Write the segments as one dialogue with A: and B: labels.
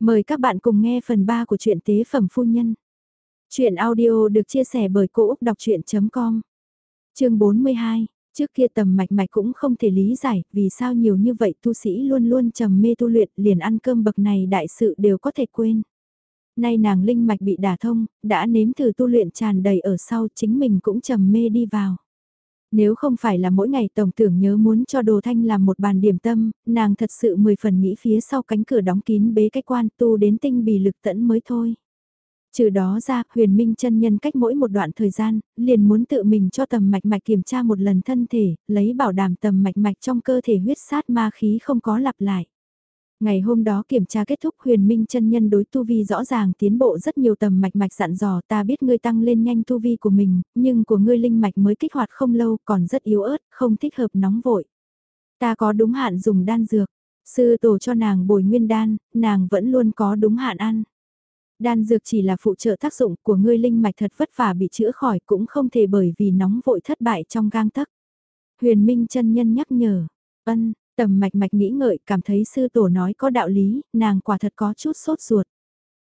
A: Mời các bạn cùng nghe phần 3 của truyện tế phẩm phu nhân. Chuyện audio được chia sẻ bởi Cô Úc Đọc Chuyện.com Chương 42 Trước kia tầm mạch mạch cũng không thể lý giải vì sao nhiều như vậy tu sĩ luôn luôn trầm mê tu luyện liền ăn cơm bậc này đại sự đều có thể quên. Nay nàng linh mạch bị đả thông, đã nếm thử tu luyện tràn đầy ở sau chính mình cũng trầm mê đi vào. Nếu không phải là mỗi ngày tổng tưởng nhớ muốn cho Đồ Thanh làm một bàn điểm tâm, nàng thật sự mười phần nghĩ phía sau cánh cửa đóng kín bế cách quan tu đến tinh bì lực tẫn mới thôi. Trừ đó ra, huyền minh chân nhân cách mỗi một đoạn thời gian, liền muốn tự mình cho tầm mạch mạch kiểm tra một lần thân thể, lấy bảo đảm tầm mạch mạch trong cơ thể huyết sát ma khí không có lặp lại. Ngày hôm đó kiểm tra kết thúc huyền minh chân nhân đối tu vi rõ ràng tiến bộ rất nhiều tầm mạch mạch dặn dò ta biết ngươi tăng lên nhanh tu vi của mình, nhưng của ngươi linh mạch mới kích hoạt không lâu còn rất yếu ớt, không thích hợp nóng vội. Ta có đúng hạn dùng đan dược, sư tổ cho nàng bồi nguyên đan, nàng vẫn luôn có đúng hạn ăn. Đan dược chỉ là phụ trợ tác dụng của ngươi linh mạch thật vất vả bị chữa khỏi cũng không thể bởi vì nóng vội thất bại trong gang tấc. Huyền Minh chân nhân nhắc nhở, ân, Tầm mạch mạch nghĩ ngợi cảm thấy sư tổ nói có đạo lý, nàng quả thật có chút sốt ruột.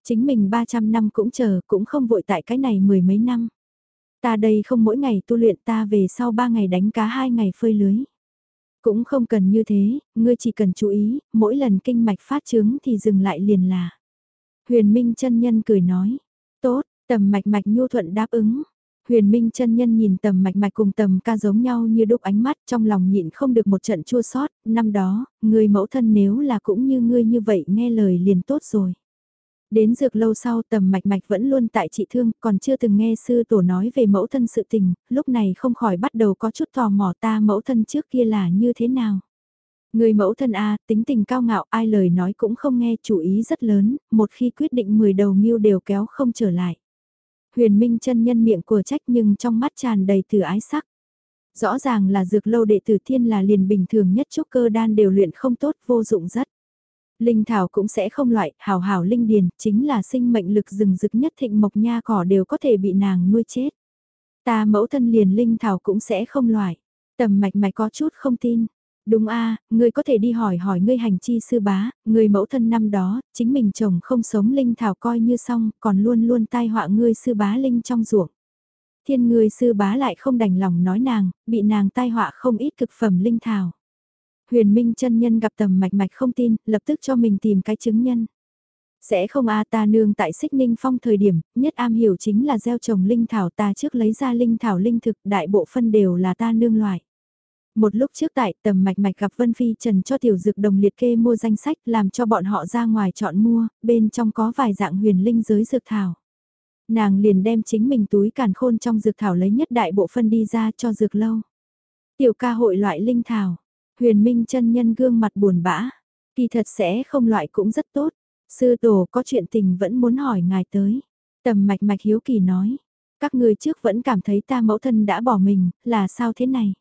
A: Chính mình 300 năm cũng chờ, cũng không vội tại cái này mười mấy năm. Ta đây không mỗi ngày tu luyện ta về sau 3 ngày đánh cá 2 ngày phơi lưới. Cũng không cần như thế, ngươi chỉ cần chú ý, mỗi lần kinh mạch phát chứng thì dừng lại liền là. Huyền Minh chân nhân cười nói, tốt, tầm mạch mạch nhu thuận đáp ứng, Huyền Minh chân nhân nhìn tầm mạch mạch cùng tầm ca giống nhau như đúc ánh mắt trong lòng nhịn không được một trận chua sót, năm đó, người mẫu thân nếu là cũng như ngươi như vậy nghe lời liền tốt rồi. Đến dược lâu sau tầm mạch mạch vẫn luôn tại trị thương, còn chưa từng nghe sư tổ nói về mẫu thân sự tình, lúc này không khỏi bắt đầu có chút tò mò ta mẫu thân trước kia là như thế nào. Người mẫu thân A, tính tình cao ngạo, ai lời nói cũng không nghe, chủ ý rất lớn, một khi quyết định 10 đầu mưu đều kéo không trở lại. Huyền Minh chân nhân miệng của trách nhưng trong mắt tràn đầy từ ái sắc. Rõ ràng là dược lâu đệ tử thiên là liền bình thường nhất trúc cơ đan đều luyện không tốt vô dụng rất. Linh thảo cũng sẽ không loại, hào hào linh điền, chính là sinh mệnh lực rừng rực nhất thịnh mộc nha cỏ đều có thể bị nàng nuôi chết. Ta mẫu thân liền linh thảo cũng sẽ không loại. Tầm mạch mạch có chút không tin. Đúng a, à, ngươi có thể đi hỏi hỏi ngươi hành chi sư bá, người mẫu thân năm đó, chính mình chồng không sống linh thảo coi như xong, còn luôn luôn tai họa ngươi sư bá linh trong ruộng. Thiên người sư bá lại không đành lòng nói nàng, bị nàng tai họa không ít cực phẩm linh thảo. Huyền Minh chân nhân gặp tầm mạch mạch không tin, lập tức cho mình tìm cái chứng nhân. Sẽ không a ta nương tại xích ninh phong thời điểm, nhất am hiểu chính là gieo trồng linh thảo ta trước lấy ra linh thảo linh thực đại bộ phân đều là ta nương loại. Một lúc trước tại tầm mạch mạch gặp Vân Phi Trần cho tiểu dược đồng liệt kê mua danh sách làm cho bọn họ ra ngoài chọn mua, bên trong có vài dạng huyền linh giới dược thảo. Nàng liền đem chính mình túi càn khôn trong dược thảo lấy nhất đại bộ phân đi ra cho dược lâu. Tiểu ca hội loại linh thảo, huyền minh chân nhân gương mặt buồn bã, kỳ thật sẽ không loại cũng rất tốt. Sư tổ có chuyện tình vẫn muốn hỏi ngài tới. Tầm mạch mạch hiếu kỳ nói, các người trước vẫn cảm thấy ta mẫu thân đã bỏ mình, là sao thế này?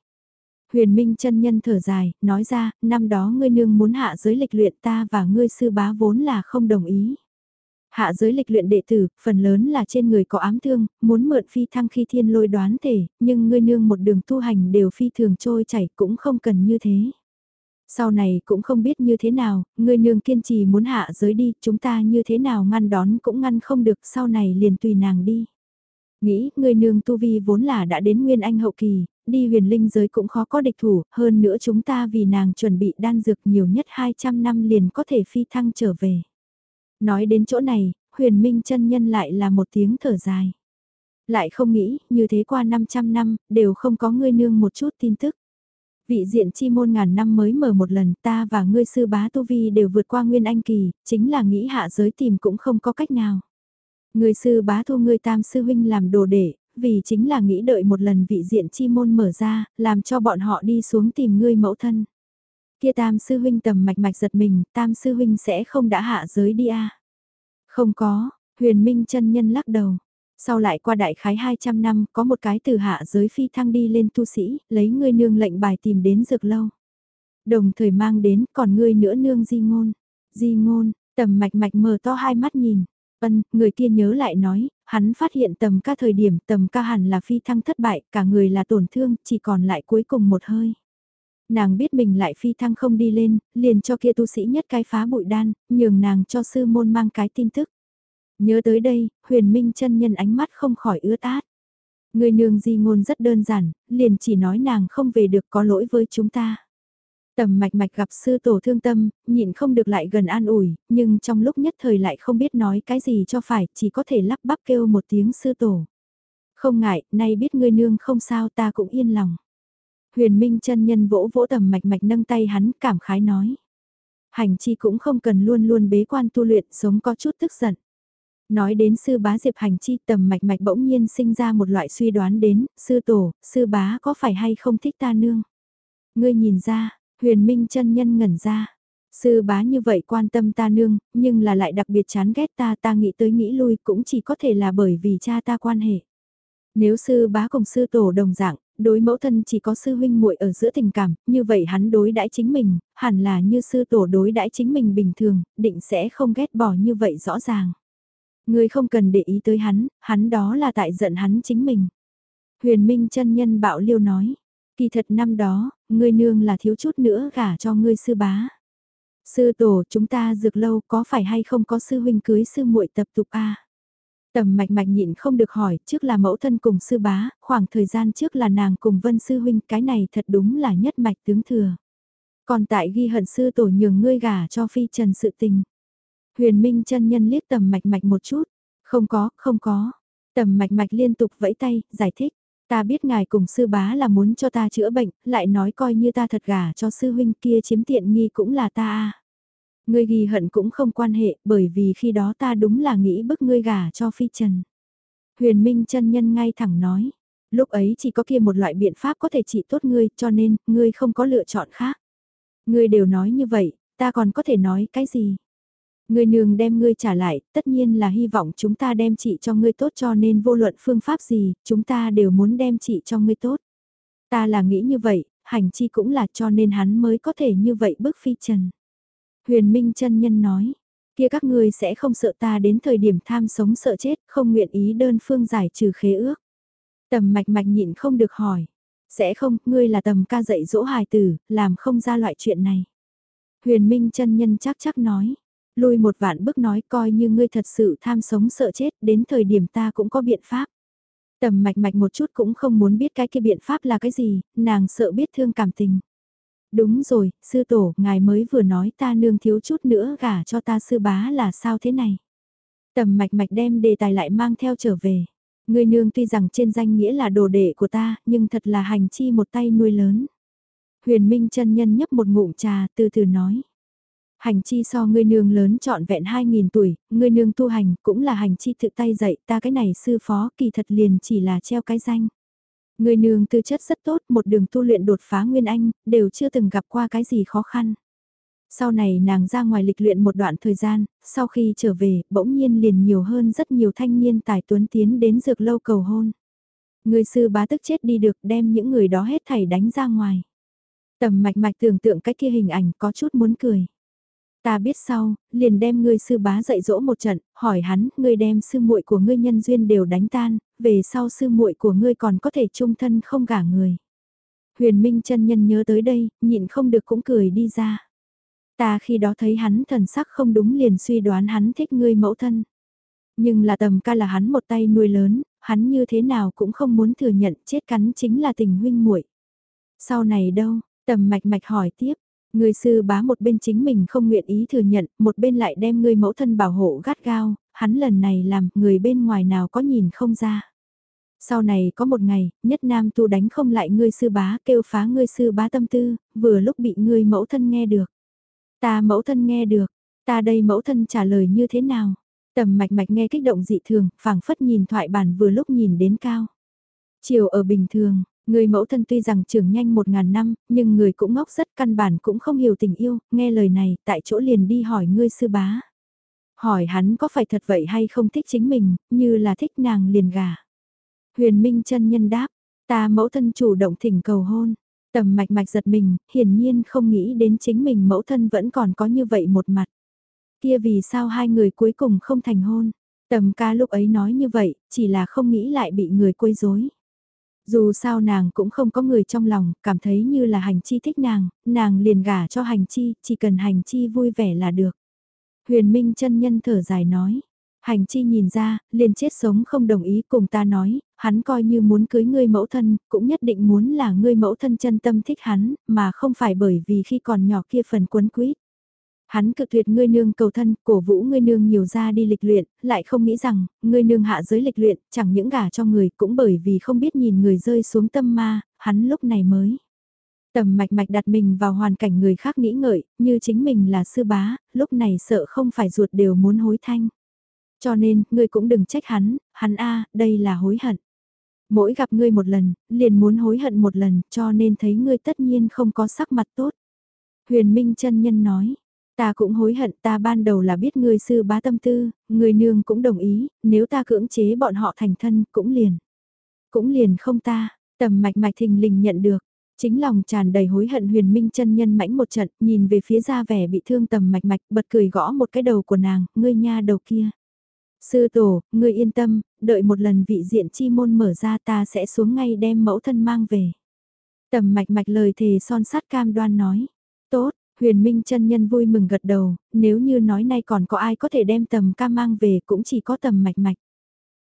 A: Huyền Minh chân nhân thở dài, nói ra, năm đó ngươi nương muốn hạ giới lịch luyện ta và ngươi sư bá vốn là không đồng ý. Hạ giới lịch luyện đệ tử, phần lớn là trên người có ám thương, muốn mượn phi thăng khi thiên lôi đoán thể, nhưng ngươi nương một đường tu hành đều phi thường trôi chảy cũng không cần như thế. Sau này cũng không biết như thế nào, ngươi nương kiên trì muốn hạ giới đi, chúng ta như thế nào ngăn đón cũng ngăn không được, sau này liền tùy nàng đi. Nghĩ, ngươi nương tu vi vốn là đã đến nguyên anh hậu kỳ, đi huyền linh giới cũng khó có địch thủ, hơn nữa chúng ta vì nàng chuẩn bị đan dược nhiều nhất 200 năm liền có thể phi thăng trở về. Nói đến chỗ này, huyền minh chân nhân lại là một tiếng thở dài. Lại không nghĩ, như thế qua 500 năm, đều không có ngươi nương một chút tin tức. Vị diện chi môn ngàn năm mới mở một lần ta và ngươi sư bá Tu Vi đều vượt qua nguyên anh kỳ, chính là nghĩ hạ giới tìm cũng không có cách nào. Người sư bá thu ngươi tam sư huynh làm đồ đệ vì chính là nghĩ đợi một lần vị diện chi môn mở ra, làm cho bọn họ đi xuống tìm ngươi mẫu thân. Kia tam sư huynh tầm mạch mạch giật mình, tam sư huynh sẽ không đã hạ giới đi à? Không có, huyền minh chân nhân lắc đầu. Sau lại qua đại khái 200 năm, có một cái từ hạ giới phi thăng đi lên tu sĩ, lấy ngươi nương lệnh bài tìm đến dược lâu. Đồng thời mang đến, còn ngươi nữa nương di ngôn. Di ngôn, tầm mạch mạch mở to hai mắt nhìn. Ân, người kia nhớ lại nói, hắn phát hiện tầm ca thời điểm tầm ca hẳn là phi thăng thất bại, cả người là tổn thương, chỉ còn lại cuối cùng một hơi. Nàng biết mình lại phi thăng không đi lên, liền cho kia tu sĩ nhất cái phá bụi đan, nhường nàng cho sư môn mang cái tin tức. Nhớ tới đây, huyền minh chân nhân ánh mắt không khỏi ướt át. Người nương di ngôn rất đơn giản, liền chỉ nói nàng không về được có lỗi với chúng ta. Tầm mạch mạch gặp sư tổ thương tâm, nhịn không được lại gần an ủi, nhưng trong lúc nhất thời lại không biết nói cái gì cho phải, chỉ có thể lắp bắp kêu một tiếng sư tổ. Không ngại, nay biết ngươi nương không sao ta cũng yên lòng. Huyền Minh chân nhân vỗ vỗ tầm mạch mạch nâng tay hắn cảm khái nói. Hành chi cũng không cần luôn luôn bế quan tu luyện sống có chút tức giận. Nói đến sư bá diệp hành chi tầm mạch mạch bỗng nhiên sinh ra một loại suy đoán đến, sư tổ, sư bá có phải hay không thích ta nương. Ngươi nhìn ra, huyền minh chân nhân ngẩn ra. Sư bá như vậy quan tâm ta nương, nhưng là lại đặc biệt chán ghét ta ta nghĩ tới nghĩ lui cũng chỉ có thể là bởi vì cha ta quan hệ. Nếu sư bá cùng sư tổ đồng dạng, đối mẫu thân chỉ có sư huynh muội ở giữa tình cảm, như vậy hắn đối đãi chính mình, hẳn là như sư tổ đối đãi chính mình bình thường, định sẽ không ghét bỏ như vậy rõ ràng. Ngươi không cần để ý tới hắn, hắn đó là tại giận hắn chính mình. Huyền Minh chân nhân bạo liêu nói, kỳ thật năm đó, ngươi nương là thiếu chút nữa gả cho ngươi sư bá. Sư tổ chúng ta dược lâu có phải hay không có sư huynh cưới sư muội tập tục a Tầm mạch mạch nhịn không được hỏi, trước là mẫu thân cùng sư bá, khoảng thời gian trước là nàng cùng vân sư huynh, cái này thật đúng là nhất mạch tướng thừa. Còn tại ghi hận sư tổ nhường ngươi gả cho phi trần sự tình. Huyền Minh chân nhân liếc tầm mạch mạch một chút, không có, không có. Tầm mạch mạch liên tục vẫy tay, giải thích. Ta biết ngài cùng sư bá là muốn cho ta chữa bệnh, lại nói coi như ta thật gả cho sư huynh kia chiếm tiện nghi cũng là ta a. Ngươi ghi hận cũng không quan hệ, bởi vì khi đó ta đúng là nghĩ bức ngươi gả cho phi trần. Huyền Minh chân nhân ngay thẳng nói, lúc ấy chỉ có kia một loại biện pháp có thể trị tốt ngươi, cho nên, ngươi không có lựa chọn khác. Ngươi đều nói như vậy, ta còn có thể nói cái gì? Người nương đem ngươi trả lại, tất nhiên là hy vọng chúng ta đem chị cho ngươi tốt cho nên vô luận phương pháp gì, chúng ta đều muốn đem chị cho ngươi tốt. Ta là nghĩ như vậy, hành chi cũng là cho nên hắn mới có thể như vậy bức phi trần. Huyền Minh chân nhân nói, kia các ngươi sẽ không sợ ta đến thời điểm tham sống sợ chết, không nguyện ý đơn phương giải trừ khế ước. Tầm mạch mạch nhịn không được hỏi, sẽ không, ngươi là tầm ca dạy dỗ hài tử, làm không ra loại chuyện này. Huyền Minh chân nhân chắc chắc nói, lui một vạn bước nói coi như ngươi thật sự tham sống sợ chết, đến thời điểm ta cũng có biện pháp. Tầm mạch mạch một chút cũng không muốn biết cái kia biện pháp là cái gì, nàng sợ biết thương cảm tình. Đúng rồi, sư tổ, ngài mới vừa nói ta nương thiếu chút nữa gả cho ta sư bá là sao thế này. Tầm mạch mạch đem đề tài lại mang theo trở về. Người nương tuy rằng trên danh nghĩa là đồ đệ của ta, nhưng thật là hành chi một tay nuôi lớn. Huyền Minh chân nhân nhấp một ngụm trà, từ từ nói. Hành chi so ngươi nương lớn trọn vẹn 2.000 tuổi, ngươi nương tu hành cũng là hành chi tự tay dạy ta cái này sư phó kỳ thật liền chỉ là treo cái danh. Người nương tư chất rất tốt, một đường tu luyện đột phá Nguyên Anh, đều chưa từng gặp qua cái gì khó khăn. Sau này nàng ra ngoài lịch luyện một đoạn thời gian, sau khi trở về, bỗng nhiên liền nhiều hơn rất nhiều thanh niên tài tuấn tiến đến dược lâu cầu hôn. Người sư bá tức chết đi được đem những người đó hết thảy đánh ra ngoài. Tầm mạch mạch tưởng tượng cái kia hình ảnh có chút muốn cười. Ta biết sau, liền đem ngươi sư bá dạy dỗ một trận, hỏi hắn, ngươi đem sư muội của ngươi nhân duyên đều đánh tan, về sau sư muội của ngươi còn có thể chung thân không gả người. Huyền Minh chân nhân nhớ tới đây, nhịn không được cũng cười đi ra. Ta khi đó thấy hắn thần sắc không đúng liền suy đoán hắn thích ngươi mẫu thân. Nhưng là tầm ca là hắn một tay nuôi lớn, hắn như thế nào cũng không muốn thừa nhận chết cắn chính là tình huynh muội. Sau này đâu, tầm mạch mạch hỏi tiếp, Người sư bá một bên chính mình không nguyện ý thừa nhận, một bên lại đem người mẫu thân bảo hộ gắt gao, hắn lần này làm người bên ngoài nào có nhìn không ra. Sau này có một ngày, nhất nam tu đánh không lại ngươi sư bá kêu phá ngươi sư bá tâm tư, vừa lúc bị ngươi mẫu thân nghe được. Ta mẫu thân nghe được, ta đây mẫu thân trả lời như thế nào? Tầm mạch mạch nghe kích động dị thường, phảng phất nhìn thoại bản vừa lúc nhìn đến cao. Chiều ở bình thường, Người mẫu thân tuy rằng trưởng nhanh một ngàn năm, nhưng người cũng ngốc rất căn bản cũng không hiểu tình yêu, nghe lời này, tại chỗ liền đi hỏi ngươi sư bá. Hỏi hắn có phải thật vậy hay không thích chính mình, như là thích nàng liền gà. Huyền Minh chân nhân đáp, ta mẫu thân chủ động thỉnh cầu hôn. Tầm mạch mạch giật mình, hiển nhiên không nghĩ đến chính mình mẫu thân vẫn còn có như vậy một mặt. Kia vì sao hai người cuối cùng không thành hôn? Tầm ca lúc ấy nói như vậy, chỉ là không nghĩ lại bị người quấy rối. Dù sao nàng cũng không có người trong lòng, cảm thấy như là hành chi thích nàng, nàng liền gả cho hành chi, chỉ cần hành chi vui vẻ là được. Huyền Minh chân nhân thở dài nói, hành chi nhìn ra, liền chết sống không đồng ý cùng ta nói, hắn coi như muốn cưới ngươi mẫu thân, cũng nhất định muốn là ngươi mẫu thân chân tâm thích hắn, mà không phải bởi vì khi còn nhỏ kia phần quấn quýt. Hắn cực tuyệt ngươi nương cầu thân, cổ vũ ngươi nương nhiều ra đi lịch luyện, lại không nghĩ rằng, ngươi nương hạ giới lịch luyện, chẳng những gả cho người cũng bởi vì không biết nhìn người rơi xuống tâm ma, hắn lúc này mới. Tầm mạch mạch đặt mình vào hoàn cảnh người khác nghĩ ngợi, như chính mình là sư bá, lúc này sợ không phải ruột đều muốn hối thanh. Cho nên, ngươi cũng đừng trách hắn, hắn a đây là hối hận. Mỗi gặp ngươi một lần, liền muốn hối hận một lần, cho nên thấy ngươi tất nhiên không có sắc mặt tốt. Huyền Minh chân Nhân nói, Ta cũng hối hận ta ban đầu là biết ngươi sư bá tâm tư, người nương cũng đồng ý, nếu ta cưỡng chế bọn họ thành thân cũng liền. Cũng liền không ta, tầm mạch mạch thình lình nhận được. Chính lòng tràn đầy hối hận huyền minh chân nhân mãnh một trận, nhìn về phía ra vẻ bị thương tầm mạch mạch, bật cười gõ một cái đầu của nàng, ngươi nha đầu kia. Sư tổ, ngươi yên tâm, đợi một lần vị diện chi môn mở ra ta sẽ xuống ngay đem mẫu thân mang về. Tầm mạch mạch lời thề son sắt cam đoan nói. Tốt, Huyền Minh chân nhân vui mừng gật đầu, nếu như nói nay còn có ai có thể đem tầm ca mang về cũng chỉ có tầm mạch mạch.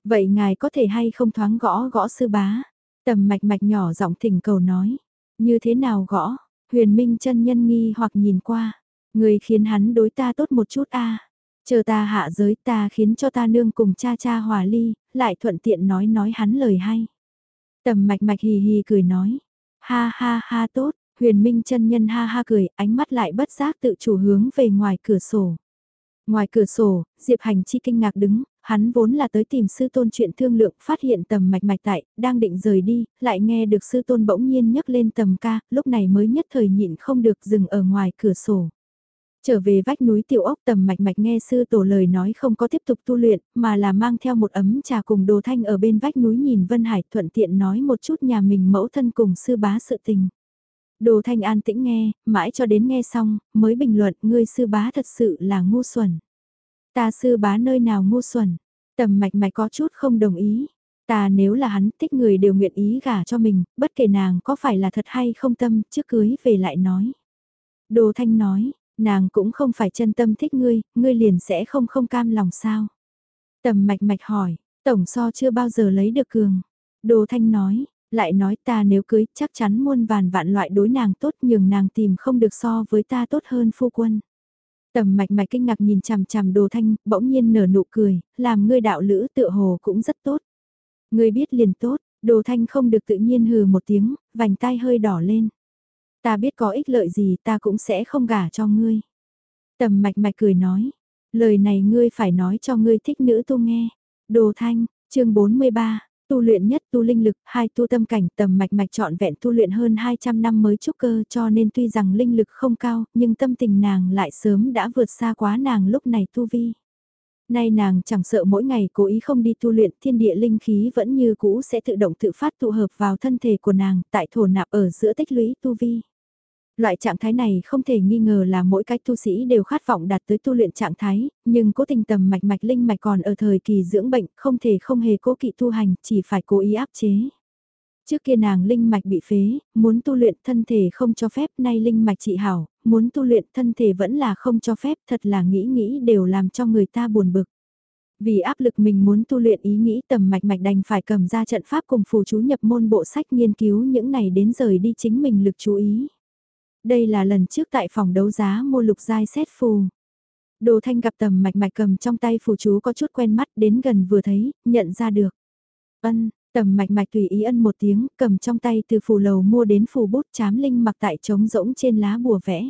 A: Vậy ngài có thể hay không thoáng gõ gõ sư bá? Tầm mạch mạch nhỏ giọng thỉnh cầu nói. Như thế nào gõ? Huyền Minh chân nhân nghi hoặc nhìn qua. Người khiến hắn đối ta tốt một chút a Chờ ta hạ giới ta khiến cho ta nương cùng cha cha hòa ly, lại thuận tiện nói nói hắn lời hay. Tầm mạch mạch hì hì cười nói. Ha ha ha tốt, Huyền Minh chân nhân ha ha cười, ánh mắt lại bất giác tự chủ hướng về ngoài cửa sổ. Ngoài cửa sổ, Diệp Hành Chi kinh ngạc đứng, hắn vốn là tới tìm sư tôn chuyện thương lượng phát hiện tầm mạch mạch tại, đang định rời đi, lại nghe được sư tôn bỗng nhiên nhấc lên tầm ca, lúc này mới nhất thời nhịn không được dừng ở ngoài cửa sổ. Trở về vách núi tiểu ốc tầm mạch mạch nghe sư tổ lời nói không có tiếp tục tu luyện, mà là mang theo một ấm trà cùng đồ thanh ở bên vách núi nhìn Vân Hải thuận tiện nói một chút nhà mình mẫu thân cùng sư bá sự tình. Đồ Thanh an tĩnh nghe, mãi cho đến nghe xong, mới bình luận ngươi sư bá thật sự là ngu xuẩn. Ta sư bá nơi nào ngu xuẩn, tầm mạch mạch có chút không đồng ý. Ta nếu là hắn thích người đều nguyện ý gả cho mình, bất kể nàng có phải là thật hay không tâm, trước cưới về lại nói. Đồ Thanh nói, nàng cũng không phải chân tâm thích ngươi, ngươi liền sẽ không không cam lòng sao. Tầm mạch mạch hỏi, tổng so chưa bao giờ lấy được cường. Đồ Thanh nói, lại nói ta nếu cưới chắc chắn muôn vàn vạn loại đối nàng tốt nhường nàng tìm không được so với ta tốt hơn phu quân. Tầm mạch mạch kinh ngạc nhìn chằm chằm đồ thanh, bỗng nhiên nở nụ cười, làm ngươi đạo lữ tựa hồ cũng rất tốt. Ngươi biết liền tốt, đồ thanh không được tự nhiên hừ một tiếng, vành tai hơi đỏ lên. Ta biết có ích lợi gì ta cũng sẽ không gả cho ngươi. Tầm mạch mạch cười nói, lời này ngươi phải nói cho ngươi thích nữ tu nghe. Đồ thanh, chương 43, Tu luyện nhất tu linh lực, hai tu tâm cảnh tầm mạch mạch trọn vẹn tu luyện hơn 200 năm mới trúc cơ cho nên tuy rằng linh lực không cao, nhưng tâm tình nàng lại sớm đã vượt xa quá nàng lúc này tu vi. Nay nàng chẳng sợ mỗi ngày cố ý không đi tu luyện thiên địa linh khí vẫn như cũ sẽ tự động tự phát tụ hợp vào thân thể của nàng tại thổ nạp ở giữa tích lũy tu vi. Loại trạng thái này không thể nghi ngờ là mỗi cái tu sĩ đều khát vọng đạt tới tu luyện trạng thái, nhưng cố tình tầm mạch mạch linh mạch còn ở thời kỳ dưỡng bệnh, không thể không hề cố kỵ tu hành, chỉ phải cố ý áp chế. Trước kia nàng linh mạch bị phế, muốn tu luyện thân thể không cho phép, nay linh mạch trị hảo, muốn tu luyện thân thể vẫn là không cho phép, thật là nghĩ nghĩ đều làm cho người ta buồn bực. Vì áp lực mình muốn tu luyện ý nghĩ tầm mạch mạch đành phải cầm ra trận pháp cùng phù chú nhập môn bộ sách nghiên cứu những này đến rời đi chính mình lực chú ý. Đây là lần trước tại phòng đấu giá mua lục giai xét phù. Đồ thanh gặp tầm mạch mạch cầm trong tay phù chú có chút quen mắt đến gần vừa thấy, nhận ra được. Ân, tầm mạch mạch tùy ý ân một tiếng, cầm trong tay từ phù lầu mua đến phù bút chám linh mặc tại trống rỗng trên lá bùa vẽ.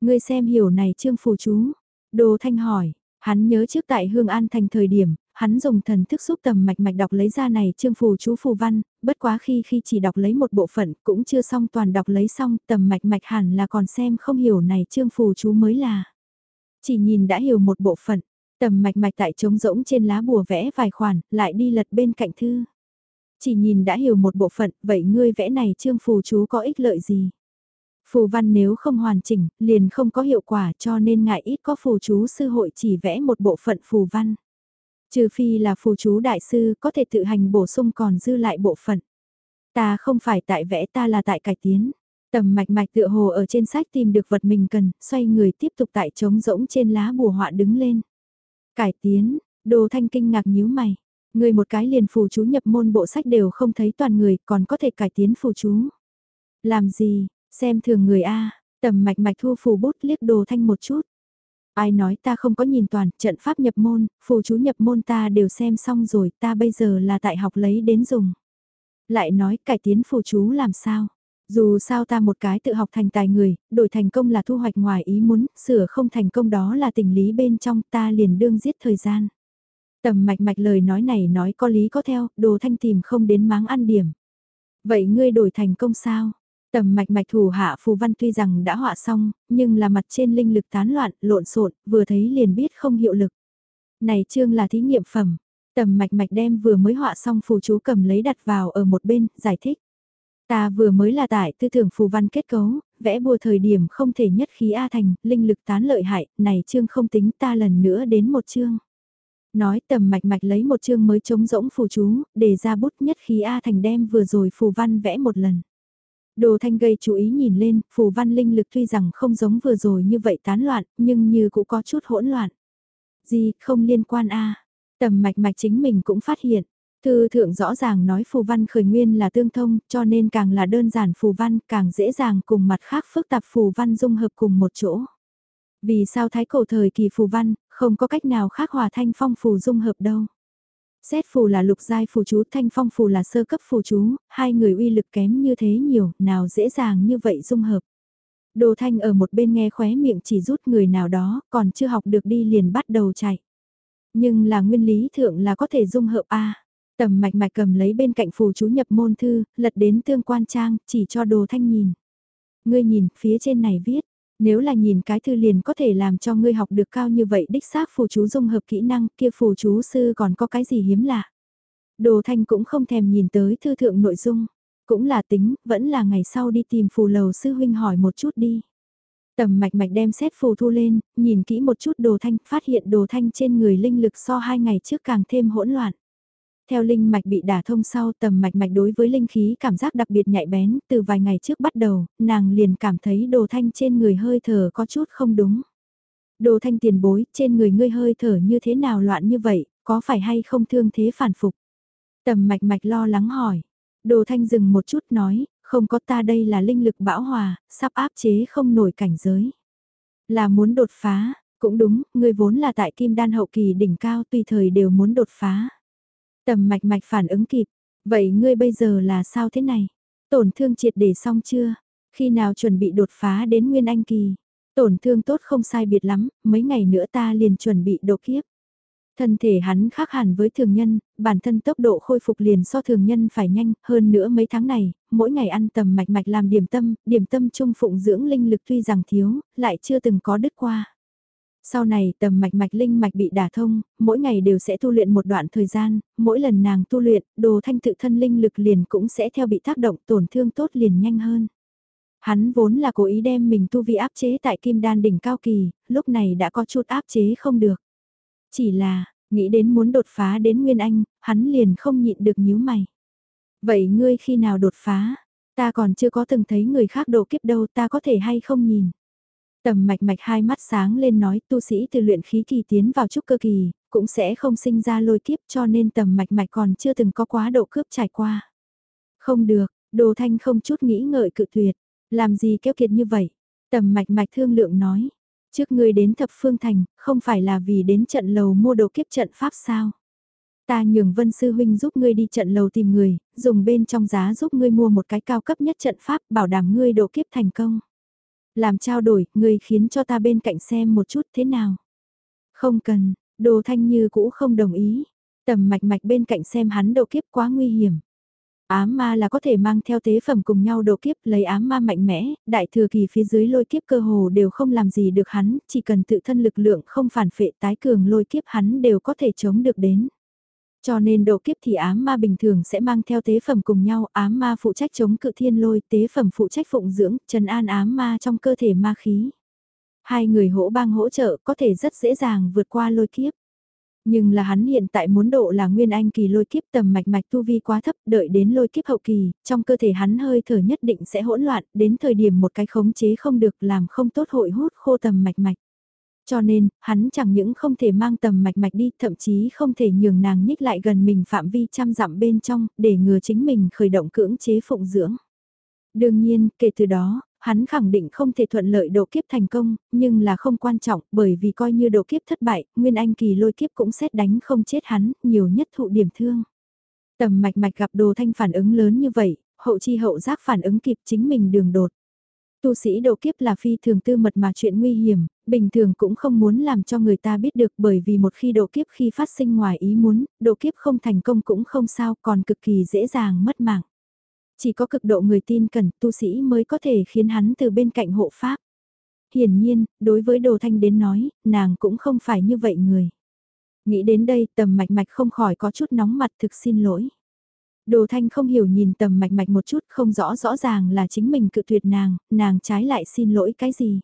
A: Ngươi xem hiểu này trương phù chú. Đồ thanh hỏi, hắn nhớ trước tại Hương An thành thời điểm, hắn dùng thần thức giúp tầm mạch mạch đọc lấy ra này chương phù chú phù văn, bất quá khi khi chỉ đọc lấy một bộ phận cũng chưa xong toàn đọc lấy xong tầm mạch mạch hẳn là còn xem không hiểu này chương phù chú mới là. Chỉ nhìn đã hiểu một bộ phận, tầm mạch mạch tại trống rỗng trên lá bùa vẽ vài khoản, lại đi lật bên cạnh thư. Chỉ nhìn đã hiểu một bộ phận, vậy ngươi vẽ này chương phù chú có ích lợi gì? Phù văn nếu không hoàn chỉnh, liền không có hiệu quả cho nên ngại ít có phù chú sư hội chỉ vẽ một bộ phận phù văn. Trừ phi là phù chú đại sư có thể tự hành bổ sung còn dư lại bộ phận. Ta không phải tại vẽ ta là tại cải tiến. Tầm mạch mạch tựa hồ ở trên sách tìm được vật mình cần, xoay người tiếp tục tại trống rỗng trên lá bùa họa đứng lên. Cải tiến, đồ thanh kinh ngạc nhíu mày. Người một cái liền phù chú nhập môn bộ sách đều không thấy toàn người còn có thể cải tiến phù chú. Làm gì, xem thường người A, tầm mạch mạch thu phù bút liếc đồ thanh một chút. Ai nói ta không có nhìn toàn, trận pháp nhập môn, phù chú nhập môn ta đều xem xong rồi, ta bây giờ là tại học lấy đến dùng. Lại nói cải tiến phù chú làm sao? Dù sao ta một cái tự học thành tài người, đổi thành công là thu hoạch ngoài ý muốn, sửa không thành công đó là tình lý bên trong ta liền đương giết thời gian. Tầm mạch mạch lời nói này nói có lý có theo, đồ thanh tìm không đến máng ăn điểm. Vậy ngươi đổi thành công sao? Tầm mạch mạch thủ hạ phù văn tuy rằng đã họa xong, nhưng là mặt trên linh lực tán loạn, lộn xộn, vừa thấy liền biết không hiệu lực. Này chương là thí nghiệm phẩm. Tầm mạch mạch đem vừa mới họa xong phù chú cầm lấy đặt vào ở một bên, giải thích. Ta vừa mới là tại tư tưởng phù văn kết cấu, vẽ bùa thời điểm không thể nhất khí A thành, linh lực tán lợi hại, này chương không tính ta lần nữa đến một chương. Nói tầm mạch mạch lấy một chương mới trống rỗng phù chú, để ra bút nhất khí A thành đem vừa rồi phù văn vẽ một lần. Đồ thanh gây chú ý nhìn lên, phù văn linh lực tuy rằng không giống vừa rồi như vậy tán loạn, nhưng như cũng có chút hỗn loạn. Gì, không liên quan a Tầm mạch mạch chính mình cũng phát hiện. Thư thượng rõ ràng nói phù văn khởi nguyên là tương thông, cho nên càng là đơn giản phù văn, càng dễ dàng cùng mặt khác phức tạp phù văn dung hợp cùng một chỗ. Vì sao thái cổ thời kỳ phù văn, không có cách nào khác hòa thanh phong phù dung hợp đâu. Xét phù là lục giai phù chú, thanh phong phù là sơ cấp phù chú, hai người uy lực kém như thế nhiều, nào dễ dàng như vậy dung hợp. Đồ thanh ở một bên nghe khóe miệng chỉ rút người nào đó, còn chưa học được đi liền bắt đầu chạy. Nhưng là nguyên lý thượng là có thể dung hợp A. Tầm mạch mạch cầm lấy bên cạnh phù chú nhập môn thư, lật đến tương quan trang, chỉ cho đồ thanh nhìn. Ngươi nhìn, phía trên này viết, nếu là nhìn cái thư liền có thể làm cho ngươi học được cao như vậy đích xác phù chú dung hợp kỹ năng kia phù chú sư còn có cái gì hiếm lạ. Đồ thanh cũng không thèm nhìn tới thư thượng nội dung, cũng là tính, vẫn là ngày sau đi tìm phù lầu sư huynh hỏi một chút đi. Tầm mạch mạch đem xét phù thu lên, nhìn kỹ một chút đồ thanh, phát hiện đồ thanh trên người linh lực so hai ngày trước càng thêm hỗn loạn. Theo linh mạch bị đả thông sau tầm mạch mạch đối với linh khí cảm giác đặc biệt nhạy bén, từ vài ngày trước bắt đầu, nàng liền cảm thấy đồ thanh trên người hơi thở có chút không đúng. Đồ thanh tiền bối, trên người ngươi hơi thở như thế nào loạn như vậy, có phải hay không thương thế phản phục? Tầm mạch mạch lo lắng hỏi. Đồ thanh dừng một chút nói, không có ta đây là linh lực bão hòa, sắp áp chế không nổi cảnh giới. Là muốn đột phá, cũng đúng, ngươi vốn là tại kim đan hậu kỳ đỉnh cao tùy thời đều muốn đột phá. Tầm mạch mạch phản ứng kịp. Vậy ngươi bây giờ là sao thế này? Tổn thương triệt để xong chưa? Khi nào chuẩn bị đột phá đến Nguyên Anh Kỳ? Tổn thương tốt không sai biệt lắm, mấy ngày nữa ta liền chuẩn bị độ kiếp. Thân thể hắn khác hẳn với thường nhân, bản thân tốc độ khôi phục liền so thường nhân phải nhanh, hơn nữa mấy tháng này, mỗi ngày ăn tầm mạch mạch làm điểm tâm, điểm tâm trung phụng dưỡng linh lực tuy rằng thiếu, lại chưa từng có đứt qua. Sau này tầm mạch mạch linh mạch bị đả thông, mỗi ngày đều sẽ tu luyện một đoạn thời gian, mỗi lần nàng tu luyện, đồ thanh tự thân linh lực liền cũng sẽ theo bị tác động tổn thương tốt liền nhanh hơn. Hắn vốn là cố ý đem mình tu vi áp chế tại kim đan đỉnh cao kỳ, lúc này đã có chút áp chế không được. Chỉ là, nghĩ đến muốn đột phá đến Nguyên Anh, hắn liền không nhịn được nhíu mày. Vậy ngươi khi nào đột phá? Ta còn chưa có từng thấy người khác độ kiếp đâu ta có thể hay không nhìn. Tầm mạch mạch hai mắt sáng lên nói tu sĩ từ luyện khí kỳ tiến vào trúc cơ kỳ, cũng sẽ không sinh ra lôi kiếp cho nên tầm mạch mạch còn chưa từng có quá độ cướp trải qua. Không được, đồ thanh không chút nghĩ ngợi cự tuyệt, làm gì keo kiệt như vậy. Tầm mạch mạch thương lượng nói, trước ngươi đến thập phương thành, không phải là vì đến trận lầu mua đồ kiếp trận pháp sao? Ta nhường vân sư huynh giúp ngươi đi trận lầu tìm người, dùng bên trong giá giúp ngươi mua một cái cao cấp nhất trận pháp bảo đảm ngươi độ kiếp thành công. Làm trao đổi, người khiến cho ta bên cạnh xem một chút thế nào. Không cần, đồ thanh như cũ không đồng ý. Tầm mạch mạch bên cạnh xem hắn độ kiếp quá nguy hiểm. Ám ma là có thể mang theo tế phẩm cùng nhau độ kiếp lấy ám ma mạnh mẽ, đại thừa kỳ phía dưới lôi kiếp cơ hồ đều không làm gì được hắn, chỉ cần tự thân lực lượng không phản phệ tái cường lôi kiếp hắn đều có thể chống được đến. Cho nên độ kiếp thì ám ma bình thường sẽ mang theo tế phẩm cùng nhau, ám ma phụ trách chống cự thiên lôi, tế phẩm phụ trách phụng dưỡng, trần an ám ma trong cơ thể ma khí. Hai người hỗ bang hỗ trợ có thể rất dễ dàng vượt qua lôi kiếp. Nhưng là hắn hiện tại muốn độ là nguyên anh kỳ lôi kiếp tầm mạch mạch tu vi quá thấp, đợi đến lôi kiếp hậu kỳ, trong cơ thể hắn hơi thở nhất định sẽ hỗn loạn, đến thời điểm một cái khống chế không được làm không tốt hội hút khô tầm mạch mạch. Cho nên, hắn chẳng những không thể mang tầm mạch mạch đi, thậm chí không thể nhường nàng nhích lại gần mình phạm vi trăm dặm bên trong, để ngừa chính mình khởi động cưỡng chế phụng dưỡng. Đương nhiên, kể từ đó, hắn khẳng định không thể thuận lợi độ kiếp thành công, nhưng là không quan trọng bởi vì coi như độ kiếp thất bại, Nguyên Anh kỳ lôi kiếp cũng xét đánh không chết hắn, nhiều nhất thụ điểm thương. Tầm mạch mạch gặp đồ thanh phản ứng lớn như vậy, hậu chi hậu giác phản ứng kịp chính mình đường đột. Tu sĩ độ kiếp là phi thường tư mật mà chuyện nguy hiểm, bình thường cũng không muốn làm cho người ta biết được bởi vì một khi độ kiếp khi phát sinh ngoài ý muốn, độ kiếp không thành công cũng không sao còn cực kỳ dễ dàng mất mạng. Chỉ có cực độ người tin cần tu sĩ mới có thể khiến hắn từ bên cạnh hộ pháp. Hiển nhiên, đối với Đồ Thanh đến nói, nàng cũng không phải như vậy người. Nghĩ đến đây tầm mạch mạch không khỏi có chút nóng mặt thực xin lỗi. Đồ Thanh không hiểu nhìn tầm mạch mạch một chút không rõ rõ ràng là chính mình cự tuyệt nàng, nàng trái lại xin lỗi cái gì.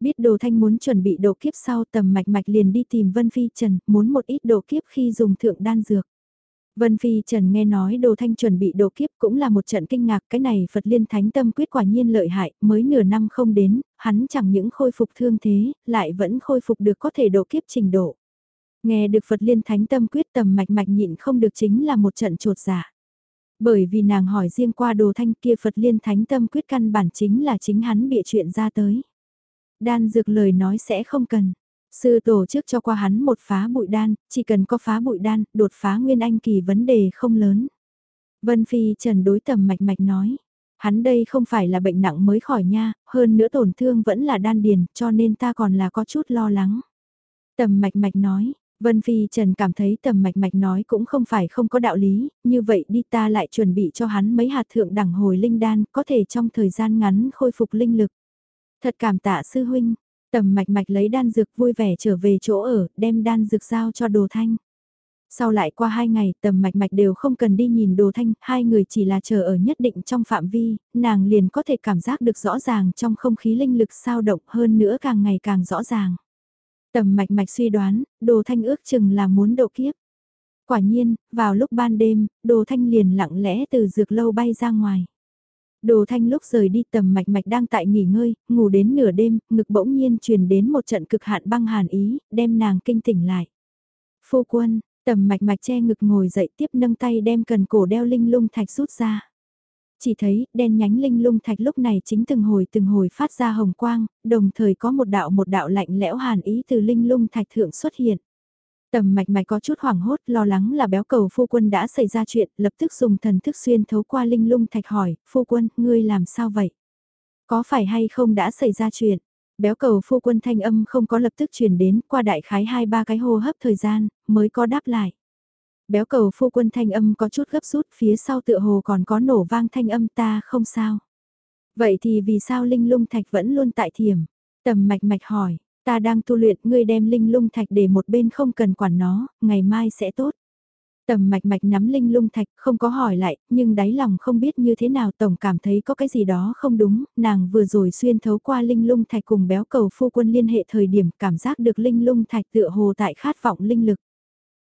A: Biết Đồ Thanh muốn chuẩn bị độ kiếp sau tầm mạch mạch liền đi tìm Vân Phi Trần, muốn một ít độ kiếp khi dùng thượng đan dược. Vân Phi Trần nghe nói Đồ Thanh chuẩn bị độ kiếp cũng là một trận kinh ngạc, cái này Phật Liên Thánh Tâm quyết quả nhiên lợi hại, mới nửa năm không đến, hắn chẳng những khôi phục thương thế, lại vẫn khôi phục được có thể độ kiếp trình độ. Nghe được Phật Liên Thánh Tâm quyết tầm mạch mạch nhịn không được chính là một trận trột giả. Bởi vì nàng hỏi riêng qua Đồ Thanh kia Phật Liên Thánh Tâm quyết căn bản chính là chính hắn bịa chuyện ra tới. Đan dược lời nói sẽ không cần. Sư tổ chức cho qua hắn một phá bụi đan, chỉ cần có phá bụi đan, đột phá nguyên anh kỳ vấn đề không lớn. Vân Phi Trần đối tầm mạch mạch nói, hắn đây không phải là bệnh nặng mới khỏi nha, hơn nữa tổn thương vẫn là đan điền, cho nên ta còn là có chút lo lắng. Tầm mạch mạch nói, Vân Phi Trần cảm thấy tầm mạch mạch nói cũng không phải không có đạo lý, như vậy đi ta lại chuẩn bị cho hắn mấy hạt thượng đẳng hồi linh đan, có thể trong thời gian ngắn khôi phục linh lực. Thật cảm tạ sư huynh, Tầm mạch mạch lấy đan dược vui vẻ trở về chỗ ở, đem đan dược giao cho đồ thanh. Sau lại qua hai ngày, tầm mạch mạch đều không cần đi nhìn đồ thanh, hai người chỉ là chờ ở nhất định trong phạm vi, nàng liền có thể cảm giác được rõ ràng trong không khí linh lực sao động hơn nữa càng ngày càng rõ ràng. Tầm mạch mạch suy đoán, đồ thanh ước chừng là muốn độ kiếp. Quả nhiên, vào lúc ban đêm, đồ thanh liền lặng lẽ từ dược lâu bay ra ngoài. Đồ thanh lúc rời đi tầm mạch mạch đang tại nghỉ ngơi, ngủ đến nửa đêm, ngực bỗng nhiên truyền đến một trận cực hạn băng hàn ý, đem nàng kinh tỉnh lại. Phu quân, tầm mạch mạch che ngực ngồi dậy tiếp nâng tay đem cần cổ đeo linh lung thạch rút ra. Chỉ thấy, đen nhánh linh lung thạch lúc này chính từng hồi từng hồi phát ra hồng quang, đồng thời có một đạo một đạo lạnh lẽo hàn ý từ linh lung thạch thượng xuất hiện. Tầm mạch mạch có chút hoảng hốt lo lắng là béo cầu phu quân đã xảy ra chuyện, lập tức dùng thần thức xuyên thấu qua linh lung thạch hỏi, phu quân, ngươi làm sao vậy? Có phải hay không đã xảy ra chuyện? Béo cầu phu quân thanh âm không có lập tức truyền đến qua đại khái hai ba cái hô hấp thời gian, mới có đáp lại. Béo cầu phu quân thanh âm có chút gấp rút phía sau tựa hồ còn có nổ vang thanh âm ta không sao. Vậy thì vì sao linh lung thạch vẫn luôn tại thiểm? Tầm mạch mạch hỏi, Ta đang tu luyện, ngươi đem linh lung thạch để một bên không cần quản nó, ngày mai sẽ tốt. Tầm mạch mạch nắm linh lung thạch, không có hỏi lại, nhưng đáy lòng không biết như thế nào tổng cảm thấy có cái gì đó không đúng, nàng vừa rồi xuyên thấu qua linh lung thạch cùng béo cầu phu quân liên hệ thời điểm cảm giác được linh lung thạch tựa hồ tại khát vọng linh lực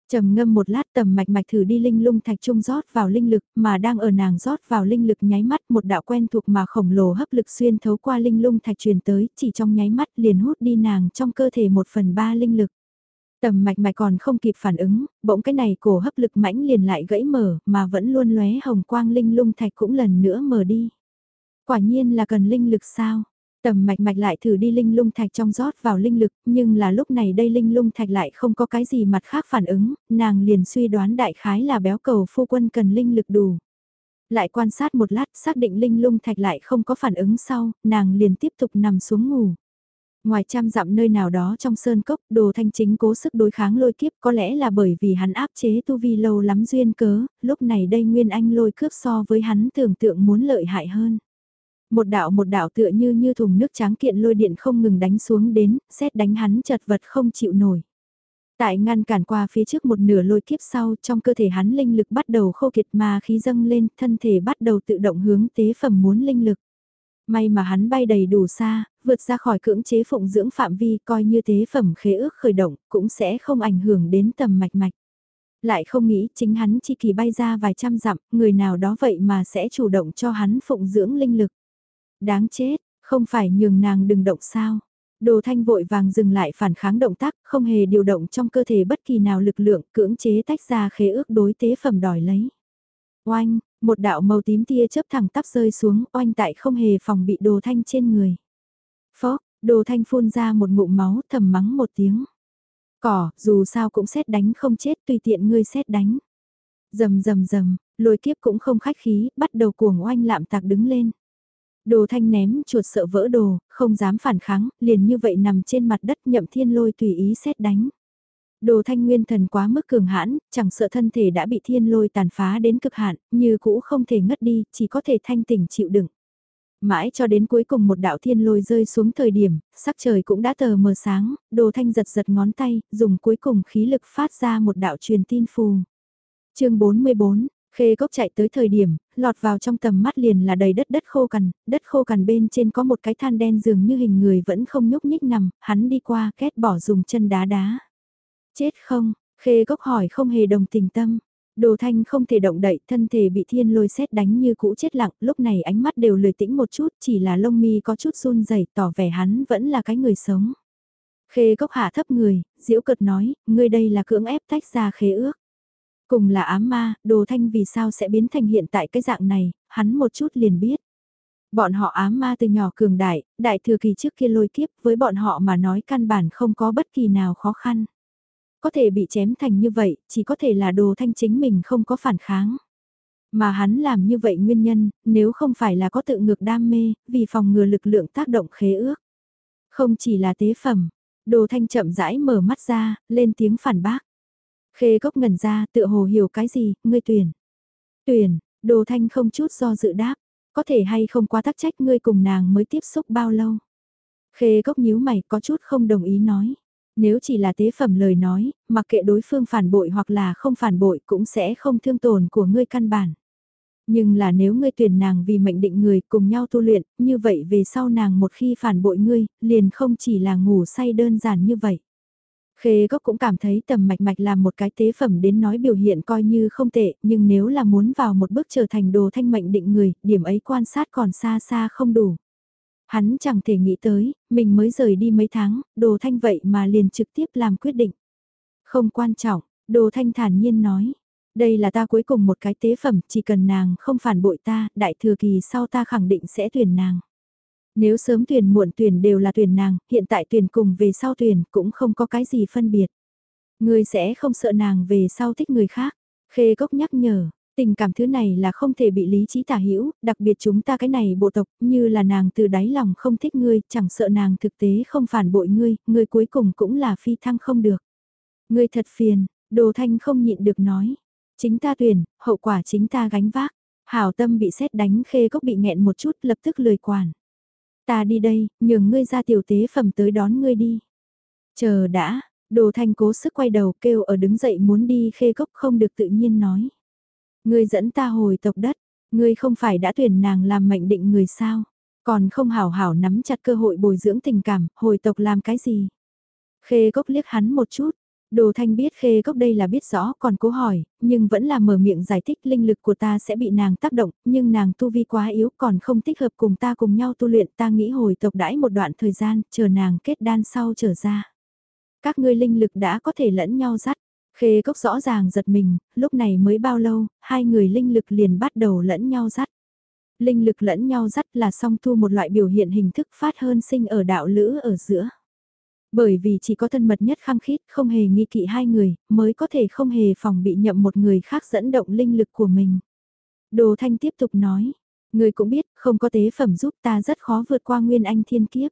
A: trầm ngâm một lát tầm mạch mạch thử đi linh lung thạch trung rót vào linh lực mà đang ở nàng rót vào linh lực nháy mắt một đạo quen thuộc mà khổng lồ hấp lực xuyên thấu qua linh lung thạch truyền tới chỉ trong nháy mắt liền hút đi nàng trong cơ thể một phần ba linh lực. Tầm mạch mạch còn không kịp phản ứng, bỗng cái này cổ hấp lực mãnh liền lại gãy mở mà vẫn luôn lóe hồng quang linh lung thạch cũng lần nữa mở đi. Quả nhiên là cần linh lực sao? Tầm mạch mạch lại thử đi linh lung thạch trong rót vào linh lực, nhưng là lúc này đây linh lung thạch lại không có cái gì mặt khác phản ứng, nàng liền suy đoán đại khái là béo cầu phu quân cần linh lực đủ. Lại quan sát một lát, xác định linh lung thạch lại không có phản ứng sau, nàng liền tiếp tục nằm xuống ngủ. Ngoài trăm dặm nơi nào đó trong sơn cốc, đồ thanh chính cố sức đối kháng lôi kiếp có lẽ là bởi vì hắn áp chế tu vi lâu lắm duyên cớ, lúc này đây Nguyên Anh lôi cướp so với hắn tưởng tượng muốn lợi hại hơn. Một đạo một đạo tựa như như thùng nước tráng kiện lôi điện không ngừng đánh xuống đến, xét đánh hắn chật vật không chịu nổi. Tại ngăn cản qua phía trước một nửa lôi kiếp sau trong cơ thể hắn linh lực bắt đầu khô kiệt mà khí dâng lên thân thể bắt đầu tự động hướng tế phẩm muốn linh lực. May mà hắn bay đầy đủ xa, vượt ra khỏi cưỡng chế phụng dưỡng phạm vi coi như tế phẩm khế ước khởi động cũng sẽ không ảnh hưởng đến tầm mạch mạch. Lại không nghĩ chính hắn chỉ kỳ bay ra vài trăm dặm, người nào đó vậy mà sẽ chủ động cho hắn phụng dưỡng linh lực. Đáng chết, không phải nhường nàng đừng động sao. Đồ thanh vội vàng dừng lại phản kháng động tác, không hề điều động trong cơ thể bất kỳ nào lực lượng cưỡng chế tách ra khế ước đối tế phẩm đòi lấy. Oanh, một đạo màu tím tia chớp thẳng tắp rơi xuống oanh tại không hề phòng bị đồ thanh trên người. Phó, đồ thanh phun ra một ngụm máu thầm mắng một tiếng. Cỏ, dù sao cũng xét đánh không chết tùy tiện ngươi xét đánh. Dầm dầm dầm, lôi kiếp cũng không khách khí, bắt đầu cuồng oanh lạm tạc đứng lên. Đồ thanh ném chuột sợ vỡ đồ, không dám phản kháng, liền như vậy nằm trên mặt đất nhậm thiên lôi tùy ý xét đánh. Đồ thanh nguyên thần quá mức cường hãn, chẳng sợ thân thể đã bị thiên lôi tàn phá đến cực hạn, như cũ không thể ngất đi, chỉ có thể thanh tỉnh chịu đựng. Mãi cho đến cuối cùng một đạo thiên lôi rơi xuống thời điểm, sắc trời cũng đã tờ mờ sáng, đồ thanh giật giật ngón tay, dùng cuối cùng khí lực phát ra một đạo truyền tin phù. chương 44, Khê cốc chạy tới thời điểm, lọt vào trong tầm mắt liền là đầy đất đất khô cằn, đất khô cằn bên trên có một cái than đen dường như hình người vẫn không nhúc nhích nằm, hắn đi qua kết bỏ dùng chân đá đá. Chết không, khê cốc hỏi không hề đồng tình tâm. Đồ thanh không thể động đậy, thân thể bị thiên lôi xét đánh như cũ chết lặng, lúc này ánh mắt đều lười tĩnh một chút, chỉ là lông mi có chút run rẩy tỏ vẻ hắn vẫn là cái người sống. Khê cốc hạ thấp người, diễu cực nói, ngươi đây là cưỡng ép tách ra khế ước. Cùng là ám ma, đồ thanh vì sao sẽ biến thành hiện tại cái dạng này, hắn một chút liền biết. Bọn họ ám ma từ nhỏ cường đại, đại thừa kỳ trước kia lôi kiếp với bọn họ mà nói căn bản không có bất kỳ nào khó khăn. Có thể bị chém thành như vậy, chỉ có thể là đồ thanh chính mình không có phản kháng. Mà hắn làm như vậy nguyên nhân, nếu không phải là có tự ngược đam mê, vì phòng ngừa lực lượng tác động khế ước. Không chỉ là tế phẩm, đồ thanh chậm rãi mở mắt ra, lên tiếng phản bác. Khê gốc ngẩn ra, tựa hồ hiểu cái gì, ngươi tuyển. Tuyển, đồ thanh không chút do dự đáp, có thể hay không quá tắc trách ngươi cùng nàng mới tiếp xúc bao lâu. Khê gốc nhíu mày có chút không đồng ý nói. Nếu chỉ là tế phẩm lời nói, mặc kệ đối phương phản bội hoặc là không phản bội cũng sẽ không thương tổn của ngươi căn bản. Nhưng là nếu ngươi tuyển nàng vì mệnh định người cùng nhau tu luyện, như vậy về sau nàng một khi phản bội ngươi, liền không chỉ là ngủ say đơn giản như vậy. Khê gốc cũng cảm thấy tầm mạch mạch là một cái tế phẩm đến nói biểu hiện coi như không tệ, nhưng nếu là muốn vào một bước trở thành đồ thanh mệnh định người, điểm ấy quan sát còn xa xa không đủ. Hắn chẳng thể nghĩ tới, mình mới rời đi mấy tháng, đồ thanh vậy mà liền trực tiếp làm quyết định. Không quan trọng, đồ thanh thản nhiên nói. Đây là ta cuối cùng một cái tế phẩm, chỉ cần nàng không phản bội ta, đại thừa kỳ sau ta khẳng định sẽ tuyển nàng. Nếu sớm tuyển muộn tuyển đều là tuyển nàng, hiện tại tuyển cùng về sau tuyển cũng không có cái gì phân biệt. Ngươi sẽ không sợ nàng về sau thích người khác. Khê cốc nhắc nhở, tình cảm thứ này là không thể bị lý trí tả hữu đặc biệt chúng ta cái này bộ tộc như là nàng từ đáy lòng không thích ngươi, chẳng sợ nàng thực tế không phản bội ngươi, ngươi cuối cùng cũng là phi thăng không được. Ngươi thật phiền, đồ thanh không nhịn được nói. Chính ta tuyển, hậu quả chính ta gánh vác. Hảo tâm bị xét đánh khê cốc bị nghẹn một chút lập tức lười quản. Ta đi đây, nhường ngươi ra tiểu tế phẩm tới đón ngươi đi. Chờ đã, đồ thanh cố sức quay đầu kêu ở đứng dậy muốn đi khê cốc không được tự nhiên nói. Ngươi dẫn ta hồi tộc đất, ngươi không phải đã tuyển nàng làm mệnh định người sao, còn không hảo hảo nắm chặt cơ hội bồi dưỡng tình cảm, hồi tộc làm cái gì. Khê cốc liếc hắn một chút, Đồ Thanh biết khê gốc đây là biết rõ còn cố hỏi, nhưng vẫn là mở miệng giải thích linh lực của ta sẽ bị nàng tác động, nhưng nàng tu vi quá yếu còn không thích hợp cùng ta cùng nhau tu luyện ta nghĩ hồi tộc đãi một đoạn thời gian, chờ nàng kết đan sau trở ra. Các ngươi linh lực đã có thể lẫn nhau dắt, khê gốc rõ ràng giật mình, lúc này mới bao lâu, hai người linh lực liền bắt đầu lẫn nhau dắt. Linh lực lẫn nhau dắt là song thu một loại biểu hiện hình thức phát hơn sinh ở đạo lữ ở giữa. Bởi vì chỉ có thân mật nhất khăng khít, không hề nghi kỵ hai người, mới có thể không hề phòng bị nhậm một người khác dẫn động linh lực của mình. Đồ Thanh tiếp tục nói, người cũng biết, không có tế phẩm giúp ta rất khó vượt qua nguyên anh thiên kiếp.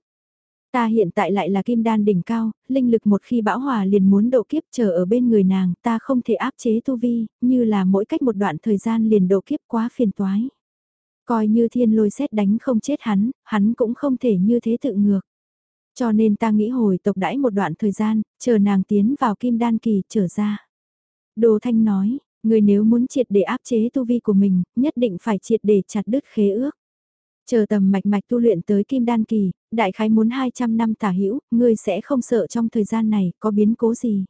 A: Ta hiện tại lại là kim đan đỉnh cao, linh lực một khi bão hòa liền muốn độ kiếp chờ ở bên người nàng, ta không thể áp chế tu vi, như là mỗi cách một đoạn thời gian liền độ kiếp quá phiền toái. Coi như thiên lôi xét đánh không chết hắn, hắn cũng không thể như thế tự ngược. Cho nên ta nghĩ hồi tộc đãi một đoạn thời gian, chờ nàng tiến vào kim đan kỳ trở ra. Đồ Thanh nói, người nếu muốn triệt để áp chế tu vi của mình, nhất định phải triệt để chặt đứt khế ước. Chờ tầm mạch mạch tu luyện tới kim đan kỳ, đại khái muốn 200 năm tả hữu ngươi sẽ không sợ trong thời gian này có biến cố gì.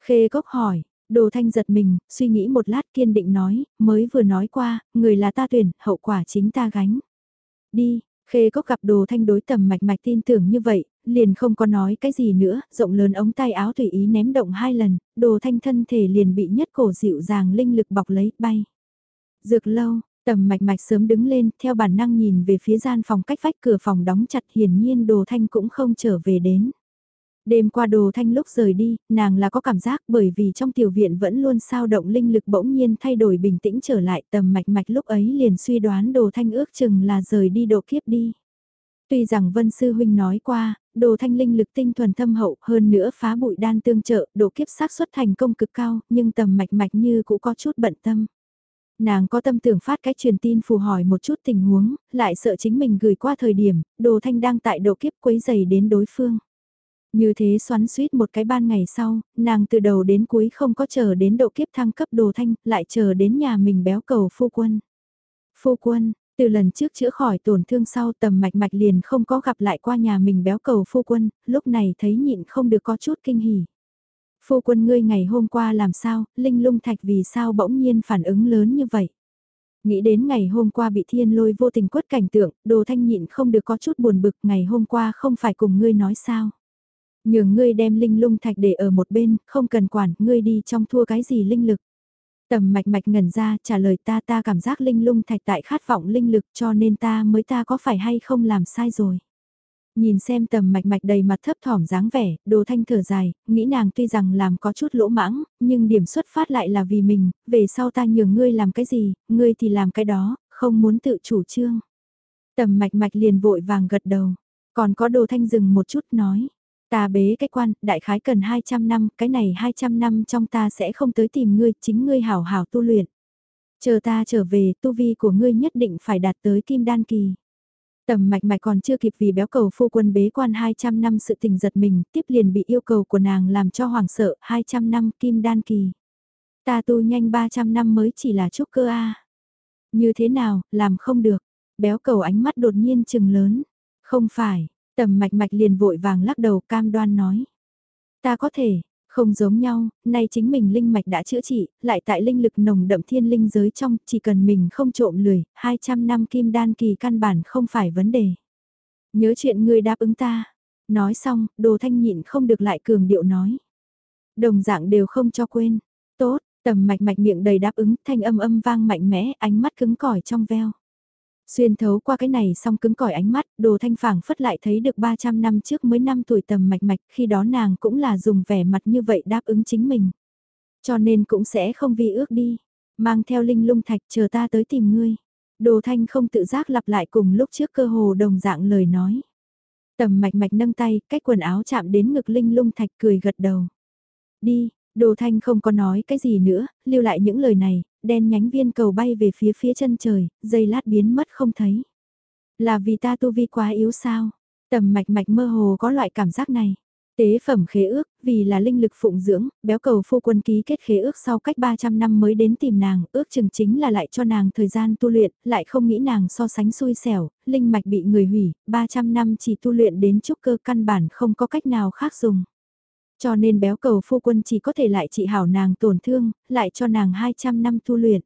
A: Khê Cốc hỏi, Đồ Thanh giật mình, suy nghĩ một lát kiên định nói, mới vừa nói qua, người là ta tuyển, hậu quả chính ta gánh. Đi, Khê Cốc gặp Đồ Thanh đối tầm mạch mạch tin tưởng như vậy, liền không có nói cái gì nữa, rộng lớn ống tay áo tùy ý ném động hai lần, Đồ Thanh thân thể liền bị nhất cổ dịu dàng linh lực bọc lấy, bay. Dược lâu, tầm mạch mạch sớm đứng lên, theo bản năng nhìn về phía gian phòng cách vách cửa phòng đóng chặt hiển nhiên Đồ Thanh cũng không trở về đến. Đêm qua đồ thanh lúc rời đi, nàng là có cảm giác bởi vì trong tiểu viện vẫn luôn sao động linh lực bỗng nhiên thay đổi bình tĩnh trở lại tầm mạch mạch lúc ấy liền suy đoán đồ thanh ước chừng là rời đi độ kiếp đi. Tuy rằng Vân Sư Huynh nói qua, đồ thanh linh lực tinh thuần thâm hậu hơn nữa phá bụi đan tương trợ, độ kiếp xác suất thành công cực cao, nhưng tầm mạch mạch như cũng có chút bận tâm. Nàng có tâm tưởng phát cái truyền tin phù hỏi một chút tình huống, lại sợ chính mình gửi qua thời điểm, đồ thanh đang tại độ kiếp quấy dày đến đối phương. Như thế xoắn suýt một cái ban ngày sau, nàng từ đầu đến cuối không có chờ đến độ kiếp thăng cấp đồ thanh, lại chờ đến nhà mình béo cầu phu quân. Phu quân, từ lần trước chữa khỏi tổn thương sau tầm mạch mạch liền không có gặp lại qua nhà mình béo cầu phu quân, lúc này thấy nhịn không được có chút kinh hỉ. Phu quân ngươi ngày hôm qua làm sao, linh lung thạch vì sao bỗng nhiên phản ứng lớn như vậy. Nghĩ đến ngày hôm qua bị thiên lôi vô tình quất cảnh tượng, đồ thanh nhịn không được có chút buồn bực ngày hôm qua không phải cùng ngươi nói sao. Nhường ngươi đem linh lung thạch để ở một bên, không cần quản, ngươi đi trong thua cái gì linh lực. Tầm mạch mạch ngẩn ra trả lời ta ta cảm giác linh lung thạch tại khát vọng linh lực cho nên ta mới ta có phải hay không làm sai rồi. Nhìn xem tầm mạch mạch đầy mặt thấp thỏm dáng vẻ, đồ thanh thở dài, nghĩ nàng tuy rằng làm có chút lỗ mãng, nhưng điểm xuất phát lại là vì mình, về sau ta nhường ngươi làm cái gì, ngươi thì làm cái đó, không muốn tự chủ trương. Tầm mạch mạch liền vội vàng gật đầu, còn có đồ thanh dừng một chút nói. Ta bế cái quan, đại khái cần 200 năm, cái này 200 năm trong ta sẽ không tới tìm ngươi, chính ngươi hảo hảo tu luyện. Chờ ta trở về, tu vi của ngươi nhất định phải đạt tới kim đan kỳ. Tầm mạch mạch còn chưa kịp vì béo cầu phu quân bế quan 200 năm sự tình giật mình, tiếp liền bị yêu cầu của nàng làm cho hoàng sợ, 200 năm kim đan kỳ. Ta tu nhanh 300 năm mới chỉ là chút cơ A. Như thế nào, làm không được. Béo cầu ánh mắt đột nhiên chừng lớn. Không phải, Tầm mạch mạch liền vội vàng lắc đầu cam đoan nói. Ta có thể, không giống nhau, nay chính mình linh mạch đã chữa trị, lại tại linh lực nồng đậm thiên linh giới trong, chỉ cần mình không trộm lười, 200 năm kim đan kỳ căn bản không phải vấn đề. Nhớ chuyện ngươi đáp ứng ta. Nói xong, đồ thanh nhịn không được lại cường điệu nói. Đồng dạng đều không cho quên. Tốt, tầm mạch mạch miệng đầy đáp ứng, thanh âm âm vang mạnh mẽ, ánh mắt cứng cỏi trong veo. Xuyên thấu qua cái này xong cứng cỏi ánh mắt, đồ thanh phảng phất lại thấy được 300 năm trước mới năm tuổi tầm mạch mạch, khi đó nàng cũng là dùng vẻ mặt như vậy đáp ứng chính mình. Cho nên cũng sẽ không vi ước đi, mang theo linh lung thạch chờ ta tới tìm ngươi. Đồ thanh không tự giác lặp lại cùng lúc trước cơ hồ đồng dạng lời nói. Tầm mạch mạch nâng tay, cách quần áo chạm đến ngực linh lung thạch cười gật đầu. Đi, Đồ Thanh không có nói cái gì nữa, lưu lại những lời này, đen nhánh viên cầu bay về phía phía chân trời, dây lát biến mất không thấy. Là vì ta tu vi quá yếu sao? Tầm mạch mạch mơ hồ có loại cảm giác này. Tế phẩm khế ước, vì là linh lực phụng dưỡng, béo cầu phu quân ký kết khế ước sau cách 300 năm mới đến tìm nàng, ước chừng chính là lại cho nàng thời gian tu luyện, lại không nghĩ nàng so sánh xui xẻo, linh mạch bị người hủy, 300 năm chỉ tu luyện đến trúc cơ căn bản không có cách nào khác dùng. Cho nên béo cầu phu quân chỉ có thể lại trị hảo nàng tổn thương, lại cho nàng 200 năm tu luyện.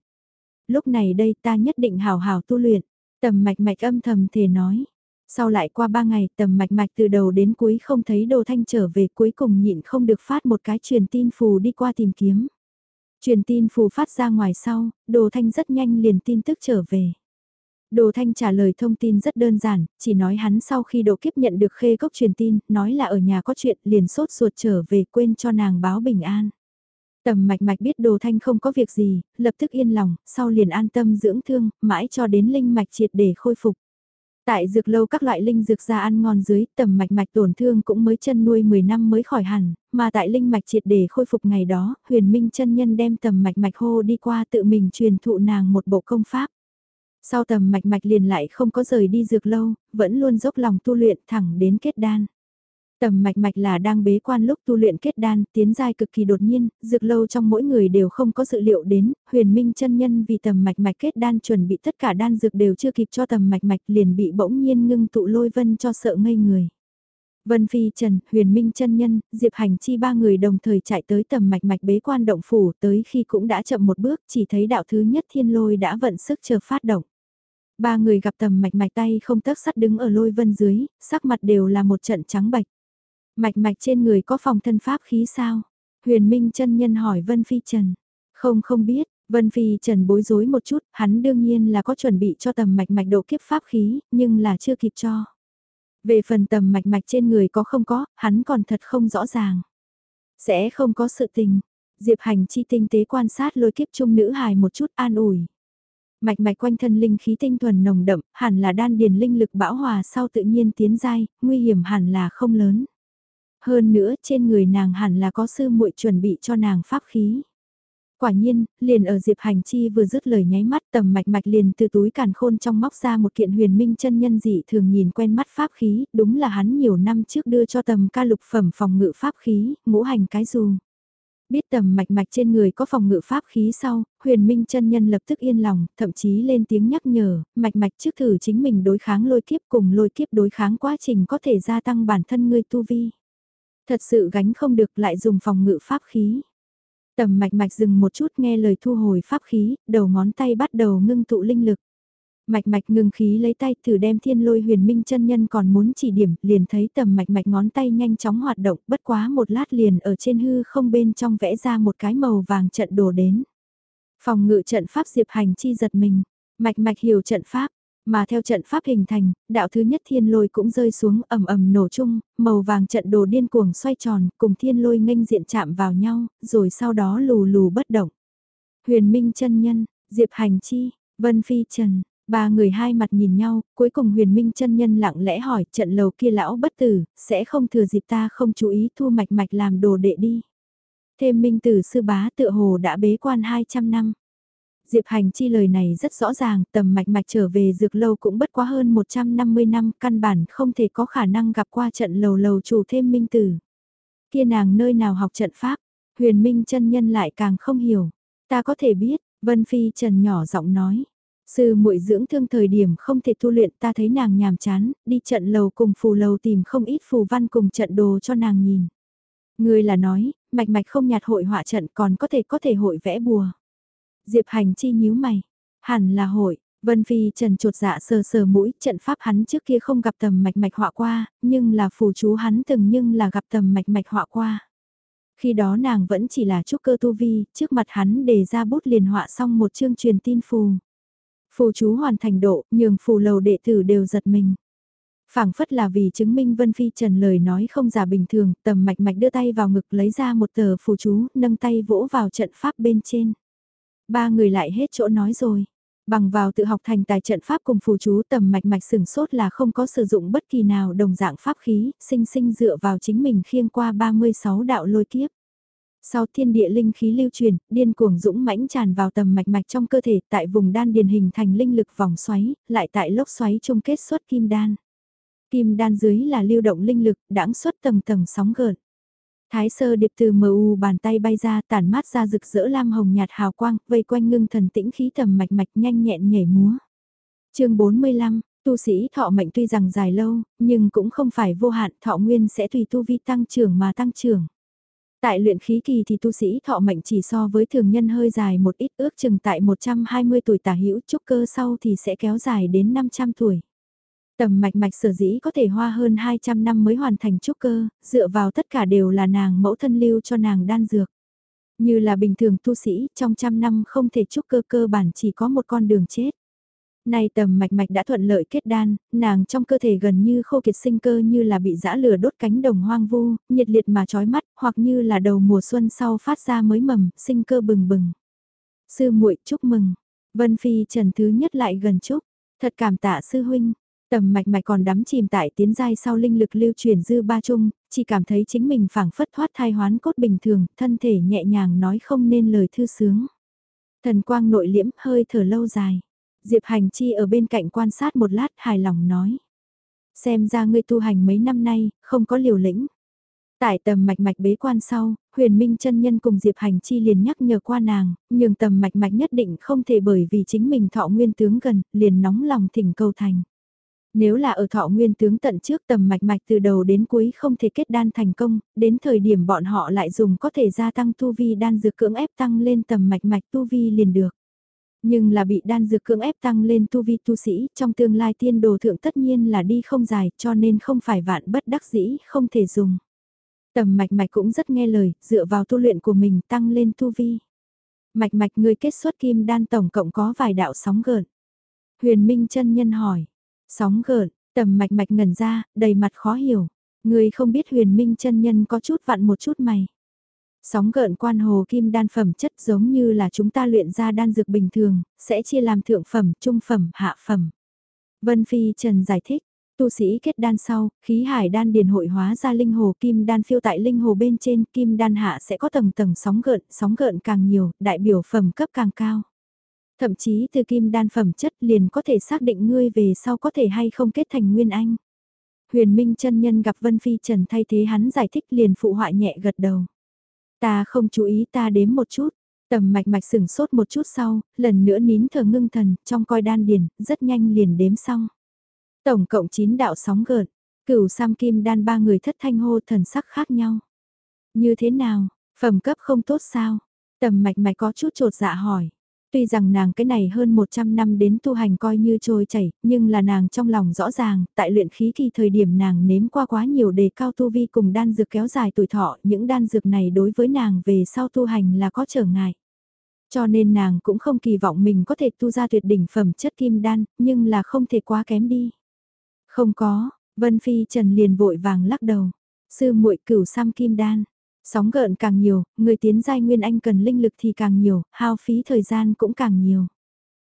A: Lúc này đây ta nhất định hảo hảo tu luyện, tầm mạch mạch âm thầm thề nói. Sau lại qua ba ngày tầm mạch mạch từ đầu đến cuối không thấy đồ thanh trở về cuối cùng nhịn không được phát một cái truyền tin phù đi qua tìm kiếm. Truyền tin phù phát ra ngoài sau, đồ thanh rất nhanh liền tin tức trở về. Đồ Thanh trả lời thông tin rất đơn giản, chỉ nói hắn sau khi độ kiếp nhận được khê cốc truyền tin, nói là ở nhà có chuyện liền sốt ruột trở về quên cho nàng báo bình an. Tầm mạch mạch biết Đồ Thanh không có việc gì, lập tức yên lòng, sau liền an tâm dưỡng thương, mãi cho đến linh mạch triệt để khôi phục. Tại dược lâu các loại linh dược ra ăn ngon dưới, tầm mạch mạch tổn thương cũng mới chân nuôi 10 năm mới khỏi hẳn, mà tại linh mạch triệt để khôi phục ngày đó, huyền minh chân nhân đem tầm mạch mạch hô đi qua tự mình truyền thụ nàng một bộ công pháp. Sau tầm mạch mạch liền lại không có rời đi dược lâu, vẫn luôn dốc lòng tu luyện thẳng đến kết đan. Tầm mạch mạch là đang bế quan lúc tu luyện kết đan, tiến giai cực kỳ đột nhiên, dược lâu trong mỗi người đều không có dự liệu đến, huyền minh chân nhân vì tầm mạch mạch kết đan chuẩn bị tất cả đan dược đều chưa kịp cho tầm mạch mạch liền bị bỗng nhiên ngưng tụ lôi vân cho sợ ngây người. Vân Phi Trần, Huyền Minh chân nhân, Diệp Hành Chi ba người đồng thời chạy tới tầm mạch mạch bế quan động phủ tới khi cũng đã chậm một bước chỉ thấy đạo thứ nhất thiên lôi đã vận sức chờ phát động. Ba người gặp tầm mạch mạch tay không tấc sắt đứng ở lôi vân dưới, sắc mặt đều là một trận trắng bạch. Mạch mạch trên người có phòng thân pháp khí sao? Huyền Minh chân nhân hỏi Vân Phi Trần. Không không biết, Vân Phi Trần bối rối một chút, hắn đương nhiên là có chuẩn bị cho tầm mạch mạch độ kiếp pháp khí, nhưng là chưa kịp cho. Về phần tầm mạch mạch trên người có không có, hắn còn thật không rõ ràng. Sẽ không có sự tình. Diệp Hành chi tinh tế quan sát lôi kiếp trung nữ hài một chút an ủi. Mạch mạch quanh thân linh khí tinh thuần nồng đậm, hẳn là đan điền linh lực bão hòa sau tự nhiên tiến giai, nguy hiểm hẳn là không lớn. Hơn nữa, trên người nàng hẳn là có sư muội chuẩn bị cho nàng pháp khí. Quả nhiên, liền ở Diệp Hành Chi vừa dứt lời nháy mắt tầm mạch mạch liền từ túi càn khôn trong móc ra một kiện huyền minh chân nhân dị thường nhìn quen mắt pháp khí, đúng là hắn nhiều năm trước đưa cho tầm ca lục phẩm phòng ngự pháp khí, ngũ hành cái dù. Biết tầm mạch mạch trên người có phòng ngự pháp khí sau, huyền minh chân nhân lập tức yên lòng, thậm chí lên tiếng nhắc nhở, mạch mạch trước thử chính mình đối kháng lôi kiếp cùng lôi kiếp đối kháng quá trình có thể gia tăng bản thân ngươi tu vi. Thật sự gánh không được lại dùng phòng ngự pháp khí. Tầm mạch mạch dừng một chút nghe lời thu hồi pháp khí, đầu ngón tay bắt đầu ngưng tụ linh lực. Mạch mạch ngừng khí lấy tay thử đem thiên lôi huyền minh chân nhân còn muốn chỉ điểm, liền thấy tầm mạch mạch ngón tay nhanh chóng hoạt động, bất quá một lát liền ở trên hư không bên trong vẽ ra một cái màu vàng trận đồ đến. Phòng ngự trận pháp diệp hành chi giật mình, mạch mạch hiểu trận pháp, mà theo trận pháp hình thành, đạo thứ nhất thiên lôi cũng rơi xuống ầm ầm nổ chung, màu vàng trận đồ điên cuồng xoay tròn, cùng thiên lôi nghênh diện chạm vào nhau, rồi sau đó lù lù bất động. Huyền Minh chân nhân, Diệp Hành Chi, Vân Phi Trần, ba người hai mặt nhìn nhau, cuối cùng Huyền Minh chân nhân lặng lẽ hỏi trận lầu kia lão bất tử, sẽ không thừa dịp ta không chú ý thu mạch mạch làm đồ đệ đi. Thêm Minh tử sư bá tựa hồ đã bế quan 200 năm. Diệp Hành chi lời này rất rõ ràng, tầm mạch mạch trở về dược lâu cũng bất quá hơn 150 năm, căn bản không thể có khả năng gặp qua trận lầu lầu chủ thêm minh tử. Kia nàng nơi nào học trận pháp, huyền minh chân nhân lại càng không hiểu. Ta có thể biết, Vân Phi Trần nhỏ giọng nói. Sư muội dưỡng thương thời điểm không thể tu luyện ta thấy nàng nhàm chán, đi trận lầu cùng phù lầu tìm không ít phù văn cùng trận đồ cho nàng nhìn. Người là nói, mạch mạch không nhạt hội họa trận còn có thể có thể hội vẽ bùa. Diệp Hành chi nhíu mày. Hẳn là hội, Vân Phi trần trột dạ sờ sờ mũi, trận pháp hắn trước kia không gặp tầm mạch mạch họa qua, nhưng là phù chú hắn từng nhưng là gặp tầm mạch mạch họa qua. Khi đó nàng vẫn chỉ là trúc cơ tu vi, trước mặt hắn để ra bút liền họa xong một chương truyền tin phù. Phù chú hoàn thành độ, nhường phù lầu đệ tử đều giật mình. phảng phất là vì chứng minh Vân Phi Trần lời nói không giả bình thường, tầm mạch mạch đưa tay vào ngực lấy ra một tờ phù chú, nâng tay vỗ vào trận pháp bên trên. Ba người lại hết chỗ nói rồi. Bằng vào tự học thành tài trận pháp cùng phù chú tầm mạch mạch sừng sốt là không có sử dụng bất kỳ nào đồng dạng pháp khí, sinh sinh dựa vào chính mình khiêng qua 36 đạo lôi kiếp. Sau thiên địa linh khí lưu truyền, điên cuồng dũng mãnh tràn vào tầm mạch mạch trong cơ thể tại vùng đan điền hình thành linh lực vòng xoáy, lại tại lốc xoáy chung kết xuất kim đan. Kim đan dưới là lưu động linh lực, đãng xuất tầng tầng sóng gợn. Thái sơ điệp từ mờ u bàn tay bay ra tản mát ra rực rỡ lam hồng nhạt hào quang, vây quanh ngưng thần tĩnh khí tầm mạch mạch nhanh nhẹn nhảy múa. chương 45, tu sĩ thọ mệnh tuy rằng dài lâu, nhưng cũng không phải vô hạn thọ nguyên sẽ tùy tu vi tăng trưởng mà tăng trưởng. Tại luyện khí kỳ thì tu sĩ thọ mệnh chỉ so với thường nhân hơi dài một ít ước chừng tại 120 tuổi tả hữu trúc cơ sau thì sẽ kéo dài đến 500 tuổi. Tầm mạch mạch sở dĩ có thể hoa hơn 200 năm mới hoàn thành trúc cơ, dựa vào tất cả đều là nàng mẫu thân lưu cho nàng đan dược. Như là bình thường tu sĩ, trong trăm năm không thể trúc cơ cơ bản chỉ có một con đường chết. Nay tầm mạch mạch đã thuận lợi kết đan, nàng trong cơ thể gần như khô kiệt sinh cơ như là bị dã lửa đốt cánh đồng hoang vu, nhiệt liệt mà trói mắt, hoặc như là đầu mùa xuân sau phát ra mới mầm, sinh cơ bừng bừng. Sư muội chúc mừng, Vân Phi Trần thứ nhất lại gần chúc, thật cảm tạ sư huynh, Tầm mạch mạch còn đắm chìm tại tiến giai sau linh lực lưu truyền dư ba chung, chỉ cảm thấy chính mình phảng phất thoát thai hoán cốt bình thường, thân thể nhẹ nhàng nói không nên lời thư sướng. Thần quang nội liễm hơi thở lâu dài. Diệp hành chi ở bên cạnh quan sát một lát hài lòng nói. Xem ra ngươi tu hành mấy năm nay, không có liều lĩnh. Tại tầm mạch mạch bế quan sau, huyền minh chân nhân cùng Diệp Hành Chi liền nhắc nhở qua nàng, nhưng tầm mạch mạch nhất định không thể bởi vì chính mình thọ nguyên tướng gần, liền nóng lòng thỉnh cầu thành. Nếu là ở thọ nguyên tướng tận trước tầm mạch mạch từ đầu đến cuối không thể kết đan thành công, đến thời điểm bọn họ lại dùng có thể gia tăng tu vi đan dược cưỡng ép tăng lên tầm mạch mạch tu vi liền được. Nhưng là bị đan dược cưỡng ép tăng lên tu vi tu sĩ, trong tương lai tiên đồ thượng tất nhiên là đi không dài cho nên không phải vạn bất đắc dĩ, không thể dùng. Tầm mạch mạch cũng rất nghe lời, dựa vào tu luyện của mình tăng lên tu vi. Mạch mạch người kết xuất kim đan tổng cộng có vài đạo sóng gợn. Huyền Minh chân nhân hỏi, sóng gợn, tầm mạch mạch ngẩn ra, đầy mặt khó hiểu. Người không biết huyền minh chân nhân có chút vặn một chút mày. Sóng gợn quan hồ kim đan phẩm chất giống như là chúng ta luyện ra đan dược bình thường, sẽ chia làm thượng phẩm, trung phẩm, hạ phẩm. Vân Phi Trần giải thích, tu sĩ kết đan sau, khí hải đan điền hội hóa ra linh hồ kim đan phiêu tại linh hồ bên trên, kim đan hạ sẽ có tầng tầng sóng gợn, sóng gợn càng nhiều, đại biểu phẩm cấp càng cao. Thậm chí từ kim đan phẩm chất liền có thể xác định ngươi về sau có thể hay không kết thành nguyên anh. Huyền Minh chân nhân gặp Vân Phi Trần thay thế hắn giải thích liền phụ họa nhẹ gật đầu. Ta không chú ý ta đếm một chút. Tầm mạch mạch sừng sốt một chút sau, lần nữa nín thở ngưng thần, trong coi đan điền, rất nhanh liền đếm xong. Tổng cộng 9 đạo sóng gợn, cửu sam kim đan ba người thất thanh hô thần sắc khác nhau. Như thế nào, phẩm cấp không tốt sao? Tầm mạch mạch có chút trột dạ hỏi. Tuy rằng nàng cái này hơn 100 năm đến tu hành coi như trôi chảy, nhưng là nàng trong lòng rõ ràng, tại luyện khí kỳ thời điểm nàng nếm qua quá nhiều đề cao tu vi cùng đan dược kéo dài tuổi thọ, những đan dược này đối với nàng về sau tu hành là có trở ngại. Cho nên nàng cũng không kỳ vọng mình có thể tu ra tuyệt đỉnh phẩm chất kim đan, nhưng là không thể quá kém đi. Không có, Vân Phi Trần liền vội vàng lắc đầu. Sư muội cửu sam kim đan, Sóng gợn càng nhiều, người tiến giai nguyên anh cần linh lực thì càng nhiều, hao phí thời gian cũng càng nhiều.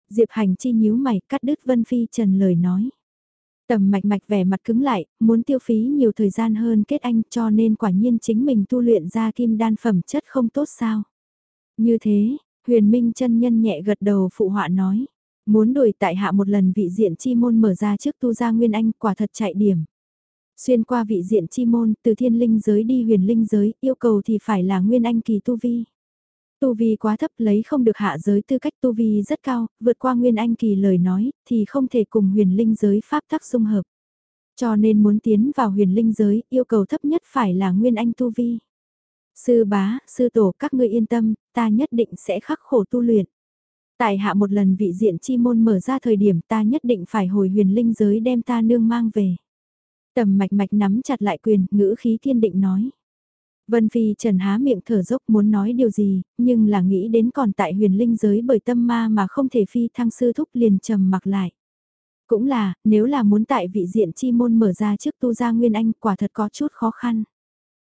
A: Diệp hành chi nhíu mày cắt đứt Vân Phi Trần lời nói. Tầm mạch mạch vẻ mặt cứng lại, muốn tiêu phí nhiều thời gian hơn kết anh cho nên quả nhiên chính mình tu luyện ra kim đan phẩm chất không tốt sao. Như thế, huyền minh chân nhân nhẹ gật đầu phụ họa nói. Muốn đuổi tại hạ một lần vị diện chi môn mở ra trước tu ra nguyên anh quả thật chạy điểm. Xuyên qua vị diện chi môn, từ thiên linh giới đi huyền linh giới, yêu cầu thì phải là nguyên anh kỳ tu vi. Tu vi quá thấp lấy không được hạ giới tư cách tu vi rất cao, vượt qua nguyên anh kỳ lời nói, thì không thể cùng huyền linh giới pháp tắc dung hợp. Cho nên muốn tiến vào huyền linh giới, yêu cầu thấp nhất phải là nguyên anh tu vi. Sư bá, sư tổ các ngươi yên tâm, ta nhất định sẽ khắc khổ tu luyện. Tại hạ một lần vị diện chi môn mở ra thời điểm ta nhất định phải hồi huyền linh giới đem ta nương mang về. Tầm mạch mạch nắm chặt lại quyền, ngữ khí kiên định nói. Vân Phi Trần há miệng thở dốc muốn nói điều gì, nhưng là nghĩ đến còn tại huyền linh giới bởi tâm ma mà không thể phi thăng sư thúc liền trầm mặc lại. Cũng là, nếu là muốn tại vị diện chi môn mở ra trước tu gia Nguyên Anh quả thật có chút khó khăn.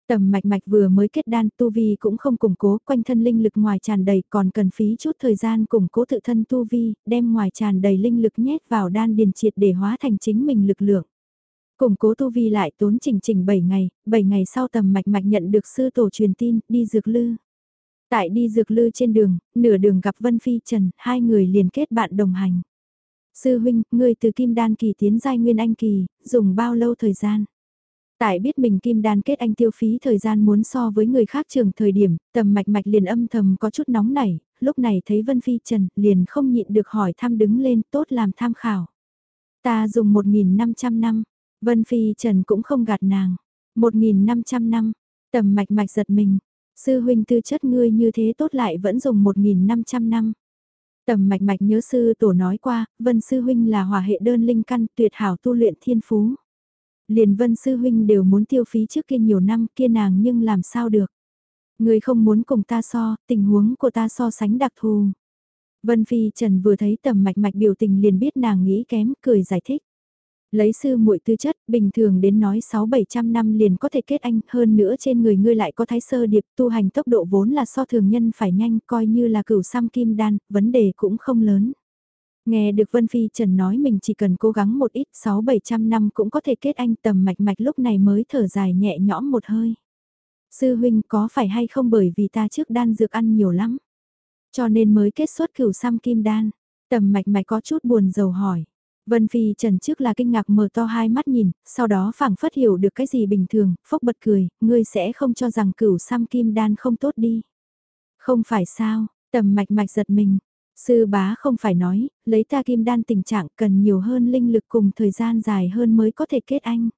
A: Tầm mạch mạch vừa mới kết đan tu vi cũng không củng cố quanh thân linh lực ngoài tràn đầy còn cần phí chút thời gian củng cố tự thân tu vi, đem ngoài tràn đầy linh lực nhét vào đan điền triệt để hóa thành chính mình lực lượng. Củng cố tu vi lại tốn chỉnh chỉnh 7 ngày, 7 ngày sau tầm mạch mạch nhận được sư tổ truyền tin, đi dược lư. Tại đi dược lư trên đường, nửa đường gặp Vân Phi Trần, hai người liền kết bạn đồng hành. Sư huynh, người từ kim đan kỳ tiến giai nguyên anh kỳ, dùng bao lâu thời gian? Tại biết mình kim đan kết anh tiêu phí thời gian muốn so với người khác trường thời điểm, tầm mạch mạch liền âm thầm có chút nóng nảy, lúc này thấy Vân Phi Trần liền không nhịn được hỏi thăm đứng lên tốt làm tham khảo. Ta dùng 1.500 năm, Vân Phi Trần cũng không gạt nàng. 1.500 năm, tầm mạch mạch giật mình. Sư huynh tư chất ngươi như thế tốt lại vẫn dùng 1.500 năm. Tầm mạch mạch nhớ sư tổ nói qua, Vân Sư Huynh là hòa hệ đơn linh căn tuyệt hảo tu luyện thiên phú. Liền Vân Sư Huynh đều muốn tiêu phí trước kia nhiều năm kia nàng nhưng làm sao được. Người không muốn cùng ta so, tình huống của ta so sánh đặc thù. Vân Phi Trần vừa thấy tầm mạch mạch biểu tình liền biết nàng nghĩ kém, cười giải thích. Lấy sư muội tư chất, bình thường đến nói 6-700 năm liền có thể kết anh, hơn nữa trên người ngươi lại có thái sơ điệp, tu hành tốc độ vốn là so thường nhân phải nhanh, coi như là cửu sam kim đan, vấn đề cũng không lớn. Nghe được Vân Phi Trần nói mình chỉ cần cố gắng một ít 6-700 năm cũng có thể kết anh tầm mạch mạch lúc này mới thở dài nhẹ nhõm một hơi. Sư huynh có phải hay không bởi vì ta trước đan dược ăn nhiều lắm. Cho nên mới kết xuất cửu sam kim đan. Tầm mạch mạch có chút buồn dầu hỏi. Vân Phi Trần trước là kinh ngạc mở to hai mắt nhìn, sau đó phảng phất hiểu được cái gì bình thường, phốc bật cười, ngươi sẽ không cho rằng cửu sam kim đan không tốt đi. Không phải sao, tầm mạch mạch giật mình. Sư bá không phải nói, lấy ta kim đan tình trạng cần nhiều hơn linh lực cùng thời gian dài hơn mới có thể kết anh.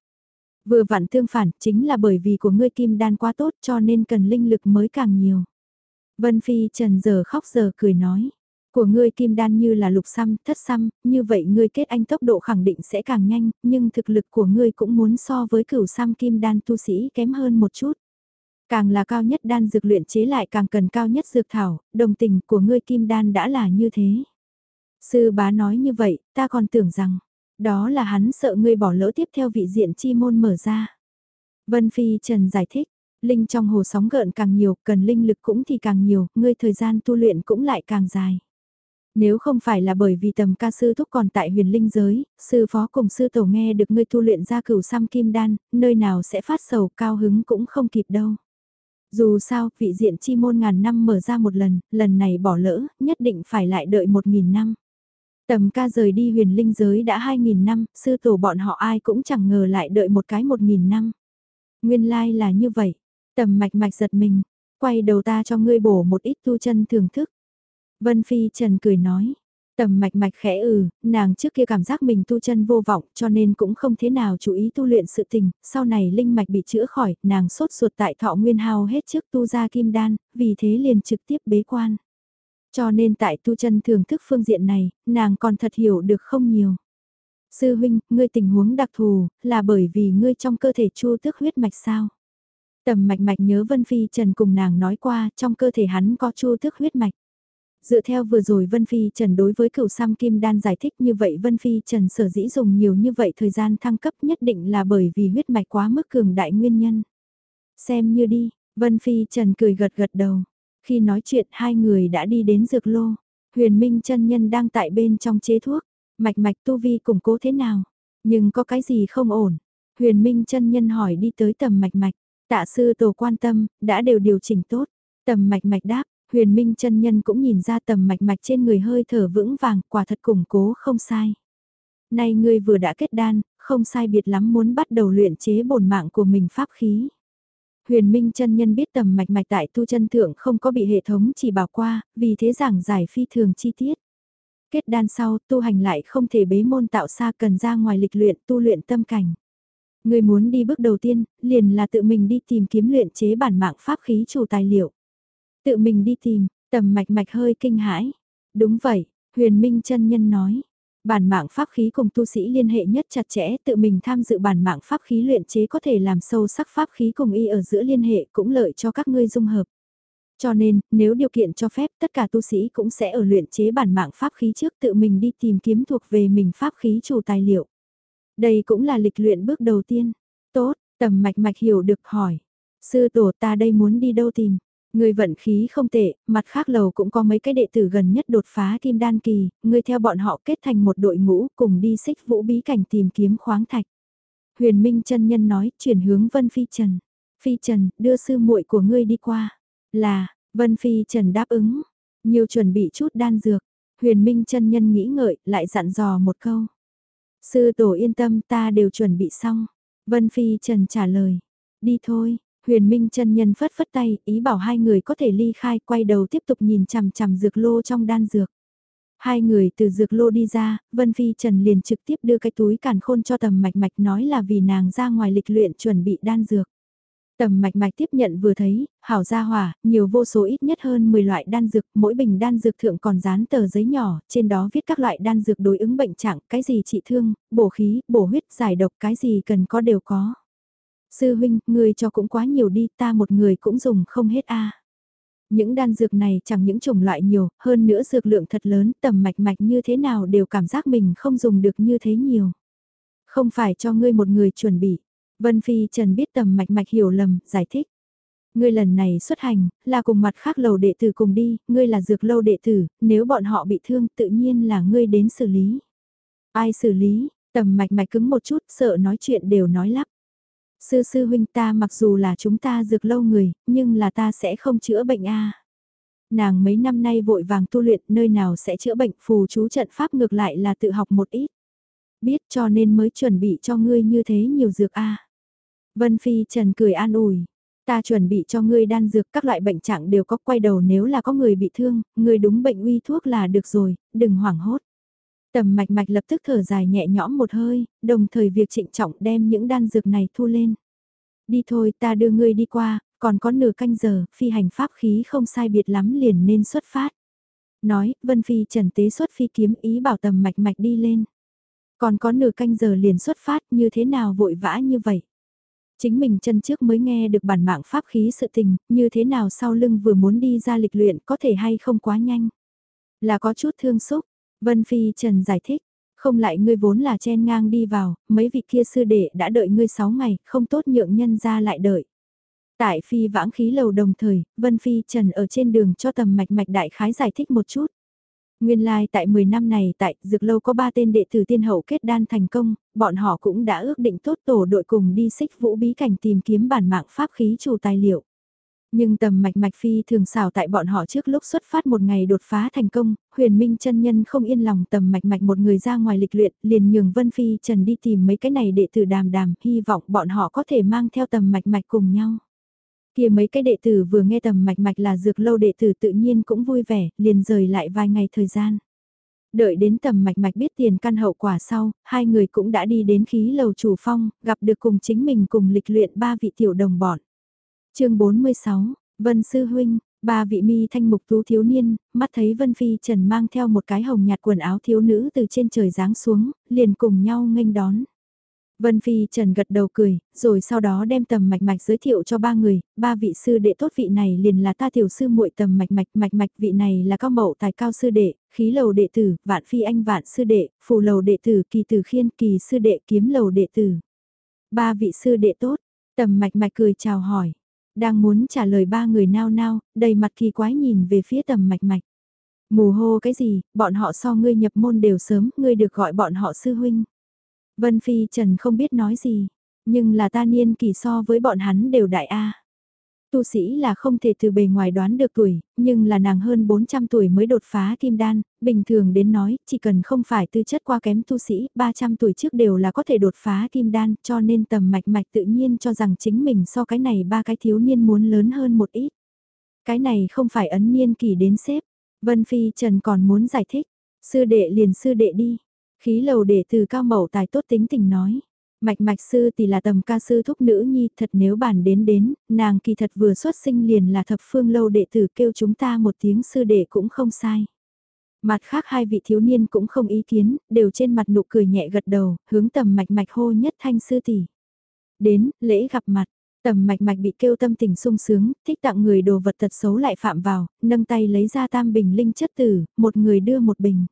A: Vừa vặn tương phản, chính là bởi vì của ngươi kim đan quá tốt cho nên cần linh lực mới càng nhiều. Vân Phi Trần giờ khóc giờ cười nói. Của ngươi kim đan như là lục xăm, thất xăm, như vậy ngươi kết anh tốc độ khẳng định sẽ càng nhanh, nhưng thực lực của ngươi cũng muốn so với cửu xăm kim đan tu sĩ kém hơn một chút. Càng là cao nhất đan dược luyện chế lại càng cần cao nhất dược thảo, đồng tình của ngươi kim đan đã là như thế. Sư bá nói như vậy, ta còn tưởng rằng, đó là hắn sợ ngươi bỏ lỡ tiếp theo vị diện chi môn mở ra. Vân Phi Trần giải thích, linh trong hồ sóng gợn càng nhiều, cần linh lực cũng thì càng nhiều, ngươi thời gian tu luyện cũng lại càng dài. Nếu không phải là bởi vì tầm ca sư thúc còn tại huyền linh giới, sư phó cùng sư tổ nghe được ngươi tu luyện ra cửu xăm kim đan, nơi nào sẽ phát sầu cao hứng cũng không kịp đâu. Dù sao, vị diện chi môn ngàn năm mở ra một lần, lần này bỏ lỡ, nhất định phải lại đợi một nghìn năm. Tầm ca rời đi huyền linh giới đã hai nghìn năm, sư tổ bọn họ ai cũng chẳng ngờ lại đợi một cái một nghìn năm. Nguyên lai là như vậy, tầm mạch mạch giật mình, quay đầu ta cho ngươi bổ một ít tu chân thưởng thức. Vân Phi Trần cười nói, tầm mạch mạch khẽ ừ, nàng trước kia cảm giác mình tu chân vô vọng cho nên cũng không thế nào chú ý tu luyện sự tình, sau này linh mạch bị chữa khỏi, nàng sốt ruột tại thọ nguyên hao hết trước tu ra kim đan, vì thế liền trực tiếp bế quan. Cho nên tại tu chân thưởng thức phương diện này, nàng còn thật hiểu được không nhiều. Sư huynh, ngươi tình huống đặc thù, là bởi vì ngươi trong cơ thể chu tước huyết mạch sao? Tầm mạch mạch nhớ Vân Phi Trần cùng nàng nói qua, trong cơ thể hắn có chu tước huyết mạch. Dựa theo vừa rồi Vân Phi Trần đối với cửu Sam Kim Đan giải thích như vậy Vân Phi Trần sở dĩ dùng nhiều như vậy thời gian thăng cấp nhất định là bởi vì huyết mạch quá mức cường đại nguyên nhân. Xem như đi, Vân Phi Trần cười gật gật đầu. Khi nói chuyện hai người đã đi đến dược lô. Huyền Minh chân nhân đang tại bên trong chế thuốc. Mạch mạch tu vi củng cố thế nào? Nhưng có cái gì không ổn? Huyền Minh chân nhân hỏi đi tới tầm mạch mạch. Tạ sư tổ quan tâm, đã đều điều chỉnh tốt. Tầm mạch mạch đáp, huyền minh chân nhân cũng nhìn ra tầm mạch mạch trên người hơi thở vững vàng, quả thật củng cố không sai. Nay ngươi vừa đã kết đan, không sai biệt lắm muốn bắt đầu luyện chế bổn mạng của mình pháp khí. Huyền Minh chân nhân biết tầm mạch mạch tại tu chân thượng không có bị hệ thống chỉ bảo qua, vì thế giảng giải phi thường chi tiết. Kết đan sau, tu hành lại không thể bế môn tạo xa cần ra ngoài lịch luyện tu luyện tâm cảnh. Người muốn đi bước đầu tiên, liền là tự mình đi tìm kiếm luyện chế bản mạng pháp khí chủ tài liệu. Tự mình đi tìm, tầm mạch mạch hơi kinh hãi. Đúng vậy, huyền minh chân nhân nói. Bản mạng pháp khí cùng tu sĩ liên hệ nhất chặt chẽ tự mình tham dự bản mạng pháp khí luyện chế có thể làm sâu sắc pháp khí cùng y ở giữa liên hệ cũng lợi cho các ngươi dung hợp. Cho nên, nếu điều kiện cho phép tất cả tu sĩ cũng sẽ ở luyện chế bản mạng pháp khí trước tự mình đi tìm kiếm thuộc về mình pháp khí chủ tài liệu. Đây cũng là lịch luyện bước đầu tiên. Tốt, tầm mạch mạch hiểu được hỏi. Sư tổ ta đây muốn đi đâu tìm? Người vận khí không tệ, mặt khác lầu cũng có mấy cái đệ tử gần nhất đột phá kim đan kỳ, người theo bọn họ kết thành một đội ngũ cùng đi xích vũ bí cảnh tìm kiếm khoáng thạch. Huyền Minh chân nhân nói, chuyển hướng Vân Phi Trần. Phi Trần, đưa sư muội của ngươi đi qua. Là, Vân Phi Trần đáp ứng. Nhiều chuẩn bị chút đan dược. Huyền Minh chân nhân nghĩ ngợi, lại dặn dò một câu. Sư tổ yên tâm ta đều chuẩn bị xong. Vân Phi Trần trả lời. Đi thôi, Huyền Minh chân nhân phất phất tay, ý bảo hai người có thể ly khai, quay đầu tiếp tục nhìn chằm chằm dược lô trong đan dược. Hai người từ dược lô đi ra, Vân Phi Trần liền trực tiếp đưa cái túi càn khôn cho tầm mạch mạch nói là vì nàng ra ngoài lịch luyện chuẩn bị đan dược. Tầm mạch mạch tiếp nhận vừa thấy, hảo gia hỏa, nhiều vô số ít nhất hơn 10 loại đan dược, mỗi bình đan dược thượng còn dán tờ giấy nhỏ, trên đó viết các loại đan dược đối ứng bệnh trạng, cái gì trị thương, bổ khí, bổ huyết, giải độc, cái gì cần có đều có. Sư huynh, người cho cũng quá nhiều đi, ta một người cũng dùng không hết a. Những đan dược này chẳng những chủng loại nhiều, hơn nữa dược lượng thật lớn, tầm mạch mạch như thế nào đều cảm giác mình không dùng được như thế nhiều. Không phải cho ngươi một người chuẩn bị. Vân Phi Trần biết tầm mạch mạch hiểu lầm, giải thích. Ngươi lần này xuất hành, là cùng mặt khác lầu đệ tử cùng đi, ngươi là dược lâu đệ tử, nếu bọn họ bị thương tự nhiên là ngươi đến xử lý. Ai xử lý, tầm mạch mạch cứng một chút, sợ nói chuyện đều nói lắp. Sư sư huynh ta mặc dù là chúng ta dược lâu người, nhưng là ta sẽ không chữa bệnh a. Nàng mấy năm nay vội vàng tu luyện nơi nào sẽ chữa bệnh phù chú trận pháp ngược lại là tự học một ít. Biết cho nên mới chuẩn bị cho ngươi như thế nhiều dược a. Vân Phi Trần cười an ủi. Ta chuẩn bị cho ngươi đan dược các loại bệnh trạng đều có quay đầu nếu là có người bị thương, ngươi đúng bệnh uy thuốc là được rồi, đừng hoảng hốt. Tầm mạch mạch lập tức thở dài nhẹ nhõm một hơi, đồng thời việc trịnh trọng đem những đan dược này thu lên. Đi thôi ta đưa ngươi đi qua, còn có nửa canh giờ, phi hành pháp khí không sai biệt lắm liền nên xuất phát. Nói, Vân Phi trần tế xuất phi kiếm ý bảo tầm mạch mạch đi lên. Còn có nửa canh giờ liền xuất phát như thế nào vội vã như vậy. Chính mình chân trước mới nghe được bản mạng pháp khí sự tình, như thế nào sau lưng vừa muốn đi ra lịch luyện có thể hay không quá nhanh. Là có chút thương xúc, Vân Phi Trần giải thích, không lại ngươi vốn là chen ngang đi vào, mấy vị kia sư đệ đã đợi ngươi 6 ngày, không tốt nhượng nhân ra lại đợi. Tại phi vãng khí lầu đồng thời, Vân Phi Trần ở trên đường cho tầm mạch mạch đại khái giải thích một chút. Nguyên lai like tại 10 năm này tại Dược Lâu có 3 tên đệ tử tiên hậu kết đan thành công, bọn họ cũng đã ước định tốt tổ đội cùng đi xích vũ bí cảnh tìm kiếm bản mạng pháp khí chủ tài liệu. Nhưng tầm mạch mạch phi thường xảo tại bọn họ trước lúc xuất phát một ngày đột phá thành công, huyền minh chân nhân không yên lòng tầm mạch mạch một người ra ngoài lịch luyện, liền nhường Vân Phi Trần đi tìm mấy cái này đệ tử đàm đàm, hy vọng bọn họ có thể mang theo tầm mạch mạch cùng nhau. Kia mấy cái đệ tử vừa nghe tầm mạch mạch là dược lâu đệ tử tự nhiên cũng vui vẻ, liền rời lại vài ngày thời gian. Đợi đến tầm mạch mạch biết tiền căn hậu quả sau, hai người cũng đã đi đến khí lầu chủ phong, gặp được cùng chính mình cùng lịch luyện ba vị tiểu đồng bọn chương 46, Vân Sư Huynh, ba vị mi thanh mục tú thiếu niên, mắt thấy Vân Phi Trần mang theo một cái hồng nhạt quần áo thiếu nữ từ trên trời giáng xuống, liền cùng nhau nghênh đón. Vân Phi Trần gật đầu cười, rồi sau đó đem tầm mạch mạch giới thiệu cho ba người, ba vị sư đệ tốt vị này liền là ta tiểu sư muội tầm mạch mạch mạch mạch vị này là cao mậu tài cao sư đệ, khí lầu đệ tử, vạn phi anh vạn sư đệ, phù lầu đệ tử, kỳ tử khiên kỳ sư đệ kiếm lầu đệ tử. Ba vị sư đệ tốt, tầm mạch mạch cười chào hỏi, đang muốn trả lời ba người nao nao, đầy mặt kỳ quái nhìn về phía tầm mạch mạch. Mù hô cái gì, bọn họ so ngươi nhập môn đều sớm, ngươi được gọi bọn họ sư huynh. Vân Phi Trần không biết nói gì, nhưng là ta niên kỳ so với bọn hắn đều đại A. Tu sĩ là không thể từ bề ngoài đoán được tuổi, nhưng là nàng hơn 400 tuổi mới đột phá kim đan, bình thường đến nói, chỉ cần không phải tư chất qua kém tu sĩ, 300 tuổi trước đều là có thể đột phá kim đan, cho nên tầm mạch mạch tự nhiên cho rằng chính mình so cái này ba cái thiếu niên muốn lớn hơn một ít. Cái này không phải ấn niên kỳ đến xếp, Vân Phi Trần còn muốn giải thích, sư đệ liền sư đệ đi, Khí lầu đệ từ cao mẫu tài tốt tính tình nói. Mạch mạch sư thì là tầm ca sư thúc nữ nhi thật nếu bản đến đến, nàng kỳ thật vừa xuất sinh liền là thập phương lâu đệ tử kêu chúng ta một tiếng sư đệ cũng không sai. Mặt khác hai vị thiếu niên cũng không ý kiến, đều trên mặt nụ cười nhẹ gật đầu, hướng tầm mạch mạch hô nhất thanh sư tỷ. Đến, lễ gặp mặt, tầm mạch mạch bị kêu tâm tình sung sướng, thích tặng người đồ vật thật xấu lại phạm vào, nâng tay lấy ra tam bình linh chất tử, một người đưa một bình.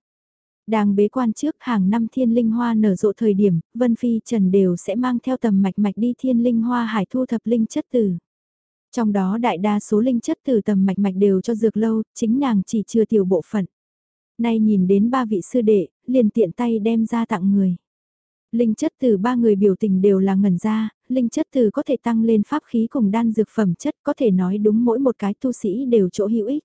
A: Đang bế quan trước hàng năm thiên linh hoa nở rộ thời điểm, Vân Phi Trần đều sẽ mang theo tầm mạch mạch đi thiên linh hoa hải thu thập linh chất tử. Trong đó đại đa số linh chất tử tầm mạch mạch đều cho dược lâu, chính nàng chỉ chưa tiểu bộ phận. Nay nhìn đến ba vị sư đệ, liền tiện tay đem ra tặng người. Linh chất từ ba người biểu tình đều là ngẩn ra, linh chất từ có thể tăng lên pháp khí cùng đan dược phẩm chất có thể nói đúng mỗi một cái tu sĩ đều chỗ hữu ích.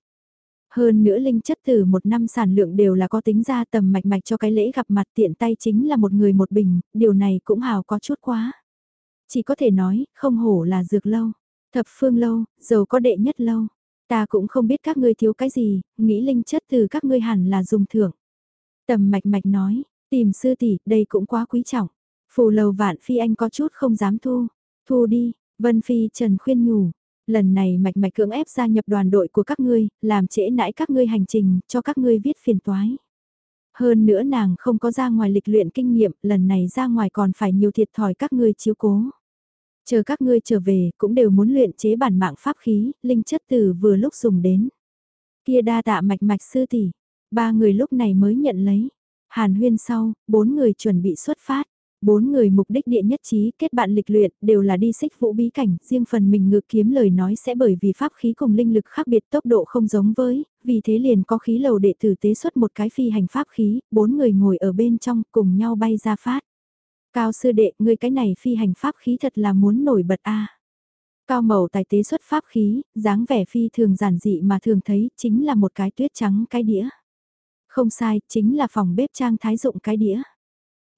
A: Hơn nữa linh chất từ một năm sản lượng đều là có tính ra tầm mạch mạch cho cái lễ gặp mặt tiện tay chính là một người một bình, điều này cũng hào có chút quá. Chỉ có thể nói, không hổ là dược lâu, thập phương lâu, giàu có đệ nhất lâu. Ta cũng không biết các ngươi thiếu cái gì, nghĩ linh chất từ các ngươi hẳn là dùng thưởng. Tầm mạch mạch nói, tìm sư tỷ, đây cũng quá quý trọng. Phù lầu vạn phi anh có chút không dám thu. Thu đi, Vân Phi Trần khuyên nhủ, lần này mạch mạch cưỡng ép gia nhập đoàn đội của các ngươi, làm trễ nãi các ngươi hành trình, cho các ngươi viết phiền toái. Hơn nữa nàng không có ra ngoài lịch luyện kinh nghiệm, lần này ra ngoài còn phải nhiều thiệt thòi các ngươi chiếu cố. Chờ các ngươi trở về, cũng đều muốn luyện chế bản mạng pháp khí, linh chất tử vừa lúc dùng đến. Kia đa tạ mạch mạch sư tỷ, ba người lúc này mới nhận lấy. Hàn huyên sau, bốn người chuẩn bị xuất phát. Bốn người mục đích địa nhất trí kết bạn lịch luyện đều là đi xích vũ bí cảnh, riêng phần mình ngược kiếm lời nói sẽ bởi vì pháp khí cùng linh lực khác biệt tốc độ không giống với, vì thế liền có khí lầu đệ tử tế xuất một cái phi hành pháp khí, bốn người ngồi ở bên trong cùng nhau bay ra phát. Cao sư đệ, ngươi cái này phi hành pháp khí thật là muốn nổi bật a. Cao mẩu tài tế xuất pháp khí, dáng vẻ phi thường giản dị mà thường thấy, chính là một cái tuyết trắng cái đĩa. Không sai, chính là phòng bếp trang thái dụng cái đĩa.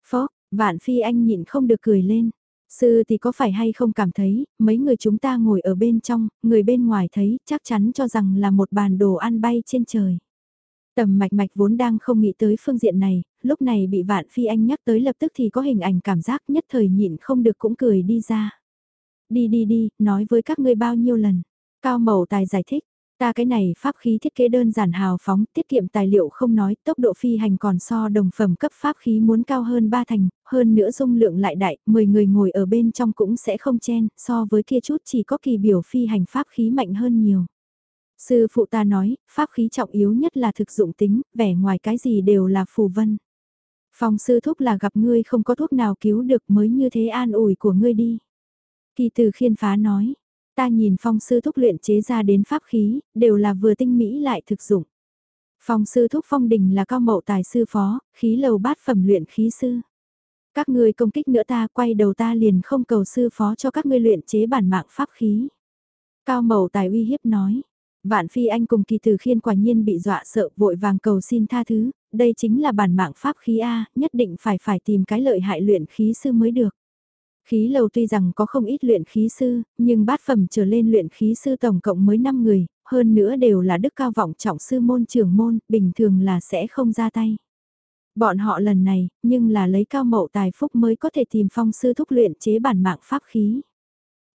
A: Phó, Vạn phi anh nhịn không được cười lên. Sư thì có phải hay không cảm thấy, mấy người chúng ta ngồi ở bên trong, người bên ngoài thấy, chắc chắn cho rằng là một bàn đồ ăn bay trên trời. Tầm mạch mạch vốn đang không nghĩ tới phương diện này, lúc này bị vạn phi anh nhắc tới lập tức thì có hình ảnh cảm giác nhất thời nhịn không được cũng cười đi ra. Đi đi đi, nói với các ngươi bao nhiêu lần. Cao Mậu Tài giải thích, Ta cái này pháp khí thiết kế đơn giản hào phóng, tiết kiệm tài liệu không nói, tốc độ phi hành còn so đồng phẩm cấp pháp khí muốn cao hơn ba thành, hơn nữa dung lượng lại đại, 10 người ngồi ở bên trong cũng sẽ không chen, so với kia chút chỉ có kỳ biểu phi hành pháp khí mạnh hơn nhiều. Sư phụ ta nói, pháp khí trọng yếu nhất là thực dụng tính, vẻ ngoài cái gì đều là phù vân. Phong sư thúc là gặp ngươi không có thuốc nào cứu được mới như thế an ủi của ngươi đi. Kỳ từ khiên phá nói, Ta nhìn phong sư thúc luyện chế ra đến pháp khí, đều là vừa tinh mỹ lại thực dụng. Phong sư thúc phong đình là cao mậu tài sư phó, khí lầu bát phẩm luyện khí sư. Các ngươi công kích nữa ta quay đầu ta liền không cầu sư phó cho các ngươi luyện chế bản mạng pháp khí. Cao mậu tài uy hiếp nói. Vạn phi anh cùng kỳ tử khiên quả nhiên bị dọa sợ vội vàng cầu xin tha thứ, đây chính là bản mạng pháp khí A, nhất định phải phải tìm cái lợi hại luyện khí sư mới được. Khí lầu tuy rằng có không ít luyện khí sư, nhưng bát phẩm trở lên luyện khí sư tổng cộng mới 5 người, hơn nữa đều là đức cao vọng trọng sư môn trưởng môn, bình thường là sẽ không ra tay. Bọn họ lần này, nhưng là lấy cao mậu tài phúc mới có thể tìm phong sư thúc luyện chế bản mạng pháp khí.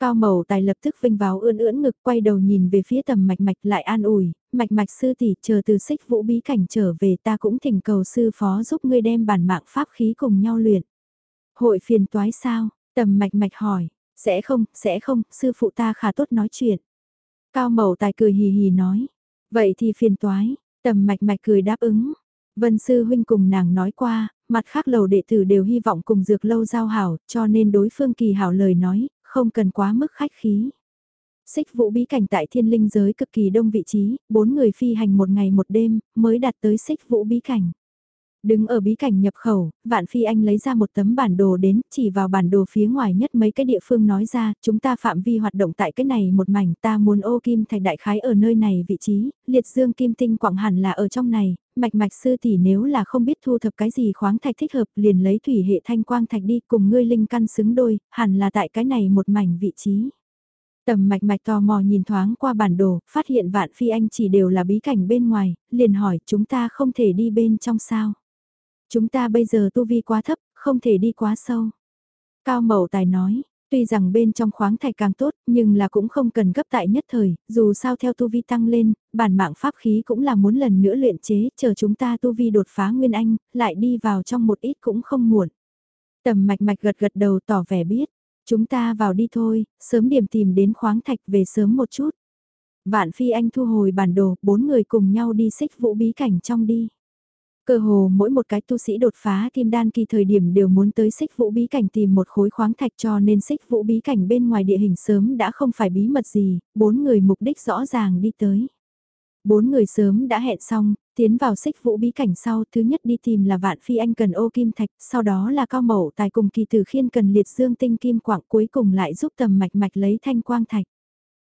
A: Cao mậu tài lập tức vinh vào ươn ưỡn ngực quay đầu nhìn về phía tầm mạch mạch lại an ủi, mạch mạch sư tỷ chờ từ xích vũ bí cảnh trở về ta cũng thỉnh cầu sư phó giúp ngươi đem bản mạng pháp khí cùng nhau luyện. Hội phiền toái sao, Tầm mạch mạch hỏi, sẽ không, sẽ không, sư phụ ta khá tốt nói chuyện. Cao mậu tài cười hì hì nói, vậy thì phiền toái, tầm mạch mạch cười đáp ứng. Vân sư huynh cùng nàng nói qua, mặt khác lầu đệ tử đều hy vọng cùng dược lâu giao hảo, cho nên đối phương kỳ hảo lời nói, không cần quá mức khách khí. Xích vũ bí cảnh tại thiên linh giới cực kỳ đông vị trí, bốn người phi hành một ngày một đêm, mới đạt tới xích vũ bí cảnh. Đứng ở bí cảnh nhập khẩu, Vạn Phi Anh lấy ra một tấm bản đồ đến, chỉ vào bản đồ phía ngoài nhất mấy cái địa phương nói ra, chúng ta phạm vi hoạt động tại cái này một mảnh, ta muốn ô kim thạch đại khái ở nơi này vị trí, liệt dương kim tinh quảng hẳn là ở trong này, mạch mạch sư tỷ nếu là không biết thu thập cái gì khoáng thạch thích hợp liền lấy thủy hệ thanh quang thạch đi cùng ngươi linh căn xứng đôi, hẳn là tại cái này một mảnh vị trí. Tầm mạch mạch tò mò nhìn thoáng qua bản đồ, phát hiện vạn phi anh chỉ đều là bí cảnh bên ngoài, liền hỏi chúng ta không thể đi bên trong sao. Chúng ta bây giờ tu vi quá thấp, không thể đi quá sâu. Cao Mậu Tài nói, tuy rằng bên trong khoáng thạch càng tốt, nhưng là cũng không cần gấp tại nhất thời, dù sao theo tu vi tăng lên, bản mạng pháp khí cũng là muốn lần nữa luyện chế, chờ chúng ta tu vi đột phá Nguyên Anh, lại đi vào trong một ít cũng không muộn. Tầm mạch mạch gật gật đầu tỏ vẻ biết, chúng ta vào đi thôi, sớm điểm tìm đến khoáng thạch về sớm một chút. Vạn Phi Anh thu hồi bản đồ, bốn người cùng nhau đi xích vũ bí cảnh trong đi. Cơ hồ mỗi một cái tu sĩ đột phá kim đan kỳ thời điểm đều muốn tới xích vũ bí cảnh tìm một khối khoáng thạch cho nên xích vũ bí cảnh bên ngoài địa hình sớm đã không phải bí mật gì, bốn người mục đích rõ ràng đi tới. Bốn người sớm đã hẹn xong, tiến vào xích vũ bí cảnh sau, thứ nhất đi tìm là vạn phi anh cần ô kim thạch, sau đó là cao mẫu tài cùng kỳ tử khiên cần liệt dương tinh kim quạng cuối cùng lại giúp tầm mạch mạch lấy thanh quang thạch.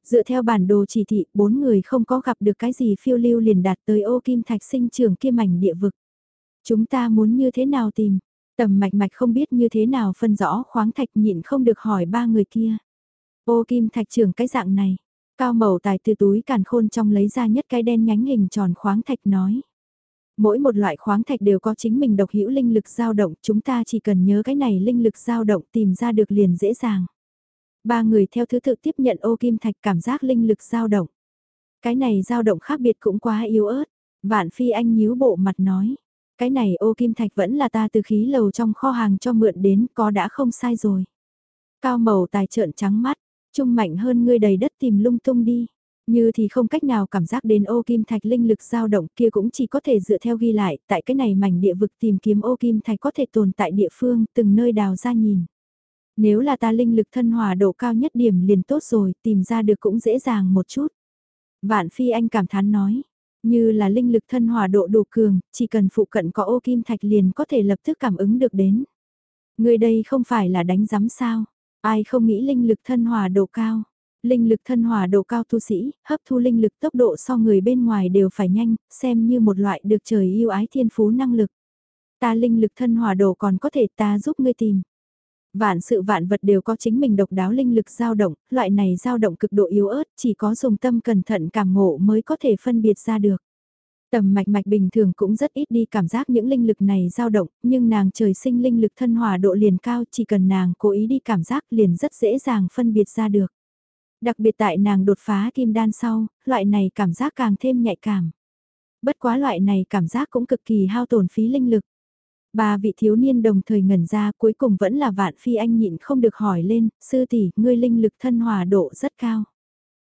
A: Dựa theo bản đồ chỉ thị, bốn người không có gặp được cái gì phiêu lưu liền đạt tới ô kim thạch sinh trường kia mảnh địa vực. Chúng ta muốn như thế nào tìm? Tầm mạch mạch không biết như thế nào phân rõ khoáng thạch nhịn không được hỏi ba người kia. Ô kim thạch trưởng cái dạng này. Cao mẩu tài từ túi càn khôn trong lấy ra nhất cái đen nhánh hình tròn khoáng thạch nói. Mỗi một loại khoáng thạch đều có chính mình độc hữu linh lực dao động, chúng ta chỉ cần nhớ cái này linh lực dao động tìm ra được liền dễ dàng. Ba người theo thứ tự tiếp nhận ô kim thạch cảm giác linh lực dao động. Cái này dao động khác biệt cũng quá yếu ớt. Vạn phi anh nhíu bộ mặt nói. Cái này ô kim thạch vẫn là ta từ khí lầu trong kho hàng cho mượn đến có đã không sai rồi. Cao màu tài trợn trắng mắt, trung mạnh hơn ngươi đầy đất tìm lung tung đi. Như thì không cách nào cảm giác đến ô kim thạch linh lực dao động kia cũng chỉ có thể dựa theo ghi lại, tại cái này mảnh địa vực tìm kiếm ô kim thạch có thể tồn tại địa phương, từng nơi đào ra nhìn. Nếu là ta linh lực thân hòa độ cao nhất điểm liền tốt rồi, tìm ra được cũng dễ dàng một chút. Vạn phi anh cảm thán nói, như là linh lực thân hòa độ đủ cường, chỉ cần phụ cận có ô kim thạch liền có thể lập tức cảm ứng được đến. Người đây không phải là đánh giám sao, ai không nghĩ linh lực thân hòa độ cao. Linh lực thân hòa độ cao tu sĩ, hấp thu linh lực tốc độ so người bên ngoài đều phải nhanh, xem như một loại được trời yêu ái thiên phú năng lực. Ta linh lực thân hòa độ còn có thể ta giúp ngươi tìm. Vạn sự vạn vật đều có chính mình độc đáo linh lực dao động, loại này dao động cực độ yếu ớt, chỉ có dùng tâm cẩn thận cảm ngộ mới có thể phân biệt ra được. Tầm mạch mạch bình thường cũng rất ít đi cảm giác những linh lực này dao động, nhưng nàng trời sinh linh lực thân hòa độ liền cao chỉ cần nàng cố ý đi cảm giác liền rất dễ dàng phân biệt ra được. Đặc biệt tại nàng đột phá kim đan sau, loại này cảm giác càng thêm nhạy cảm. Bất quá loại này cảm giác cũng cực kỳ hao tổn phí linh lực. Ba vị thiếu niên đồng thời ngẩn ra cuối cùng vẫn là vạn phi anh nhịn không được hỏi lên, sư tỷ, ngươi linh lực thân hòa độ rất cao.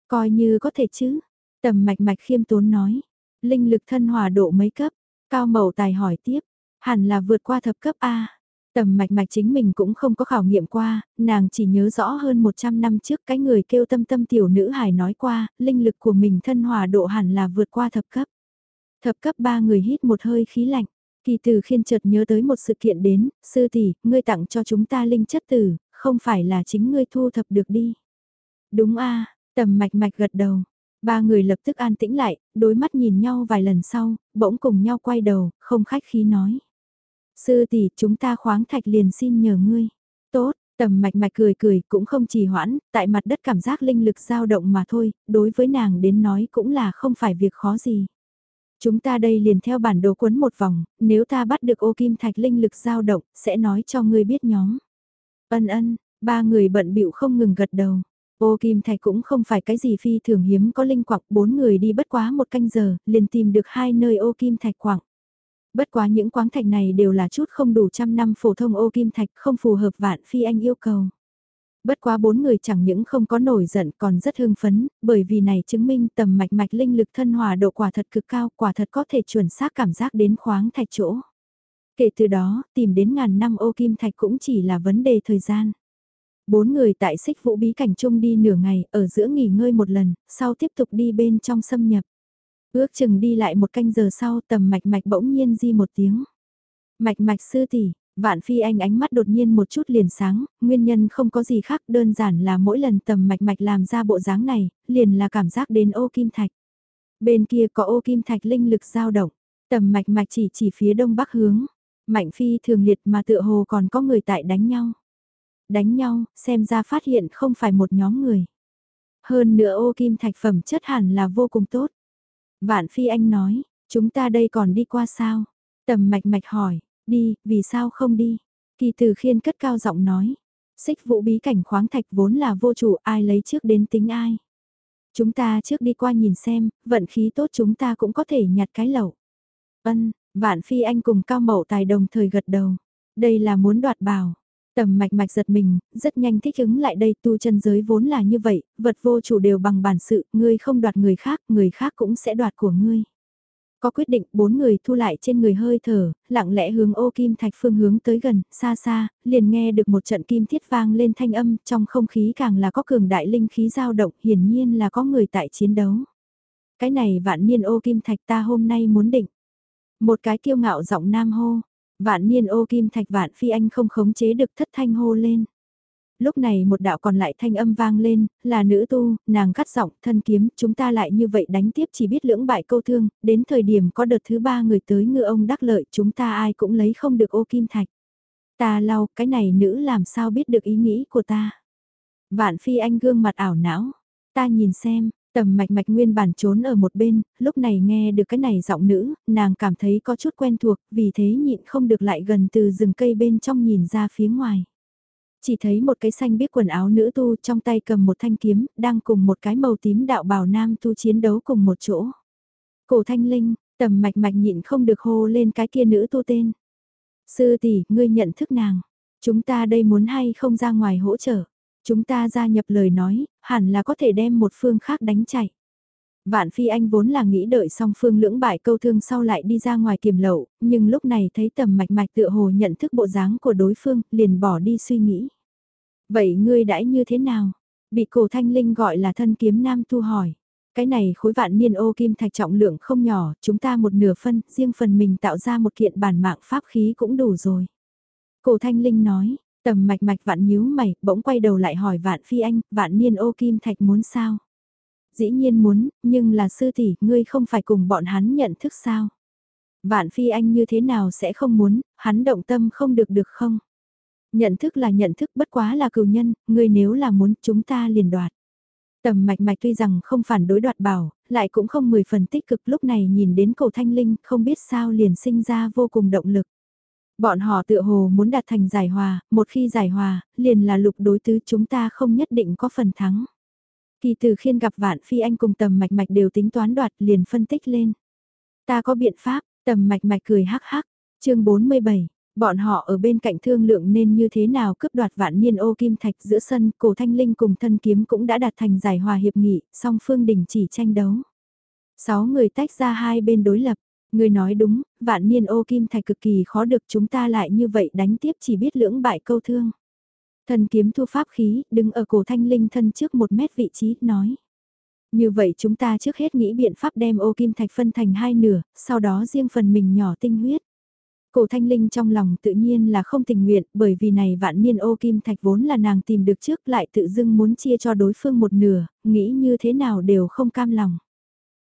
A: Coi như có thể chứ, tầm mạch mạch khiêm tốn nói, linh lực thân hòa độ mấy cấp, cao mậu tài hỏi tiếp, hẳn là vượt qua thập cấp A. Tầm mạch mạch chính mình cũng không có khảo nghiệm qua, nàng chỉ nhớ rõ hơn 100 năm trước cái người kêu tâm tâm tiểu nữ hài nói qua, linh lực của mình thân hòa độ hẳn là vượt qua thập cấp. Thập cấp ba người hít một hơi khí lạnh, kỳ từ khiên chợt nhớ tới một sự kiện đến, sư tỷ, ngươi tặng cho chúng ta linh chất tử, không phải là chính ngươi thu thập được đi. Đúng a tầm mạch mạch gật đầu. Ba người lập tức an tĩnh lại, đối mắt nhìn nhau vài lần sau, bỗng cùng nhau quay đầu, không khách khí nói. Sư tỷ, chúng ta khoáng thạch liền xin nhờ ngươi. Tốt, tầm mạch mạch cười cười cũng không trì hoãn, tại mặt đất cảm giác linh lực dao động mà thôi, đối với nàng đến nói cũng là không phải việc khó gì. Chúng ta đây liền theo bản đồ cuốn một vòng, nếu ta bắt được ô kim thạch linh lực dao động, sẽ nói cho ngươi biết nhóm. Ân ân, ba người bận bịu không ngừng gật đầu. Ô kim thạch cũng không phải cái gì phi thường hiếm có linh quặng, bốn người đi bất quá một canh giờ, liền tìm được hai nơi ô kim thạch quặng. Bất quá những quáng thạch này đều là chút không đủ trăm năm phổ thông ô kim thạch không phù hợp vạn phi anh yêu cầu. Bất quá bốn người chẳng những không có nổi giận còn rất hưng phấn, bởi vì này chứng minh tầm mạch mạch linh lực thân hòa độ quả thật cực cao, quả thật có thể chuẩn xác cảm giác đến khoáng thạch chỗ. Kể từ đó, tìm đến ngàn năm ô kim thạch cũng chỉ là vấn đề thời gian. Bốn người tại xích vũ bí cảnh chung đi nửa ngày, ở giữa nghỉ ngơi một lần, sau tiếp tục đi bên trong xâm nhập. Ước chừng đi lại một canh giờ sau tầm mạch mạch bỗng nhiên di một tiếng. Mạch mạch sư tỷ, vạn phi anh ánh mắt đột nhiên một chút liền sáng, nguyên nhân không có gì khác đơn giản là mỗi lần tầm mạch mạch làm ra bộ dáng này, liền là cảm giác đến ô kim thạch. Bên kia có ô kim thạch linh lực dao động, tầm mạch mạch chỉ chỉ phía đông bắc hướng, mạnh phi thường liệt mà tựa hồ còn có người tại đánh nhau. Đánh nhau, xem ra phát hiện không phải một nhóm người. Hơn nữa ô kim thạch phẩm chất hẳn là vô cùng tốt. Vạn Phi Anh nói, chúng ta đây còn đi qua sao? Tầm mạch mạch hỏi, đi, vì sao không đi? Kỳ từ khiên cất cao giọng nói, xích vũ bí cảnh khoáng thạch vốn là vô chủ ai lấy trước đến tính ai. Chúng ta trước đi qua nhìn xem, vận khí tốt chúng ta cũng có thể nhặt cái lẩu. Ân, Vạn Phi Anh cùng Cao Mậu Tài đồng thời gật đầu. Đây là muốn đoạt bảo. Tầm mạch mạch giật mình, rất nhanh thích ứng lại đây tu chân giới vốn là như vậy, vật vô chủ đều bằng bản sự, ngươi không đoạt người khác, người khác cũng sẽ đoạt của ngươi. Có quyết định, bốn người thu lại trên người hơi thở, lặng lẽ hướng ô kim thạch phương hướng tới gần, xa xa, liền nghe được một trận kim thiết vang lên thanh âm, trong không khí càng là có cường đại linh khí dao động, hiển nhiên là có người tại chiến đấu. Cái này vạn niên ô kim thạch ta hôm nay muốn định. Một cái kiêu ngạo giọng nam hô, Vạn niên ô kim thạch vạn phi anh không khống chế được thất thanh hô lên. Lúc này một đạo còn lại thanh âm vang lên, là nữ tu, nàng cắt giọng, thân kiếm, chúng ta lại như vậy đánh tiếp chỉ biết lưỡng bại câu thương, đến thời điểm có đợt thứ ba người tới ngựa ông đắc lợi, chúng ta ai cũng lấy không được ô kim thạch. Ta lau, cái này nữ làm sao biết được ý nghĩ của ta. Vạn phi anh gương mặt ảo não, ta nhìn xem, Tầm mạch mạch nguyên bản trốn ở một bên, lúc này nghe được cái này giọng nữ, nàng cảm thấy có chút quen thuộc, vì thế nhịn không được lại gần từ rừng cây bên trong nhìn ra phía ngoài. Chỉ thấy một cái xanh biết quần áo nữ tu trong tay cầm một thanh kiếm, đang cùng một cái màu tím đạo bào nam tu chiến đấu cùng một chỗ. Cổ thanh linh, tầm mạch mạch nhịn không được hô lên cái kia nữ tu tên. Sư tỷ, ngươi nhận thức nàng. Chúng ta đây muốn hay không ra ngoài hỗ trợ. Chúng ta gia nhập lời nói, hẳn là có thể đem một phương khác đánh chạy. Vạn Phi Anh vốn là nghĩ đợi song phương lưỡng bại câu thương sau lại đi ra ngoài kiềm lậu, nhưng lúc này thấy tầm mạch mạch tựa hồ nhận thức bộ dáng của đối phương, liền bỏ đi suy nghĩ. Vậy ngươi đãi như thế nào? Bị cổ thanh linh gọi là thân kiếm nam tu hỏi. Cái này khối vạn niên ô kim thạch trọng lượng không nhỏ, chúng ta một nửa phân, riêng phần mình tạo ra một kiện bản mạng pháp khí cũng đủ rồi. Cổ thanh linh nói, Tầm mạch mạch vạn nhíu mày, bỗng quay đầu lại hỏi vạn phi anh, vạn niên ô kim thạch muốn sao? Dĩ nhiên muốn, nhưng là sư tỷ, ngươi không phải cùng bọn hắn nhận thức sao? Vạn phi anh như thế nào sẽ không muốn, hắn động tâm không được được không? Nhận thức là nhận thức bất quá là cừu nhân, ngươi nếu là muốn chúng ta liền đoạt. Tầm mạch mạch tuy rằng không phản đối đoạt bảo, lại cũng không mười phần tích cực lúc này nhìn đến cổ thanh linh không biết sao liền sinh ra vô cùng động lực. Bọn họ tựa hồ muốn đạt thành giải hòa, một khi giải hòa, liền là lục đối tứ chúng ta không nhất định có phần thắng. Kỳ từ khiên gặp vạn phi anh cùng tầm mạch mạch đều tính toán đoạt liền phân tích lên. Ta có biện pháp, tầm mạch mạch cười hắc hắc, chương 47, bọn họ ở bên cạnh thương lượng nên như thế nào cướp đoạt vạn niên ô kim thạch giữa sân, cổ thanh linh cùng thân kiếm cũng đã đạt thành giải hòa hiệp nghị, song phương đình chỉ tranh đấu. Sáu người tách ra hai bên đối lập, người nói đúng, vạn niên ô kim thạch cực kỳ khó được chúng ta lại như vậy đánh tiếp chỉ biết lưỡng bại câu thương. Thần kiếm thu pháp khí, đứng ở cổ thanh linh thân trước một mét vị trí, nói. Như vậy chúng ta trước hết nghĩ biện pháp đem ô kim thạch phân thành hai nửa, sau đó riêng phần mình nhỏ tinh huyết. Cổ thanh linh trong lòng tự nhiên là không tình nguyện bởi vì này vạn niên ô kim thạch vốn là nàng tìm được trước lại tự dưng muốn chia cho đối phương một nửa, nghĩ như thế nào đều không cam lòng.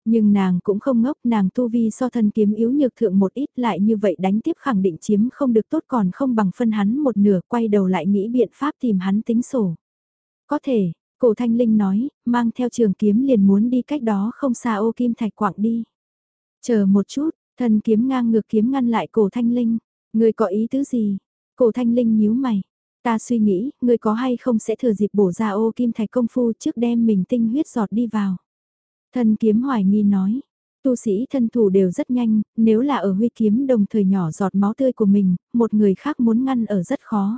A: Nhưng nàng cũng không ngốc, nàng tu vi so thân kiếm yếu nhược thượng một ít lại như vậy đánh tiếp khẳng định chiếm không được tốt còn không bằng phân hắn một nửa, quay đầu lại nghĩ biện pháp tìm hắn tính sổ. Có thể, cổ thanh linh nói, mang theo trường kiếm liền muốn đi cách đó không xa ô kim thạch quạng đi. Chờ một chút, thân kiếm ngang ngược kiếm ngăn lại cổ thanh linh, người có ý tứ gì? Cổ thanh linh nhíu mày. Ta suy nghĩ, người có hay không sẽ thừa dịp bổ ra ô kim thạch công phu trước đem mình tinh huyết giọt đi vào. Thân kiếm hoài nghi nói, tu sĩ thân thủ đều rất nhanh, nếu là ở huy kiếm đồng thời nhỏ giọt máu tươi của mình, một người khác muốn ngăn ở rất khó.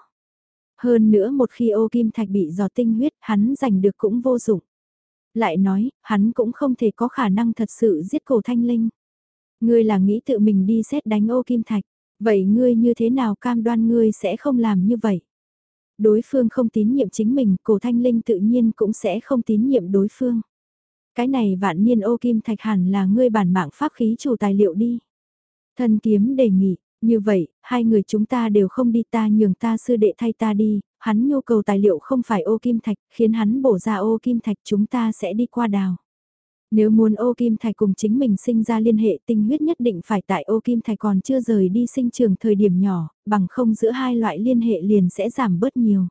A: Hơn nữa một khi ô kim thạch bị giọt tinh huyết hắn giành được cũng vô dụng. Lại nói, hắn cũng không thể có khả năng thật sự giết cổ thanh linh. Ngươi là nghĩ tự mình đi xét đánh ô kim thạch, vậy ngươi như thế nào cam đoan ngươi sẽ không làm như vậy? Đối phương không tín nhiệm chính mình, cổ thanh linh tự nhiên cũng sẽ không tín nhiệm đối phương. Cái này vạn niên ô kim thạch hẳn là ngươi bản mạng pháp khí chủ tài liệu đi. Thân kiếm đề nghị, như vậy, hai người chúng ta đều không đi ta nhường ta sư đệ thay ta đi, hắn nhu cầu tài liệu không phải ô kim thạch, khiến hắn bổ ra ô kim thạch chúng ta sẽ đi qua đào. Nếu muốn ô kim thạch cùng chính mình sinh ra liên hệ tinh huyết nhất định phải tại ô kim thạch còn chưa rời đi sinh trường thời điểm nhỏ, bằng không giữa hai loại liên hệ liền sẽ giảm bớt nhiều.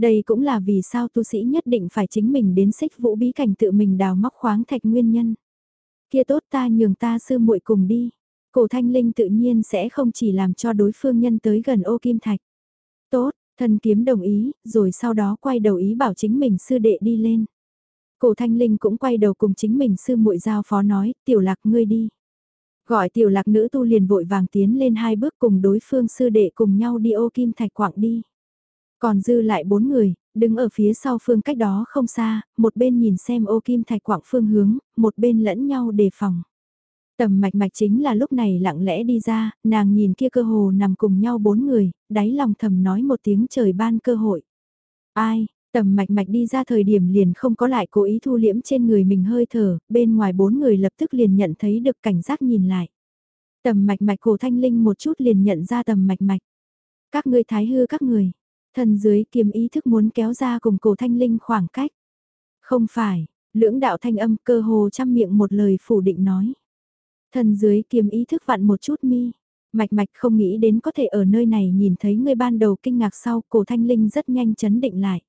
A: Đây cũng là vì sao tu sĩ nhất định phải chính mình đến xích vũ bí cảnh tự mình đào móc khoáng thạch nguyên nhân. Kia tốt ta nhường ta sư muội cùng đi. Cổ thanh linh tự nhiên sẽ không chỉ làm cho đối phương nhân tới gần ô kim thạch. Tốt, thần kiếm đồng ý, rồi sau đó quay đầu ý bảo chính mình sư đệ đi lên. Cổ thanh linh cũng quay đầu cùng chính mình sư muội giao phó nói, tiểu lạc ngươi đi. Gọi tiểu lạc nữ tu liền vội vàng tiến lên hai bước cùng đối phương sư đệ cùng nhau đi ô kim thạch quạng đi. Còn dư lại bốn người, đứng ở phía sau phương cách đó không xa, một bên nhìn xem ô kim thạch quạng phương hướng, một bên lẫn nhau đề phòng. Tầm mạch mạch chính là lúc này lặng lẽ đi ra, nàng nhìn kia cơ hồ nằm cùng nhau bốn người, đáy lòng thầm nói một tiếng trời ban cơ hội. Ai, tầm mạch mạch đi ra thời điểm liền không có lại cố ý thu liễm trên người mình hơi thở, bên ngoài bốn người lập tức liền nhận thấy được cảnh giác nhìn lại. Tầm mạch mạch cổ thanh linh một chút liền nhận ra tầm mạch mạch. Các ngươi thái hư các người, Thần dưới kiềm ý thức muốn kéo ra cùng cổ thanh linh khoảng cách. Không phải, lưỡng đạo thanh âm cơ hồ chăm miệng một lời phủ định nói. Thần dưới kiềm ý thức vặn một chút mi. Mạch mạch không nghĩ đến có thể ở nơi này nhìn thấy người ban đầu kinh ngạc sau cổ thanh linh rất nhanh chấn định lại.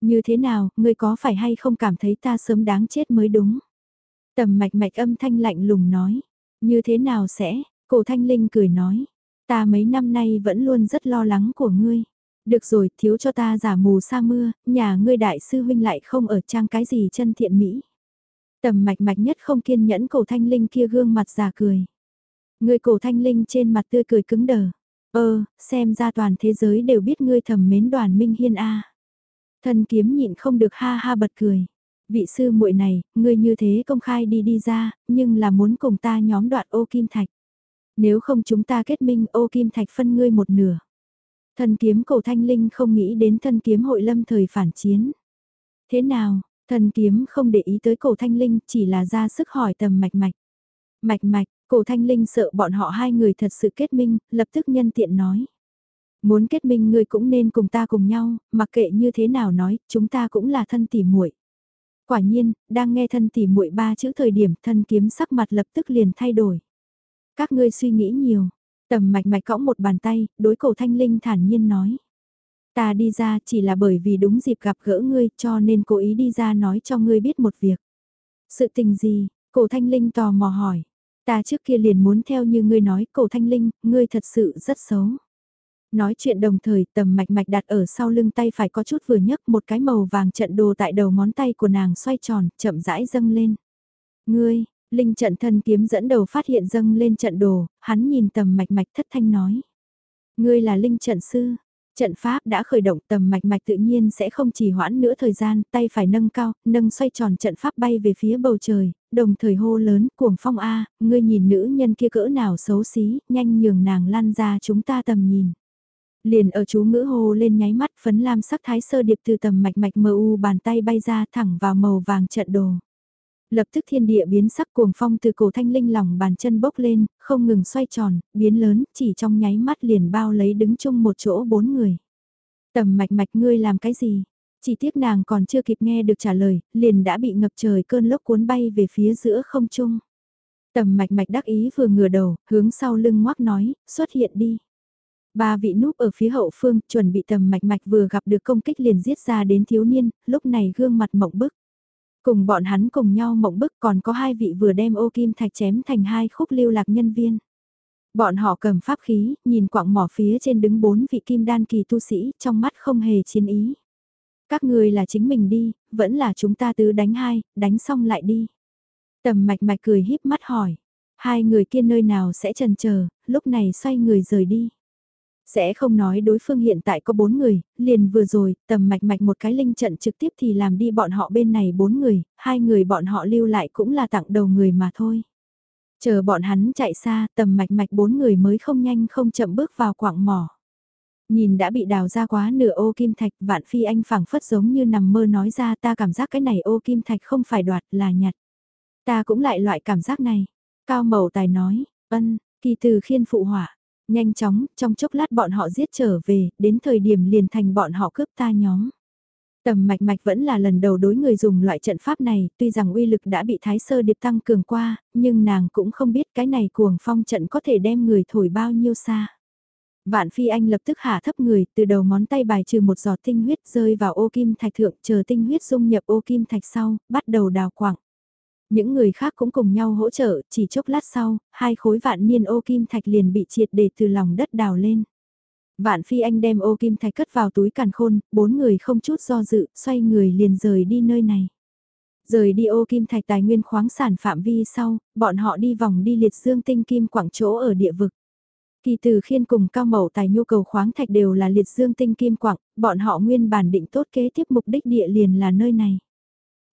A: Như thế nào, ngươi có phải hay không cảm thấy ta sớm đáng chết mới đúng? Tầm mạch mạch âm thanh lạnh lùng nói. Như thế nào sẽ? Cổ thanh linh cười nói. Ta mấy năm nay vẫn luôn rất lo lắng của ngươi. Được rồi, thiếu cho ta giả mù sa mưa, nhà ngươi đại sư huynh lại không ở trang cái gì chân thiện mỹ. Tầm mạch mạch nhất không kiên nhẫn cổ thanh linh kia gương mặt già cười. Người cổ thanh linh trên mặt tươi cười cứng đờ. Ơ, xem ra toàn thế giới đều biết ngươi thầm mến đoàn minh hiên a. thần kiếm nhịn không được ha ha bật cười. Vị sư muội này, ngươi như thế công khai đi đi ra, nhưng là muốn cùng ta nhóm đoạn ô kim thạch. Nếu không chúng ta kết minh ô kim thạch phân ngươi một nửa. Thần kiếm cổ thanh linh không nghĩ đến thân kiếm hội lâm thời phản chiến. Thế nào, thần kiếm không để ý tới cổ thanh linh chỉ là ra sức hỏi tầm mạch mạch. Mạch mạch, cổ thanh linh sợ bọn họ hai người thật sự kết minh, lập tức nhân tiện nói. Muốn kết minh ngươi cũng nên cùng ta cùng nhau, mặc kệ như thế nào nói, chúng ta cũng là thân tỉ muội. Quả nhiên, đang nghe thân tỉ muội ba chữ thời điểm thân kiếm sắc mặt lập tức liền thay đổi. Các ngươi suy nghĩ nhiều. Tầm mạch mạch cõng một bàn tay, đối cổ thanh linh thản nhiên nói. Ta đi ra chỉ là bởi vì đúng dịp gặp gỡ ngươi cho nên cố ý đi ra nói cho ngươi biết một việc. Sự tình gì? Cổ thanh linh tò mò hỏi. Ta trước kia liền muốn theo như ngươi nói, cổ thanh linh, ngươi thật sự rất xấu. Nói chuyện đồng thời tầm mạch mạch đặt ở sau lưng tay phải có chút vừa nhấc một cái màu vàng trận đồ tại đầu ngón tay của nàng xoay tròn, chậm rãi dâng lên. Ngươi, Linh trận thân kiếm dẫn đầu phát hiện dâng lên trận đồ, hắn nhìn tầm mạch mạch thất thanh nói. Ngươi là Linh trận sư, trận pháp đã khởi động tầm mạch mạch tự nhiên sẽ không chỉ hoãn nữa thời gian, tay phải nâng cao, nâng xoay tròn trận pháp bay về phía bầu trời, đồng thời hô lớn, cuồng phong A, ngươi nhìn nữ nhân kia cỡ nào xấu xí, nhanh nhường nàng lan ra chúng ta tầm nhìn. Liền ở chú ngữ hô lên nháy mắt phấn lam sắc thái sơ điệp từ tầm mạch mạch mờ u bàn tay bay ra thẳng vào màu vàng trận đồ. Lập tức thiên địa biến sắc cuồng phong từ cổ thanh linh lòng bàn chân bốc lên, không ngừng xoay tròn, biến lớn, chỉ trong nháy mắt liền bao lấy đứng chung một chỗ bốn người. Tầm mạch mạch ngươi làm cái gì? Chỉ tiếc nàng còn chưa kịp nghe được trả lời, liền đã bị ngập trời cơn lốc cuốn bay về phía giữa không trung. Tầm mạch mạch đắc ý vừa ngửa đầu, hướng sau lưng ngoác nói, xuất hiện đi. Ba vị núp ở phía hậu phương, chuẩn bị tầm mạch mạch vừa gặp được công kích liền giết ra đến thiếu niên, lúc này gương mặt mộng bức. Cùng bọn hắn cùng nhau mộng bức còn có hai vị vừa đem ô kim thạch chém thành hai khúc lưu lạc nhân viên. Bọn họ cầm pháp khí, nhìn quạng mỏ phía trên đứng bốn vị kim đan kỳ tu sĩ, trong mắt không hề chiến ý. Các người là chính mình đi, vẫn là chúng ta tứ đánh hai, đánh xong lại đi. Tầm mạch mạch cười híp mắt hỏi. Hai người kia nơi nào sẽ trần chờ lúc này xoay người rời đi. Sẽ không nói đối phương hiện tại có bốn người, liền vừa rồi, tầm mạch mạch một cái linh trận trực tiếp thì làm đi bọn họ bên này bốn người, hai người bọn họ lưu lại cũng là tặng đầu người mà thôi. Chờ bọn hắn chạy xa, tầm mạch mạch bốn người mới không nhanh không chậm bước vào quạng mỏ. Nhìn đã bị đào ra quá nửa ô kim thạch, vạn phi anh phảng phất giống như nằm mơ nói ra ta cảm giác cái này ô kim thạch không phải đoạt là nhặt. Ta cũng lại loại cảm giác này. Cao mậu tài nói, ân, kỳ từ khiên phụ hỏa. Nhanh chóng, trong chốc lát bọn họ giết trở về, đến thời điểm liền thành bọn họ cướp ta nhóm. Tầm mạch mạch vẫn là lần đầu đối người dùng loại trận pháp này, tuy rằng uy lực đã bị thái sơ điệp tăng cường qua, nhưng nàng cũng không biết cái này cuồng phong trận có thể đem người thổi bao nhiêu xa. Vạn phi anh lập tức hạ thấp người, từ đầu ngón tay bài trừ một giọt tinh huyết rơi vào ô kim thạch thượng, chờ tinh huyết dung nhập ô kim thạch sau, bắt đầu đào quảng. Những người khác cũng cùng nhau hỗ trợ, chỉ chốc lát sau, hai khối vạn niên ô kim thạch liền bị triệt để từ lòng đất đào lên. Vạn phi anh đem ô kim thạch cất vào túi càn khôn, bốn người không chút do dự, xoay người liền rời đi nơi này. Rời đi ô kim thạch tài nguyên khoáng sản phạm vi sau, bọn họ đi vòng đi liệt dương tinh kim quảng chỗ ở địa vực. Kỳ từ khiên cùng cao mẫu tài nhu cầu khoáng thạch đều là liệt dương tinh kim quảng, bọn họ nguyên bản định tốt kế tiếp mục đích địa liền là nơi này.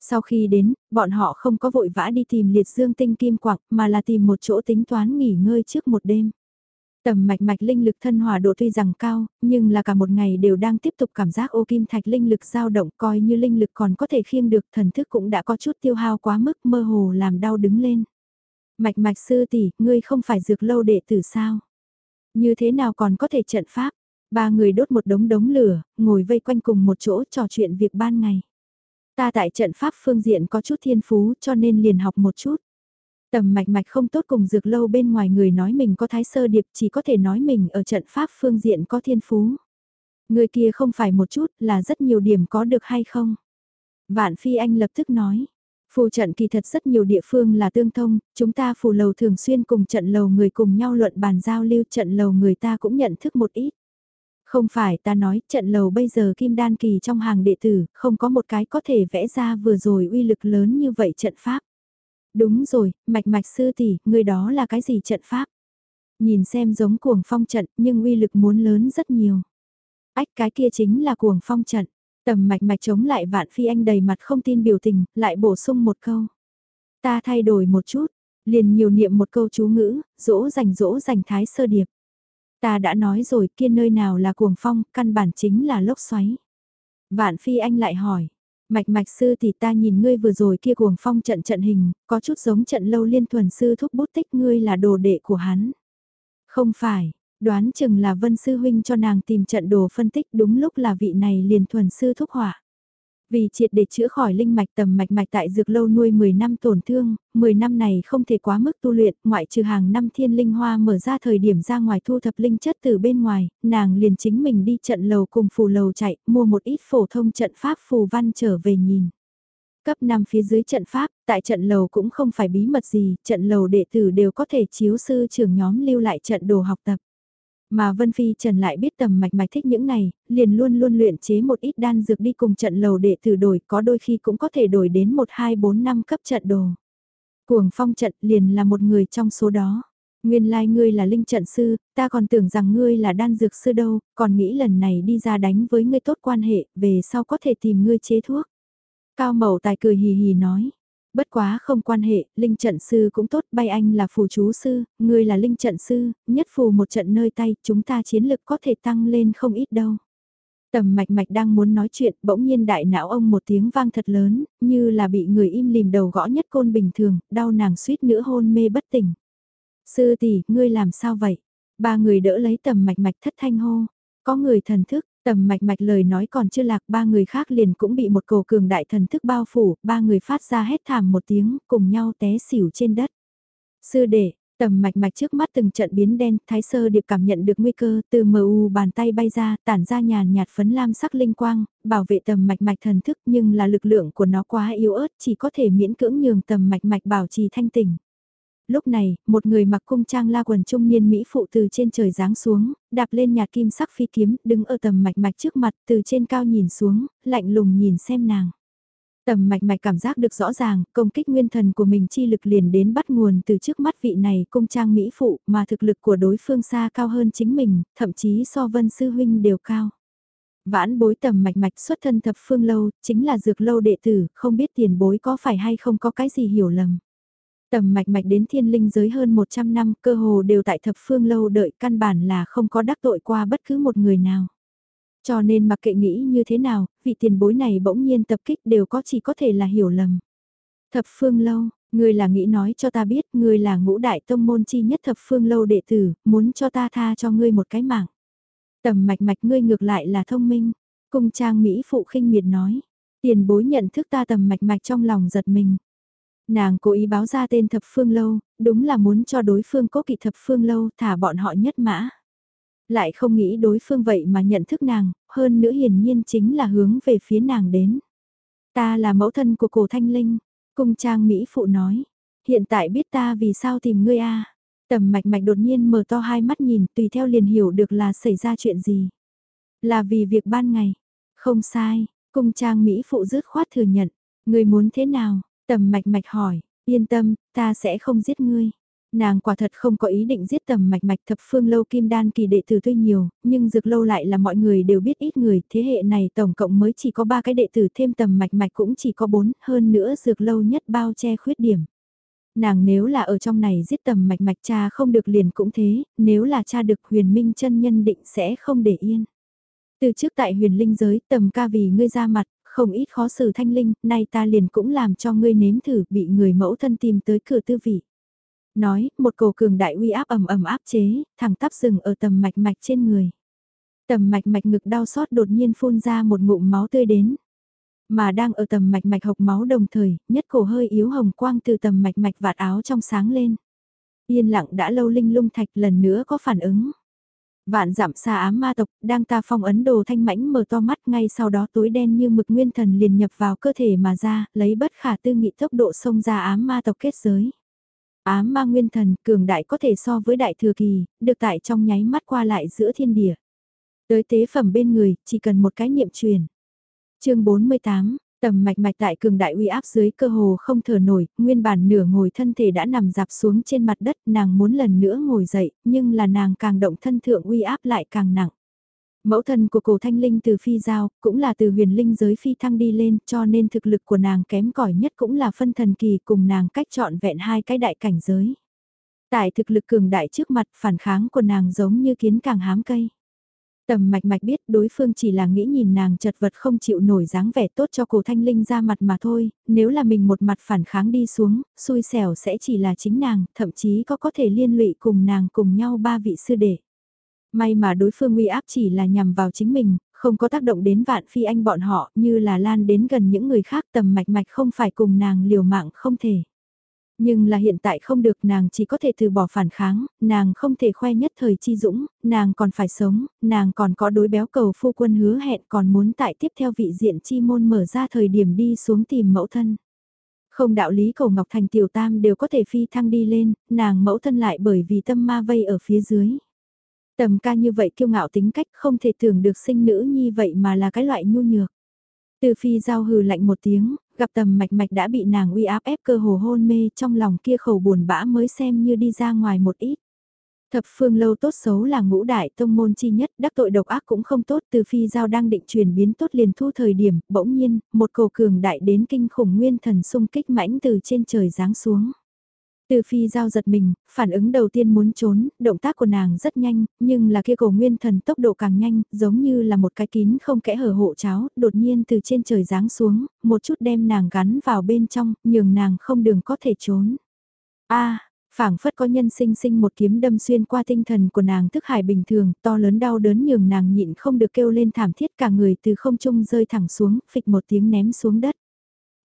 A: Sau khi đến, bọn họ không có vội vã đi tìm liệt dương tinh kim quạng mà là tìm một chỗ tính toán nghỉ ngơi trước một đêm. Tầm mạch mạch linh lực thân hòa độ tuy rằng cao, nhưng là cả một ngày đều đang tiếp tục cảm giác ô kim thạch linh lực dao động coi như linh lực còn có thể khiêng được thần thức cũng đã có chút tiêu hao quá mức mơ hồ làm đau đứng lên. Mạch mạch sư tỷ, ngươi không phải dược lâu đệ tử sao? Như thế nào còn có thể trận pháp? Ba người đốt một đống đống lửa, ngồi vây quanh cùng một chỗ trò chuyện việc ban ngày. Ta tại trận pháp phương diện có chút thiên phú cho nên liền học một chút. Tầm mạch mạch không tốt cùng dược lâu bên ngoài người nói mình có thái sơ điệp chỉ có thể nói mình ở trận pháp phương diện có thiên phú. Người kia không phải một chút là rất nhiều điểm có được hay không? Vạn Phi Anh lập tức nói. Phù trận kỳ thật rất nhiều địa phương là tương thông, chúng ta phù lầu thường xuyên cùng trận lầu người cùng nhau luận bàn giao lưu trận lầu người ta cũng nhận thức một ít. Không phải ta nói trận lầu bây giờ kim đan kỳ trong hàng đệ tử, không có một cái có thể vẽ ra vừa rồi uy lực lớn như vậy trận pháp. Đúng rồi, mạch mạch sư tỷ, người đó là cái gì trận pháp? Nhìn xem giống cuồng phong trận nhưng uy lực muốn lớn rất nhiều. Ách cái kia chính là cuồng phong trận. Tầm mạch mạch chống lại vạn phi anh đầy mặt không tin biểu tình, lại bổ sung một câu. Ta thay đổi một chút, liền nhiều niệm một câu chú ngữ, dỗ dành dỗ dành thái sơ điệp. Ta đã nói rồi kia nơi nào là cuồng phong, căn bản chính là lốc xoáy. Vạn phi anh lại hỏi, mạch mạch sư thì ta nhìn ngươi vừa rồi kia cuồng phong trận trận hình, có chút giống trận lâu liên thuần sư thúc bút tích ngươi là đồ đệ của hắn. Không phải, đoán chừng là vân sư huynh cho nàng tìm trận đồ phân tích đúng lúc là vị này liền thuần sư thúc hỏa. Vì triệt để chữa khỏi linh mạch tầm mạch mạch tại dược lâu nuôi 10 năm tổn thương, 10 năm này không thể quá mức tu luyện, ngoại trừ hàng năm thiên linh hoa mở ra thời điểm ra ngoài thu thập linh chất từ bên ngoài, nàng liền chính mình đi trận lầu cùng phù lầu chạy, mua một ít phổ thông trận pháp phù văn trở về nhìn. Cấp 5 phía dưới trận pháp, tại trận lầu cũng không phải bí mật gì, trận lầu đệ tử đều có thể chiếu sư trưởng nhóm lưu lại trận đồ học tập. Mà Vân Phi Trần lại biết tầm mạch mạch thích những này, liền luôn luôn luyện chế một ít đan dược đi cùng trận lầu để thử đổi, có đôi khi cũng có thể đổi đến 1 2 4 năm cấp trận đồ. Cuồng phong trận liền là một người trong số đó. Nguyên lai like ngươi là linh trận sư, ta còn tưởng rằng ngươi là đan dược sư đâu, còn nghĩ lần này đi ra đánh với ngươi tốt quan hệ, về sau có thể tìm ngươi chế thuốc. Cao Mậu Tài cười hì hì nói, Bất quá không quan hệ, linh trận sư cũng tốt, bay anh là phù chú sư, người là linh trận sư, nhất phù một trận nơi tay, chúng ta chiến lực có thể tăng lên không ít đâu. Tầm mạch mạch đang muốn nói chuyện, bỗng nhiên đại não ông một tiếng vang thật lớn, như là bị người im lìm đầu gõ nhất côn bình thường, đau nàng suýt nữa hôn mê bất tỉnh. Sư tỷ, ngươi làm sao vậy? Ba người đỡ lấy tầm mạch mạch thất thanh hô. Có người thần thức, Tầm mạch mạch lời nói còn chưa lạc ba người khác liền cũng bị một cổ cường đại thần thức bao phủ, ba người phát ra hét thảm một tiếng, cùng nhau té xỉu trên đất. Sư đệ, tầm mạch mạch trước mắt từng trận biến đen, thái sơ điệp cảm nhận được nguy cơ, từ mờ u bàn tay bay ra, tản ra nhàn nhạt phấn lam sắc linh quang, bảo vệ tầm mạch mạch thần thức nhưng là lực lượng của nó quá yếu ớt, chỉ có thể miễn cưỡng nhường tầm mạch mạch bảo trì thanh tỉnh. Lúc này, một người mặc cung trang la quần trung niên Mỹ phụ từ trên trời giáng xuống, đạp lên nhạt kim sắc phi kiếm, đứng ở tầm mạch mạch trước mặt, từ trên cao nhìn xuống, lạnh lùng nhìn xem nàng. Tầm mạch mạch cảm giác được rõ ràng, công kích nguyên thần của mình chi lực liền đến bắt nguồn từ trước mắt vị này cung trang Mỹ phụ mà thực lực của đối phương xa cao hơn chính mình, thậm chí so vân sư huynh đều cao. Vãn bối tầm mạch mạch xuất thân thập phương lâu, chính là dược lâu đệ tử, không biết tiền bối có phải hay không có cái gì hiểu lầm. Tầm mạch mạch đến thiên linh giới hơn 100 năm cơ hồ đều tại thập phương lâu đợi căn bản là không có đắc tội qua bất cứ một người nào. Cho nên mặc kệ nghĩ như thế nào, vị tiền bối này bỗng nhiên tập kích đều có chỉ có thể là hiểu lầm. Thập phương lâu, người là nghĩ nói cho ta biết người là ngũ đại tông môn chi nhất thập phương lâu đệ tử, muốn cho ta tha cho ngươi một cái mạng. Tầm mạch mạch ngươi ngược lại là thông minh, cung trang Mỹ phụ khinh miệt nói. Tiền bối nhận thức ta tầm mạch mạch trong lòng giật mình. Nàng cố ý báo ra tên thập phương lâu, đúng là muốn cho đối phương cố kỵ thập phương lâu thả bọn họ nhất mã. Lại không nghĩ đối phương vậy mà nhận thức nàng, hơn nữa hiển nhiên chính là hướng về phía nàng đến. Ta là mẫu thân của cổ thanh linh, cung trang Mỹ phụ nói. Hiện tại biết ta vì sao tìm ngươi a Tầm mạch mạch đột nhiên mở to hai mắt nhìn tùy theo liền hiểu được là xảy ra chuyện gì. Là vì việc ban ngày. Không sai, cung trang Mỹ phụ dứt khoát thừa nhận. người muốn thế nào? Tầm mạch mạch hỏi, yên tâm, ta sẽ không giết ngươi. Nàng quả thật không có ý định giết tầm mạch mạch thập phương lâu kim đan kỳ đệ tử tuy nhiều, nhưng dược lâu lại là mọi người đều biết ít người, thế hệ này tổng cộng mới chỉ có ba cái đệ tử thêm tầm mạch mạch cũng chỉ có bốn, hơn nữa dược lâu nhất bao che khuyết điểm. Nàng nếu là ở trong này giết tầm mạch mạch cha không được liền cũng thế, nếu là cha được huyền minh chân nhân định sẽ không để yên. Từ trước tại huyền linh giới tầm ca vì ngươi ra mặt, không ít khó xử thanh linh, nay ta liền cũng làm cho ngươi nếm thử bị người mẫu thân tìm tới cửa tư vị. Nói, một cổ cường đại uy áp ầm ầm áp chế, thẳng tắp rừng ở tầm mạch mạch trên người. Tầm mạch mạch ngực đau xót đột nhiên phun ra một ngụm máu tươi đến. Mà đang ở tầm mạch mạch hộc máu đồng thời, nhất cổ hơi yếu hồng quang từ tầm mạch mạch vạt áo trong sáng lên. Yên lặng đã lâu linh lung thạch lần nữa có phản ứng. Vạn giảm xa ám ma tộc, đang ta phong ấn đồ thanh mãnh mở to mắt ngay sau đó tối đen như mực nguyên thần liền nhập vào cơ thể mà ra, lấy bất khả tư nghị tốc độ xông ra ám ma tộc kết giới. Ám ma nguyên thần, cường đại có thể so với đại thừa kỳ, được tại trong nháy mắt qua lại giữa thiên địa. Tới tế phẩm bên người, chỉ cần một cái niệm truyền. chương 48, Tầm mạch mạch tại cường đại uy áp dưới cơ hồ không thở nổi, nguyên bản nửa ngồi thân thể đã nằm dạp xuống trên mặt đất, nàng muốn lần nữa ngồi dậy, nhưng là nàng càng động thân thượng uy áp lại càng nặng. Mẫu thân của cổ thanh linh từ phi giao, cũng là từ huyền linh giới phi thăng đi lên, cho nên thực lực của nàng kém cỏi nhất cũng là phân thần kỳ cùng nàng cách chọn vẹn hai cái đại cảnh giới. Tại thực lực cường đại trước mặt phản kháng của nàng giống như kiến càng hám cây. Tầm mạch mạch biết đối phương chỉ là nghĩ nhìn nàng chật vật không chịu nổi dáng vẻ tốt cho cổ thanh linh ra mặt mà thôi, nếu là mình một mặt phản kháng đi xuống, xui xẻo sẽ chỉ là chính nàng, thậm chí có có thể liên lụy cùng nàng cùng nhau ba vị sư đệ. May mà đối phương uy áp chỉ là nhằm vào chính mình, Không có tác động đến vạn phi anh bọn họ như là lan đến gần những người khác tầm mạch mạch không phải cùng nàng liều mạng không thể. Nhưng là hiện tại không được nàng chỉ có thể từ bỏ phản kháng, nàng không thể khoe nhất thời chi dũng, nàng còn phải sống, nàng còn có đối béo cầu phu quân hứa hẹn còn muốn tại tiếp theo vị diện chi môn mở ra thời điểm đi xuống tìm mẫu thân. Không đạo lý cầu Ngọc Thành tiểu tam đều có thể phi thăng đi lên, nàng mẫu thân lại bởi vì tâm ma vây ở phía dưới. Tầm ca như vậy kiêu ngạo tính cách không thể tưởng được sinh nữ nhi vậy mà là cái loại nhu nhược. Từ phi giao hừ lạnh một tiếng, gặp tầm mạch mạch đã bị nàng uy áp ép cơ hồ hôn mê trong lòng kia khẩu buồn bã mới xem như đi ra ngoài một ít. Thập phương lâu tốt xấu là ngũ đại tông môn chi nhất, đắc tội độc ác cũng không tốt từ phi giao đang định chuyển biến tốt liền thu thời điểm, bỗng nhiên, một cầu cường đại đến kinh khủng nguyên thần xung kích mãnh từ trên trời giáng xuống. Từ phi giao giật mình, phản ứng đầu tiên muốn trốn, động tác của nàng rất nhanh, nhưng là kia cổ nguyên thần tốc độ càng nhanh, giống như là một cái kín không kẽ hở hộ cháo, đột nhiên từ trên trời giáng xuống, một chút đem nàng gắn vào bên trong, nhường nàng không đường có thể trốn. a phảng phất có nhân sinh sinh một kiếm đâm xuyên qua tinh thần của nàng thức hải bình thường, to lớn đau đớn nhường nàng nhịn không được kêu lên thảm thiết cả người từ không trung rơi thẳng xuống, phịch một tiếng ném xuống đất.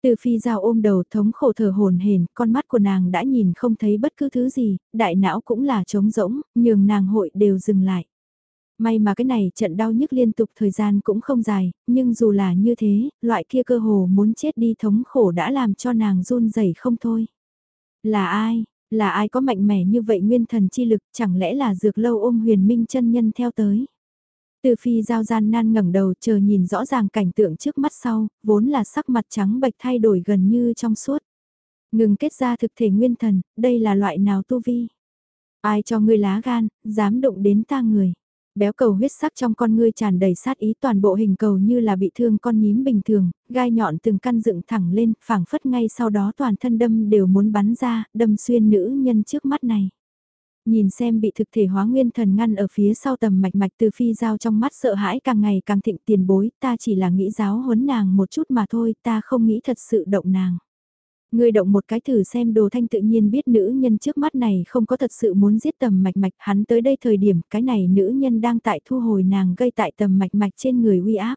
A: Từ phi giao ôm đầu thống khổ thở hồn hển, con mắt của nàng đã nhìn không thấy bất cứ thứ gì, đại não cũng là trống rỗng, nhường nàng hội đều dừng lại. May mà cái này trận đau nhức liên tục thời gian cũng không dài, nhưng dù là như thế, loại kia cơ hồ muốn chết đi thống khổ đã làm cho nàng run rẩy không thôi. Là ai, là ai có mạnh mẽ như vậy nguyên thần chi lực chẳng lẽ là dược lâu ôm huyền minh chân nhân theo tới. Từ phi giao gian nan ngẩng đầu chờ nhìn rõ ràng cảnh tượng trước mắt sau, vốn là sắc mặt trắng bệch thay đổi gần như trong suốt. Ngừng kết ra thực thể nguyên thần, đây là loại nào tu vi? Ai cho ngươi lá gan, dám động đến ta người? béo cầu huyết sắc trong con ngươi tràn đầy sát ý toàn bộ hình cầu như là bị thương con nhím bình thường, gai nhọn từng căn dựng thẳng lên, phảng phất ngay sau đó toàn thân đâm đều muốn bắn ra, đâm xuyên nữ nhân trước mắt này. Nhìn xem bị thực thể hóa nguyên thần ngăn ở phía sau tầm mạch mạch từ phi giao trong mắt sợ hãi càng ngày càng thịnh tiền bối, ta chỉ là nghĩ giáo huấn nàng một chút mà thôi, ta không nghĩ thật sự động nàng. Người động một cái thử xem đồ thanh tự nhiên biết nữ nhân trước mắt này không có thật sự muốn giết tầm mạch mạch hắn tới đây thời điểm cái này nữ nhân đang tại thu hồi nàng gây tại tầm mạch mạch trên người uy áp.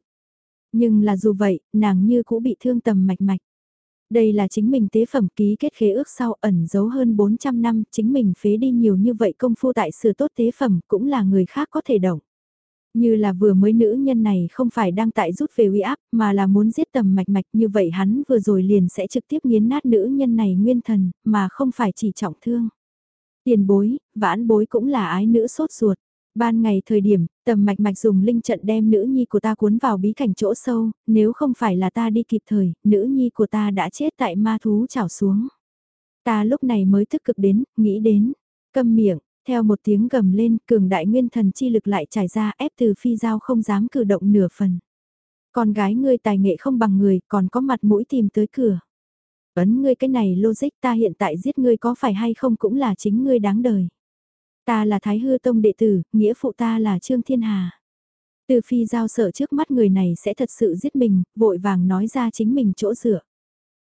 A: Nhưng là dù vậy, nàng như cũ bị thương tầm mạch mạch. Đây là chính mình tế phẩm ký kết khế ước sau ẩn giấu hơn 400 năm, chính mình phế đi nhiều như vậy công phu tại sửa tốt tế phẩm cũng là người khác có thể động. Như là vừa mới nữ nhân này không phải đang tại rút về uy áp mà là muốn giết tầm mạch mạch như vậy hắn vừa rồi liền sẽ trực tiếp nghiến nát nữ nhân này nguyên thần mà không phải chỉ trọng thương. Tiền bối, vãn bối cũng là ái nữ sốt ruột. Ban ngày thời điểm, tầm mạch mạch dùng linh trận đem nữ nhi của ta cuốn vào bí cảnh chỗ sâu, nếu không phải là ta đi kịp thời, nữ nhi của ta đã chết tại ma thú chảo xuống. Ta lúc này mới thức cực đến, nghĩ đến, câm miệng, theo một tiếng gầm lên, cường đại nguyên thần chi lực lại trải ra ép từ phi giao không dám cử động nửa phần. Con gái ngươi tài nghệ không bằng người, còn có mặt mũi tìm tới cửa. vấn ngươi cái này logic ta hiện tại giết ngươi có phải hay không cũng là chính ngươi đáng đời. Ta là Thái Hư Tông đệ tử, nghĩa phụ ta là Trương Thiên Hà. Từ phi giao sợ trước mắt người này sẽ thật sự giết mình, vội vàng nói ra chính mình chỗ dựa.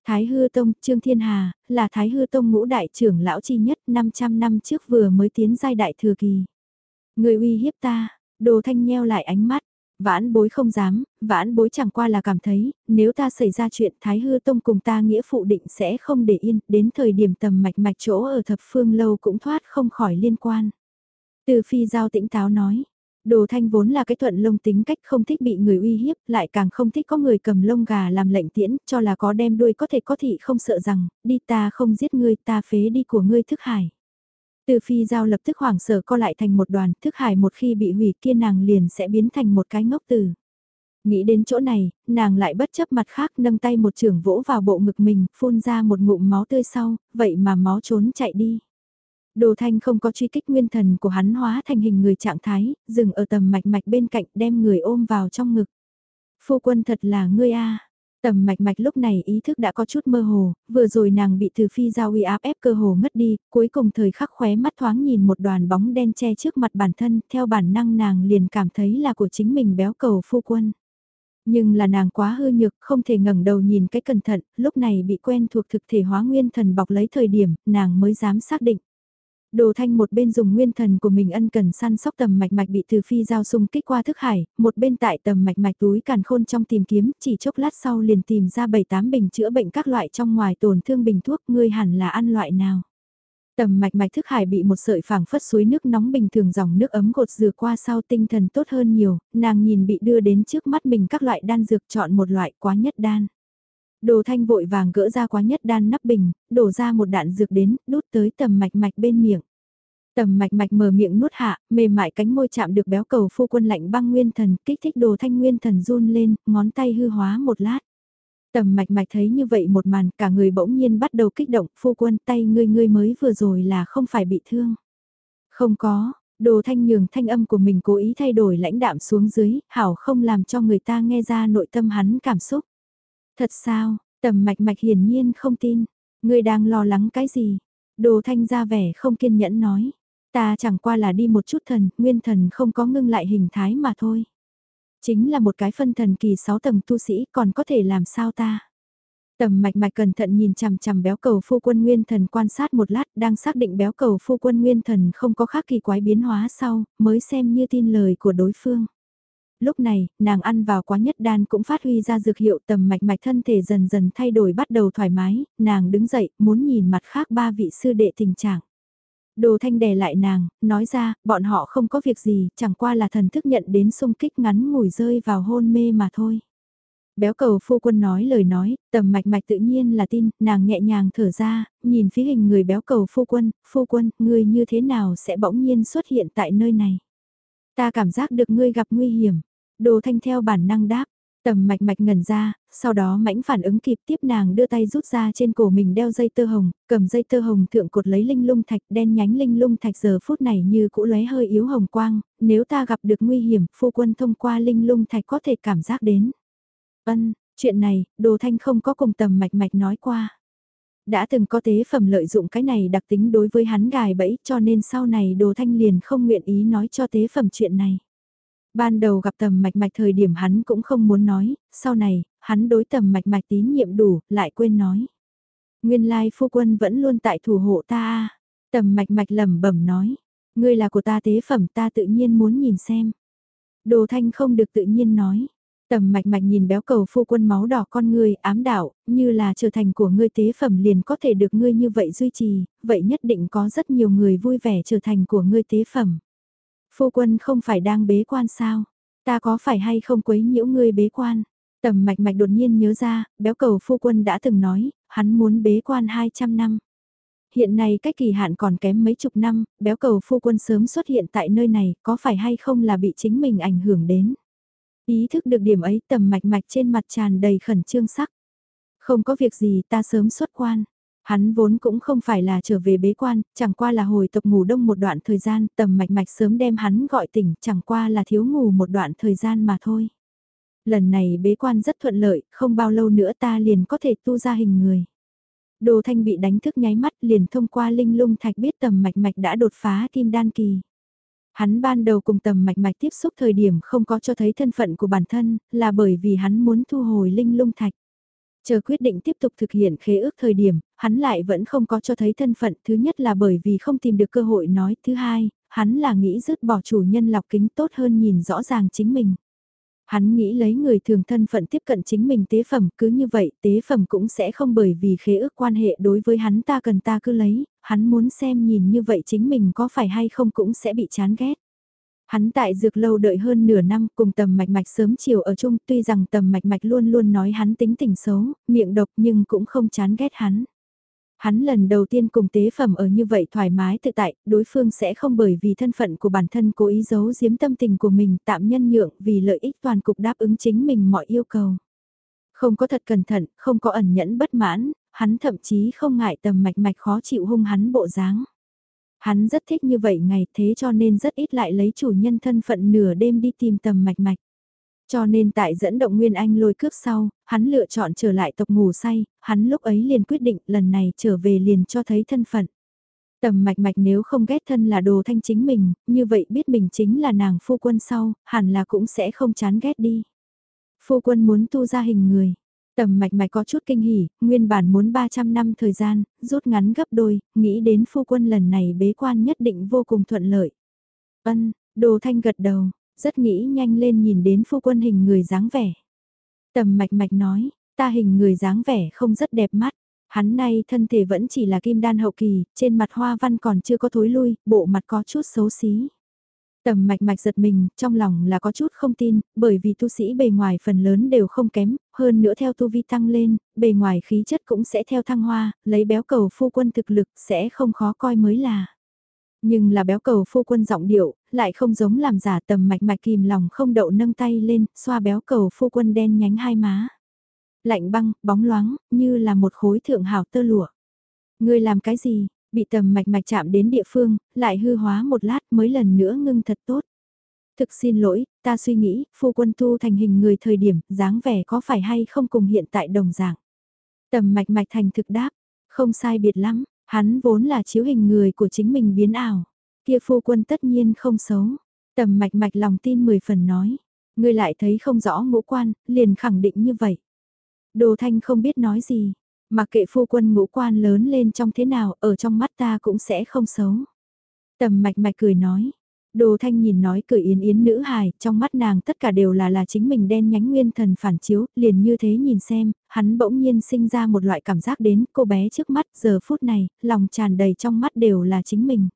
A: Thái Hư Tông, Trương Thiên Hà, là Thái Hư Tông ngũ đại trưởng lão chi nhất 500 năm trước vừa mới tiến giai đại thừa kỳ. Người uy hiếp ta, đồ thanh nheo lại ánh mắt, vãn bối không dám, vãn bối chẳng qua là cảm thấy, nếu ta xảy ra chuyện Thái Hư Tông cùng ta nghĩa phụ định sẽ không để yên, đến thời điểm tầm mạch mạch chỗ ở thập phương lâu cũng thoát không khỏi liên quan. Từ phi giao tĩnh táo nói, Đồ thanh vốn là cái thuận lông tính cách không thích bị người uy hiếp, lại càng không thích có người cầm lông gà làm lệnh tiễn, cho là có đem đuôi có thể có thị không sợ rằng, đi ta không giết ngươi ta phế đi của ngươi thức hải. Từ phi giao lập tức hoảng sợ co lại thành một đoàn, thức hải một khi bị hủy kia nàng liền sẽ biến thành một cái ngốc tử. Nghĩ đến chỗ này, nàng lại bất chấp mặt khác nâng tay một trường vỗ vào bộ ngực mình, phun ra một ngụm máu tươi sau, vậy mà máu trốn chạy đi. Đồ thanh không có truy kích nguyên thần của hắn hóa thành hình người trạng thái, dừng ở tầm mạch mạch bên cạnh đem người ôm vào trong ngực. Phu quân thật là ngươi a Tầm mạch mạch lúc này ý thức đã có chút mơ hồ, vừa rồi nàng bị từ phi giao uy áp ép cơ hồ ngất đi, cuối cùng thời khắc khóe mắt thoáng nhìn một đoàn bóng đen che trước mặt bản thân, theo bản năng nàng liền cảm thấy là của chính mình béo cầu phu quân. Nhưng là nàng quá hư nhược, không thể ngẩng đầu nhìn cái cẩn thận, lúc này bị quen thuộc thực thể hóa nguyên thần bọc lấy thời điểm, nàng mới dám xác định. Đồ thanh một bên dùng nguyên thần của mình ân cần săn sóc tầm mạch mạch bị từ phi giao xung kích qua thức hải, một bên tại tầm mạch mạch túi càn khôn trong tìm kiếm, chỉ chốc lát sau liền tìm ra 7-8 bình chữa bệnh các loại trong ngoài tổn thương bình thuốc, ngươi hẳn là ăn loại nào. Tầm mạch mạch thức hải bị một sợi phảng phất suối nước nóng bình thường dòng nước ấm gột rửa qua sau tinh thần tốt hơn nhiều, nàng nhìn bị đưa đến trước mắt mình các loại đan dược chọn một loại quá nhất đan. Đồ thanh vội vàng gỡ ra quá nhất đan nắp bình, đổ ra một đạn dược đến, đút tới tầm mạch mạch bên miệng. Tầm mạch mạch mở miệng nuốt hạ, mềm mại cánh môi chạm được béo cầu phu quân lạnh băng nguyên thần, kích thích đồ thanh nguyên thần run lên, ngón tay hư hóa một lát. Tầm mạch mạch thấy như vậy một màn, cả người bỗng nhiên bắt đầu kích động, phu quân tay ngươi ngươi mới vừa rồi là không phải bị thương. Không có, đồ thanh nhường thanh âm của mình cố ý thay đổi lãnh đạm xuống dưới, hảo không làm cho người ta nghe ra nội tâm hắn cảm xúc. Thật sao, tầm mạch mạch hiển nhiên không tin. Ngươi đang lo lắng cái gì? Đồ thanh ra vẻ không kiên nhẫn nói. Ta chẳng qua là đi một chút thần, nguyên thần không có ngưng lại hình thái mà thôi. Chính là một cái phân thần kỳ 6 tầng tu sĩ còn có thể làm sao ta? Tầm mạch mạch cẩn thận nhìn chằm chằm béo cầu phu quân nguyên thần quan sát một lát đang xác định béo cầu phu quân nguyên thần không có khác kỳ quái biến hóa sau, mới xem như tin lời của đối phương lúc này, nàng ăn vào quá nhất đan cũng phát huy ra dược hiệu tầm mạch mạch thân thể dần dần thay đổi bắt đầu thoải mái, nàng đứng dậy, muốn nhìn mặt khác ba vị sư đệ tình trạng. Đồ thanh đè lại nàng, nói ra, bọn họ không có việc gì, chẳng qua là thần thức nhận đến xung kích ngắn ngủi rơi vào hôn mê mà thôi. Béo cầu phu quân nói lời nói, tầm mạch mạch tự nhiên là tin, nàng nhẹ nhàng thở ra, nhìn phía hình người béo cầu phu quân, phu quân, ngươi như thế nào sẽ bỗng nhiên xuất hiện tại nơi này. Ta cảm giác được ngươi gặp nguy hiểm. Đồ thanh theo bản năng đáp, tầm mạch mạch ngẩn ra, sau đó mãnh phản ứng kịp tiếp nàng đưa tay rút ra trên cổ mình đeo dây tơ hồng, cầm dây tơ hồng thượng cột lấy linh lung thạch đen nhánh linh lung thạch giờ phút này như cũ lóe hơi yếu hồng quang, nếu ta gặp được nguy hiểm, phu quân thông qua linh lung thạch có thể cảm giác đến. Ân, chuyện này, đồ thanh không có cùng tầm mạch mạch nói qua. Đã từng có tế phẩm lợi dụng cái này đặc tính đối với hắn gài bẫy cho nên sau này đồ thanh liền không nguyện ý nói cho tế phẩm chuyện này. Ban đầu gặp tầm mạch mạch thời điểm hắn cũng không muốn nói, sau này, hắn đối tầm mạch mạch tín nhiệm đủ, lại quên nói. Nguyên lai phu quân vẫn luôn tại thủ hộ ta Tầm mạch mạch lẩm bẩm nói, ngươi là của ta tế phẩm ta tự nhiên muốn nhìn xem. Đồ thanh không được tự nhiên nói. Tầm mạch mạch nhìn béo cầu phu quân máu đỏ con ngươi ám đạo, như là trở thành của ngươi tế phẩm liền có thể được ngươi như vậy duy trì, vậy nhất định có rất nhiều người vui vẻ trở thành của ngươi tế phẩm. Phu quân không phải đang bế quan sao? Ta có phải hay không quấy nhiễu ngươi bế quan? Tầm mạch mạch đột nhiên nhớ ra, béo cầu phu quân đã từng nói, hắn muốn bế quan 200 năm. Hiện nay cách kỳ hạn còn kém mấy chục năm, béo cầu phu quân sớm xuất hiện tại nơi này, có phải hay không là bị chính mình ảnh hưởng đến? Ý thức được điểm ấy tầm mạch mạch trên mặt tràn đầy khẩn trương sắc. Không có việc gì ta sớm xuất quan. Hắn vốn cũng không phải là trở về bế quan, chẳng qua là hồi tập ngủ đông một đoạn thời gian, tầm mạch mạch sớm đem hắn gọi tỉnh, chẳng qua là thiếu ngủ một đoạn thời gian mà thôi. Lần này bế quan rất thuận lợi, không bao lâu nữa ta liền có thể tu ra hình người. Đồ thanh bị đánh thức nháy mắt liền thông qua linh lung thạch biết tầm mạch mạch đã đột phá kim đan kỳ. Hắn ban đầu cùng tầm mạch mạch tiếp xúc thời điểm không có cho thấy thân phận của bản thân, là bởi vì hắn muốn thu hồi linh lung thạch. Chờ quyết định tiếp tục thực hiện khế ước thời điểm, hắn lại vẫn không có cho thấy thân phận. Thứ nhất là bởi vì không tìm được cơ hội nói. Thứ hai, hắn là nghĩ dứt bỏ chủ nhân lọc kính tốt hơn nhìn rõ ràng chính mình. Hắn nghĩ lấy người thường thân phận tiếp cận chính mình tế phẩm cứ như vậy tế phẩm cũng sẽ không bởi vì khế ước quan hệ đối với hắn ta cần ta cứ lấy, hắn muốn xem nhìn như vậy chính mình có phải hay không cũng sẽ bị chán ghét. Hắn tại dược lâu đợi hơn nửa năm cùng tầm mạch mạch sớm chiều ở chung tuy rằng tầm mạch mạch luôn luôn nói hắn tính tình xấu, miệng độc nhưng cũng không chán ghét hắn. Hắn lần đầu tiên cùng tế phẩm ở như vậy thoải mái tự tại, đối phương sẽ không bởi vì thân phận của bản thân cố ý giấu giếm tâm tình của mình tạm nhân nhượng vì lợi ích toàn cục đáp ứng chính mình mọi yêu cầu. Không có thật cẩn thận, không có ẩn nhẫn bất mãn, hắn thậm chí không ngại tầm mạch mạch khó chịu hung hắn bộ dáng. Hắn rất thích như vậy ngày thế cho nên rất ít lại lấy chủ nhân thân phận nửa đêm đi tìm tầm mạch mạch. Cho nên tại dẫn động Nguyên Anh lôi cướp sau, hắn lựa chọn trở lại tộc ngủ say, hắn lúc ấy liền quyết định lần này trở về liền cho thấy thân phận. Tầm mạch mạch nếu không ghét thân là đồ thanh chính mình, như vậy biết mình chính là nàng phu quân sau, hẳn là cũng sẽ không chán ghét đi. Phu quân muốn tu ra hình người. Tầm mạch mạch có chút kinh hỉ, nguyên bản muốn 300 năm thời gian, rút ngắn gấp đôi, nghĩ đến phu quân lần này bế quan nhất định vô cùng thuận lợi. Ân, đồ thanh gật đầu, rất nghĩ nhanh lên nhìn đến phu quân hình người dáng vẻ. Tầm mạch mạch nói, ta hình người dáng vẻ không rất đẹp mắt. Hắn nay thân thể vẫn chỉ là kim đan hậu kỳ, trên mặt hoa văn còn chưa có thối lui, bộ mặt có chút xấu xí. Tầm mạch mạch giật mình, trong lòng là có chút không tin, bởi vì tu sĩ bề ngoài phần lớn đều không kém, hơn nữa theo tu vi tăng lên, bề ngoài khí chất cũng sẽ theo thăng hoa, lấy béo cầu phu quân thực lực sẽ không khó coi mới là. Nhưng là béo cầu phu quân giọng điệu, lại không giống làm giả tầm mạch mạch kìm lòng không đậu nâng tay lên, xoa béo cầu phu quân đen nhánh hai má. Lạnh băng, bóng loáng, như là một khối thượng hảo tơ lụa. Ngươi làm cái gì, bị tầm mạch mạch chạm đến địa phương, lại hư hóa một lát mới lần nữa ngưng thật tốt. Thực xin lỗi, ta suy nghĩ, phu quân tu thành hình người thời điểm, dáng vẻ có phải hay không cùng hiện tại đồng dạng. Tầm mạch mạch thành thực đáp, không sai biệt lắm, hắn vốn là chiếu hình người của chính mình biến ảo. Kia phu quân tất nhiên không xấu. Tầm mạch mạch lòng tin 10 phần nói. Ngươi lại thấy không rõ ngũ quan, liền khẳng định như vậy. Đồ thanh không biết nói gì, mặc kệ phu quân ngũ quan lớn lên trong thế nào, ở trong mắt ta cũng sẽ không xấu. Tầm mạch mạch cười nói, Đồ thanh nhìn nói cười yến yến nữ hài, trong mắt nàng tất cả đều là là chính mình đen nhánh nguyên thần phản chiếu, liền như thế nhìn xem, hắn bỗng nhiên sinh ra một loại cảm giác đến cô bé trước mắt giờ phút này, lòng tràn đầy trong mắt đều là chính mình.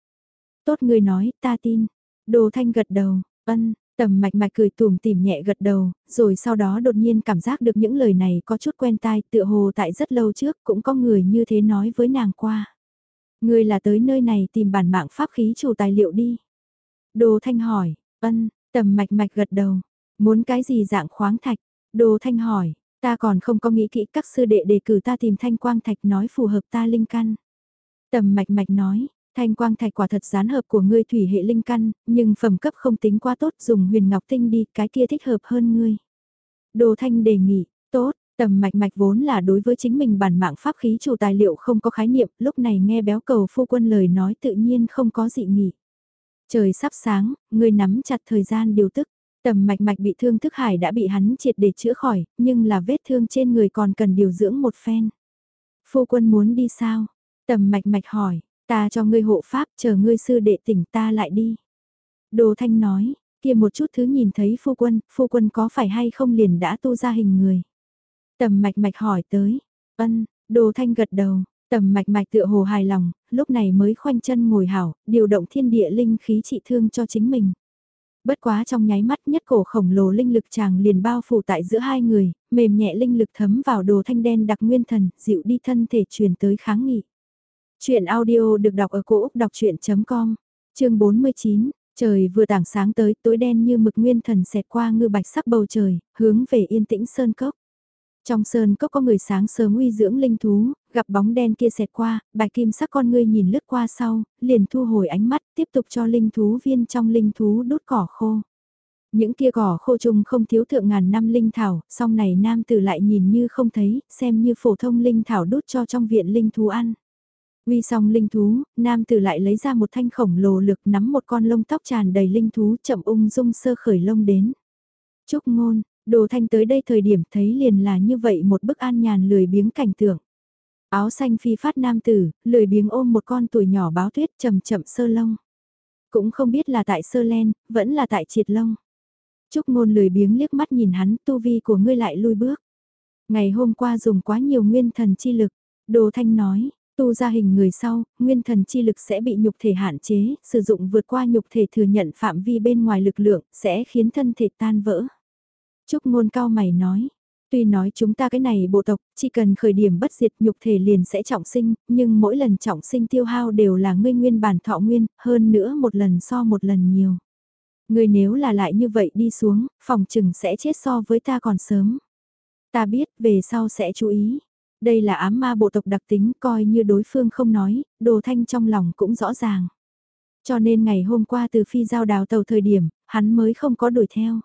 A: Tốt người nói, ta tin. Đồ thanh gật đầu, ân, Tầm mạch mạch cười tùm tìm nhẹ gật đầu, rồi sau đó đột nhiên cảm giác được những lời này có chút quen tai tựa hồ tại rất lâu trước cũng có người như thế nói với nàng qua. Người là tới nơi này tìm bản mạng pháp khí chủ tài liệu đi. Đồ Thanh hỏi, ân, tầm mạch mạch gật đầu, muốn cái gì dạng khoáng thạch? Đồ Thanh hỏi, ta còn không có nghĩ kỹ các sư đệ đề cử ta tìm thanh quang thạch nói phù hợp ta linh căn. Tầm mạch mạch nói, thanh quang thạch quả thật gián hợp của ngươi thủy hệ linh căn, nhưng phẩm cấp không tính quá tốt dùng huyền ngọc tinh đi, cái kia thích hợp hơn ngươi. Đồ Thanh đề nghị, tốt, Tầm mạch mạch vốn là đối với chính mình bản mạng pháp khí chủ tài liệu không có khái niệm, lúc này nghe béo cầu phu quân lời nói tự nhiên không có dị nghị. Trời sắp sáng, người nắm chặt thời gian điều tức. Tầm mạch mạch bị thương thức hải đã bị hắn triệt để chữa khỏi, nhưng là vết thương trên người còn cần điều dưỡng một phen. Phu quân muốn đi sao? Tầm mạch mạch hỏi, ta cho ngươi hộ pháp, chờ ngươi sư đệ tỉnh ta lại đi. Đồ thanh nói, kia một chút thứ nhìn thấy phu quân, phu quân có phải hay không liền đã tu ra hình người. Tầm mạch mạch hỏi tới, ân, đồ thanh gật đầu, Tầm mạch mạch tựa hồ hài lòng, lúc này mới khoanh chân ngồi hảo, điều động thiên địa linh khí trị thương cho chính mình. Bất quá trong nháy mắt nhất cổ khổng lồ linh lực chàng liền bao phủ tại giữa hai người, mềm nhẹ linh lực thấm vào đồ thanh đen đặc nguyên thần, dịu đi thân thể truyền tới kháng nghị. Chuyện audio được đọc ở cổ Úc đọc chuyện.com, chương 49, trời vừa tảng sáng tới tối đen như mực nguyên thần xẹt qua ngư bạch sắc bầu trời, hướng về yên tĩnh sơn cốc. Trong sơn cốc có người sáng sớm uy dưỡng linh thú, gặp bóng đen kia xẹt qua, bạch kim sắc con ngươi nhìn lướt qua sau, liền thu hồi ánh mắt tiếp tục cho linh thú viên trong linh thú đốt cỏ khô. Những kia cỏ khô trùng không thiếu thượng ngàn năm linh thảo, song này nam tử lại nhìn như không thấy, xem như phổ thông linh thảo đốt cho trong viện linh thú ăn. Uy xong linh thú, nam tử lại lấy ra một thanh khổng lồ lực nắm một con lông tóc tràn đầy linh thú chậm ung dung sơ khởi lông đến. Trúc ngôn, Đồ thanh tới đây thời điểm thấy liền là như vậy một bức an nhàn lười biếng cảnh tượng. Áo xanh phi phát nam tử, lười biếng ôm một con tuổi nhỏ báo tuyết chậm chậm sơ lông. Cũng không biết là tại sơ len, vẫn là tại triệt lông. Trúc ngôn lười biếng liếc mắt nhìn hắn, tu vi của ngươi lại lui bước. Ngày hôm qua dùng quá nhiều nguyên thần chi lực, đồ thanh nói, tu ra hình người sau, nguyên thần chi lực sẽ bị nhục thể hạn chế, sử dụng vượt qua nhục thể thừa nhận phạm vi bên ngoài lực lượng, sẽ khiến thân thể tan vỡ. Trúc ngôn cao mày nói, tuy nói chúng ta cái này bộ tộc, chỉ cần khởi điểm bất diệt nhục thể liền sẽ trọng sinh, nhưng mỗi lần trọng sinh tiêu hao đều là ngươi nguyên bản thọ nguyên, hơn nữa một lần so một lần nhiều. Ngươi nếu là lại như vậy đi xuống, phòng trừng sẽ chết so với ta còn sớm. Ta biết về sau sẽ chú ý. Đây là ám ma bộ tộc đặc tính coi như đối phương không nói, đồ thanh trong lòng cũng rõ ràng. Cho nên ngày hôm qua từ phi giao đào tàu thời điểm, hắn mới không có đuổi theo.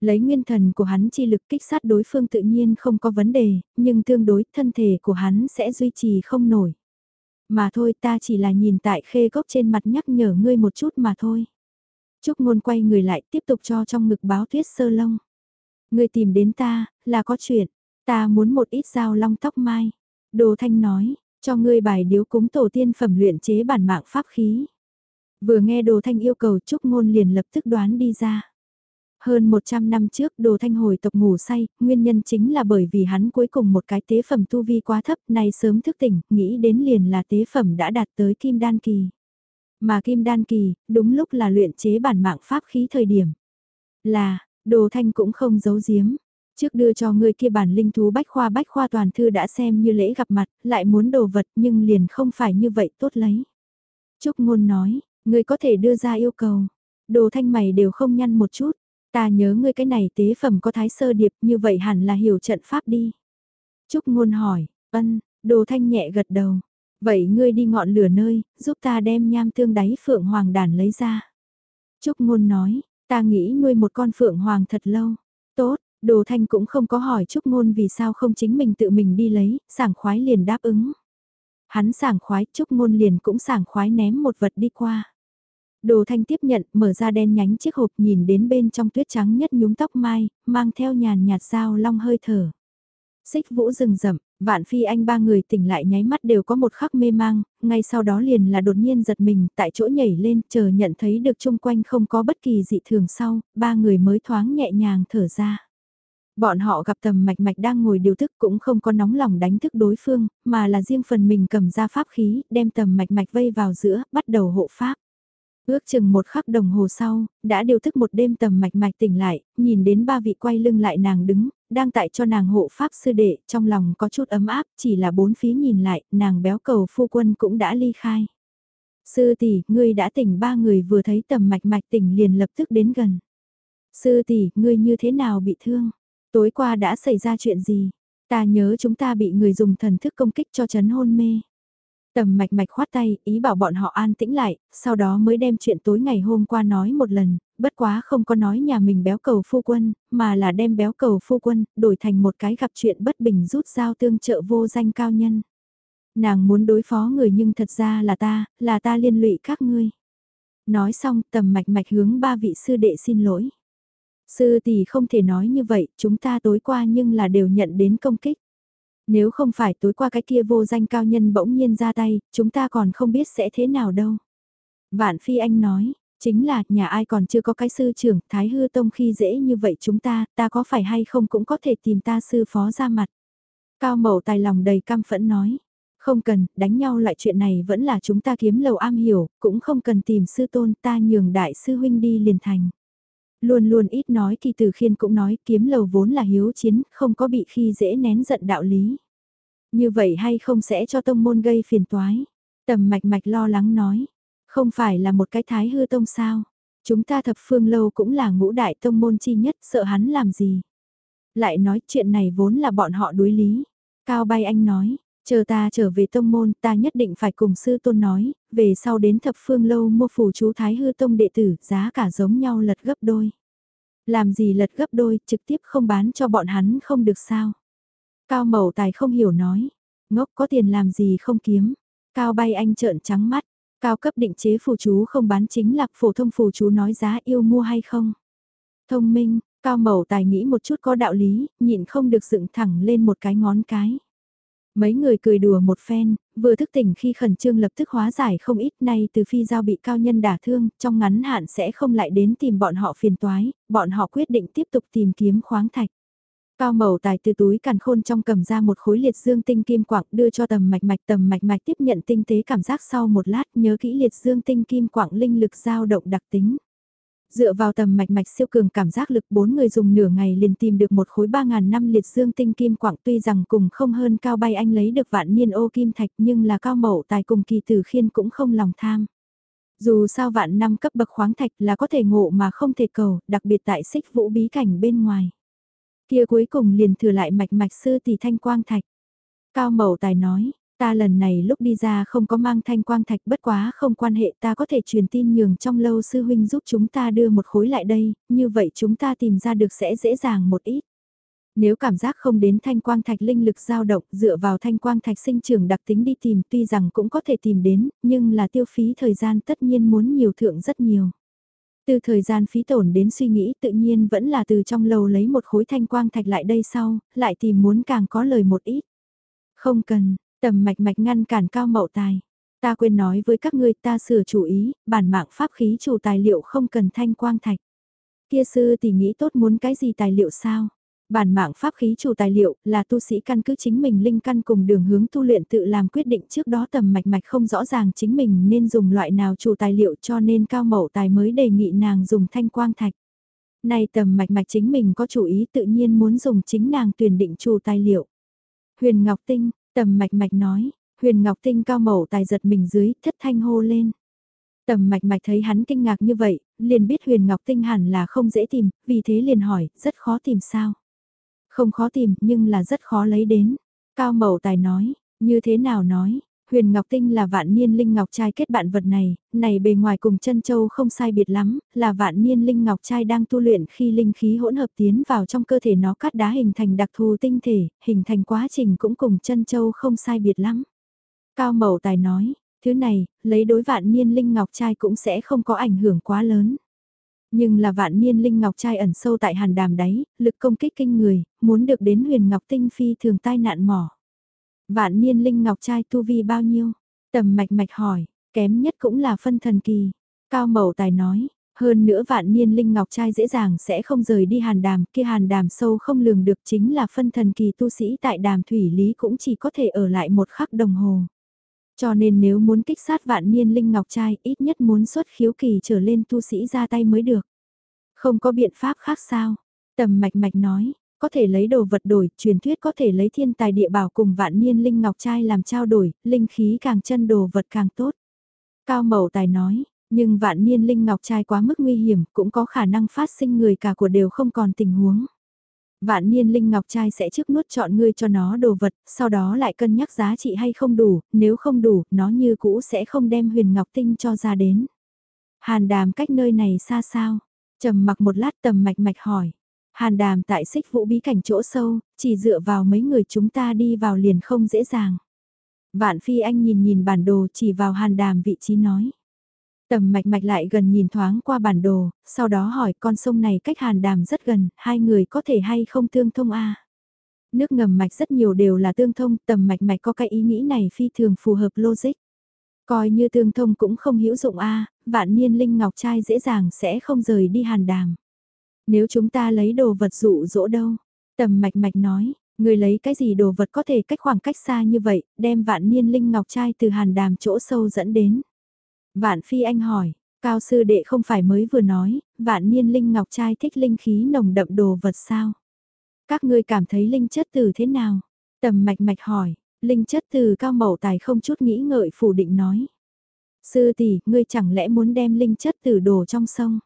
A: Lấy nguyên thần của hắn chi lực kích sát đối phương tự nhiên không có vấn đề, nhưng tương đối thân thể của hắn sẽ duy trì không nổi. Mà thôi ta chỉ là nhìn tại khê gốc trên mặt nhắc nhở ngươi một chút mà thôi. Trúc ngôn quay người lại tiếp tục cho trong ngực báo tuyết sơ lông. Ngươi tìm đến ta, là có chuyện. Ta muốn một ít dao long tóc mai. Đồ Thanh nói, cho ngươi bài điếu cúng tổ tiên phẩm luyện chế bản mạng pháp khí. Vừa nghe Đồ Thanh yêu cầu Trúc Ngôn liền lập tức đoán đi ra. Hơn 100 năm trước Đồ Thanh hồi tộc ngủ say, nguyên nhân chính là bởi vì hắn cuối cùng một cái tế phẩm tu vi quá thấp này sớm thức tỉnh, nghĩ đến liền là tế phẩm đã đạt tới kim đan kỳ. Mà kim đan kỳ, đúng lúc là luyện chế bản mạng pháp khí thời điểm. Là, Đồ Thanh cũng không giấu giếm. Trước đưa cho người kia bản linh thú bách khoa bách khoa toàn thư đã xem như lễ gặp mặt, lại muốn đồ vật nhưng liền không phải như vậy tốt lấy. Trúc Ngôn nói, người có thể đưa ra yêu cầu. Đồ Thanh mày đều không nhăn một chút. Ta nhớ ngươi cái này tế phẩm có thái sơ điệp như vậy hẳn là hiểu trận pháp đi. Trúc Ngôn hỏi, ân, Đồ Thanh nhẹ gật đầu. Vậy ngươi đi ngọn lửa nơi, giúp ta đem nham tương đáy phượng hoàng đàn lấy ra. Trúc Ngôn nói, ta nghĩ nuôi một con phượng hoàng thật lâu. Tốt, Đồ Thanh cũng không có hỏi Trúc Ngôn vì sao không chính mình tự mình đi lấy, sảng khoái liền đáp ứng. Hắn sảng khoái, Trúc Ngôn liền cũng sảng khoái ném một vật đi qua. Đồ Thanh tiếp nhận, mở ra đen nhánh chiếc hộp nhìn đến bên trong tuyết trắng nhất nhúm tóc mai, mang theo nhàn nhạt dao long hơi thở. Xích vũ rừng rậm, vạn phi anh ba người tỉnh lại nháy mắt đều có một khắc mê mang, ngay sau đó liền là đột nhiên giật mình tại chỗ nhảy lên chờ nhận thấy được chung quanh không có bất kỳ dị thường sau, ba người mới thoáng nhẹ nhàng thở ra. Bọn họ gặp tầm mạch mạch đang ngồi điều thức cũng không có nóng lòng đánh thức đối phương, mà là riêng phần mình cầm ra pháp khí, đem tầm mạch mạch vây vào giữa, bắt đầu hộ pháp. Ước chừng một khắc đồng hồ sau, đã điều thức một đêm tầm mạch mạch tỉnh lại, nhìn đến ba vị quay lưng lại nàng đứng, đang tại cho nàng hộ pháp sư đệ, trong lòng có chút ấm áp, chỉ là bốn phía nhìn lại, nàng béo cầu phu quân cũng đã ly khai. Sư tỷ, ngươi đã tỉnh ba người vừa thấy tầm mạch mạch tỉnh liền lập tức đến gần. Sư tỷ, ngươi như thế nào bị thương? Tối qua đã xảy ra chuyện gì? Ta nhớ chúng ta bị người dùng thần thức công kích cho chấn hôn mê. Tầm mạch mạch khoát tay, ý bảo bọn họ an tĩnh lại, sau đó mới đem chuyện tối ngày hôm qua nói một lần, bất quá không có nói nhà mình béo cầu phu quân, mà là đem béo cầu phu quân, đổi thành một cái gặp chuyện bất bình rút dao tương trợ vô danh cao nhân. Nàng muốn đối phó người nhưng thật ra là ta, là ta liên lụy các ngươi. Nói xong tầm mạch mạch hướng ba vị sư đệ xin lỗi. Sư tỷ không thể nói như vậy, chúng ta tối qua nhưng là đều nhận đến công kích. Nếu không phải tối qua cái kia vô danh cao nhân bỗng nhiên ra tay, chúng ta còn không biết sẽ thế nào đâu. Vạn Phi Anh nói, chính là nhà ai còn chưa có cái sư trưởng, Thái Hư Tông khi dễ như vậy chúng ta, ta có phải hay không cũng có thể tìm ta sư phó ra mặt. Cao Mậu tài lòng đầy cam phẫn nói, không cần, đánh nhau lại chuyện này vẫn là chúng ta kiếm lầu am hiểu, cũng không cần tìm sư tôn ta nhường đại sư huynh đi liền thành. Luôn luôn ít nói thì từ khiên cũng nói kiếm lầu vốn là hiếu chiến, không có bị khi dễ nén giận đạo lý. Như vậy hay không sẽ cho tông môn gây phiền toái? Tầm mạch mạch lo lắng nói, không phải là một cái thái hư tông sao? Chúng ta thập phương lâu cũng là ngũ đại tông môn chi nhất, sợ hắn làm gì? Lại nói chuyện này vốn là bọn họ đối lý. Cao bay anh nói, chờ ta trở về tông môn ta nhất định phải cùng sư tôn nói, về sau đến thập phương lâu mua phù chú thái hư tông đệ tử, giá cả giống nhau lật gấp đôi. Làm gì lật gấp đôi, trực tiếp không bán cho bọn hắn không được sao. Cao mẩu tài không hiểu nói, ngốc có tiền làm gì không kiếm. Cao bay anh trợn trắng mắt, cao cấp định chế phù chú không bán chính là phổ thông phù chú nói giá yêu mua hay không. Thông minh, cao mẩu tài nghĩ một chút có đạo lý, nhịn không được dựng thẳng lên một cái ngón cái. Mấy người cười đùa một phen, vừa thức tỉnh khi khẩn trương lập tức hóa giải không ít nay từ phi giao bị cao nhân đả thương, trong ngắn hạn sẽ không lại đến tìm bọn họ phiền toái, bọn họ quyết định tiếp tục tìm kiếm khoáng thạch. Cao mẩu tài từ túi càn khôn trong cầm ra một khối liệt dương tinh kim quạng đưa cho tầm mạch mạch tầm mạch mạch tiếp nhận tinh tế cảm giác sau một lát nhớ kỹ liệt dương tinh kim quạng linh lực dao động đặc tính. Dựa vào tầm mạch mạch siêu cường cảm giác lực bốn người dùng nửa ngày liền tìm được một khối 3.000 năm liệt dương tinh kim quạng tuy rằng cùng không hơn cao bay anh lấy được vạn niên ô kim thạch nhưng là cao mẫu tài cùng kỳ tử khiên cũng không lòng tham. Dù sao vạn năm cấp bậc khoáng thạch là có thể ngộ mà không thể cầu, đặc biệt tại xích vũ bí cảnh bên ngoài. Kia cuối cùng liền thừa lại mạch mạch sư tỷ thanh quang thạch. Cao mẫu tài nói, Ta lần này lúc đi ra không có mang thanh quang thạch bất quá không quan hệ ta có thể truyền tin nhường trong lâu sư huynh giúp chúng ta đưa một khối lại đây, như vậy chúng ta tìm ra được sẽ dễ dàng một ít. Nếu cảm giác không đến thanh quang thạch linh lực dao động dựa vào thanh quang thạch sinh trưởng đặc tính đi tìm tuy rằng cũng có thể tìm đến, nhưng là tiêu phí thời gian tất nhiên muốn nhiều thượng rất nhiều. Từ thời gian phí tổn đến suy nghĩ tự nhiên vẫn là từ trong lầu lấy một khối thanh quang thạch lại đây sau, lại tìm muốn càng có lời một ít. Không cần, tầm mạch mạch ngăn cản cao mậu tài. Ta quên nói với các ngươi ta sửa chủ ý, bản mạng pháp khí chủ tài liệu không cần thanh quang thạch. Kia sư tỷ nghĩ tốt muốn cái gì tài liệu sao? Bản mạng pháp khí chủ tài liệu là tu sĩ căn cứ chính mình linh căn cùng đường hướng tu luyện tự làm quyết định trước đó tầm mạch mạch không rõ ràng chính mình nên dùng loại nào chủ tài liệu cho nên cao mậu tài mới đề nghị nàng dùng thanh quang thạch. Này tầm mạch mạch chính mình có chủ ý tự nhiên muốn dùng chính nàng tuyển định chủ tài liệu. Huyền Ngọc Tinh, tầm mạch mạch nói, Huyền Ngọc Tinh cao mậu tài giật mình dưới, thất thanh hô lên. Tầm mạch mạch thấy hắn kinh ngạc như vậy, liền biết Huyền Ngọc Tinh hẳn là không dễ tìm, vì thế liền hỏi, rất khó tìm sao. Không khó tìm nhưng là rất khó lấy đến. Cao Mậu Tài nói, như thế nào nói, Huyền Ngọc Tinh là vạn niên linh ngọc trai kết bạn vật này, này bề ngoài cùng chân châu không sai biệt lắm, là vạn niên linh ngọc trai đang tu luyện khi linh khí hỗn hợp tiến vào trong cơ thể nó cắt đá hình thành đặc thù tinh thể, hình thành quá trình cũng cùng chân châu không sai biệt lắm. Cao Mậu Tài nói, thứ này, lấy đối vạn niên linh ngọc trai cũng sẽ không có ảnh hưởng quá lớn. Nhưng là vạn niên linh ngọc trai ẩn sâu tại hàn đàm đáy, lực công kích kinh người, muốn được đến huyền ngọc tinh phi thường tai nạn mỏ. Vạn niên linh ngọc trai tu vi bao nhiêu? Tầm mạch mạch hỏi, kém nhất cũng là phân thần kỳ. Cao mậu tài nói, hơn nữa vạn niên linh ngọc trai dễ dàng sẽ không rời đi hàn đàm, kia hàn đàm sâu không lường được chính là phân thần kỳ tu sĩ tại đàm thủy lý cũng chỉ có thể ở lại một khắc đồng hồ. Cho nên nếu muốn kích sát vạn niên linh ngọc trai ít nhất muốn xuất khiếu kỳ trở lên tu sĩ ra tay mới được. Không có biện pháp khác sao? Tầm mạch mạch nói, có thể lấy đồ vật đổi, truyền thuyết có thể lấy thiên tài địa bảo cùng vạn niên linh ngọc trai làm trao đổi, linh khí càng chân đồ vật càng tốt. Cao Mậu Tài nói, nhưng vạn niên linh ngọc trai quá mức nguy hiểm, cũng có khả năng phát sinh người cả của đều không còn tình huống. Vạn niên linh ngọc trai sẽ trước nuốt chọn ngươi cho nó đồ vật, sau đó lại cân nhắc giá trị hay không đủ, nếu không đủ, nó như cũ sẽ không đem huyền ngọc tinh cho ra đến. Hàn đàm cách nơi này xa sao? trầm mặc một lát tầm mạch mạch hỏi. Hàn đàm tại xích vũ bí cảnh chỗ sâu, chỉ dựa vào mấy người chúng ta đi vào liền không dễ dàng. Vạn phi anh nhìn nhìn bản đồ chỉ vào hàn đàm vị trí nói. Tầm mạch mạch lại gần nhìn thoáng qua bản đồ, sau đó hỏi con sông này cách hàn đàm rất gần, hai người có thể hay không tương thông a Nước ngầm mạch rất nhiều đều là tương thông, tầm mạch mạch có cái ý nghĩ này phi thường phù hợp logic. Coi như tương thông cũng không hữu dụng a vạn niên linh ngọc trai dễ dàng sẽ không rời đi hàn đàm. Nếu chúng ta lấy đồ vật dụ dỗ đâu? Tầm mạch mạch nói, người lấy cái gì đồ vật có thể cách khoảng cách xa như vậy, đem vạn niên linh ngọc trai từ hàn đàm chỗ sâu dẫn đến. Vạn Phi Anh hỏi, cao sư đệ không phải mới vừa nói, vạn niên linh ngọc trai thích linh khí nồng đậm đồ vật sao? Các ngươi cảm thấy linh chất từ thế nào? Tầm mạch mạch hỏi, linh chất từ cao mậu tài không chút nghĩ ngợi phủ định nói. Sư tỷ, ngươi chẳng lẽ muốn đem linh chất từ đồ trong sông?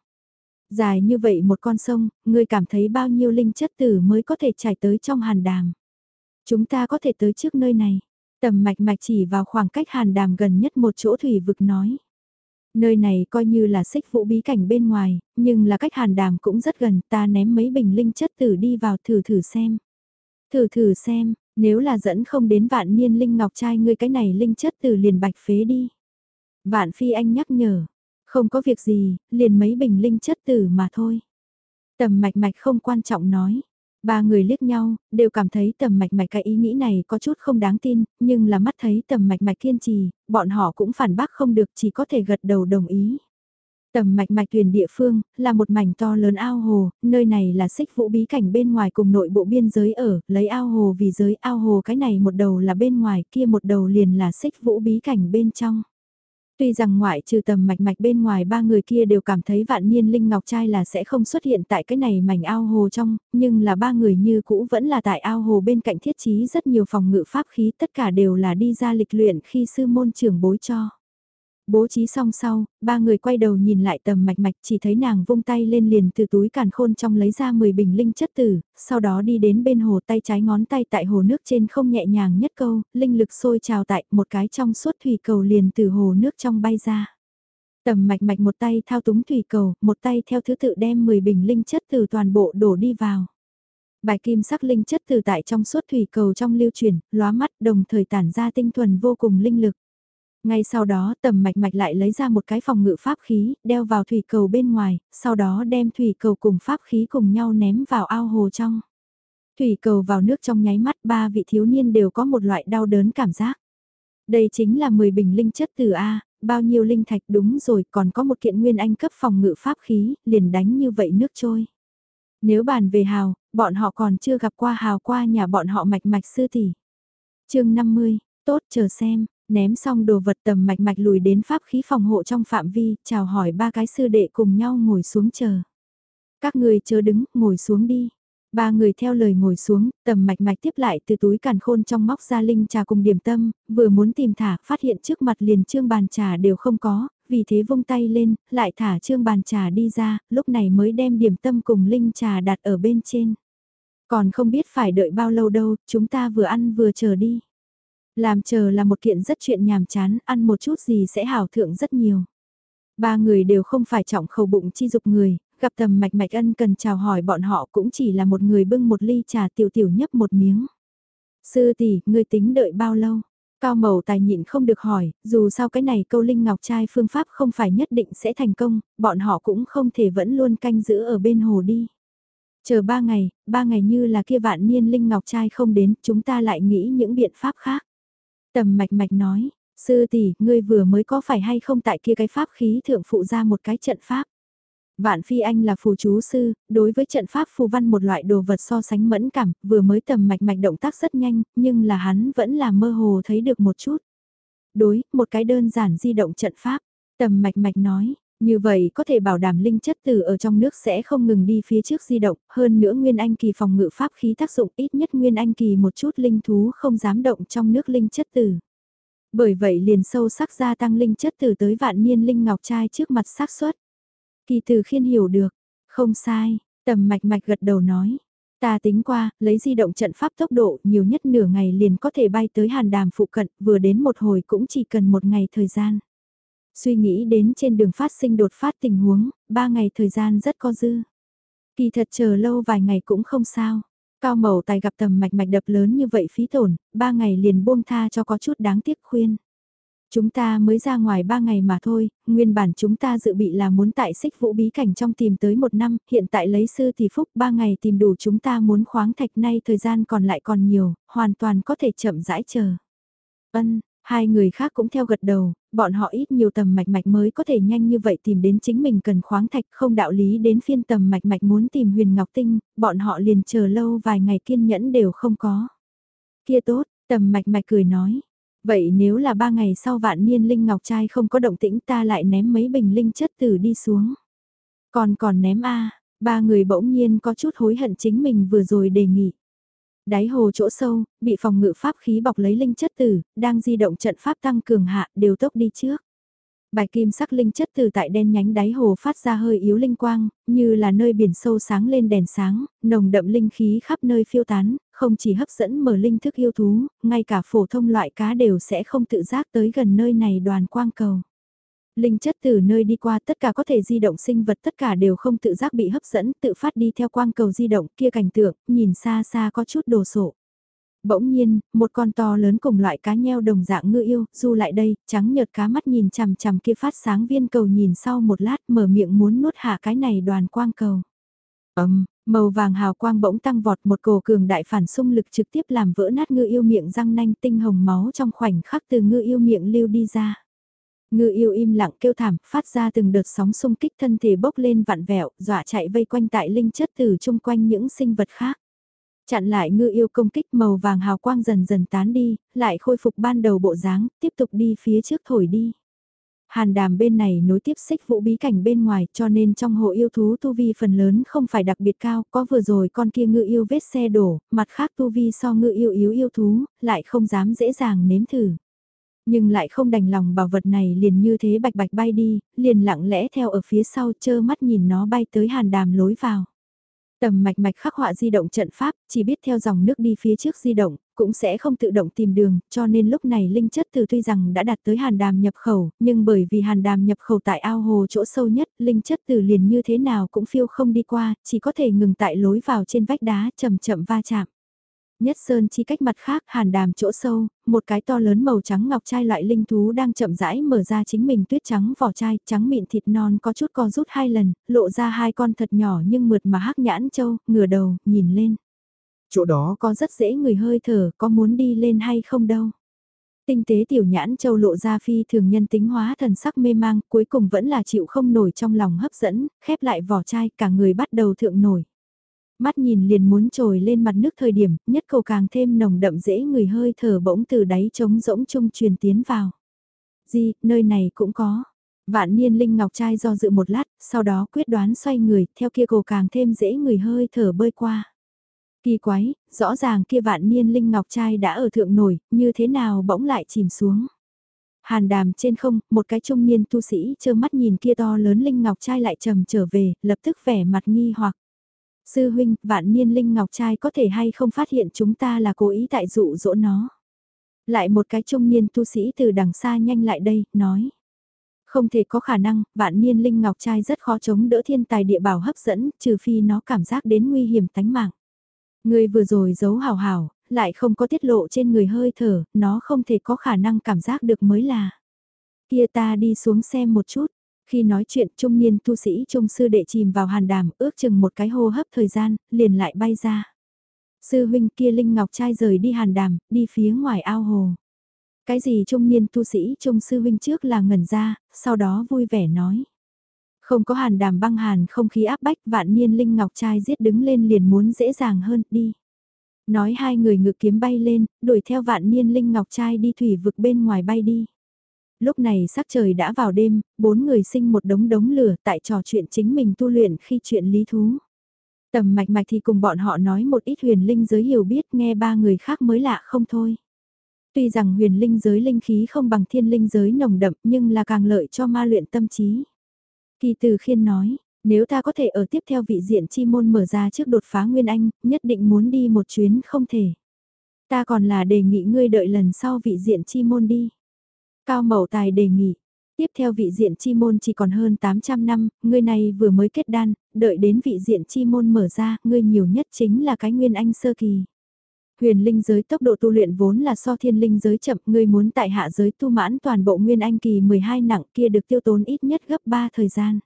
A: Dài như vậy một con sông, ngươi cảm thấy bao nhiêu linh chất tử mới có thể chảy tới trong hàn đàm? Chúng ta có thể tới trước nơi này. Tầm mạch mạch chỉ vào khoảng cách hàn đàm gần nhất một chỗ thủy vực nói. Nơi này coi như là xích vũ bí cảnh bên ngoài, nhưng là cách hàn đàm cũng rất gần, ta ném mấy bình linh chất tử đi vào thử thử xem. Thử thử xem, nếu là dẫn không đến vạn niên linh ngọc trai ngươi cái này linh chất tử liền bạch phế đi. Vạn phi anh nhắc nhở, không có việc gì, liền mấy bình linh chất tử mà thôi. Tầm mạch mạch không quan trọng nói, Ba người liếc nhau, đều cảm thấy tầm mạch mạch cái ý nghĩ này có chút không đáng tin, nhưng là mắt thấy tầm mạch mạch kiên trì, bọn họ cũng phản bác không được chỉ có thể gật đầu đồng ý. Tầm mạch mạch thuyền địa phương, là một mảnh to lớn ao hồ, nơi này là xích vũ bí cảnh bên ngoài cùng nội bộ biên giới ở, lấy ao hồ vì giới ao hồ cái này một đầu là bên ngoài kia một đầu liền là xích vũ bí cảnh bên trong. Tuy rằng ngoại trừ tầm mạch mạch bên ngoài ba người kia đều cảm thấy vạn niên linh ngọc trai là sẽ không xuất hiện tại cái này mảnh ao hồ trong, nhưng là ba người như cũ vẫn là tại ao hồ bên cạnh thiết trí rất nhiều phòng ngự pháp khí tất cả đều là đi ra lịch luyện khi sư môn trưởng bối cho. Bố trí xong sau, ba người quay đầu nhìn lại tầm mạch mạch chỉ thấy nàng vung tay lên liền từ túi càn khôn trong lấy ra 10 bình linh chất tử, sau đó đi đến bên hồ tay trái ngón tay tại hồ nước trên không nhẹ nhàng nhất câu, linh lực sôi trào tại một cái trong suốt thủy cầu liền từ hồ nước trong bay ra. Tầm mạch mạch một tay thao túng thủy cầu, một tay theo thứ tự đem 10 bình linh chất từ toàn bộ đổ đi vào. Bài kim sắc linh chất từ tại trong suốt thủy cầu trong lưu chuyển, lóa mắt đồng thời tản ra tinh thuần vô cùng linh lực. Ngay sau đó tầm mạch mạch lại lấy ra một cái phòng ngự pháp khí, đeo vào thủy cầu bên ngoài, sau đó đem thủy cầu cùng pháp khí cùng nhau ném vào ao hồ trong. Thủy cầu vào nước trong nháy mắt ba vị thiếu niên đều có một loại đau đớn cảm giác. Đây chính là 10 bình linh chất từ A, bao nhiêu linh thạch đúng rồi còn có một kiện nguyên anh cấp phòng ngự pháp khí, liền đánh như vậy nước trôi. Nếu bàn về hào, bọn họ còn chưa gặp qua hào qua nhà bọn họ mạch mạch sư tỷ. chương 50, tốt chờ xem, ném xong đồ vật tầm mạch mạch lùi đến pháp khí phòng hộ trong phạm vi, chào hỏi ba cái sư đệ cùng nhau ngồi xuống chờ. Các người chờ đứng, ngồi xuống đi. Ba người theo lời ngồi xuống, tầm mạch mạch tiếp lại từ túi càn khôn trong móc ra linh trà cùng điểm tâm, vừa muốn tìm thả, phát hiện trước mặt liền trương bàn trà đều không có, vì thế vung tay lên, lại thả trương bàn trà đi ra, lúc này mới đem điểm tâm cùng linh trà đặt ở bên trên. Còn không biết phải đợi bao lâu đâu, chúng ta vừa ăn vừa chờ đi. Làm chờ là một kiện rất chuyện nhàm chán, ăn một chút gì sẽ hảo thượng rất nhiều. Ba người đều không phải trọng khẩu bụng chi dục người, gặp tầm mạch mạch ân cần chào hỏi bọn họ cũng chỉ là một người bưng một ly trà tiểu tiểu nhấp một miếng. Sư tỷ, người tính đợi bao lâu? Cao mầu tài nhịn không được hỏi, dù sao cái này câu linh ngọc trai phương pháp không phải nhất định sẽ thành công, bọn họ cũng không thể vẫn luôn canh giữ ở bên hồ đi. Chờ ba ngày, ba ngày như là kia vạn niên linh ngọc trai không đến, chúng ta lại nghĩ những biện pháp khác. Tầm mạch mạch nói, sư tỷ, ngươi vừa mới có phải hay không tại kia cái pháp khí thượng phụ ra một cái trận pháp. Vạn Phi Anh là phù chú sư, đối với trận pháp phù văn một loại đồ vật so sánh mẫn cảm, vừa mới tầm mạch mạch động tác rất nhanh, nhưng là hắn vẫn là mơ hồ thấy được một chút. Đối, một cái đơn giản di động trận pháp, tầm mạch mạch nói, như vậy có thể bảo đảm linh chất tử ở trong nước sẽ không ngừng đi phía trước di động, hơn nữa Nguyên Anh kỳ phòng ngự pháp khí tác dụng ít nhất Nguyên Anh kỳ một chút linh thú không dám động trong nước linh chất tử. Bởi vậy liền sâu sắc gia tăng linh chất tử tới vạn niên linh ngọc trai trước mặt xác suất. Kỳ từ khiên hiểu được, không sai, tầm mạch mạch gật đầu nói. Ta tính qua, lấy di động trận pháp tốc độ nhiều nhất nửa ngày liền có thể bay tới hàn đàm phụ cận, vừa đến một hồi cũng chỉ cần một ngày thời gian. Suy nghĩ đến trên đường phát sinh đột phát tình huống, ba ngày thời gian rất có dư. Kỳ thật chờ lâu vài ngày cũng không sao. Cao mẫu tài gặp tầm mạch mạch đập lớn như vậy phí tổn, ba ngày liền buông tha cho có chút đáng tiếc khuyên. Chúng ta mới ra ngoài ba ngày mà thôi, nguyên bản chúng ta dự bị là muốn tại xích vũ bí cảnh trong tìm tới một năm, hiện tại lấy sư thì phúc ba ngày tìm đủ chúng ta muốn khoáng thạch nay thời gian còn lại còn nhiều, hoàn toàn có thể chậm rãi chờ. Ân, hai người khác cũng theo gật đầu, bọn họ ít nhiều tầm mạch mạch mới có thể nhanh như vậy tìm đến chính mình cần khoáng thạch không đạo lý đến phiên tầm mạch mạch muốn tìm huyền ngọc tinh, bọn họ liền chờ lâu vài ngày kiên nhẫn đều không có. Kia tốt, tầm mạch mạch cười nói, Vậy nếu là ba ngày sau vạn niên linh ngọc trai không có động tĩnh ta lại ném mấy bình linh chất tử đi xuống. Còn còn ném a ba người bỗng nhiên có chút hối hận chính mình vừa rồi đề nghị. Đáy hồ chỗ sâu, bị phòng ngự pháp khí bọc lấy linh chất tử, đang di động trận pháp tăng cường hạ, đều tốc đi trước. Bài kim sắc linh chất từ tại đen nhánh đáy hồ phát ra hơi yếu linh quang, như là nơi biển sâu sáng lên đèn sáng, nồng đậm linh khí khắp nơi phiêu tán, không chỉ hấp dẫn mở linh thức yêu thú, ngay cả phổ thông loại cá đều sẽ không tự giác tới gần nơi này đoàn quang cầu. Linh chất từ nơi đi qua tất cả có thể di động sinh vật tất cả đều không tự giác bị hấp dẫn, tự phát đi theo quang cầu di động kia cảnh tượng, nhìn xa xa có chút đồ sộ. Bỗng nhiên, một con to lớn cùng loại cá nheo đồng dạng ngư yêu, du lại đây, trắng nhợt cá mắt nhìn chằm chằm kia phát sáng viên cầu nhìn sau một lát mở miệng muốn nuốt hạ cái này đoàn quang cầu. Ấm, màu vàng hào quang bỗng tăng vọt một cổ cường đại phản xung lực trực tiếp làm vỡ nát ngư yêu miệng răng nanh tinh hồng máu trong khoảnh khắc từ ngư yêu miệng lưu đi ra. Ngư yêu im lặng kêu thảm, phát ra từng đợt sóng xung kích thân thể bốc lên vặn vẹo, dọa chạy vây quanh tại linh chất từ chung quanh những sinh vật khác. Chặn lại ngư yêu công kích màu vàng hào quang dần dần tán đi, lại khôi phục ban đầu bộ dáng, tiếp tục đi phía trước thổi đi. Hàn đàm bên này nối tiếp xích vũ bí cảnh bên ngoài cho nên trong hộ yêu thú tu vi phần lớn không phải đặc biệt cao, có vừa rồi con kia ngư yêu vết xe đổ, mặt khác tu vi so ngư yêu yếu yêu thú, lại không dám dễ dàng nếm thử. Nhưng lại không đành lòng bảo vật này liền như thế bạch bạch bay đi, liền lặng lẽ theo ở phía sau chơ mắt nhìn nó bay tới hàn đàm lối vào. Tầm mạch mạch khắc họa di động trận pháp, chỉ biết theo dòng nước đi phía trước di động, cũng sẽ không tự động tìm đường, cho nên lúc này linh chất từ tuy rằng đã đạt tới hàn đàm nhập khẩu, nhưng bởi vì hàn đàm nhập khẩu tại ao hồ chỗ sâu nhất, linh chất từ liền như thế nào cũng phiêu không đi qua, chỉ có thể ngừng tại lối vào trên vách đá chậm chậm va chạm. Nhất sơn chi cách mặt khác hàn đàm chỗ sâu, một cái to lớn màu trắng ngọc trai loại linh thú đang chậm rãi mở ra chính mình tuyết trắng vỏ chai, trắng mịn thịt non có chút co rút hai lần, lộ ra hai con thật nhỏ nhưng mượt mà hắc nhãn châu, ngửa đầu, nhìn lên. Chỗ đó có rất dễ người hơi thở, có muốn đi lên hay không đâu. Tinh tế tiểu nhãn châu lộ ra phi thường nhân tính hóa thần sắc mê mang, cuối cùng vẫn là chịu không nổi trong lòng hấp dẫn, khép lại vỏ chai, cả người bắt đầu thượng nổi. Mắt nhìn liền muốn trồi lên mặt nước thời điểm, nhất cầu càng thêm nồng đậm dễ người hơi thở bỗng từ đáy trống rỗng trung truyền tiến vào. Gì, nơi này cũng có. Vạn niên linh ngọc trai do dự một lát, sau đó quyết đoán xoay người, theo kia cầu càng thêm dễ người hơi thở bơi qua. Kỳ quái, rõ ràng kia vạn niên linh ngọc trai đã ở thượng nổi, như thế nào bỗng lại chìm xuống. Hàn đàm trên không, một cái trung niên tu sĩ chơ mắt nhìn kia to lớn linh ngọc trai lại trầm trở về, lập tức vẻ mặt nghi hoặc. Sư huynh, vạn niên linh ngọc trai có thể hay không phát hiện chúng ta là cố ý tại dụ dỗ nó. Lại một cái trung niên tu sĩ từ đằng xa nhanh lại đây, nói. Không thể có khả năng, vạn niên linh ngọc trai rất khó chống đỡ thiên tài địa bảo hấp dẫn, trừ phi nó cảm giác đến nguy hiểm tánh mạng. Người vừa rồi giấu hào hào, lại không có tiết lộ trên người hơi thở, nó không thể có khả năng cảm giác được mới là. Kia ta đi xuống xem một chút, khi nói chuyện trung niên tu sĩ trung sư đệ chìm vào hàn đàm ước chừng một cái hô hấp thời gian, liền lại bay ra. Sư huynh kia Linh Ngọc trai rời đi hàn đàm, đi phía ngoài ao hồ. Cái gì trung niên tu sĩ trung sư huynh trước là ngẩn ra, sau đó vui vẻ nói. Không có hàn đàm băng hàn không khí áp bách vạn niên Linh Ngọc trai giết đứng lên liền muốn dễ dàng hơn, đi. Nói hai người ngự kiếm bay lên, đuổi theo vạn niên Linh Ngọc trai đi thủy vực bên ngoài bay đi. Lúc này sắc trời đã vào đêm, bốn người sinh một đống đống lửa tại trò chuyện chính mình tu luyện khi chuyện lý thú. Tầm mạch mạch thì cùng bọn họ nói một ít huyền linh giới hiểu biết nghe ba người khác mới lạ không thôi. Tuy rằng huyền linh giới linh khí không bằng thiên linh giới nồng đậm nhưng là càng lợi cho ma luyện tâm trí. Kỳ từ khiên nói, nếu ta có thể ở tiếp theo vị diện chi môn mở ra trước đột phá Nguyên Anh, nhất định muốn đi một chuyến không thể. Ta còn là đề nghị ngươi đợi lần sau vị diện chi môn đi. Cao Mậu Tài đề nghị, tiếp theo vị diện chi môn chỉ còn hơn 800 năm, ngươi này vừa mới kết đan, đợi đến vị diện chi môn mở ra, ngươi nhiều nhất chính là cái nguyên anh sơ kỳ. Huyền linh giới tốc độ tu luyện vốn là so thiên linh giới chậm, ngươi muốn tại hạ giới tu mãn toàn bộ nguyên anh kỳ 12 nặng kia được tiêu tốn ít nhất gấp 3 thời gian.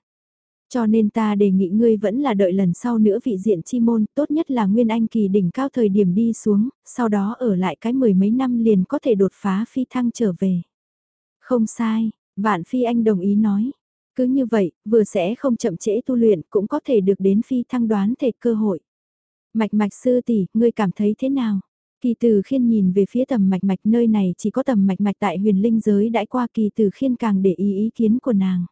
A: Cho nên ta đề nghị ngươi vẫn là đợi lần sau nữa vị diện chi môn, tốt nhất là nguyên anh kỳ đỉnh cao thời điểm đi xuống, sau đó ở lại cái mười mấy năm liền có thể đột phá phi thăng trở về. Không sai, Vạn Phi Anh đồng ý nói. Cứ như vậy, vừa sẽ không chậm trễ tu luyện cũng có thể được đến Phi thăng đoán thể cơ hội. Mạch mạch sư tỷ, ngươi cảm thấy thế nào? Kỳ từ khiên nhìn về phía tầm mạch mạch nơi này chỉ có tầm mạch mạch tại huyền linh giới đãi qua kỳ từ khiên càng để ý ý kiến của nàng.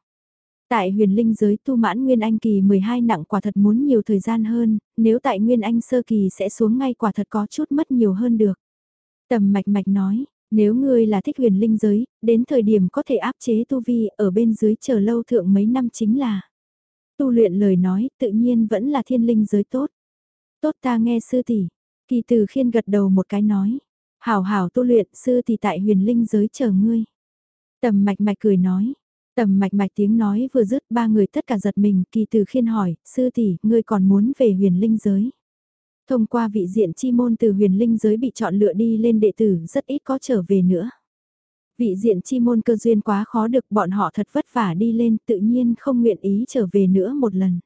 A: Tại huyền linh giới tu mãn Nguyên Anh kỳ 12 nặng quả thật muốn nhiều thời gian hơn, nếu tại Nguyên Anh sơ kỳ sẽ xuống ngay quả thật có chút mất nhiều hơn được. Tầm mạch mạch nói, nếu ngươi là thích huyền linh giới, đến thời điểm có thể áp chế tu vi ở bên dưới chờ lâu thượng mấy năm chính là. Tu luyện lời nói tự nhiên vẫn là thiên linh giới tốt. Tốt ta nghe sư tỷ. Kỳ từ khiên gật đầu một cái nói. Hảo hảo tu luyện sư tỷ tại huyền linh giới chờ ngươi. Tầm mạch mạch cười nói. Tầm mạch mạch tiếng nói vừa dứt ba người tất cả giật mình kỳ từ khiên hỏi, sư tỷ, ngươi còn muốn về huyền linh giới. Thông qua vị diện chi môn từ huyền linh giới bị chọn lựa đi lên đệ tử rất ít có trở về nữa. Vị diện chi môn cơ duyên quá khó được bọn họ thật vất vả đi lên tự nhiên không nguyện ý trở về nữa một lần.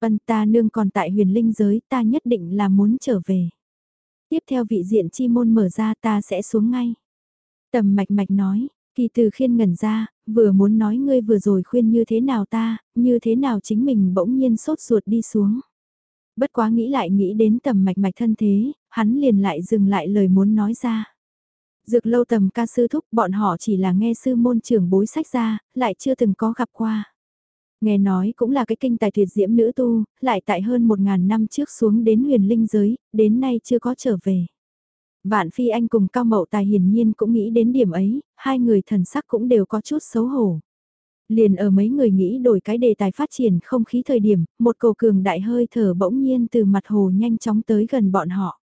A: Ân ta nương còn tại huyền linh giới ta nhất định là muốn trở về. Tiếp theo vị diện chi môn mở ra ta sẽ xuống ngay. Tầm mạch mạch nói, kỳ từ khiên ngẩn ra, vừa muốn nói ngươi vừa rồi khuyên như thế nào ta, như thế nào chính mình bỗng nhiên sốt ruột đi xuống bất quá nghĩ lại nghĩ đến tầm mạch mạch thân thế, hắn liền lại dừng lại lời muốn nói ra. Dược lâu tầm ca sư thúc bọn họ chỉ là nghe sư môn trưởng bối sách ra, lại chưa từng có gặp qua. Nghe nói cũng là cái kinh tài tuyệt diễm nữ tu, lại tại hơn một ngàn năm trước xuống đến huyền linh giới, đến nay chưa có trở về. Vạn Phi Anh cùng Cao Mậu Tài hiển nhiên cũng nghĩ đến điểm ấy, hai người thần sắc cũng đều có chút xấu hổ. Liền ở mấy người nghĩ đổi cái đề tài phát triển không khí thời điểm, một cầu cường đại hơi thở bỗng nhiên từ mặt hồ nhanh chóng tới gần bọn họ.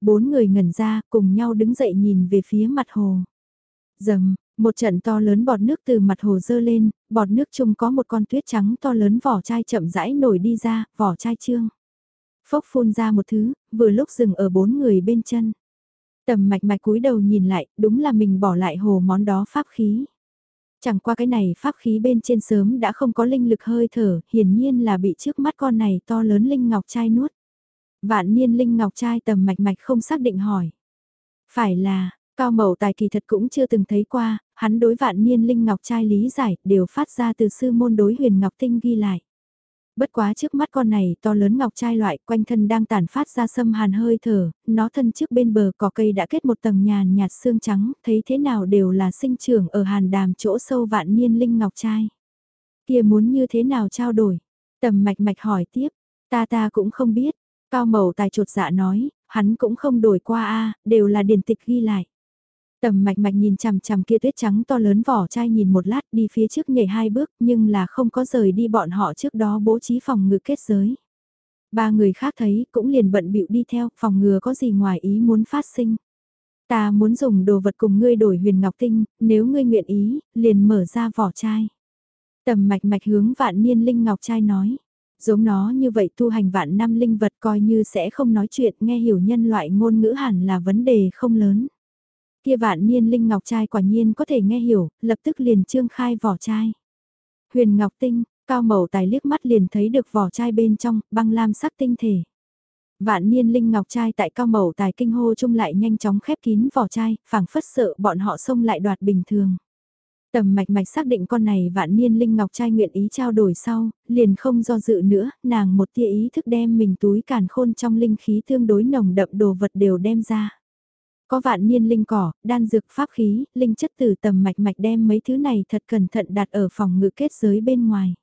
A: Bốn người ngẩn ra, cùng nhau đứng dậy nhìn về phía mặt hồ. Dầm, một trận to lớn bọt nước từ mặt hồ dơ lên, bọt nước chung có một con tuyết trắng to lớn vỏ chai chậm rãi nổi đi ra, vỏ chai trương. Phốc phun ra một thứ, vừa lúc dừng ở bốn người bên chân. Tầm mạch mạch cúi đầu nhìn lại, đúng là mình bỏ lại hồ món đó pháp khí. Chẳng qua cái này pháp khí bên trên sớm đã không có linh lực hơi thở, hiển nhiên là bị trước mắt con này to lớn linh ngọc trai nuốt. Vạn niên linh ngọc trai tầm mạch mạch không xác định hỏi. Phải là, cao mẫu tài kỳ thật cũng chưa từng thấy qua, hắn đối vạn niên linh ngọc trai lý giải đều phát ra từ sư môn đối huyền ngọc tinh ghi lại. Bất quá trước mắt con này to lớn ngọc trai loại quanh thân đang tản phát ra sâm hàn hơi thở, nó thân trước bên bờ cỏ cây đã kết một tầng nhàn nhạt xương trắng, thấy thế nào đều là sinh trưởng ở hàn đàm chỗ sâu vạn niên linh ngọc trai. Kia muốn như thế nào trao đổi? Tầm mạch mạch hỏi tiếp, ta ta cũng không biết, cao mầu tài trột dạ nói, hắn cũng không đổi qua a đều là điển tịch ghi lại. Tầm mạch mạch nhìn chằm chằm kia tuyết trắng to lớn vỏ chai nhìn một lát đi phía trước nhảy hai bước nhưng là không có rời đi bọn họ trước đó bố trí phòng ngự kết giới. Ba người khác thấy cũng liền bận bịu đi theo phòng ngừa có gì ngoài ý muốn phát sinh. Ta muốn dùng đồ vật cùng ngươi đổi huyền ngọc tinh, nếu ngươi nguyện ý, liền mở ra vỏ chai. Tầm mạch mạch hướng vạn niên linh ngọc trai nói. Giống nó như vậy tu hành vạn năm linh vật coi như sẽ không nói chuyện nghe hiểu nhân loại ngôn ngữ hẳn là vấn đề không lớn. Kia vạn niên linh ngọc trai quả nhiên có thể nghe hiểu, lập tức liền trương khai vỏ chai. Huyền ngọc tinh, cao mẩu tài liếc mắt liền thấy được vỏ chai bên trong, băng lam sắc tinh thể. Vạn niên linh ngọc trai tại cao mẩu tài kinh hô chung lại nhanh chóng khép kín vỏ chai, phảng phất sợ bọn họ xông lại đoạt bình thường. Tầm mạch mạch xác định con này vạn niên linh ngọc trai nguyện ý trao đổi sau, liền không do dự nữa, nàng một tia ý thức đem mình túi càn khôn trong linh khí tương đối nồng đậm đồ vật đều đem ra. Có vạn niên linh cỏ, đan dược pháp khí, linh chất từ tầm mạch mạch đem mấy thứ này thật cẩn thận đặt ở phòng ngự kết giới bên ngoài.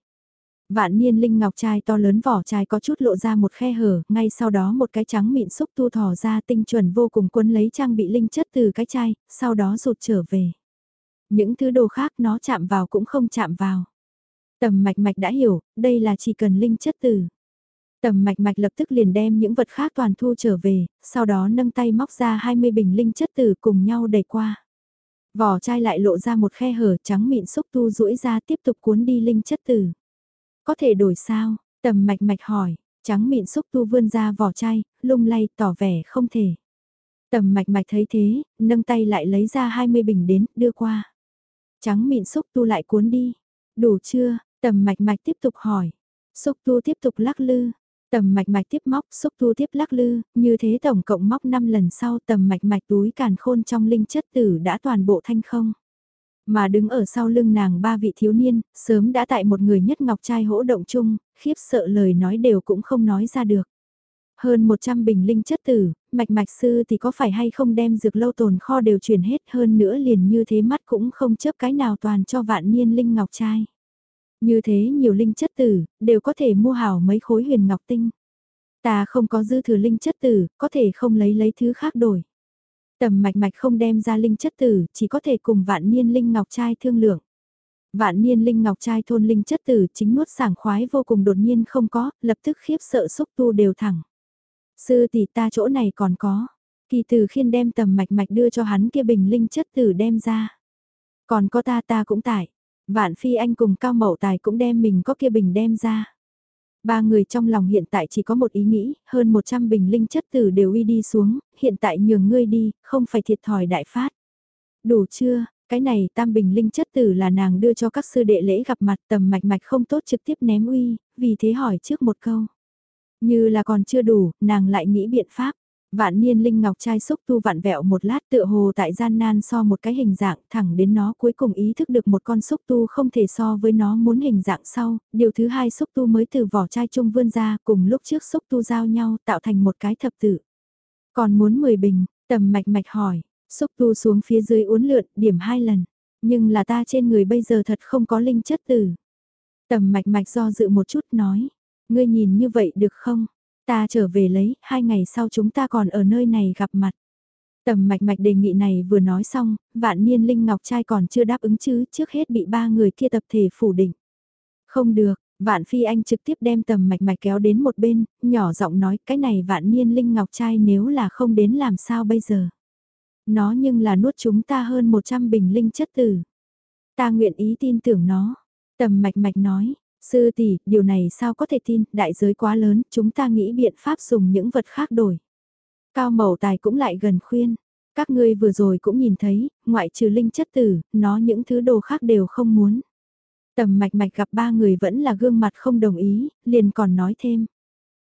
A: Vạn niên linh ngọc trai to lớn vỏ chai có chút lộ ra một khe hở, ngay sau đó một cái trắng mịn xúc tu thò ra tinh chuẩn vô cùng quân lấy trang bị linh chất từ cái chai, sau đó rụt trở về. Những thứ đồ khác nó chạm vào cũng không chạm vào. Tầm mạch mạch đã hiểu, đây là chỉ cần linh chất từ. Tầm mạch mạch lập tức liền đem những vật khác toàn thu trở về, sau đó nâng tay móc ra 20 bình linh chất tử cùng nhau đẩy qua. Vỏ chai lại lộ ra một khe hở trắng mịn xúc tu rũi ra tiếp tục cuốn đi linh chất tử. Có thể đổi sao? Tầm mạch mạch hỏi, trắng mịn xúc tu vươn ra vỏ chai, lung lay tỏ vẻ không thể. Tầm mạch mạch thấy thế, nâng tay lại lấy ra 20 bình đến, đưa qua. Trắng mịn xúc tu lại cuốn đi. Đủ chưa? Tầm mạch mạch tiếp tục hỏi. Xúc tu tiếp tục lắc lư. Tầm mạch mạch tiếp móc, xúc tu tiếp lắc lư, như thế tổng cộng móc 5 lần sau tầm mạch mạch túi càn khôn trong linh chất tử đã toàn bộ thanh không. Mà đứng ở sau lưng nàng ba vị thiếu niên, sớm đã tại một người nhất ngọc trai hỗ động chung, khiếp sợ lời nói đều cũng không nói ra được. Hơn 100 bình linh chất tử, mạch mạch sư thì có phải hay không đem dược lâu tồn kho đều chuyển hết hơn nữa liền như thế mắt cũng không chớp cái nào toàn cho vạn niên linh ngọc trai. Như thế nhiều linh chất tử, đều có thể mua hảo mấy khối huyền ngọc tinh. Ta không có dư thừa linh chất tử, có thể không lấy lấy thứ khác đổi. Tầm mạch mạch không đem ra linh chất tử, chỉ có thể cùng vạn niên linh ngọc trai thương lượng. Vạn niên linh ngọc trai thôn linh chất tử chính nuốt sảng khoái vô cùng đột nhiên không có, lập tức khiếp sợ xúc tu đều thẳng. Sư tỷ ta chỗ này còn có. Kỳ từ khiên đem tầm mạch mạch đưa cho hắn kia bình linh chất tử đem ra. Còn có ta ta cũng tại. Vạn Phi Anh cùng Cao Mậu Tài cũng đem mình có kia bình đem ra. Ba người trong lòng hiện tại chỉ có một ý nghĩ, hơn 100 bình linh chất tử đều uy đi xuống, hiện tại nhường ngươi đi, không phải thiệt thòi đại phát. Đủ chưa, cái này tam bình linh chất tử là nàng đưa cho các sư đệ lễ gặp mặt tầm mạch mạch không tốt trực tiếp ném uy, vì thế hỏi trước một câu. Như là còn chưa đủ, nàng lại nghĩ biện pháp. Vạn niên linh ngọc trai xúc tu vạn vẹo một lát tựa hồ tại gian nan so một cái hình dạng thẳng đến nó cuối cùng ý thức được một con xúc tu không thể so với nó muốn hình dạng sau, điều thứ hai xúc tu mới từ vỏ chai trung vươn ra cùng lúc trước xúc tu giao nhau tạo thành một cái thập tử. Còn muốn 10 bình, tầm mạch mạch hỏi, xúc tu xuống phía dưới uốn lượn điểm hai lần, nhưng là ta trên người bây giờ thật không có linh chất tử. Tầm mạch mạch do dự một chút nói, ngươi nhìn như vậy được không? Ta trở về lấy, hai ngày sau chúng ta còn ở nơi này gặp mặt. Tầm mạch mạch đề nghị này vừa nói xong, vạn niên linh ngọc trai còn chưa đáp ứng chứ, trước hết bị ba người kia tập thể phủ định. Không được, vạn phi anh trực tiếp đem tầm mạch mạch kéo đến một bên, nhỏ giọng nói cái này vạn niên linh ngọc trai nếu là không đến làm sao bây giờ. Nó nhưng là nuốt chúng ta hơn 100 bình linh chất tử. Ta nguyện ý tin tưởng nó. Tầm mạch mạch nói, Sư tỷ, điều này sao có thể tin, đại giới quá lớn, chúng ta nghĩ biện pháp dùng những vật khác đổi. Cao Mậu Tài cũng lại gần khuyên, các ngươi vừa rồi cũng nhìn thấy, ngoại trừ linh chất tử, nó những thứ đồ khác đều không muốn. Tầm mạch mạch gặp ba người vẫn là gương mặt không đồng ý, liền còn nói thêm.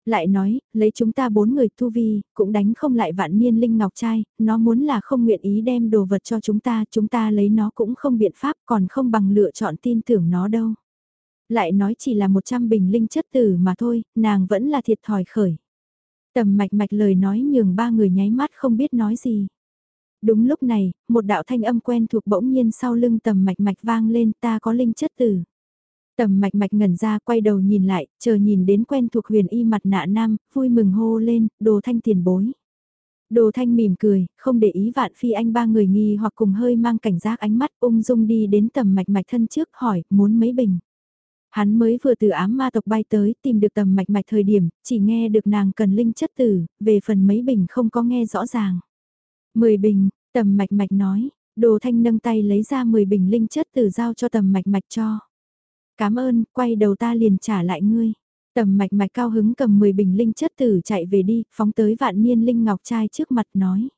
A: Lại nói, lấy chúng ta bốn người tu vi, cũng đánh không lại vạn niên linh ngọc trai, nó muốn là không nguyện ý đem đồ vật cho chúng ta, chúng ta lấy nó cũng không biện pháp còn không bằng lựa chọn tin tưởng nó đâu. Lại nói chỉ là 100 bình linh chất tử mà thôi, nàng vẫn là thiệt thòi khởi. Tầm mạch mạch lời nói nhường ba người nháy mắt không biết nói gì. Đúng lúc này, một đạo thanh âm quen thuộc bỗng nhiên sau lưng tầm mạch mạch vang lên ta có linh chất tử. Tầm mạch mạch ngẩn ra quay đầu nhìn lại, chờ nhìn đến quen thuộc huyền y mặt nạ nam, vui mừng hô lên, đồ thanh tiền bối. Đồ thanh mỉm cười, không để ý vạn phi anh ba người nghi hoặc cùng hơi mang cảnh giác ánh mắt ung dung đi đến tầm mạch mạch thân trước hỏi, muốn mấy bình. Hắn mới vừa từ ám ma tộc bay tới tìm được tầm mạch mạch thời điểm, chỉ nghe được nàng cần linh chất tử, về phần mấy bình không có nghe rõ ràng. Mười bình, tầm mạch mạch nói, đồ thanh nâng tay lấy ra 10 bình linh chất tử giao cho tầm mạch mạch cho. Cảm ơn, quay đầu ta liền trả lại ngươi. Tầm mạch mạch cao hứng cầm 10 bình linh chất tử chạy về đi, phóng tới vạn niên linh ngọc trai trước mặt nói.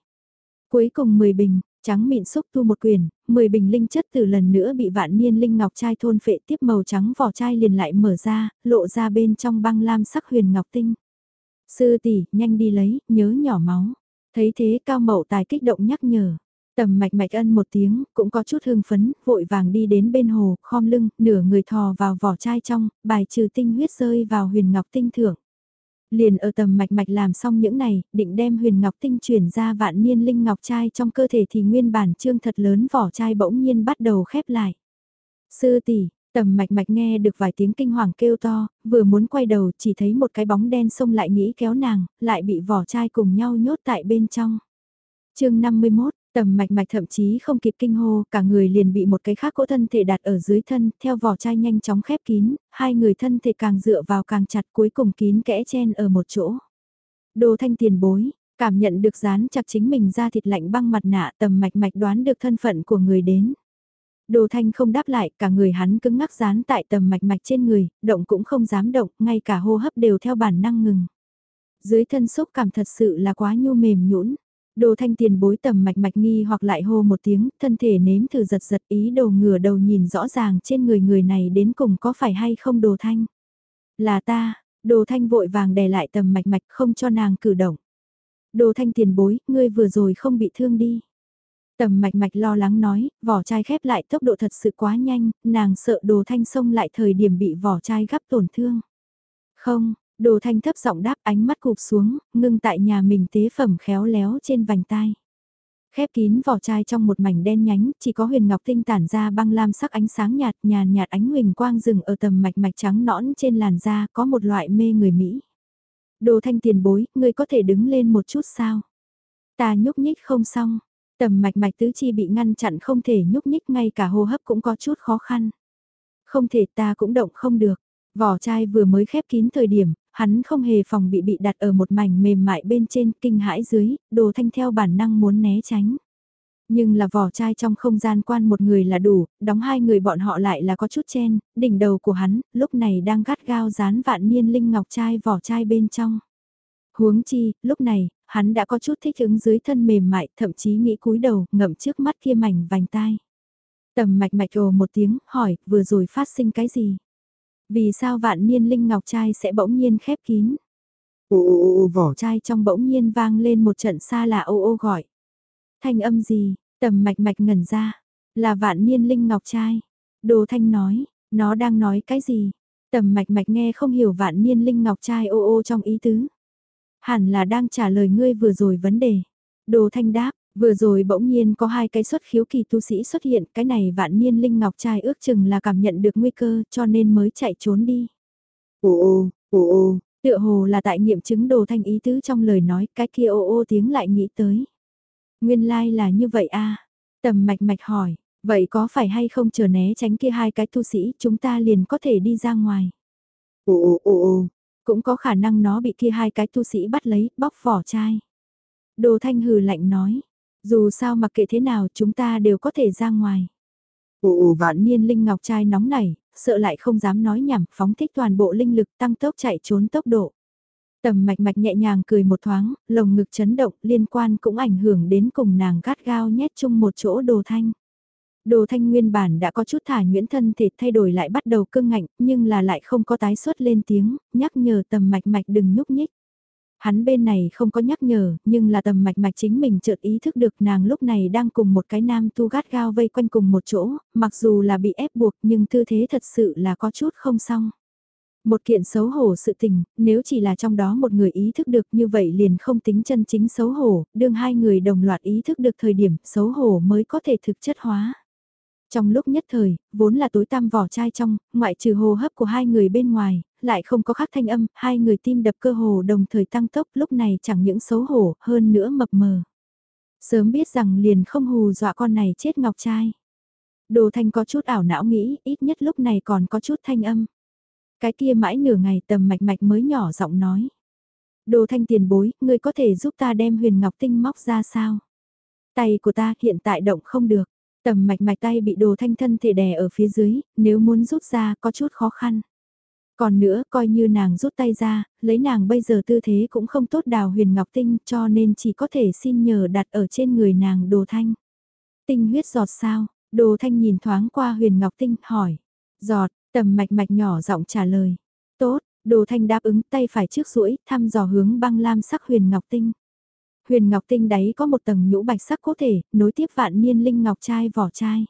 A: Cuối cùng 10 bình, trắng mịn xúc tu một quyền, 10 bình linh chất từ lần nữa bị vạn niên linh ngọc trai thôn phệ tiếp màu trắng vỏ chai liền lại mở ra, lộ ra bên trong băng lam sắc huyền ngọc tinh. Sư tỷ, nhanh đi lấy, nhớ nhỏ máu. Thấy thế cao mậu tài kích động nhắc nhở. Tầm mạch mạch ân một tiếng, cũng có chút hương phấn, vội vàng đi đến bên hồ, khom lưng, nửa người thò vào vỏ chai trong, bài trừ tinh huyết rơi vào huyền ngọc tinh thượng. Liền ở tầm mạch mạch làm xong những này, định đem huyền ngọc tinh chuyển ra vạn niên linh ngọc chai trong cơ thể thì nguyên bản trương thật lớn vỏ chai bỗng nhiên bắt đầu khép lại. Sư tỷ tầm mạch mạch nghe được vài tiếng kinh hoàng kêu to, vừa muốn quay đầu chỉ thấy một cái bóng đen xông lại nghĩ kéo nàng, lại bị vỏ chai cùng nhau nhốt tại bên trong. chương 51, Tầm mạch mạch thậm chí không kịp kinh hô, cả người liền bị một cái khác cỗ thân thể đặt ở dưới thân, theo vỏ chai nhanh chóng khép kín, hai người thân thể càng dựa vào càng chặt cuối cùng kín kẽ chen ở một chỗ. Đồ thanh tiền bối, cảm nhận được dán chặt chính mình ra thịt lạnh băng mặt nạ tầm mạch mạch đoán được thân phận của người đến. Đồ thanh không đáp lại, cả người hắn cứng ngắc dán tại tầm mạch mạch trên người, động cũng không dám động, ngay cả hô hấp đều theo bản năng ngừng. Dưới thân xúc cảm thật sự là quá nhu mềm nhũn Đồ thanh tiền bối tầm mạch mạch nghi hoặc lại hô một tiếng, thân thể nếm thử giật giật ý đồ ngửa đầu nhìn rõ ràng trên người người này đến cùng có phải hay không đồ thanh. Là ta, đồ thanh vội vàng đè lại tầm mạch mạch không cho nàng cử động. Đồ thanh tiền bối, ngươi vừa rồi không bị thương đi. Tầm mạch mạch lo lắng nói, vỏ chai khép lại tốc độ thật sự quá nhanh, nàng sợ đồ thanh xông lại thời điểm bị vỏ chai gắp tổn thương. Không, Đồ thanh thấp giọng đáp ánh mắt cụp xuống, ngưng tại nhà mình tế phẩm khéo léo trên vành tai. Khép kín vỏ chai trong một mảnh đen nhánh, chỉ có huyền ngọc tinh tản ra băng lam sắc ánh sáng nhạt nhàn nhạt ánh huỳnh quang rừng ở tầm mạch mạch trắng nõn trên làn da có một loại mê người Mỹ. Đồ thanh tiền bối, ngươi có thể đứng lên một chút sao? Ta nhúc nhích không xong, tầm mạch mạch tứ chi bị ngăn chặn không thể nhúc nhích ngay cả hô hấp cũng có chút khó khăn. Không thể ta cũng động không được. Vỏ chai vừa mới khép kín thời điểm, hắn không hề phòng bị bị đặt ở một mảnh mềm mại bên trên kinh hãi dưới, đồ thanh theo bản năng muốn né tránh. Nhưng là vỏ chai trong không gian quan một người là đủ, đóng hai người bọn họ lại là có chút chen, đỉnh đầu của hắn, lúc này đang gắt gao dán vạn niên linh ngọc chai vỏ chai bên trong. Huống chi, lúc này, hắn đã có chút thích ứng dưới thân mềm mại, thậm chí nghĩ cúi đầu, ngậm trước mắt kia mảnh vành tai. Tầm mạch mạch ồ một tiếng, hỏi, vừa rồi phát sinh cái gì? Vì sao vạn niên linh ngọc trai sẽ bỗng nhiên khép kín? Ô ô ô vỏ chai trong bỗng nhiên vang lên một trận xa lạ ô ô gọi. Thanh âm gì, tầm mạch mạch ngẩn ra, là vạn niên linh ngọc trai. Đồ thanh nói, nó đang nói cái gì? Tầm mạch mạch nghe không hiểu vạn niên linh ngọc trai ô ô trong ý tứ. Hẳn là đang trả lời ngươi vừa rồi vấn đề. Đồ thanh đáp, Vừa rồi bỗng nhiên có hai cái xuất khiếu kỳ tu sĩ xuất hiện, cái này vạn niên linh ngọc trai ước chừng là cảm nhận được nguy cơ cho nên mới chạy trốn đi. Ồ ô, ồ ô, tựa hồ là tại nghiệm chứng đồ thanh ý tứ trong lời nói, cái kia ô ô tiếng lại nghĩ tới. Nguyên lai like là như vậy a à? Tầm mạch mạch hỏi, vậy có phải hay không chờ né tránh kia hai cái tu sĩ chúng ta liền có thể đi ra ngoài. Ồ ồ ồ ồ, cũng có khả năng nó bị kia hai cái tu sĩ bắt lấy, bóc vỏ chai. Đồ thanh hừ lạnh nói, dù sao mặc kệ thế nào chúng ta đều có thể ra ngoài. Ồ ồ vạn niên linh ngọc trai nóng nảy, sợ lại không dám nói nhảm, phóng thích toàn bộ linh lực tăng tốc chạy trốn tốc độ. Tầm mạch mạch nhẹ nhàng cười một thoáng, lồng ngực chấn động liên quan cũng ảnh hưởng đến cùng nàng gắt gao nhét chung một chỗ đồ thanh. Đồ thanh nguyên bản đã có chút thả nhuyễn thân thể thay đổi lại bắt đầu cương ngạnh, nhưng là lại không có tái xuất lên tiếng, nhắc nhở tầm mạch mạch đừng nhúc nhích. Hắn bên này không có nhắc nhở, nhưng là tầm mạch mạch chính mình chợt ý thức được nàng lúc này đang cùng một cái nam tu gắt gao vây quanh cùng một chỗ, mặc dù là bị ép buộc nhưng tư thế thật sự là có chút không xong. Một kiện xấu hổ sự tình, nếu chỉ là trong đó một người ý thức được như vậy liền không tính chân chính xấu hổ, đương hai người đồng loạt ý thức được thời điểm xấu hổ mới có thể thực chất hóa. Trong lúc nhất thời, vốn là tối tăm vỏ chai trong, ngoại trừ hô hấp của hai người bên ngoài, lại không có khác thanh âm, hai người tim đập cơ hồ đồng thời tăng tốc lúc này chẳng những xấu hổ, hơn nữa mập mờ. Sớm biết rằng liền không hù dọa con này chết ngọc trai. Đồ thanh có chút ảo não nghĩ, ít nhất lúc này còn có chút thanh âm. Cái kia mãi nửa ngày tầm mạch mạch mới nhỏ giọng nói. Đồ thanh tiền bối, ngươi có thể giúp ta đem huyền ngọc tinh móc ra sao? Tay của ta hiện tại động không được. Tầm mạch mạch tay bị đồ thanh thân thể đè ở phía dưới, nếu muốn rút ra có chút khó khăn. Còn nữa, coi như nàng rút tay ra, lấy nàng bây giờ tư thế cũng không tốt đào huyền ngọc tinh cho nên chỉ có thể xin nhờ đặt ở trên người nàng đồ thanh. Tinh huyết giọt sao? Đồ thanh nhìn thoáng qua huyền ngọc tinh, hỏi. Giọt, tầm mạch mạch nhỏ giọng trả lời. Tốt, đồ thanh đáp ứng tay phải trước rũi, thăm dò hướng băng lam sắc huyền ngọc tinh. Huyền ngọc tinh đáy có một tầng nhũ bạch sắc cố thể, nối tiếp vạn niên linh ngọc trai vỏ chai.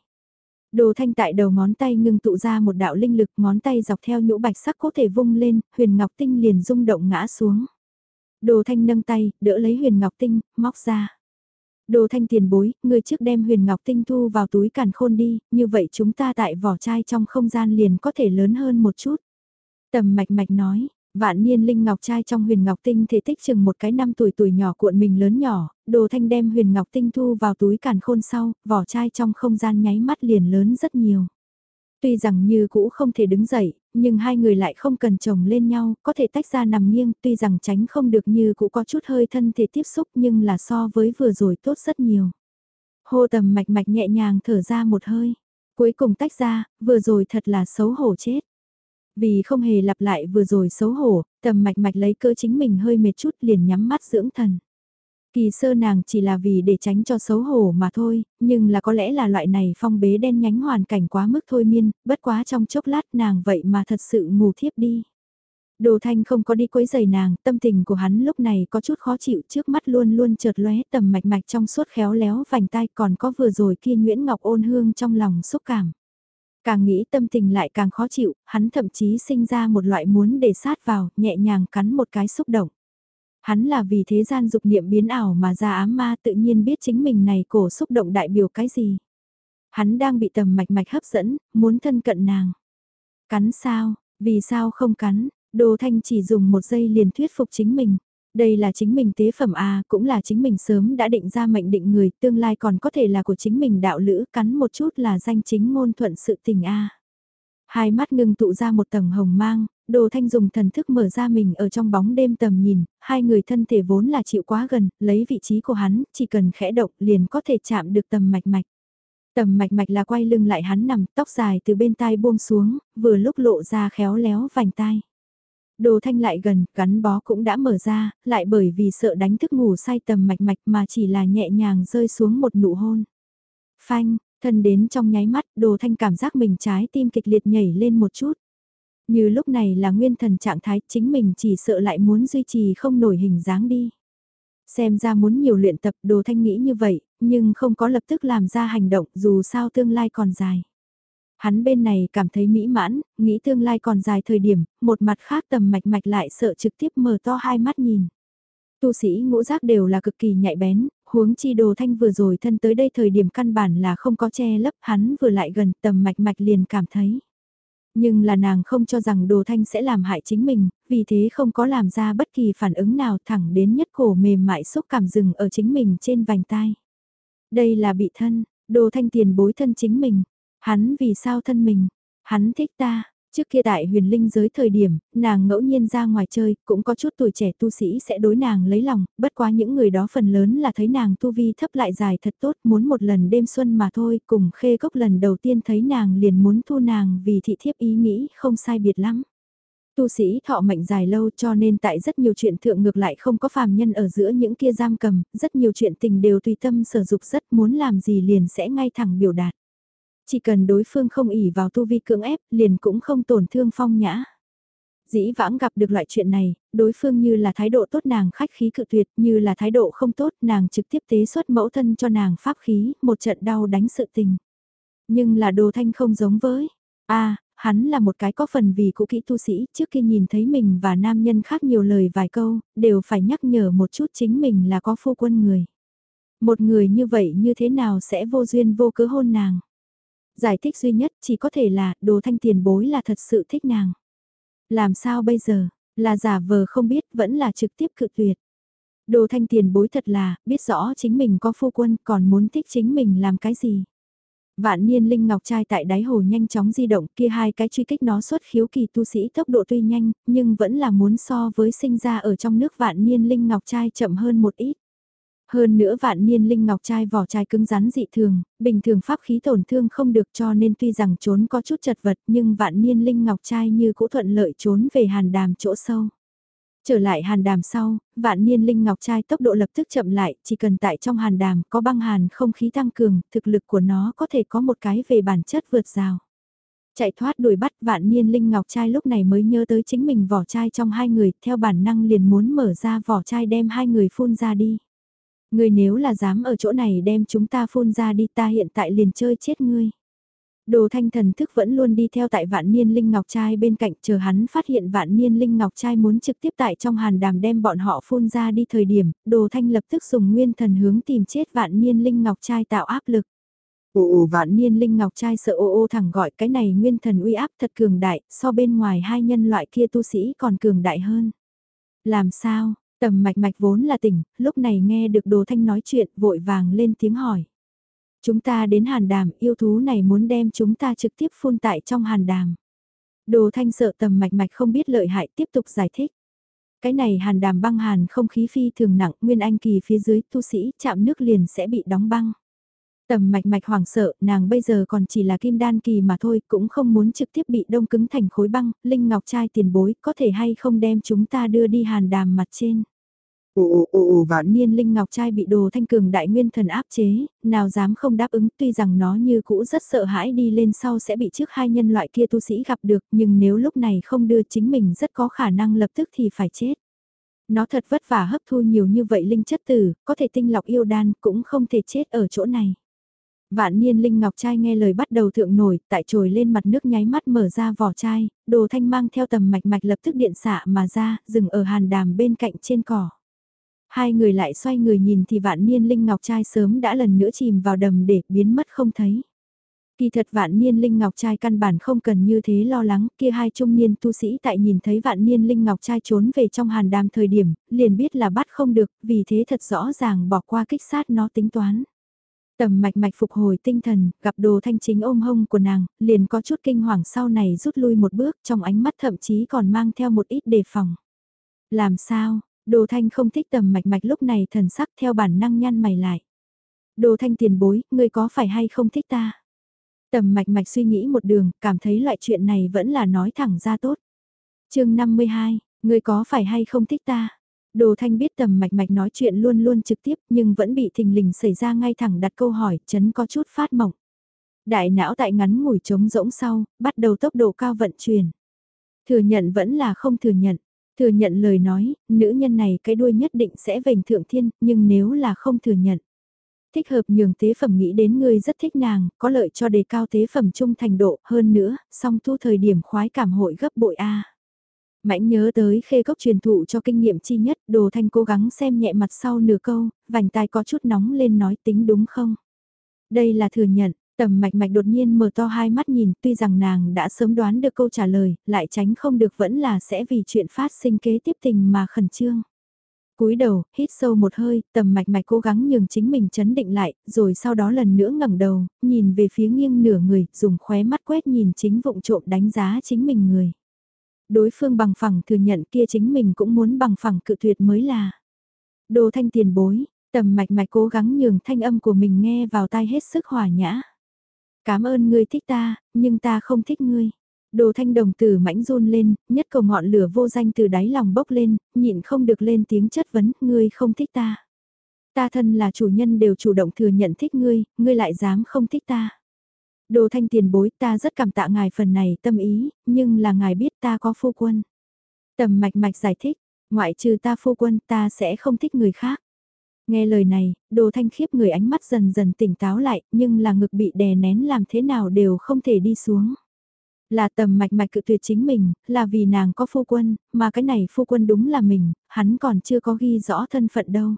A: Đồ thanh tại đầu ngón tay ngưng tụ ra một đạo linh lực ngón tay dọc theo nhũ bạch sắc có thể vung lên, huyền ngọc tinh liền rung động ngã xuống. Đồ thanh nâng tay, đỡ lấy huyền ngọc tinh, móc ra. Đồ thanh tiền bối, người trước đem huyền ngọc tinh thu vào túi càn khôn đi, như vậy chúng ta tại vỏ chai trong không gian liền có thể lớn hơn một chút. Tầm mạch mạch nói, Vạn niên linh ngọc trai trong huyền ngọc tinh thể tích chừng một cái năm tuổi tuổi nhỏ cuộn mình lớn nhỏ, đồ thanh đem huyền ngọc tinh thu vào túi càn khôn sau, vỏ chai trong không gian nháy mắt liền lớn rất nhiều. Tuy rằng như cũ không thể đứng dậy, nhưng hai người lại không cần chồng lên nhau, có thể tách ra nằm nghiêng, tuy rằng tránh không được như cũ có chút hơi thân thể tiếp xúc nhưng là so với vừa rồi tốt rất nhiều. Hô tầm mạch mạch nhẹ nhàng thở ra một hơi, cuối cùng tách ra, vừa rồi thật là xấu hổ chết. Vì không hề lặp lại vừa rồi xấu hổ, tầm mạch mạch lấy cơ chính mình hơi mệt chút liền nhắm mắt dưỡng thần. Kỳ sơ nàng chỉ là vì để tránh cho xấu hổ mà thôi, nhưng là có lẽ là loại này phong bế đen nhánh hoàn cảnh quá mức thôi miên, bất quá trong chốc lát nàng vậy mà thật sự ngủ thiếp đi. Đồ thanh không có đi quấy giày nàng, tâm tình của hắn lúc này có chút khó chịu trước mắt luôn luôn chợt lóe tầm mạch mạch trong suốt khéo léo vành tai còn có vừa rồi kia Nguyễn Ngọc ôn hương trong lòng xúc cảm. Càng nghĩ tâm tình lại càng khó chịu, hắn thậm chí sinh ra một loại muốn để sát vào, nhẹ nhàng cắn một cái xúc động. Hắn là vì thế gian dục niệm biến ảo mà ra ám ma tự nhiên biết chính mình này cổ xúc động đại biểu cái gì. Hắn đang bị tầm mạch mạch hấp dẫn, muốn thân cận nàng. Cắn sao, vì sao không cắn, đồ thanh chỉ dùng một giây liền thuyết phục chính mình. Đây là chính mình tế phẩm A, cũng là chính mình sớm đã định ra mệnh định người, tương lai còn có thể là của chính mình đạo lữ, cắn một chút là danh chính ngôn thuận sự tình A. Hai mắt ngưng tụ ra một tầng hồng mang, đồ thanh dùng thần thức mở ra mình ở trong bóng đêm tầm nhìn, hai người thân thể vốn là chịu quá gần, lấy vị trí của hắn, chỉ cần khẽ động liền có thể chạm được tầm mạch mạch. Tầm mạch mạch là quay lưng lại hắn nằm, tóc dài từ bên tai buông xuống, vừa lúc lộ ra khéo léo vành tai. Đồ thanh lại gần, gắn bó cũng đã mở ra, lại bởi vì sợ đánh thức ngủ say tầm mạch mạch mà chỉ là nhẹ nhàng rơi xuống một nụ hôn. Phanh, thân đến trong nháy mắt, đồ thanh cảm giác mình trái tim kịch liệt nhảy lên một chút. Như lúc này là nguyên thần trạng thái chính mình chỉ sợ lại muốn duy trì không nổi hình dáng đi. Xem ra muốn nhiều luyện tập đồ thanh nghĩ như vậy, nhưng không có lập tức làm ra hành động dù sao tương lai còn dài. Hắn bên này cảm thấy mỹ mãn, nghĩ tương lai còn dài thời điểm, một mặt khác tầm mạch mạch lại sợ trực tiếp mở to hai mắt nhìn. Tu sĩ ngũ giác đều là cực kỳ nhạy bén, huống chi đồ thanh vừa rồi thân tới đây thời điểm căn bản là không có che lấp hắn vừa lại gần tầm mạch mạch liền cảm thấy. Nhưng là nàng không cho rằng đồ thanh sẽ làm hại chính mình, vì thế không có làm ra bất kỳ phản ứng nào thẳng đến nhất cổ mềm mại xúc cảm rừng ở chính mình trên vành tai. Đây là bị thân, đồ thanh tiền bối thân chính mình, Hắn vì sao thân mình? Hắn thích ta, Trước kia tại huyền linh giới thời điểm, nàng ngẫu nhiên ra ngoài chơi, cũng có chút tuổi trẻ tu sĩ sẽ đối nàng lấy lòng, bất quá những người đó phần lớn là thấy nàng tu vi thấp lại dài thật tốt, muốn một lần đêm xuân mà thôi, cùng khê cốc lần đầu tiên thấy nàng liền muốn thu nàng vì thị thiếp ý nghĩ không sai biệt lắm. Tu sĩ thọ mệnh dài lâu cho nên tại rất nhiều chuyện thượng ngược lại không có phàm nhân ở giữa những kia giam cầm, rất nhiều chuyện tình đều tùy tâm sở dục rất muốn làm gì liền sẽ ngay thẳng biểu đạt. Chỉ cần đối phương không ỉ vào tu vi cưỡng ép, liền cũng không tổn thương phong nhã. Dĩ vãng gặp được loại chuyện này, đối phương như là thái độ tốt nàng khách khí cự tuyệt, như là thái độ không tốt nàng trực tiếp tế xuất mẫu thân cho nàng pháp khí, một trận đau đánh sự tình. Nhưng là đồ thanh không giống với, a hắn là một cái có phần vì cũ kỹ tu sĩ trước khi nhìn thấy mình và nam nhân khác nhiều lời vài câu, đều phải nhắc nhở một chút chính mình là có phu quân người. Một người như vậy như thế nào sẽ vô duyên vô cớ hôn nàng. Giải thích duy nhất chỉ có thể là đồ thanh tiền bối là thật sự thích nàng. Làm sao bây giờ, là giả vờ không biết vẫn là trực tiếp cự tuyệt. Đồ thanh tiền bối thật là, biết rõ chính mình có phu quân còn muốn thích chính mình làm cái gì. Vạn niên linh ngọc trai tại đáy hồ nhanh chóng di động kia hai cái truy kích nó xuất khiếu kỳ tu sĩ tốc độ tuy nhanh, nhưng vẫn là muốn so với sinh ra ở trong nước vạn niên linh ngọc trai chậm hơn một ít. Hơn nữa vạn niên linh ngọc trai vỏ chai cứng rắn dị thường, bình thường pháp khí tổn thương không được cho nên tuy rằng trốn có chút chật vật nhưng vạn niên linh ngọc trai như cũ thuận lợi trốn về hàn đàm chỗ sâu. Trở lại hàn đàm sau, vạn niên linh ngọc trai tốc độ lập tức chậm lại, chỉ cần tại trong hàn đàm có băng hàn không khí tăng cường, thực lực của nó có thể có một cái về bản chất vượt rào. Chạy thoát đuổi bắt vạn niên linh ngọc trai lúc này mới nhớ tới chính mình vỏ chai trong hai người, theo bản năng liền muốn mở ra vỏ chai đem hai người phun ra đi. Ngươi nếu là dám ở chỗ này đem chúng ta phun ra đi ta hiện tại liền chơi chết ngươi. Đồ thanh thần thức vẫn luôn đi theo tại vạn niên linh ngọc trai bên cạnh chờ hắn phát hiện vạn niên linh ngọc trai muốn trực tiếp tại trong hàn đàm đem bọn họ phun ra đi thời điểm, đồ thanh lập tức dùng nguyên thần hướng tìm chết vạn niên linh ngọc trai tạo áp lực. Ồ ồ vạn niên linh ngọc trai sợ ô ô thẳng gọi cái này nguyên thần uy áp thật cường đại, so bên ngoài hai nhân loại kia tu sĩ còn cường đại hơn. Làm sao, Tầm mạch mạch vốn là tỉnh, lúc này nghe được đồ thanh nói chuyện vội vàng lên tiếng hỏi. Chúng ta đến hàn đàm, yêu thú này muốn đem chúng ta trực tiếp phun tại trong hàn đàm. Đồ thanh sợ tầm mạch mạch không biết lợi hại tiếp tục giải thích. Cái này hàn đàm băng hàn không khí phi thường nặng, nguyên anh kỳ phía dưới tu sĩ chạm nước liền sẽ bị đóng băng. Tầm mạch mạch hoảng sợ, nàng bây giờ còn chỉ là kim đan kỳ mà thôi, cũng không muốn trực tiếp bị đông cứng thành khối băng, Linh Ngọc trai tiền bối, có thể hay không đem chúng ta đưa đi hàn đàm mặt trên. Ồ ồ ồ vạn niên Linh Ngọc trai bị đồ thanh cường đại nguyên thần áp chế, nào dám không đáp ứng tuy rằng nó như cũ rất sợ hãi đi lên sau sẽ bị trước hai nhân loại kia tu sĩ gặp được, nhưng nếu lúc này không đưa chính mình rất có khả năng lập tức thì phải chết. Nó thật vất vả hấp thu nhiều như vậy linh chất tử, có thể tinh lọc yêu đan cũng không thể chết ở chỗ này. Vạn niên linh ngọc trai nghe lời bắt đầu thượng nổi, tại trồi lên mặt nước nháy mắt mở ra vỏ chai, đồ thanh mang theo tầm mạch mạch lập tức điện xạ mà ra, dừng ở hàn đàm bên cạnh trên cỏ. Hai người lại xoay người nhìn thì vạn niên linh ngọc trai sớm đã lần nữa chìm vào đầm để biến mất không thấy. Kỳ thật vạn niên linh ngọc trai căn bản không cần như thế lo lắng, kia hai trung niên tu sĩ tại nhìn thấy vạn niên linh ngọc trai trốn về trong hàn đàm thời điểm, liền biết là bắt không được, vì thế thật rõ ràng bỏ qua kích sát nó tính toán. Tầm mạch mạch phục hồi tinh thần, gặp đồ thanh chính ôm hông của nàng, liền có chút kinh hoàng sau này rút lui một bước trong ánh mắt thậm chí còn mang theo một ít đề phòng. Làm sao, đồ thanh không thích tầm mạch mạch lúc này thần sắc theo bản năng nhăn mày lại. Đồ thanh tiền bối, ngươi có phải hay không thích ta? Tầm mạch mạch suy nghĩ một đường, cảm thấy loại chuyện này vẫn là nói thẳng ra tốt. chương 52, ngươi có phải hay không thích ta? Đồ Thanh biết tầm mạch mạch nói chuyện luôn luôn trực tiếp nhưng vẫn bị thình lình xảy ra ngay thẳng đặt câu hỏi, chấn có chút phát mộng. Đại não tại ngắn ngủi trống rỗng sau, bắt đầu tốc độ cao vận chuyển. Thừa nhận vẫn là không thừa nhận. Thừa nhận lời nói, nữ nhân này cái đuôi nhất định sẽ vành thượng thiên, nhưng nếu là không thừa nhận. Thích hợp nhường tế phẩm nghĩ đến người rất thích nàng, có lợi cho đề cao tế phẩm trung thành độ hơn nữa, song thu thời điểm khoái cảm hội gấp bội A. Mãnh nhớ tới khê cốc truyền thụ cho kinh nghiệm chi nhất, đồ thanh cố gắng xem nhẹ mặt sau nửa câu, vành tai có chút nóng lên nói tính đúng không? Đây là thừa nhận, tầm mạch mạch đột nhiên mở to hai mắt nhìn, tuy rằng nàng đã sớm đoán được câu trả lời, lại tránh không được vẫn là sẽ vì chuyện phát sinh kế tiếp tình mà khẩn trương. cúi đầu, hít sâu một hơi, tầm mạch mạch cố gắng nhường chính mình chấn định lại, rồi sau đó lần nữa ngẩng đầu, nhìn về phía nghiêng nửa người, dùng khóe mắt quét nhìn chính vụng trộm đánh giá chính mình người. Đối phương bằng phẳng thừa nhận kia chính mình cũng muốn bằng phẳng cự tuyệt mới là. Đồ thanh tiền bối, tầm mạch mạch cố gắng nhường thanh âm của mình nghe vào tai hết sức hòa nhã. Cảm ơn ngươi thích ta, nhưng ta không thích ngươi. Đồ thanh đồng tử mãnh run lên, nhất cầu ngọn lửa vô danh từ đáy lòng bốc lên, nhịn không được lên tiếng chất vấn, ngươi không thích ta. Ta thân là chủ nhân đều chủ động thừa nhận thích ngươi, ngươi lại dám không thích ta. Đồ thanh tiền bối ta rất cảm tạ ngài phần này tâm ý, nhưng là ngài biết ta có phu quân. Tầm mạch mạch giải thích, ngoại trừ ta phu quân ta sẽ không thích người khác. Nghe lời này, đồ thanh khiếp người ánh mắt dần dần tỉnh táo lại, nhưng là ngực bị đè nén làm thế nào đều không thể đi xuống. Là tầm mạch mạch cự tuyệt chính mình, là vì nàng có phu quân, mà cái này phu quân đúng là mình, hắn còn chưa có ghi rõ thân phận đâu.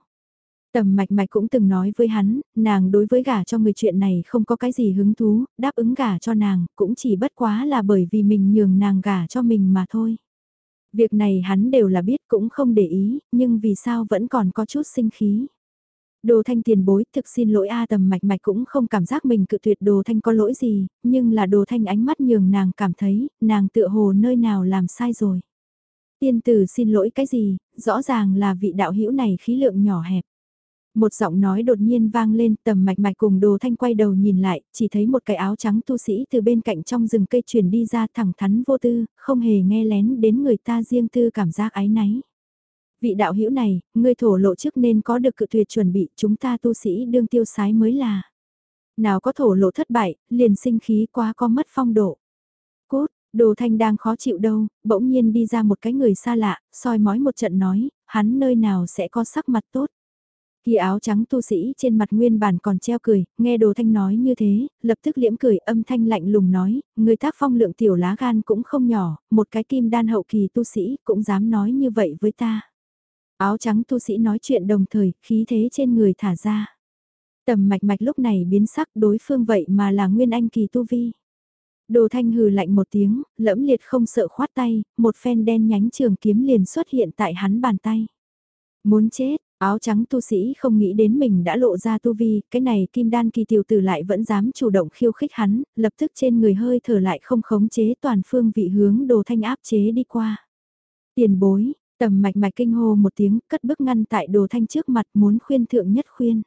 A: Tầm mạch mạch cũng từng nói với hắn, nàng đối với gả cho người chuyện này không có cái gì hứng thú, đáp ứng gả cho nàng, cũng chỉ bất quá là bởi vì mình nhường nàng gả cho mình mà thôi. Việc này hắn đều là biết cũng không để ý, nhưng vì sao vẫn còn có chút sinh khí. Đồ thanh tiền bối thực xin lỗi A tầm mạch mạch cũng không cảm giác mình cự tuyệt đồ thanh có lỗi gì, nhưng là đồ thanh ánh mắt nhường nàng cảm thấy, nàng tựa hồ nơi nào làm sai rồi. Tiên tử xin lỗi cái gì, rõ ràng là vị đạo hữu này khí lượng nhỏ hẹp. Một giọng nói đột nhiên vang lên tầm mạch mạch cùng đồ thanh quay đầu nhìn lại, chỉ thấy một cái áo trắng tu sĩ từ bên cạnh trong rừng cây truyền đi ra thẳng thắn vô tư, không hề nghe lén đến người ta riêng tư cảm giác ái náy vị đạo hữu này, ngươi thổ lộ trước nên có được cự tuyệt chuẩn bị chúng ta tu sĩ đương tiêu sái mới là. Nào có thổ lộ thất bại, liền sinh khí quá có mất phong độ. Cốt, đồ thanh đang khó chịu đâu, bỗng nhiên đi ra một cái người xa lạ, soi mói một trận nói, hắn nơi nào sẽ có sắc mặt tốt. Khi áo trắng tu sĩ trên mặt nguyên bản còn treo cười, nghe đồ thanh nói như thế, lập tức liễm cười âm thanh lạnh lùng nói, người tác phong lượng tiểu lá gan cũng không nhỏ, một cái kim đan hậu kỳ tu sĩ cũng dám nói như vậy với ta. Áo trắng tu sĩ nói chuyện đồng thời, khí thế trên người thả ra. Tầm mạch mạch lúc này biến sắc đối phương vậy mà là nguyên anh kỳ tu vi. Đồ thanh hừ lạnh một tiếng, lẫm liệt không sợ khoát tay, một phen đen nhánh trường kiếm liền xuất hiện tại hắn bàn tay. Muốn chết, áo trắng tu sĩ không nghĩ đến mình đã lộ ra tu vi, cái này kim đan kỳ tiểu tử lại vẫn dám chủ động khiêu khích hắn, lập tức trên người hơi thở lại không khống chế toàn phương vị hướng đồ thanh áp chế đi qua. Tiền bối, Tầm mạch mạch kinh hô một tiếng, cất bước ngăn tại đồ thanh trước mặt muốn khuyên thượng nhất khuyên.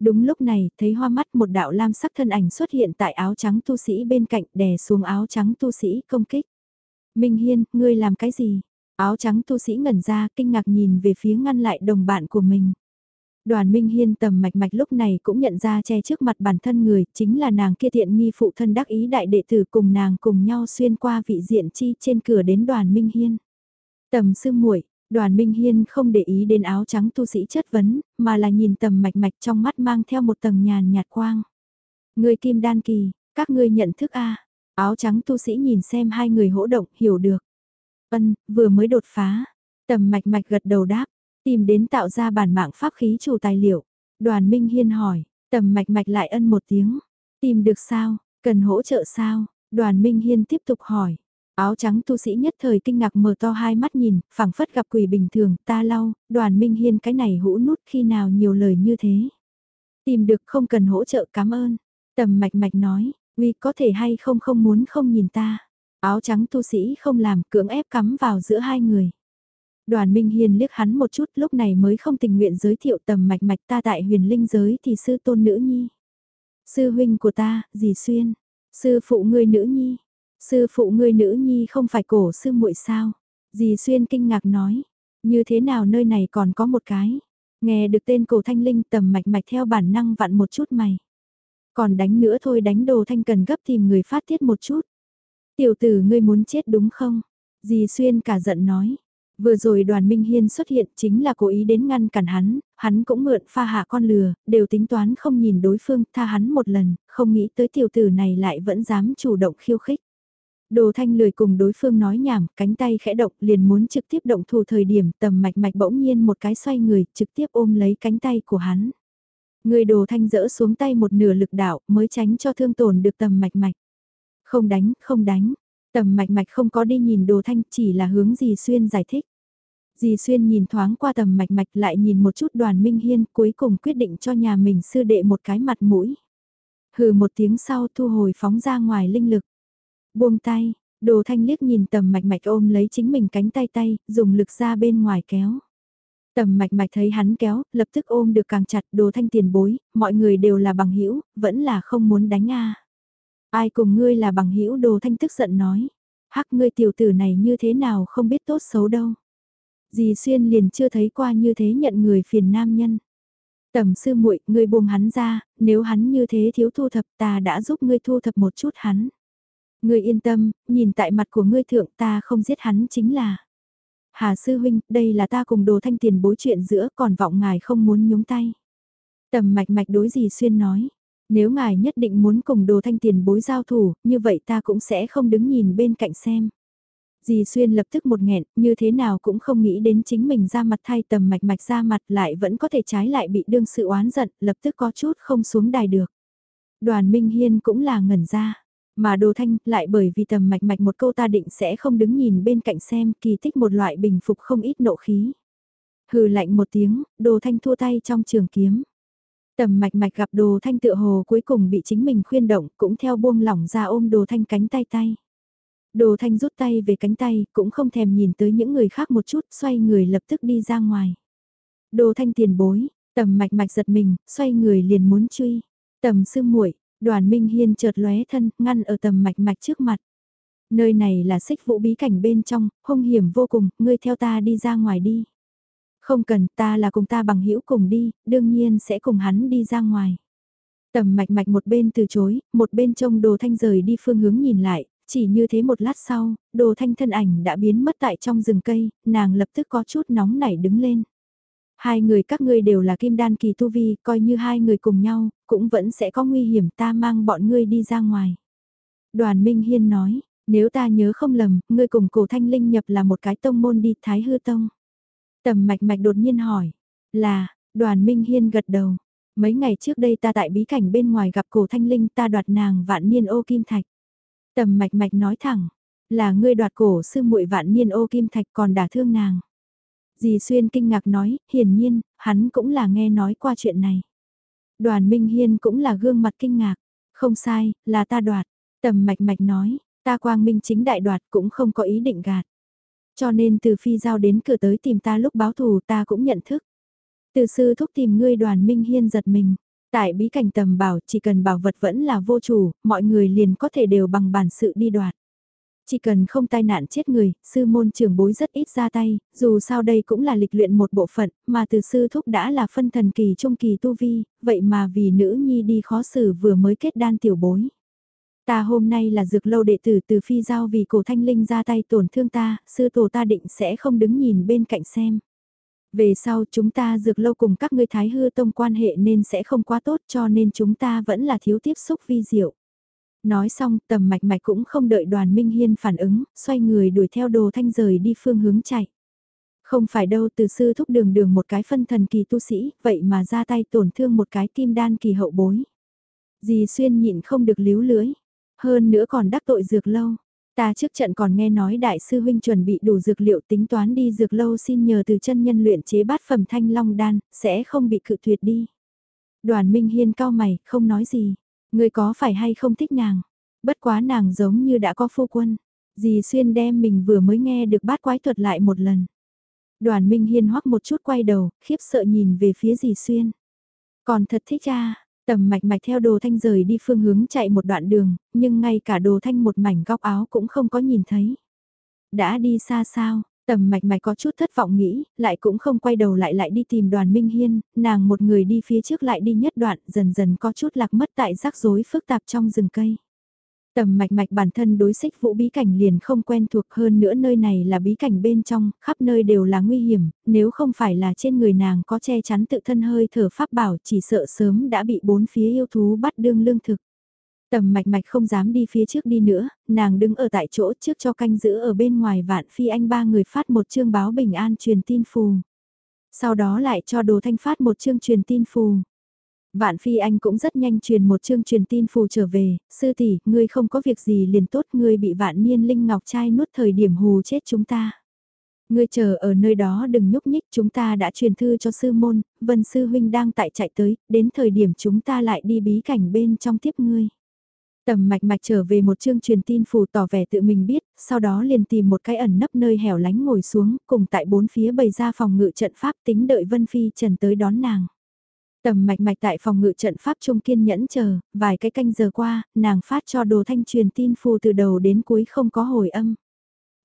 A: Đúng lúc này, thấy hoa mắt một đạo lam sắc thân ảnh xuất hiện tại áo trắng tu sĩ bên cạnh đè xuống áo trắng tu sĩ công kích. Minh Hiên, ngươi làm cái gì? Áo trắng tu sĩ ngẩn ra, kinh ngạc nhìn về phía ngăn lại đồng bạn của mình. Đoàn Minh Hiên tầm mạch mạch lúc này cũng nhận ra che trước mặt bản thân người, chính là nàng kia thiện nghi phụ thân đắc ý đại đệ tử cùng nàng cùng nhau xuyên qua vị diện chi trên cửa đến đoàn Minh Hiên. Tầm sư muội đoàn Minh Hiên không để ý đến áo trắng tu sĩ chất vấn, mà là nhìn tầm mạch mạch trong mắt mang theo một tầng nhàn nhạt quang. Người kim đan kỳ, các ngươi nhận thức a Áo trắng tu sĩ nhìn xem hai người hỗ động, hiểu được. Ân, vừa mới đột phá. Tầm mạch mạch gật đầu đáp, tìm đến tạo ra bản mạng pháp khí chủ tài liệu. Đoàn Minh Hiên hỏi, tầm mạch mạch lại ân một tiếng. Tìm được sao, cần hỗ trợ sao? Đoàn Minh Hiên tiếp tục hỏi, Áo trắng tu sĩ nhất thời kinh ngạc mở to hai mắt nhìn, phảng phất gặp quỷ bình thường, ta lau, đoàn minh hiên cái này hũ nút khi nào nhiều lời như thế. Tìm được không cần hỗ trợ cảm ơn. Tầm mạch mạch nói, vì có thể hay không không muốn không nhìn ta. Áo trắng tu sĩ không làm cưỡng ép cắm vào giữa hai người. Đoàn Minh Hiền liếc hắn một chút lúc này mới không tình nguyện giới thiệu tầm mạch mạch ta tại huyền linh giới thì sư tôn nữ nhi. Sư huynh của ta, dì xuyên. Sư phụ người nữ nhi, Sư phụ ngươi nữ nhi không phải cổ sư muội sao? Dì Xuyên kinh ngạc nói. Như thế nào nơi này còn có một cái? Nghe được tên cổ thanh linh tầm mạch mạch theo bản năng vặn một chút mày. Còn đánh nữa thôi đánh đồ thanh cần gấp tìm người phát tiết một chút. Tiểu tử ngươi muốn chết đúng không? Dì Xuyên cả giận nói. Vừa rồi đoàn Minh Hiên xuất hiện chính là cố ý đến ngăn cản hắn, hắn cũng mượn pha hạ con lừa, đều tính toán không nhìn đối phương, tha hắn một lần, không nghĩ tới tiểu tử này lại vẫn dám chủ động khiêu khích. Đồ thanh lười cùng đối phương nói nhảm, cánh tay khẽ động liền muốn trực tiếp động thủ thời điểm tầm mạch mạch bỗng nhiên một cái xoay người, trực tiếp ôm lấy cánh tay của hắn. Người đồ thanh dỡ xuống tay một nửa lực đạo mới tránh cho thương tổn được tầm mạch mạch. Không đánh, không đánh. Tầm mạch mạch không có đi nhìn đồ thanh chỉ là hướng Dì xuyên giải thích. Dì Xuyên nhìn thoáng qua tầm mạch mạch lại nhìn một chút đoàn Minh Hiên cuối cùng quyết định cho nhà mình sư đệ một cái mặt mũi. Hừ một tiếng sau thu hồi phóng ra ngoài linh lực. Buông tay, đồ thanh liếc nhìn tầm mạch mạch ôm lấy chính mình cánh tay tay, dùng lực ra bên ngoài kéo. Tầm mạch mạch thấy hắn kéo, lập tức ôm được càng chặt đồ thanh tiền bối, mọi người đều là bằng hữu vẫn là không muốn đánh a Ai cùng ngươi là bằng hữu đồ thanh tức giận nói. Hắc ngươi tiểu tử này như thế nào không biết tốt xấu đâu. Dì xuyên liền chưa thấy qua như thế nhận người phiền nam nhân. Tầm sư muội, ngươi buông hắn ra, nếu hắn như thế thiếu thu thập ta đã giúp ngươi thu thập một chút hắn. Ngươi yên tâm, nhìn tại mặt của ngươi thượng ta không giết hắn chính là. Hà sư huynh, đây là ta cùng đồ thanh tiền bối chuyện giữa còn vọng ngài không muốn nhúng tay. Tầm mạch mạch đối dì xuyên nói. Nếu ngài nhất định muốn cùng đồ thanh tiền bối giao thủ, như vậy ta cũng sẽ không đứng nhìn bên cạnh xem. Dì Xuyên lập tức một nghẹn, như thế nào cũng không nghĩ đến chính mình ra mặt thay tầm mạch mạch ra mặt lại vẫn có thể trái lại bị đương sự oán giận, lập tức có chút không xuống đài được. Đoàn Minh Hiên cũng là ngẩn ra, mà Đồ Thanh lại bởi vì tầm mạch mạch một câu ta định sẽ không đứng nhìn bên cạnh xem kỳ tích một loại bình phục không ít nộ khí. Hừ lạnh một tiếng, Đồ Thanh thua tay trong trường kiếm. Tầm mạch mạch gặp Đồ Thanh tựa hồ cuối cùng bị chính mình khuyên động cũng theo buông lỏng ra ôm Đồ Thanh cánh tay tay. Đồ Thanh rút tay về cánh tay, cũng không thèm nhìn tới những người khác một chút, xoay người lập tức đi ra ngoài. Đồ Thanh tiền bối, tầm mạch mạch giật mình, xoay người liền muốn truy. Tầm sư muội đoàn Minh Hiên chợt lóe thân, ngăn ở tầm mạch mạch trước mặt. Nơi này là xích vũ bí cảnh bên trong, hung hiểm vô cùng, ngươi theo ta đi ra ngoài đi. Không cần, ta là cùng ta bằng hữu cùng đi, đương nhiên sẽ cùng hắn đi ra ngoài. Tầm mạch mạch một bên từ chối, một bên trông đồ thanh rời đi phương hướng nhìn lại, chỉ như thế một lát sau, đồ thanh thân ảnh đã biến mất tại trong rừng cây, nàng lập tức có chút nóng nảy đứng lên. Hai người các ngươi đều là kim đan kỳ tu vi, coi như hai người cùng nhau, cũng vẫn sẽ có nguy hiểm ta mang bọn ngươi đi ra ngoài. Đoàn Minh Hiên nói, nếu ta nhớ không lầm, ngươi cùng cổ thanh linh nhập là một cái tông môn đi Thái Hư Tông. Tầm mạch mạch đột nhiên hỏi, là, đoàn Minh Hiên gật đầu. Mấy ngày trước đây ta tại bí cảnh bên ngoài gặp cổ thanh linh ta đoạt nàng vạn niên ô kim thạch. Tầm mạch mạch nói thẳng, là ngươi đoạt cổ sư muội vạn niên ô kim thạch còn đả thương nàng. Dì Xuyên kinh ngạc nói, hiển nhiên, hắn cũng là nghe nói qua chuyện này. Đoàn Minh Hiên cũng là gương mặt kinh ngạc, không sai, là ta đoạt. Tầm mạch mạch nói, ta quang minh chính đại đoạt cũng không có ý định gạt. Cho nên từ phi giao đến cửa tới tìm ta lúc báo thù ta cũng nhận thức. Từ sư thúc tìm ngươi đoàn Minh Hiên giật mình. Tại bí cảnh tầm bảo chỉ cần bảo vật vẫn là vô chủ, mọi người liền có thể đều bằng bản sự đi đoạt. Chỉ cần không tai nạn chết người, sư môn trưởng bối rất ít ra tay, dù sao đây cũng là lịch luyện một bộ phận, mà từ sư thúc đã là phân thần kỳ trung kỳ tu vi, vậy mà vì nữ nhi đi khó xử vừa mới kết đan tiểu bối. Ta hôm nay là dược lâu đệ tử từ phi giao vì cổ thanh linh ra tay tổn thương ta, sư tổ ta định sẽ không đứng nhìn bên cạnh xem. Về sau chúng ta dược lâu cùng các ngươi thái hư tông quan hệ nên sẽ không quá tốt cho nên chúng ta vẫn là thiếu tiếp xúc vi diệu. Nói xong tầm mạch mạch cũng không đợi đoàn Minh Hiên phản ứng, xoay người đuổi theo đồ thanh rời đi phương hướng chạy. Không phải đâu từ sư thúc đường đường một cái phân thần kỳ tu sĩ, vậy mà ra tay tổn thương một cái kim đan kỳ hậu bối. Dì xuyên nhịn không được líu lưới, hơn nữa còn đắc tội dược lâu. Ta trước trận còn nghe nói đại sư huynh chuẩn bị đủ dược liệu tính toán đi dược lâu xin nhờ từ chân nhân luyện chế bát phẩm thanh long đan, sẽ không bị cự tuyệt đi. Đoàn Minh Hiên cao mày, không nói gì. Người có phải hay không thích nàng? Bất quá nàng giống như đã có phu quân. Dì Xuyên đem mình vừa mới nghe được bát quái thuật lại một lần. Đoàn Minh Hiên hoắc một chút quay đầu, khiếp sợ nhìn về phía dì Xuyên. Còn thật thích cha, tầm mạch mạch theo đồ thanh rời đi phương hướng chạy một đoạn đường, nhưng ngay cả đồ thanh một mảnh góc áo cũng không có nhìn thấy. Đã đi xa sao, Tầm mạch mạch có chút thất vọng nghĩ, lại cũng không quay đầu lại lại đi tìm đoàn Minh Hiên, nàng một người đi phía trước lại đi nhất đoạn, dần dần có chút lạc mất tại rắc rối phức tạp trong rừng cây. Tầm mạch mạch bản thân đối xích vũ bí cảnh liền không quen thuộc hơn nữa nơi này là bí cảnh bên trong, khắp nơi đều là nguy hiểm, nếu không phải là trên người nàng có che chắn tự thân hơi thở pháp bảo chỉ sợ sớm đã bị bốn phía yêu thú bắt đương lương thực. Tầm mạch mạch không dám đi phía trước đi nữa, nàng đứng ở tại chỗ trước cho canh giữ ở bên ngoài vạn phi anh ba người phát một chương báo bình an truyền tin phù. Sau đó lại cho đồ thanh phát một chương truyền tin phù. Vạn phi anh cũng rất nhanh truyền một chương truyền tin phù trở về, sư tỷ, ngươi không có việc gì liền tốt, ngươi bị vạn niên linh ngọc trai nuốt thời điểm hù chết chúng ta. Ngươi chờ ở nơi đó đừng nhúc nhích, chúng ta đã truyền thư cho sư môn, Vân sư huynh đang tại chạy tới, đến thời điểm chúng ta lại đi bí cảnh bên trong tiếp ngươi. Tầm mạch mạch trở về một chương truyền tin phù tỏ vẻ tự mình biết, sau đó liền tìm một cái ẩn nấp nơi hẻo lánh ngồi xuống, cùng tại bốn phía bày ra phòng ngự trận pháp tính đợi Vân Phi Trần tới đón nàng. Tầm mạch mạch tại phòng ngự trận pháp trung kiên nhẫn chờ, vài cái canh giờ qua, nàng phát cho đồ thanh truyền tin phù từ đầu đến cuối không có hồi âm.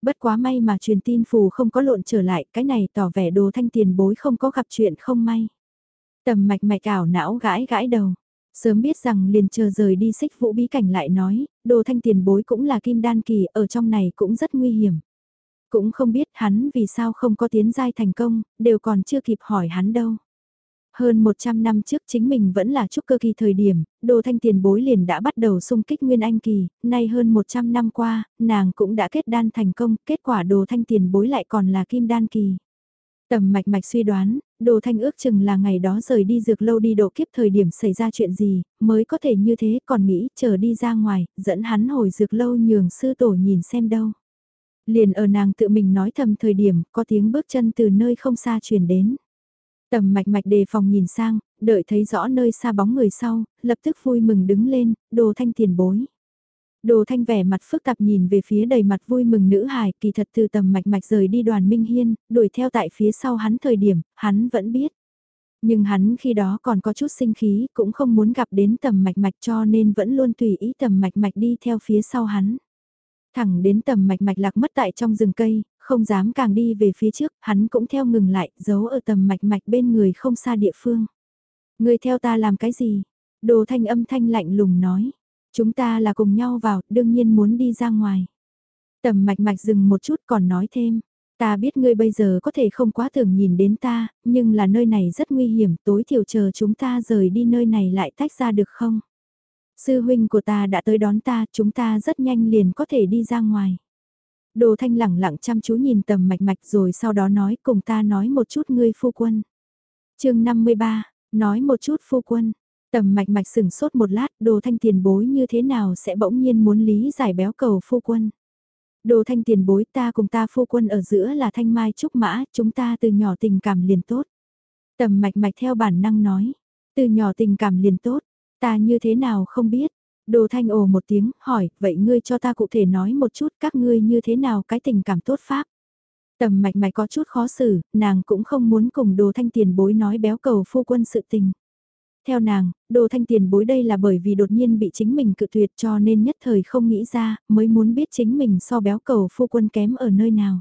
A: Bất quá may mà truyền tin phù không có lộn trở lại, cái này tỏ vẻ đồ thanh tiền bối không có gặp chuyện không may. Tầm mạch mạch ảo não gãi gãi đầu. Sớm biết rằng liền chờ rời đi xích vũ bí cảnh lại nói, đồ thanh tiền bối cũng là kim đan kỳ, ở trong này cũng rất nguy hiểm. Cũng không biết hắn vì sao không có tiến giai thành công, đều còn chưa kịp hỏi hắn đâu. Hơn 100 năm trước chính mình vẫn là trúc cơ kỳ thời điểm, đồ thanh tiền bối liền đã bắt đầu xung kích nguyên anh kỳ, nay hơn 100 năm qua, nàng cũng đã kết đan thành công, kết quả đồ thanh tiền bối lại còn là kim đan kỳ. Tầm mạch mạch suy đoán, đồ thanh ước chừng là ngày đó rời đi dược lâu đi độ kiếp thời điểm xảy ra chuyện gì, mới có thể như thế còn nghĩ chờ đi ra ngoài, dẫn hắn hồi dược lâu nhường sư tổ nhìn xem đâu. Liền ở nàng tự mình nói thầm thời điểm, có tiếng bước chân từ nơi không xa truyền đến. Tầm mạch mạch đề phòng nhìn sang, đợi thấy rõ nơi xa bóng người sau, lập tức vui mừng đứng lên, đồ thanh tiền bối. Đồ thanh vẻ mặt phức tạp nhìn về phía đầy mặt vui mừng nữ hài, kỳ thật từ tầm mạch mạch rời đi đoàn Minh Hiên, đuổi theo tại phía sau hắn thời điểm, hắn vẫn biết. Nhưng hắn khi đó còn có chút sinh khí, cũng không muốn gặp đến tầm mạch mạch cho nên vẫn luôn tùy ý tầm mạch mạch đi theo phía sau hắn. Thẳng đến tầm mạch mạch lạc mất tại trong rừng cây, không dám càng đi về phía trước, hắn cũng theo ngừng lại, giấu ở tầm mạch mạch bên người không xa địa phương. Người theo ta làm cái gì? Đồ thanh âm thanh lạnh lùng nói. Chúng ta là cùng nhau vào, đương nhiên muốn đi ra ngoài. Tầm mạch mạch dừng một chút còn nói thêm. Ta biết ngươi bây giờ có thể không quá tưởng nhìn đến ta, nhưng là nơi này rất nguy hiểm, tối thiểu chờ chúng ta rời đi nơi này lại tách ra được không? Sư huynh của ta đã tới đón ta, chúng ta rất nhanh liền có thể đi ra ngoài. Đồ thanh lẳng lặng chăm chú nhìn tầm mạch mạch rồi sau đó nói cùng ta nói một chút ngươi phu quân. chương 53, nói một chút phu quân. Tầm mạch mạch sừng sốt một lát, đồ thanh tiền bối như thế nào sẽ bỗng nhiên muốn lý giải béo cầu phu quân. Đồ thanh tiền bối ta cùng ta phu quân ở giữa là thanh mai trúc mã, chúng ta từ nhỏ tình cảm liền tốt. Tầm mạch mạch theo bản năng nói, từ nhỏ tình cảm liền tốt, ta như thế nào không biết. Đồ thanh ồ một tiếng, hỏi, vậy ngươi cho ta cụ thể nói một chút các ngươi như thế nào cái tình cảm tốt pháp. Tầm mạch mạch có chút khó xử, nàng cũng không muốn cùng đồ thanh tiền bối nói béo cầu phu quân sự tình. Theo nàng, đồ thanh tiền bối đây là bởi vì đột nhiên bị chính mình cự tuyệt cho nên nhất thời không nghĩ ra, mới muốn biết chính mình so béo cầu phu quân kém ở nơi nào.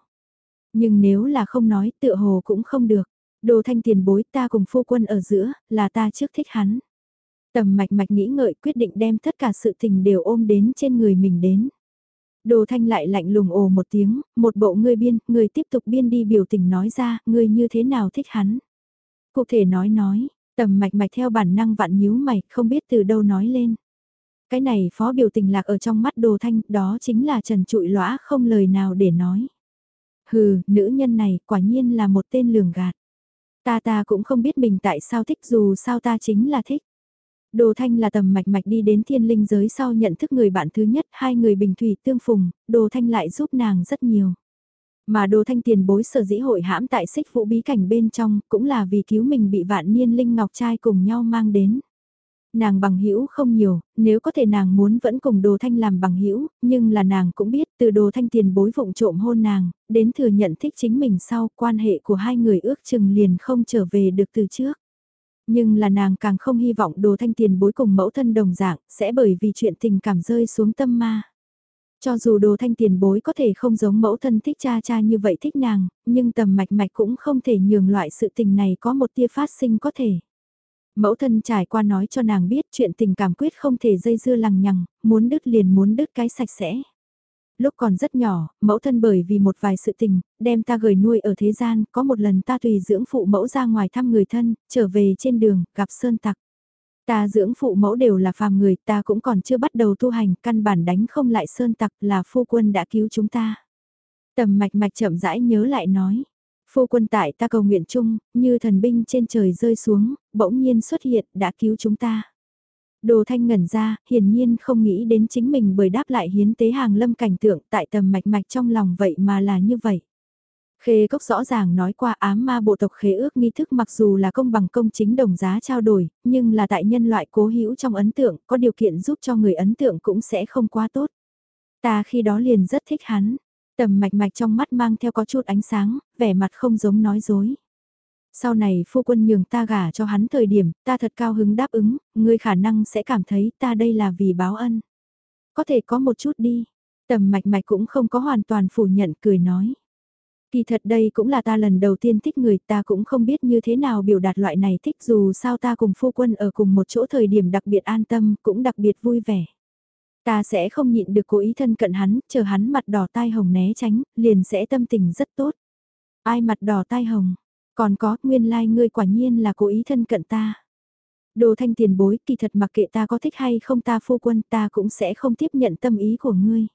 A: Nhưng nếu là không nói tựa hồ cũng không được. Đồ thanh tiền bối ta cùng phu quân ở giữa, là ta trước thích hắn. Tầm mạch mạch nghĩ ngợi quyết định đem tất cả sự tình đều ôm đến trên người mình đến. Đồ thanh lại lạnh lùng ồ một tiếng, một bộ ngươi biên, người tiếp tục biên đi biểu tình nói ra, ngươi như thế nào thích hắn. Cụ thể nói nói, tầm mạch mạch theo bản năng vặn nhíu mày, không biết từ đâu nói lên. Cái này phó biểu tình lạc ở trong mắt đồ thanh, đó chính là trần trụi lõa không lời nào để nói. Hừ, nữ nhân này quả nhiên là một tên lường gạt. Ta ta cũng không biết mình tại sao thích dù sao ta chính là thích. Đồ Thanh là tầm mạch mạch đi đến thiên linh giới sau nhận thức người bạn thứ nhất, hai người bình thủy tương phùng, Đồ Thanh lại giúp nàng rất nhiều. Mà Đồ Thanh tiền bối sở dĩ hội hãm tại xích vũ bí cảnh bên trong, cũng là vì cứu mình bị vạn niên linh ngọc trai cùng nhau mang đến. Nàng bằng hữu không nhiều, nếu có thể nàng muốn vẫn cùng Đồ Thanh làm bằng hữu, nhưng là nàng cũng biết từ Đồ Thanh tiền bối vụng trộm hôn nàng, đến thừa nhận thích chính mình sau, quan hệ của hai người ước chừng liền không trở về được từ trước nhưng là nàng càng không hy vọng đồ thanh tiền bối cùng mẫu thân đồng dạng, sẽ bởi vì chuyện tình cảm rơi xuống tâm ma. Cho dù đồ thanh tiền bối có thể không giống mẫu thân thích cha cha như vậy thích nàng, nhưng tầm mạch mạch cũng không thể nhường loại sự tình này có một tia phát sinh có thể. Mẫu thân trải qua nói cho nàng biết chuyện tình cảm quyết không thể dây dưa lằng nhằng, muốn đứt liền muốn đứt cái sạch sẽ lúc còn rất nhỏ, mẫu thân bởi vì một vài sự tình, đem ta gửi nuôi ở thế gian, có một lần ta tùy dưỡng phụ mẫu ra ngoài thăm người thân, trở về trên đường, gặp sơn tặc. Ta dưỡng phụ mẫu đều là phàm người, ta cũng còn chưa bắt đầu tu hành, căn bản đánh không lại sơn tặc là phu quân đã cứu chúng ta. Tầm mạch mạch chậm rãi nhớ lại nói, phu quân tại ta cầu nguyện chung, như thần binh trên trời rơi xuống, bỗng nhiên xuất hiện, đã cứu chúng ta. Đồ thanh ngẩn ra, hiển nhiên không nghĩ đến chính mình bởi đáp lại hiến tế hàng lâm cảnh tượng tại tầm mạch mạch trong lòng vậy mà là như vậy. Khê Cốc rõ ràng nói qua ám ma bộ tộc khế ước nghi thức mặc dù là công bằng công chính đồng giá trao đổi, nhưng là tại nhân loại cố hữu trong ấn tượng, có điều kiện giúp cho người ấn tượng cũng sẽ không quá tốt. Ta khi đó liền rất thích hắn, tầm mạch mạch trong mắt mang theo có chút ánh sáng, vẻ mặt không giống nói dối. Sau này phu quân nhường ta gả cho hắn thời điểm, ta thật cao hứng đáp ứng, ngươi khả năng sẽ cảm thấy ta đây là vì báo ân. Có thể có một chút đi, tầm mạch mạch cũng không có hoàn toàn phủ nhận cười nói. Kỳ thật đây cũng là ta lần đầu tiên thích người ta cũng không biết như thế nào biểu đạt loại này thích dù sao ta cùng phu quân ở cùng một chỗ thời điểm đặc biệt an tâm cũng đặc biệt vui vẻ. Ta sẽ không nhịn được cố ý thân cận hắn, chờ hắn mặt đỏ tai hồng né tránh, liền sẽ tâm tình rất tốt. Ai mặt đỏ tai hồng, còn có nguyên lai like ngươi quả nhiên là cố ý thân cận ta. Đồ thanh tiền bối kỳ thật mặc kệ ta có thích hay không ta phu quân ta cũng sẽ không tiếp nhận tâm ý của ngươi.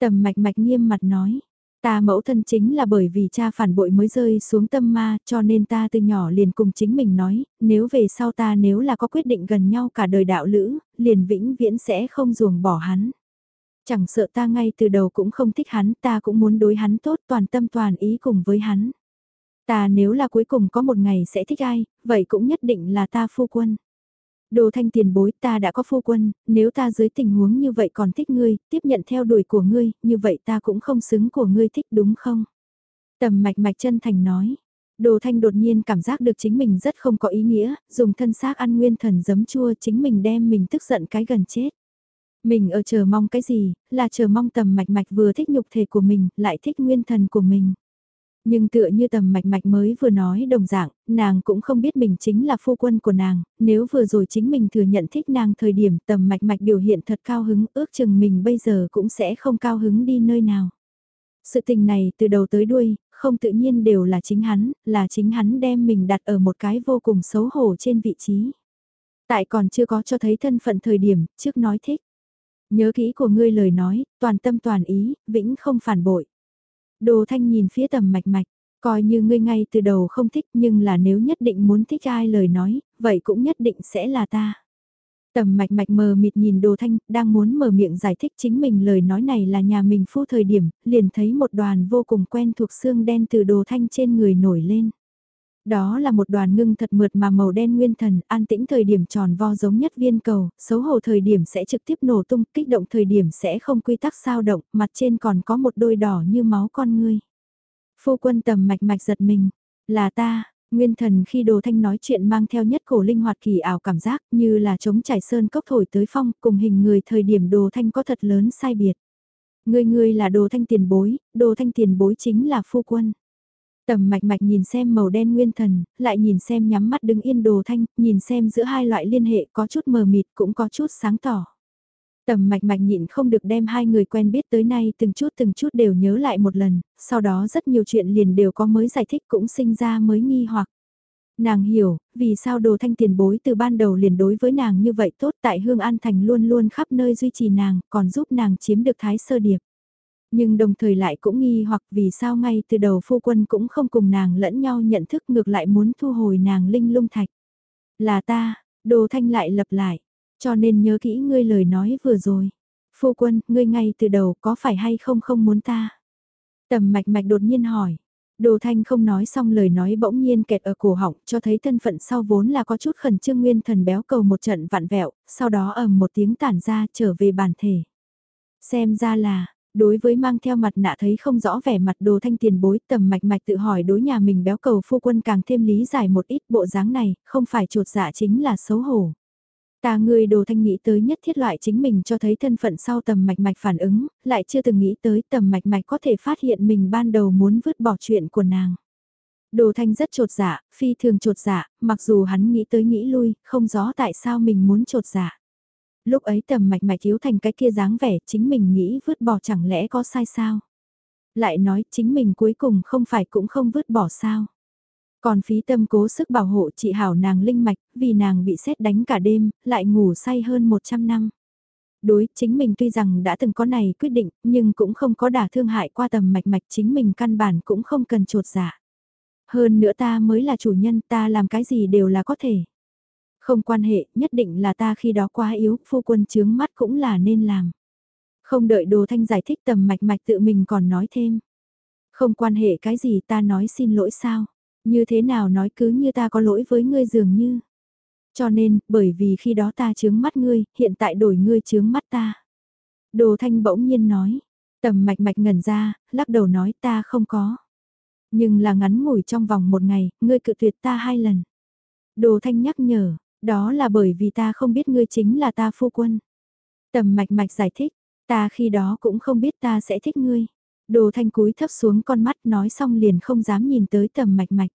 A: Tầm mạch mạch nghiêm mặt nói, Ta mẫu thân chính là bởi vì cha phản bội mới rơi xuống tâm ma cho nên ta từ nhỏ liền cùng chính mình nói, nếu về sau ta nếu là có quyết định gần nhau cả đời đạo lữ, liền vĩnh viễn sẽ không ruồng bỏ hắn. Chẳng sợ ta ngay từ đầu cũng không thích hắn, ta cũng muốn đối hắn tốt toàn tâm toàn ý cùng với hắn. Ta nếu là cuối cùng có một ngày sẽ thích ai, vậy cũng nhất định là ta phu quân. Đồ thanh tiền bối ta đã có phu quân, nếu ta dưới tình huống như vậy còn thích ngươi, tiếp nhận theo đuổi của ngươi, như vậy ta cũng không xứng của ngươi thích đúng không? Tầm mạch mạch chân thành nói. Đồ thanh đột nhiên cảm giác được chính mình rất không có ý nghĩa, dùng thân xác ăn nguyên thần giấm chua chính mình đem mình tức giận cái gần chết. Mình ở chờ mong cái gì, là chờ mong tầm mạch mạch vừa thích nhục thể của mình, lại thích nguyên thần của mình. Nhưng tựa như tầm mạch mạch mới vừa nói đồng dạng, nàng cũng không biết mình chính là phu quân của nàng, nếu vừa rồi chính mình thừa nhận thích nàng thời điểm tầm mạch mạch biểu hiện thật cao hứng, ước chừng mình bây giờ cũng sẽ không cao hứng đi nơi nào. Sự tình này từ đầu tới đuôi, không tự nhiên đều là chính hắn, là chính hắn đem mình đặt ở một cái vô cùng xấu hổ trên vị trí. Tại còn chưa có cho thấy thân phận thời điểm, trước nói thích. Nhớ kỹ của ngươi lời nói, toàn tâm toàn ý, vĩnh không phản bội. Đồ thanh nhìn phía tầm mạch mạch, coi như ngươi ngay từ đầu không thích nhưng là nếu nhất định muốn thích ai lời nói, vậy cũng nhất định sẽ là ta. Tầm mạch mạch mờ mịt nhìn đồ thanh, đang muốn mở miệng giải thích chính mình lời nói này là nhà mình phu thời điểm, liền thấy một đoàn vô cùng quen thuộc xương đen từ đồ thanh trên người nổi lên. Đó là một đoàn ngưng thật mượt mà màu đen nguyên thần, an tĩnh thời điểm tròn vo giống nhất viên cầu, xấu hổ thời điểm sẽ trực tiếp nổ tung, kích động thời điểm sẽ không quy tắc sao động, mặt trên còn có một đôi đỏ như máu con ngươi. Phu quân tầm mạch mạch giật mình, là ta, nguyên thần khi đồ thanh nói chuyện mang theo nhất cổ linh hoạt kỳ ảo cảm giác như là chống trải sơn cốc thổi tới phong cùng hình người thời điểm đồ thanh có thật lớn sai biệt. Ngươi ngươi là đồ thanh tiền bối, đồ thanh tiền bối chính là phu quân. Tầm mạch mạch nhìn xem màu đen nguyên thần, lại nhìn xem nhắm mắt đứng yên đồ thanh, nhìn xem giữa hai loại liên hệ có chút mờ mịt cũng có chút sáng tỏ. Tầm mạch mạch nhịn không được đem hai người quen biết tới nay từng chút từng chút đều nhớ lại một lần, sau đó rất nhiều chuyện liền đều có mới giải thích cũng sinh ra mới nghi hoặc. Nàng hiểu, vì sao đồ thanh tiền bối từ ban đầu liền đối với nàng như vậy tốt tại Hương An Thành luôn luôn khắp nơi duy trì nàng, còn giúp nàng chiếm được thái sơ điệp nhưng đồng thời lại cũng nghi hoặc vì sao ngay từ đầu phu quân cũng không cùng nàng lẫn nhau nhận thức ngược lại muốn thu hồi nàng linh lung thạch. Là ta, đồ thanh lại lập lại, cho nên nhớ kỹ ngươi lời nói vừa rồi. Phu quân, ngươi ngay từ đầu có phải hay không không muốn ta? Tầm mạch mạch đột nhiên hỏi. Đồ thanh không nói xong lời nói bỗng nhiên kẹt ở cổ họng cho thấy thân phận sau vốn là có chút khẩn trương nguyên thần béo cầu một trận vặn vẹo, sau đó ầm một tiếng tản ra trở về bản thể. Xem ra là, Đối với mang theo mặt nạ thấy không rõ vẻ mặt đồ thanh tiền bối tầm mạch mạch tự hỏi đối nhà mình béo cầu phu quân càng thêm lý giải một ít bộ dáng này, không phải trột dạ chính là xấu hổ. Ta người đồ thanh nghĩ tới nhất thiết loại chính mình cho thấy thân phận sau tầm mạch mạch phản ứng, lại chưa từng nghĩ tới tầm mạch mạch có thể phát hiện mình ban đầu muốn vứt bỏ chuyện của nàng. Đồ thanh rất trột dạ, phi thường trột dạ, mặc dù hắn nghĩ tới nghĩ lui, không rõ tại sao mình muốn trột dạ. Lúc ấy tầm mạch mạch yếu thành cái kia dáng vẻ chính mình nghĩ vứt bỏ chẳng lẽ có sai sao? Lại nói chính mình cuối cùng không phải cũng không vứt bỏ sao? Còn phí tâm cố sức bảo hộ chị hảo nàng linh mạch, vì nàng bị xét đánh cả đêm, lại ngủ say hơn 100 năm. Đối, chính mình tuy rằng đã từng có này quyết định, nhưng cũng không có đả thương hại qua tầm mạch mạch chính mình căn bản cũng không cần trột giả Hơn nữa ta mới là chủ nhân ta làm cái gì đều là có thể. Không quan hệ, nhất định là ta khi đó quá yếu, phu quân chướng mắt cũng là nên làm. Không đợi đồ thanh giải thích tầm mạch mạch tự mình còn nói thêm. Không quan hệ cái gì ta nói xin lỗi sao? Như thế nào nói cứ như ta có lỗi với ngươi dường như. Cho nên, bởi vì khi đó ta chướng mắt ngươi, hiện tại đổi ngươi chướng mắt ta. Đồ thanh bỗng nhiên nói. Tầm mạch mạch ngẩn ra, lắc đầu nói ta không có. Nhưng là ngắn ngủi trong vòng một ngày, ngươi cự tuyệt ta hai lần. Đồ thanh nhắc nhở, đó là bởi vì ta không biết ngươi chính là ta phu quân. Tầm mạch mạch giải thích, ta khi đó cũng không biết ta sẽ thích ngươi. Đồ thanh cúi thấp xuống con mắt nói xong liền không dám nhìn tới tầm mạch mạch.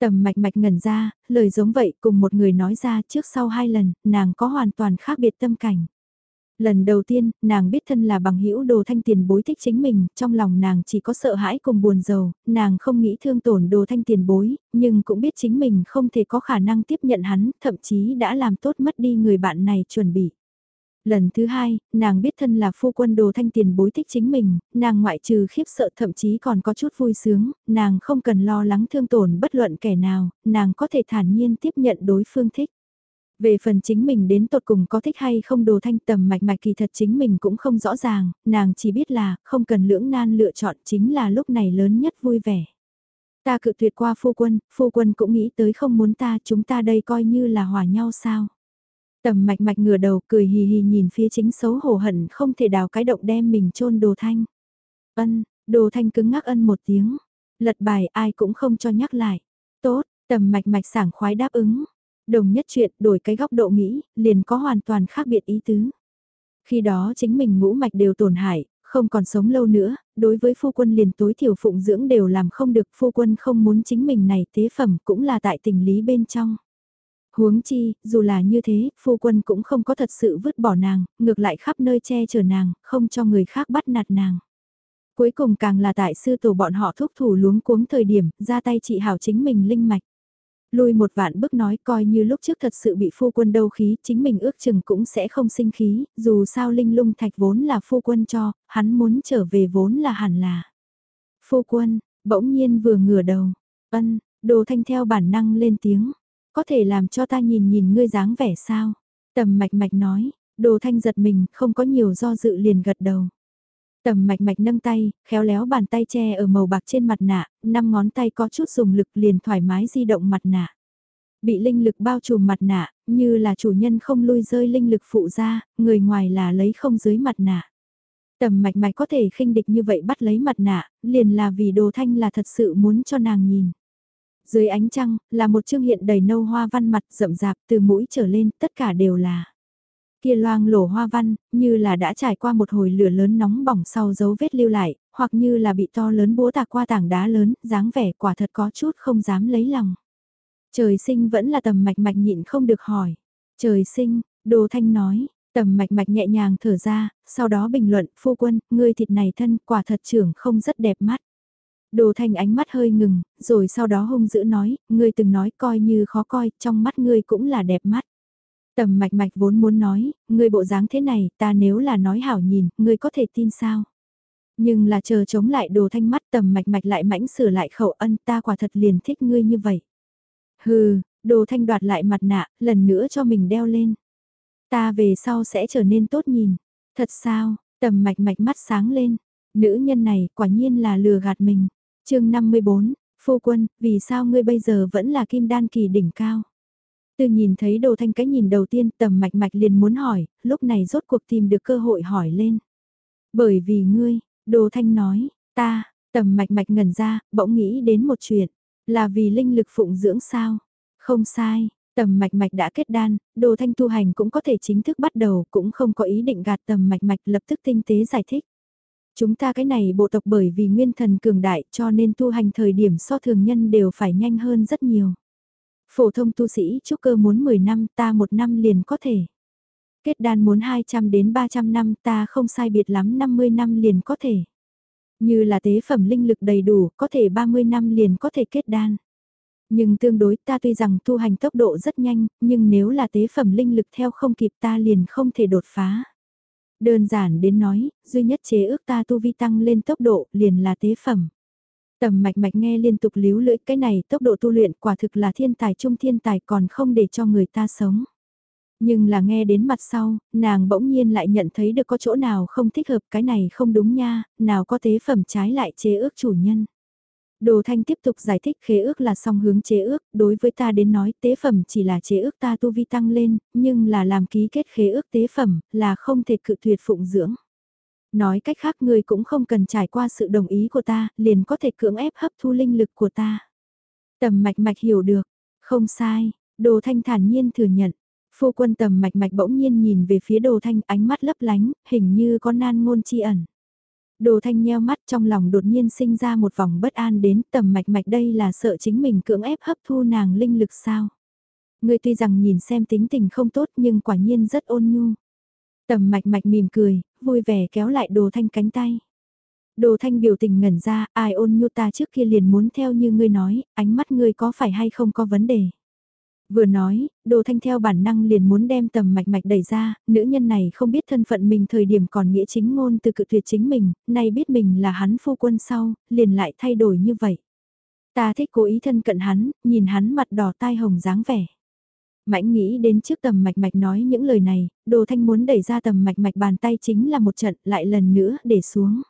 A: Tầm mạch mạch ngẩn ra, lời giống vậy cùng một người nói ra trước sau hai lần, nàng có hoàn toàn khác biệt tâm cảnh. Lần đầu tiên, nàng biết thân là bằng hữu đồ thanh tiền bối thích chính mình, trong lòng nàng chỉ có sợ hãi cùng buồn giàu, nàng không nghĩ thương tổn đồ thanh tiền bối, nhưng cũng biết chính mình không thể có khả năng tiếp nhận hắn, thậm chí đã làm tốt mất đi người bạn này chuẩn bị. Lần thứ hai, nàng biết thân là phu quân đồ thanh tiền bối thích chính mình, nàng ngoại trừ khiếp sợ thậm chí còn có chút vui sướng, nàng không cần lo lắng thương tổn bất luận kẻ nào, nàng có thể thản nhiên tiếp nhận đối phương thích. Về phần chính mình đến tột cùng có thích hay không đồ thanh tầm mạch mạch kỳ thật chính mình cũng không rõ ràng, nàng chỉ biết là không cần lưỡng nan lựa chọn chính là lúc này lớn nhất vui vẻ. Ta cự tuyệt qua phu quân, phu quân cũng nghĩ tới không muốn ta chúng ta đây coi như là hòa nhau sao. Tầm mạch mạch ngửa đầu cười hì hì nhìn phía chính xấu hổ hận không thể đào cái động đem mình chôn đồ thanh. Ân, đồ thanh cứng ngắc ân một tiếng. Lật bài ai cũng không cho nhắc lại. Tốt, tầm mạch mạch sảng khoái đáp ứng. Đồng nhất chuyện đổi cái góc độ nghĩ, liền có hoàn toàn khác biệt ý tứ. Khi đó chính mình ngũ mạch đều tổn hại, không còn sống lâu nữa, đối với phu quân liền tối thiểu phụng dưỡng đều làm không được, phu quân không muốn chính mình này tế phẩm cũng là tại tình lý bên trong. Huống chi, dù là như thế, phu quân cũng không có thật sự vứt bỏ nàng, ngược lại khắp nơi che chở nàng, không cho người khác bắt nạt nàng. Cuối cùng càng là tại sư tổ bọn họ thúc thủ luống cuống thời điểm, ra tay trị hảo chính mình linh mạch. Lui một vạn bước nói coi như lúc trước thật sự bị phu quân đâu khí, chính mình ước chừng cũng sẽ không sinh khí, dù sao linh lung thạch vốn là phu quân cho, hắn muốn trở về vốn là hẳn là. Phu quân, bỗng nhiên vừa ngửa đầu, ân, đồ thanh theo bản năng lên tiếng, có thể làm cho ta nhìn nhìn ngươi dáng vẻ sao? Tầm mạch mạch nói, đồ thanh giật mình, không có nhiều do dự liền gật đầu. Tầm mạch mạch nâng tay, khéo léo bàn tay che ở màu bạc trên mặt nạ, năm ngón tay có chút dùng lực liền thoải mái di động mặt nạ. Bị linh lực bao trùm mặt nạ, như là chủ nhân không lui rơi linh lực phụ ra, người ngoài là lấy không dưới mặt nạ. Tầm mạch mạch có thể khinh địch như vậy bắt lấy mặt nạ, liền là vì đồ thanh là thật sự muốn cho nàng nhìn. Dưới ánh trăng, là một chương hiện đầy nâu hoa văn mặt rậm rạp từ mũi trở lên, tất cả đều là. Kia loang lổ hoa văn, như là đã trải qua một hồi lửa lớn nóng bỏng sau dấu vết lưu lại, hoặc như là bị to lớn búa tạc qua tảng đá lớn, dáng vẻ quả thật có chút không dám lấy lòng. Trời sinh vẫn là tầm mạch mạch nhịn không được hỏi. Trời sinh, Đồ Thanh nói, tầm mạch mạch nhẹ nhàng thở ra, sau đó bình luận, phu quân, ngươi thịt này thân, quả thật trưởng không rất đẹp mắt. Đồ thanh ánh mắt hơi ngừng, rồi sau đó hung dữ nói, ngươi từng nói coi như khó coi, trong mắt ngươi cũng là đẹp mắt. Tầm mạch mạch vốn muốn nói, ngươi bộ dáng thế này, ta nếu là nói hảo nhìn, ngươi có thể tin sao? Nhưng là chờ chống lại đồ thanh mắt tầm mạch mạch lại mãnh sửa lại khẩu ân ta quả thật liền thích ngươi như vậy. Hừ, đồ thanh đoạt lại mặt nạ, lần nữa cho mình đeo lên. Ta về sau sẽ trở nên tốt nhìn. Thật sao, tầm mạch mạch mắt sáng lên. Nữ nhân này quả nhiên là lừa gạt mình chương 54, phu quân, vì sao ngươi bây giờ vẫn là kim đan kỳ đỉnh cao? Từ nhìn thấy đồ thanh cái nhìn đầu tiên tầm mạch mạch liền muốn hỏi, lúc này rốt cuộc tìm được cơ hội hỏi lên. Bởi vì ngươi, đồ thanh nói, ta, tầm mạch mạch ngẩn ra, bỗng nghĩ đến một chuyện, là vì linh lực phụng dưỡng sao? Không sai, tầm mạch mạch đã kết đan, đồ thanh tu hành cũng có thể chính thức bắt đầu, cũng không có ý định gạt tầm mạch mạch lập tức tinh tế giải thích. Chúng ta cái này bộ tộc bởi vì nguyên thần cường đại cho nên tu hành thời điểm so thường nhân đều phải nhanh hơn rất nhiều. Phổ thông tu sĩ trúc cơ muốn 10 năm ta một năm liền có thể. Kết đan muốn 200 đến 300 năm ta không sai biệt lắm 50 năm liền có thể. Như là tế phẩm linh lực đầy đủ có thể 30 năm liền có thể kết đan. Nhưng tương đối ta tuy rằng tu hành tốc độ rất nhanh, nhưng nếu là tế phẩm linh lực theo không kịp ta liền không thể đột phá. Đơn giản đến nói, duy nhất chế ước ta tu vi tăng lên tốc độ liền là tế phẩm. Tầm mạch mạch nghe liên tục líu lưỡi cái này tốc độ tu luyện quả thực là thiên tài trung thiên tài còn không để cho người ta sống. Nhưng là nghe đến mặt sau, nàng bỗng nhiên lại nhận thấy được có chỗ nào không thích hợp cái này không đúng nha, nào có tế phẩm trái lại chế ước chủ nhân. Đồ Thanh tiếp tục giải thích khế ước là song hướng chế ước, đối với ta đến nói tế phẩm chỉ là chế ước ta tu vi tăng lên, nhưng là làm ký kết khế ước tế phẩm là không thể cự tuyệt phụng dưỡng. Nói cách khác ngươi cũng không cần trải qua sự đồng ý của ta, liền có thể cưỡng ép hấp thu linh lực của ta. Tầm mạch mạch hiểu được, không sai, đồ thanh thản nhiên thừa nhận. Phu quân tầm mạch mạch bỗng nhiên nhìn về phía đồ thanh ánh mắt lấp lánh, hình như có nan ngôn chi ẩn. Đồ thanh nheo mắt trong lòng đột nhiên sinh ra một vòng bất an đến tầm mạch mạch đây là sợ chính mình cưỡng ép hấp thu nàng linh lực sao. Người tuy rằng nhìn xem tính tình không tốt nhưng quả nhiên rất ôn nhu. Tầm mạch mạch mỉm cười, vui vẻ kéo lại đồ thanh cánh tay. Đồ thanh biểu tình ngẩn ra, ai ôn nhu ta trước kia liền muốn theo như ngươi nói, ánh mắt ngươi có phải hay không có vấn đề. Vừa nói, đồ thanh theo bản năng liền muốn đem tầm mạch mạch đẩy ra, nữ nhân này không biết thân phận mình thời điểm còn nghĩa chính ngôn từ cự tuyệt chính mình, nay biết mình là hắn phu quân sau, liền lại thay đổi như vậy. Ta thích cố ý thân cận hắn, nhìn hắn mặt đỏ tai hồng dáng vẻ. Mãnh nghĩ đến trước tầm mạch mạch nói những lời này, đồ thanh muốn đẩy ra tầm mạch mạch bàn tay chính là một trận lại lần nữa để xuống.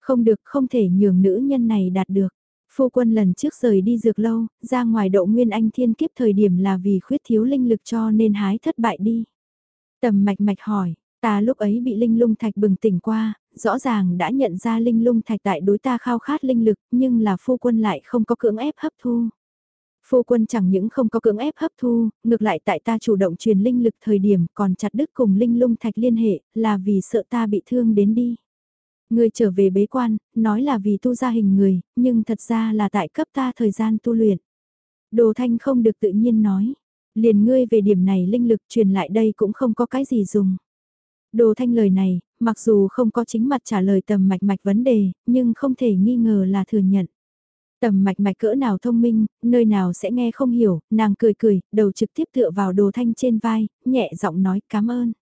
A: Không được không thể nhường nữ nhân này đạt được. Phu quân lần trước rời đi dược lâu, ra ngoài độ nguyên anh thiên kiếp thời điểm là vì khuyết thiếu linh lực cho nên hái thất bại đi. Tầm mạch mạch hỏi, ta lúc ấy bị linh lung thạch bừng tỉnh qua, rõ ràng đã nhận ra linh lung thạch tại đối ta khao khát linh lực nhưng là phu quân lại không có cưỡng ép hấp thu. Phu quân chẳng những không có cưỡng ép hấp thu, ngược lại tại ta chủ động truyền linh lực thời điểm còn chặt đứt cùng linh lung thạch liên hệ là vì sợ ta bị thương đến đi. Người trở về bế quan, nói là vì tu ra hình người, nhưng thật ra là tại cấp ta thời gian tu luyện. Đồ thanh không được tự nhiên nói. Liền ngươi về điểm này linh lực truyền lại đây cũng không có cái gì dùng. Đồ thanh lời này, mặc dù không có chính mặt trả lời tầm mạch mạch vấn đề, nhưng không thể nghi ngờ là thừa nhận. Tầm mạch mạch cỡ nào thông minh, nơi nào sẽ nghe không hiểu, nàng cười cười, đầu trực tiếp tựa vào đồ thanh trên vai, nhẹ giọng nói cảm ơn.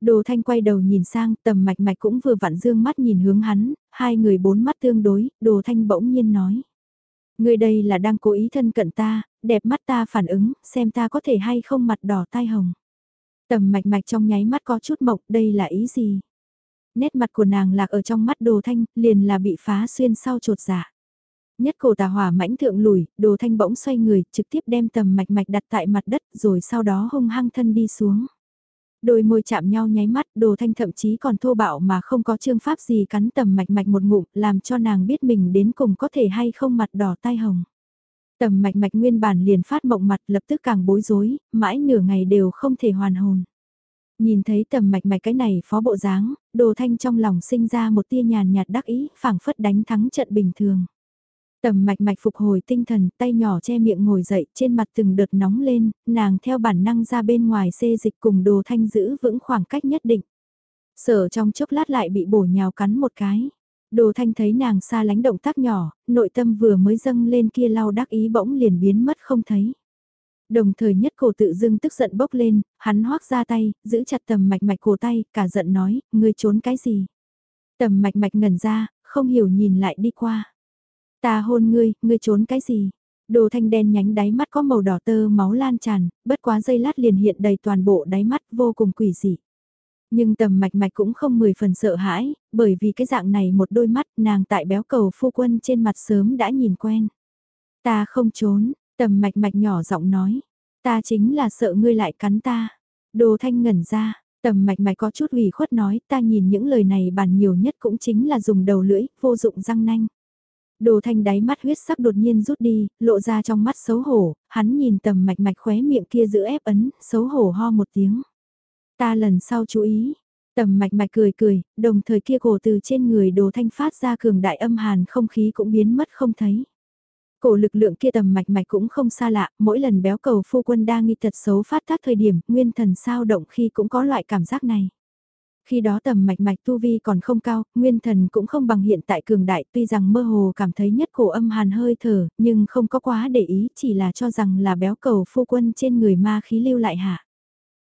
A: Đồ thanh quay đầu nhìn sang, tầm mạch mạch cũng vừa vặn dương mắt nhìn hướng hắn, hai người bốn mắt tương đối, đồ thanh bỗng nhiên nói. Người đây là đang cố ý thân cận ta, đẹp mắt ta phản ứng, xem ta có thể hay không mặt đỏ tai hồng. Tầm mạch mạch trong nháy mắt có chút mộc, đây là ý gì? Nét mặt của nàng lạc ở trong mắt đồ thanh, liền là bị phá xuyên sau trột giả. Dạ. Nhất cổ tà hỏa mãnh thượng lùi, đồ thanh bỗng xoay người, trực tiếp đem tầm mạch mạch đặt tại mặt đất rồi sau đó hung hăng thân đi xuống. Đôi môi chạm nhau nháy mắt, đồ thanh thậm chí còn thô bạo mà không có chương pháp gì cắn tầm mạch mạch một ngụm, làm cho nàng biết mình đến cùng có thể hay không mặt đỏ tai hồng. Tầm mạch mạch nguyên bản liền phát mộng mặt lập tức càng bối rối, mãi nửa ngày đều không thể hoàn hồn. Nhìn thấy tầm mạch mạch cái này phó bộ dáng, đồ thanh trong lòng sinh ra một tia nhàn nhạt đắc ý, phảng phất đánh thắng trận bình thường. Tầm mạch mạch phục hồi tinh thần, tay nhỏ che miệng ngồi dậy, trên mặt từng đợt nóng lên, nàng theo bản năng ra bên ngoài xê dịch cùng đồ thanh giữ vững khoảng cách nhất định. Sở trong chốc lát lại bị bổ nhào cắn một cái. Đồ thanh thấy nàng xa lánh động tác nhỏ, nội tâm vừa mới dâng lên kia lau đắc ý bỗng liền biến mất không thấy. Đồng thời nhất cổ tự dưng tức giận bốc lên, hắn hoác ra tay, giữ chặt tầm mạch mạch cổ tay, cả giận nói, ngươi trốn cái gì? Tầm mạch mạch ngẩn ra, không hiểu nhìn lại đi qua. Ta hôn ngươi, ngươi trốn cái gì? Đồ thanh đen nhánh đáy mắt có màu đỏ tơ máu lan tràn, bất quá dây lát liền hiện đầy toàn bộ đáy mắt vô cùng quỷ dị. Nhưng tầm mạch mạch cũng không mười phần sợ hãi, bởi vì cái dạng này một đôi mắt nàng tại béo cầu phu quân trên mặt sớm đã nhìn quen. Ta không trốn, tầm mạch mạch nhỏ giọng nói. Ta chính là sợ ngươi lại cắn ta. Đồ thanh ngẩn ra, tầm mạch mạch có chút ủy khuất nói ta nhìn những lời này bàn nhiều nhất cũng chính là dùng đầu lưỡi, vô dụng răng nanh. Đồ thanh đáy mắt huyết sắc đột nhiên rút đi, lộ ra trong mắt xấu hổ, hắn nhìn tầm mạch mạch khóe miệng kia giữ ép ấn, xấu hổ ho một tiếng. Ta lần sau chú ý, tầm mạch mạch cười cười, đồng thời kia cổ từ trên người đồ thanh phát ra cường đại âm hàn không khí cũng biến mất không thấy. Cổ lực lượng kia tầm mạch mạch cũng không xa lạ, mỗi lần béo cầu phu quân đa nghi thật xấu phát tác thời điểm, nguyên thần sao động khi cũng có loại cảm giác này. Khi đó tầm mạch mạch tu vi còn không cao, nguyên thần cũng không bằng hiện tại cường đại tuy rằng mơ hồ cảm thấy nhất cổ âm hàn hơi thở, nhưng không có quá để ý chỉ là cho rằng là béo cầu phu quân trên người ma khí lưu lại hạ.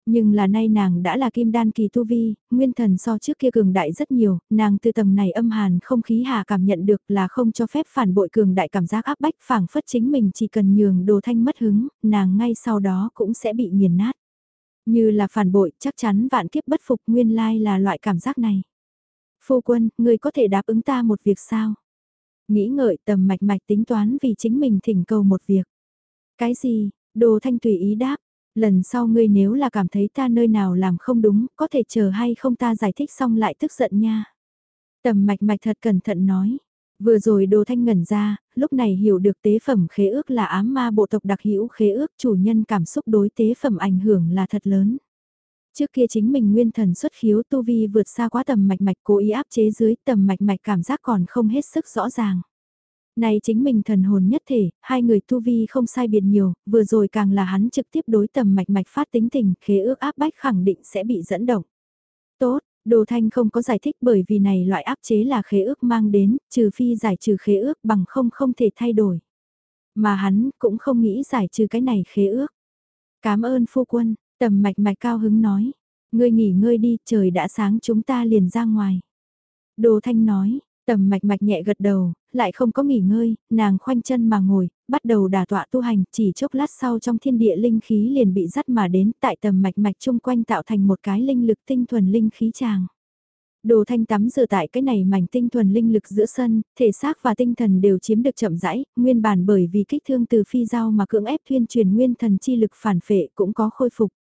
A: Nhưng là nay nàng đã là kim đan kỳ tu vi, nguyên thần so trước kia cường đại rất nhiều, nàng từ tầng này âm hàn không khí hạ cảm nhận được là không cho phép phản bội cường đại cảm giác áp bách phảng phất chính mình chỉ cần nhường đồ thanh mất hứng, nàng ngay sau đó cũng sẽ bị nghiền nát. Như là phản bội, chắc chắn vạn kiếp bất phục nguyên lai là loại cảm giác này. Phu quân, người có thể đáp ứng ta một việc sao? Nghĩ ngợi tầm mạch mạch tính toán vì chính mình thỉnh cầu một việc. Cái gì? Đồ thanh tùy ý đáp. Lần sau ngươi nếu là cảm thấy ta nơi nào làm không đúng, có thể chờ hay không ta giải thích xong lại tức giận nha. Tầm mạch mạch thật cẩn thận nói. Vừa rồi đồ thanh ngẩn ra, lúc này hiểu được tế phẩm khế ước là ám ma bộ tộc đặc hữu khế ước chủ nhân cảm xúc đối tế phẩm ảnh hưởng là thật lớn. Trước kia chính mình nguyên thần xuất khiếu tu vi vượt xa quá tầm mạch mạch cố ý áp chế dưới tầm mạch mạch cảm giác còn không hết sức rõ ràng. Này chính mình thần hồn nhất thể, hai người tu vi không sai biệt nhiều, vừa rồi càng là hắn trực tiếp đối tầm mạch mạch phát tính tình, khế ước áp bách khẳng định sẽ bị dẫn động. Tốt, Đồ Thanh không có giải thích bởi vì này loại áp chế là khế ước mang đến, trừ phi giải trừ khế ước bằng không không thể thay đổi. Mà hắn cũng không nghĩ giải trừ cái này khế ước. Cảm ơn phu quân, tầm mạch mạch cao hứng nói. Ngươi nghỉ ngơi đi, trời đã sáng chúng ta liền ra ngoài. Đồ Thanh nói, tầm mạch mạch nhẹ gật đầu, lại không có nghỉ ngơi, nàng khoanh chân mà ngồi, bắt đầu đả tọa tu hành, chỉ chốc lát sau trong thiên địa linh khí liền bị dắt mà đến tại tầm mạch mạch chung quanh tạo thành một cái linh lực tinh thuần linh khí tràng. Đồ thanh tắm rửa tại cái này mảnh tinh thuần linh lực giữa sân, thể xác và tinh thần đều chiếm được chậm rãi, nguyên bản bởi vì kích thương từ phi giao mà cưỡng ép thuyên truyền nguyên thần chi lực phản phệ cũng có khôi phục.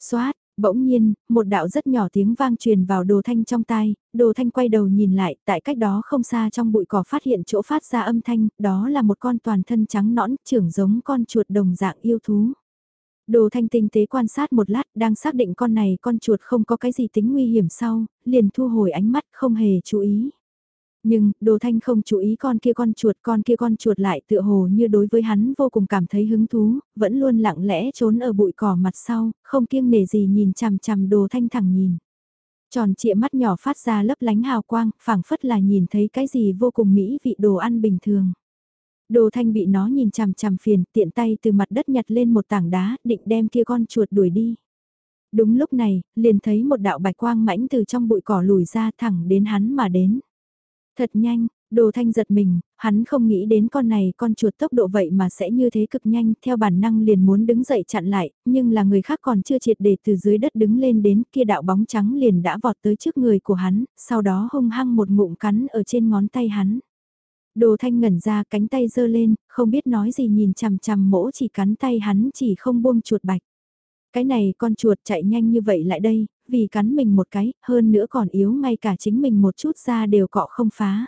A: Xoát, Bỗng nhiên, một đạo rất nhỏ tiếng vang truyền vào đồ thanh trong tai, đồ thanh quay đầu nhìn lại, tại cách đó không xa trong bụi cỏ phát hiện chỗ phát ra âm thanh, đó là một con toàn thân trắng nõn, trưởng giống con chuột đồng dạng yêu thú. Đồ thanh tinh tế quan sát một lát, đang xác định con này con chuột không có cái gì tính nguy hiểm sau, liền thu hồi ánh mắt không hề chú ý. Nhưng, đồ thanh không chú ý con kia con chuột, con kia con chuột lại tựa hồ như đối với hắn vô cùng cảm thấy hứng thú, vẫn luôn lặng lẽ trốn ở bụi cỏ mặt sau, không kiêng nể gì nhìn chằm chằm đồ thanh thẳng nhìn. Tròn trịa mắt nhỏ phát ra lấp lánh hào quang, phảng phất là nhìn thấy cái gì vô cùng mỹ vị đồ ăn bình thường. Đồ thanh bị nó nhìn chằm chằm phiền, tiện tay từ mặt đất nhặt lên một tảng đá, định đem kia con chuột đuổi đi. Đúng lúc này, liền thấy một đạo bạch quang mãnh từ trong bụi cỏ lùi ra thẳng đến hắn mà đến. Thật nhanh, đồ thanh giật mình, hắn không nghĩ đến con này con chuột tốc độ vậy mà sẽ như thế cực nhanh, theo bản năng liền muốn đứng dậy chặn lại, nhưng là người khác còn chưa triệt để từ dưới đất đứng lên đến kia đạo bóng trắng liền đã vọt tới trước người của hắn, sau đó hung hăng một ngụm cắn ở trên ngón tay hắn. Đồ thanh ngẩn ra cánh tay giơ lên, không biết nói gì nhìn chằm chằm mỗ chỉ cắn tay hắn chỉ không buông chuột bạch. Cái này con chuột chạy nhanh như vậy lại đây, vì cắn mình một cái, hơn nữa còn yếu ngay cả chính mình một chút ra đều cọ không phá.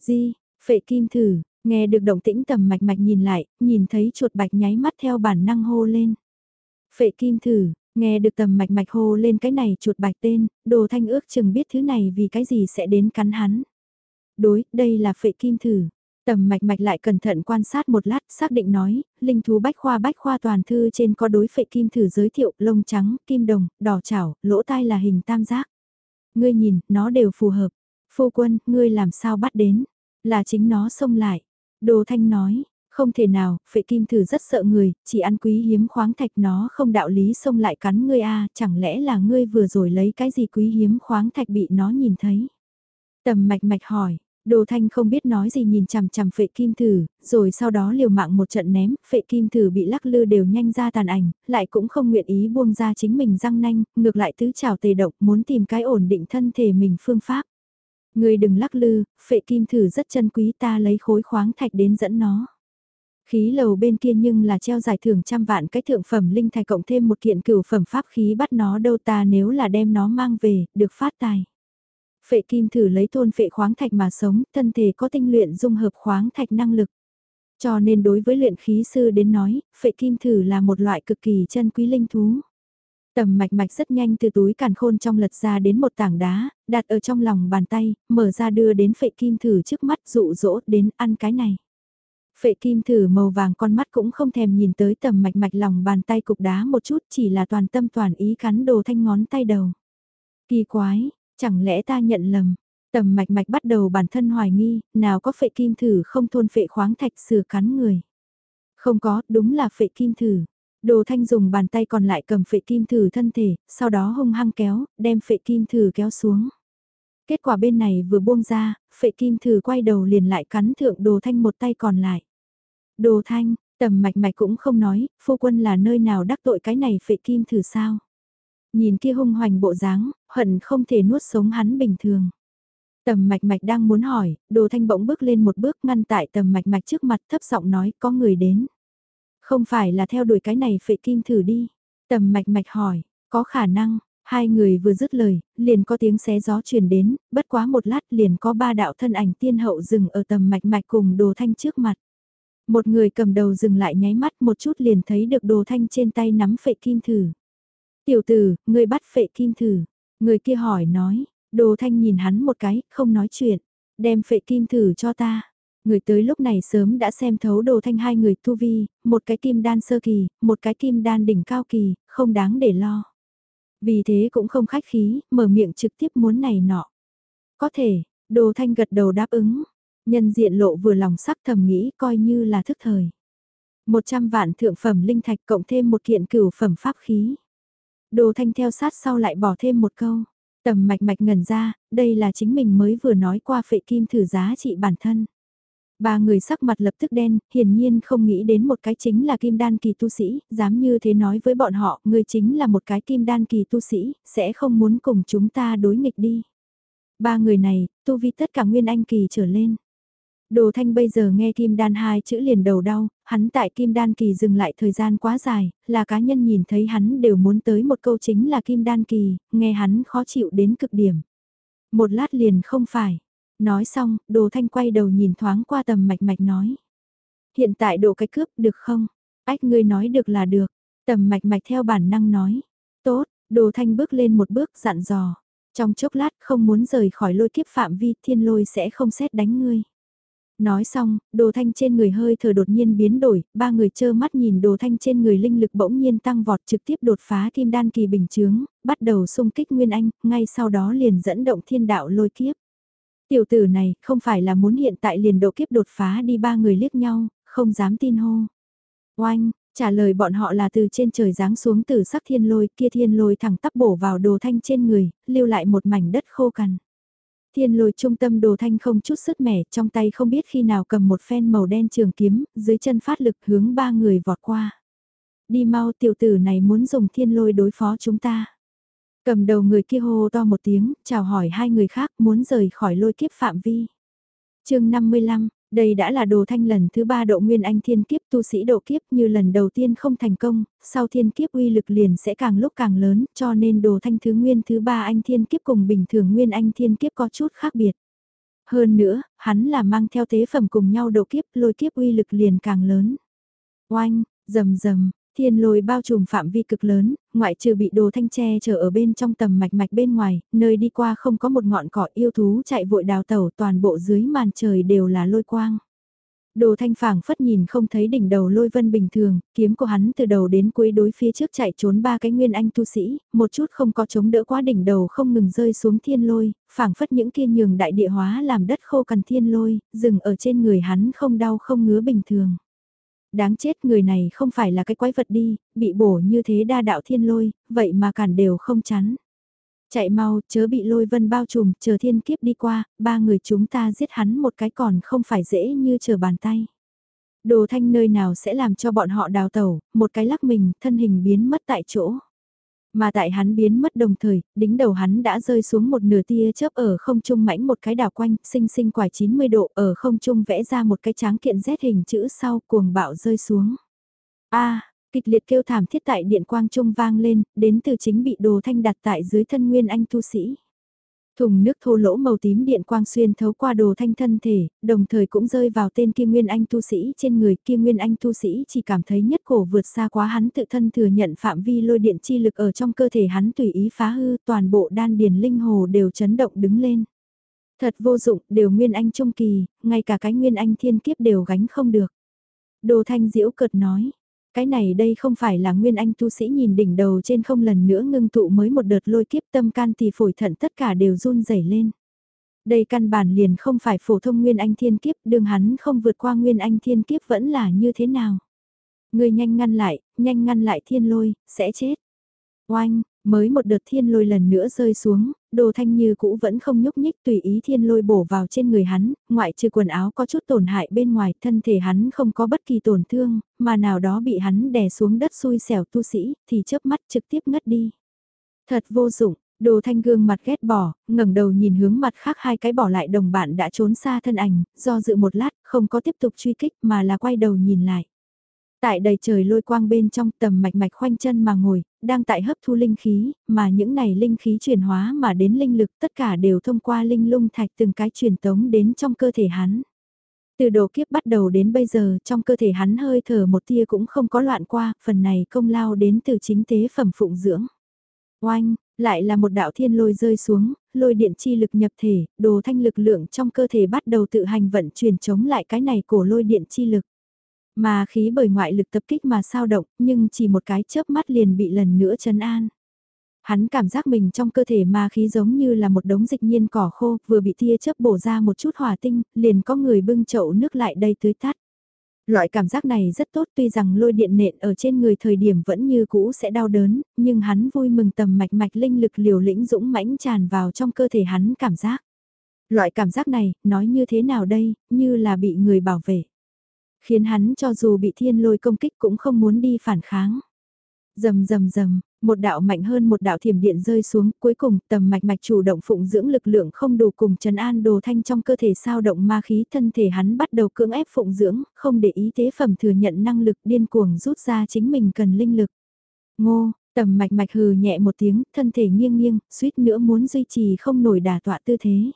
A: Di, phệ kim thử, nghe được động tĩnh tầm mạch mạch nhìn lại, nhìn thấy chuột bạch nháy mắt theo bản năng hô lên. Phệ kim thử, nghe được tầm mạch mạch hô lên cái này chuột bạch tên, đồ thanh ước chừng biết thứ này vì cái gì sẽ đến cắn hắn. Đối, đây là phệ kim thử. Tầm mạch mạch lại cẩn thận quan sát một lát, xác định nói, linh thú bách khoa bách khoa toàn thư trên có đối phệ kim thử giới thiệu, lông trắng, kim đồng, đỏ chảo, lỗ tai là hình tam giác. Ngươi nhìn, nó đều phù hợp. Phu quân, ngươi làm sao bắt đến? Là chính nó xông lại. Đồ thanh nói, không thể nào, phệ kim thử rất sợ người, chỉ ăn quý hiếm khoáng thạch nó không đạo lý xông lại cắn ngươi a chẳng lẽ là ngươi vừa rồi lấy cái gì quý hiếm khoáng thạch bị nó nhìn thấy? Tầm mạch mạch hỏi, Đồ Thanh không biết nói gì nhìn chằm chằm phệ kim thử, rồi sau đó liều mạng một trận ném, phệ kim thử bị lắc lư đều nhanh ra tàn ảnh, lại cũng không nguyện ý buông ra chính mình răng nanh, ngược lại tứ trào tề động muốn tìm cái ổn định thân thể mình phương pháp. Người đừng lắc lư, phệ kim thử rất chân quý ta lấy khối khoáng thạch đến dẫn nó. Khí lầu bên kia nhưng là treo giải thưởng trăm vạn cái thượng phẩm linh thạch cộng thêm một kiện cửu phẩm pháp khí bắt nó đâu ta nếu là đem nó mang về, được phát tài. Phệ kim thử lấy thôn phệ khoáng thạch mà sống, thân thể có tinh luyện dung hợp khoáng thạch năng lực. Cho nên đối với luyện khí sư đến nói, phệ kim thử là một loại cực kỳ chân quý linh thú. Tầm mạch mạch rất nhanh từ túi càn khôn trong lật ra đến một tảng đá, đặt ở trong lòng bàn tay, mở ra đưa đến phệ kim thử trước mắt dụ dỗ đến ăn cái này. Phệ kim thử màu vàng con mắt cũng không thèm nhìn tới tầm mạch mạch lòng bàn tay cục đá một chút chỉ là toàn tâm toàn ý cắn đồ thanh ngón tay đầu. Kỳ quái, Chẳng lẽ ta nhận lầm? Tầm mạch mạch bắt đầu bản thân hoài nghi, nào có phệ kim thử không thôn phệ khoáng thạch sửa cắn người. Không có, đúng là phệ kim thử. Đồ thanh dùng bàn tay còn lại cầm phệ kim thử thân thể, sau đó hung hăng kéo, đem phệ kim thử kéo xuống. Kết quả bên này vừa buông ra, phệ kim thử quay đầu liền lại cắn thượng đồ thanh một tay còn lại. Đồ thanh, tầm mạch mạch cũng không nói, phu quân là nơi nào đắc tội cái này phệ kim thử sao. Nhìn kia hung hoành bộ dáng, hận không thể nuốt sống hắn bình thường. Tầm mạch mạch đang muốn hỏi, đồ thanh bỗng bước lên một bước ngăn tại tầm mạch mạch trước mặt thấp giọng nói có người đến. Không phải là theo đuổi cái này phệ kim thử đi. Tầm mạch mạch hỏi, có khả năng, hai người vừa dứt lời, liền có tiếng xé gió truyền đến, bất quá một lát liền có ba đạo thân ảnh tiên hậu dừng ở tầm mạch mạch cùng đồ thanh trước mặt. Một người cầm đầu dừng lại nháy mắt một chút liền thấy được đồ thanh trên tay nắm phệ kim thử. Tiểu tử, người bắt phệ kim thử. Người kia hỏi nói, đồ thanh nhìn hắn một cái, không nói chuyện. Đem phệ kim thử cho ta. Người tới lúc này sớm đã xem thấu đồ thanh hai người tu vi, một cái kim đan sơ kỳ, một cái kim đan đỉnh cao kỳ, không đáng để lo. Vì thế cũng không khách khí, mở miệng trực tiếp muốn này nọ. Có thể, đồ thanh gật đầu đáp ứng. Nhân diện lộ vừa lòng sắc thầm nghĩ coi như là thức thời. một trăm vạn thượng phẩm linh thạch cộng thêm một kiện cửu phẩm pháp khí. Đồ thanh theo sát sau lại bỏ thêm một câu. Tầm mạch mạch ngẩn ra, đây là chính mình mới vừa nói qua phệ kim thử giá trị bản thân. Ba người sắc mặt lập tức đen, hiển nhiên không nghĩ đến một cái chính là kim đan kỳ tu sĩ, dám như thế nói với bọn họ, người chính là một cái kim đan kỳ tu sĩ, sẽ không muốn cùng chúng ta đối nghịch đi. Ba người này, tu vi tất cả nguyên anh kỳ trở lên. Đồ thanh bây giờ nghe kim đan hai chữ liền đầu đau, hắn tại kim đan kỳ dừng lại thời gian quá dài, là cá nhân nhìn thấy hắn đều muốn tới một câu chính là kim đan kỳ, nghe hắn khó chịu đến cực điểm. Một lát liền không phải. Nói xong, đồ thanh quay đầu nhìn thoáng qua tầm mạch mạch nói. Hiện tại độ cái cướp được không? Ách ngươi nói được là được. Tầm mạch mạch theo bản năng nói. Tốt, đồ thanh bước lên một bước dặn dò. Trong chốc lát không muốn rời khỏi lôi kiếp phạm vi thiên lôi sẽ không xét đánh ngươi. Nói xong, đồ thanh trên người hơi thở đột nhiên biến đổi, ba người chơ mắt nhìn đồ thanh trên người linh lực bỗng nhiên tăng vọt trực tiếp đột phá kim đan kỳ bình chướng, bắt đầu xung kích Nguyên Anh, ngay sau đó liền dẫn động thiên đạo lôi kiếp. Tiểu tử này không phải là muốn hiện tại liền độ kiếp đột phá đi ba người liếc nhau, không dám tin hô. Oanh, trả lời bọn họ là từ trên trời giáng xuống từ sắc thiên lôi kia thiên lôi thẳng tắp bổ vào đồ thanh trên người, lưu lại một mảnh đất khô cằn. Thiên lôi trung tâm đồ thanh không chút sức mẻ, trong tay không biết khi nào cầm một phen màu đen trường kiếm, dưới chân phát lực hướng ba người vọt qua. Đi mau tiểu tử này muốn dùng thiên lôi đối phó chúng ta. Cầm đầu người kia hô to một tiếng, chào hỏi hai người khác muốn rời khỏi lôi kiếp phạm vi. chương 55, đây đã là đồ thanh lần thứ ba độ nguyên anh thiên kiếp tu sĩ độ kiếp như lần đầu tiên không thành công, sau thiên kiếp uy lực liền sẽ càng lúc càng lớn cho nên đồ thanh thứ nguyên thứ ba anh thiên kiếp cùng bình thường nguyên anh thiên kiếp có chút khác biệt. Hơn nữa, hắn là mang theo tế phẩm cùng nhau độ kiếp lôi kiếp uy lực liền càng lớn. Oanh, rầm rầm, Thiên lôi bao trùm phạm vi cực lớn, ngoại trừ bị đồ thanh tre chở ở bên trong tầm mạch mạch bên ngoài, nơi đi qua không có một ngọn cỏ yêu thú chạy vội đào tẩu toàn bộ dưới màn trời đều là lôi quang. Đồ thanh phảng phất nhìn không thấy đỉnh đầu lôi vân bình thường, kiếm của hắn từ đầu đến cuối đối phía trước chạy trốn ba cái nguyên anh tu sĩ, một chút không có chống đỡ quá đỉnh đầu không ngừng rơi xuống thiên lôi, phảng phất những kia nhường đại địa hóa làm đất khô cằn thiên lôi, dừng ở trên người hắn không đau không ngứa bình thường đáng chết người này không phải là cái quái vật đi, bị bổ như thế đa đạo thiên lôi, vậy mà cản đều không chắn. Chạy mau, chớ bị lôi vân bao trùm, chờ thiên kiếp đi qua, ba người chúng ta giết hắn một cái còn không phải dễ như chờ bàn tay. Đồ thanh nơi nào sẽ làm cho bọn họ đào tẩu, một cái lắc mình, thân hình biến mất tại chỗ. Mà tại hắn biến mất đồng thời, đính đầu hắn đã rơi xuống một nửa tia chớp ở không trung mảnh một cái đảo quanh, sinh sinh quải 90 độ ở không trung vẽ ra một cái tráng kiện rét hình chữ sau cuồng bạo rơi xuống. a kịch liệt kêu thảm thiết tại điện quang trung vang lên, đến từ chính bị đồ thanh đặt tại dưới thân nguyên anh tu sĩ. Thùng nước thô lỗ màu tím điện quang xuyên thấu qua đồ thanh thân thể, đồng thời cũng rơi vào tên kia nguyên anh tu sĩ trên người kia nguyên anh tu sĩ chỉ cảm thấy nhất cổ vượt xa quá hắn tự thân thừa nhận phạm vi lôi điện chi lực ở trong cơ thể hắn tùy ý phá hư toàn bộ đan điền linh hồ đều chấn động đứng lên. Thật vô dụng, đều nguyên anh trung kỳ, ngay cả cái nguyên anh thiên kiếp đều gánh không được. Đồ thanh diễu cợt nói, cái này đây không phải là nguyên anh tu sĩ nhìn đỉnh đầu trên không lần nữa ngưng tụ mới một đợt lôi kiếp tâm can thì phổi thận tất cả đều run rẩy lên. Đây căn bản liền không phải phổ thông nguyên anh thiên kiếp, đường hắn không vượt qua nguyên anh thiên kiếp vẫn là như thế nào. Người nhanh ngăn lại, nhanh ngăn lại thiên lôi, sẽ chết. Oanh, mới một đợt thiên lôi lần nữa rơi xuống, đồ thanh như cũ vẫn không nhúc nhích tùy ý thiên lôi bổ vào trên người hắn, ngoại trừ quần áo có chút tổn hại bên ngoài, thân thể hắn không có bất kỳ tổn thương, mà nào đó bị hắn đè xuống đất xui xẻo tu sĩ, thì chớp mắt trực tiếp ngất đi. Thật vô dụng, Đồ thanh gương mặt ghét bỏ, ngẩng đầu nhìn hướng mặt khác hai cái bỏ lại đồng bạn đã trốn xa thân ảnh, do dự một lát, không có tiếp tục truy kích mà là quay đầu nhìn lại. Tại đầy trời lôi quang bên trong tầm mạch mạch khoanh chân mà ngồi, đang tại hấp thu linh khí, mà những này linh khí chuyển hóa mà đến linh lực tất cả đều thông qua linh lung thạch từng cái truyền tống đến trong cơ thể hắn. Từ đầu kiếp bắt đầu đến bây giờ trong cơ thể hắn hơi thở một tia cũng không có loạn qua, phần này công lao đến từ chính tế phẩm phụng dưỡng. Oanh, lại là một đạo thiên lôi rơi xuống, lôi điện chi lực nhập thể, đồ thanh lực lượng trong cơ thể bắt đầu tự hành vận chuyển chống lại cái này cổ lôi điện chi lực. Mà khí bởi ngoại lực tập kích mà sao động, nhưng chỉ một cái chớp mắt liền bị lần nữa chấn an. Hắn cảm giác mình trong cơ thể ma khí giống như là một đống dịch nhiên cỏ khô, vừa bị tia chớp bổ ra một chút hỏa tinh, liền có người bưng chậu nước lại đây tưới tắt. Loại cảm giác này rất tốt tuy rằng lôi điện nện ở trên người thời điểm vẫn như cũ sẽ đau đớn, nhưng hắn vui mừng tầm mạch mạch linh lực liều lĩnh dũng mãnh tràn vào trong cơ thể hắn cảm giác. Loại cảm giác này, nói như thế nào đây, như là bị người bảo vệ. Khiến hắn cho dù bị thiên lôi công kích cũng không muốn đi phản kháng. Dầm dầm dầm, một đạo mạnh hơn một đạo thiểm điện rơi xuống, cuối cùng tầm mạch mạch chủ động phụng dưỡng lực lượng không đủ cùng trần an đồ thanh trong cơ thể sao động ma khí thân thể hắn bắt đầu cưỡng ép phụng dưỡng, không để ý tế phẩm thừa nhận năng lực điên cuồng rút ra chính mình cần linh lực. Ngô, tầm mạch mạch hừ nhẹ một tiếng, thân thể nghiêng nghiêng, suýt nữa muốn duy trì không nổi đả tọa tư thế.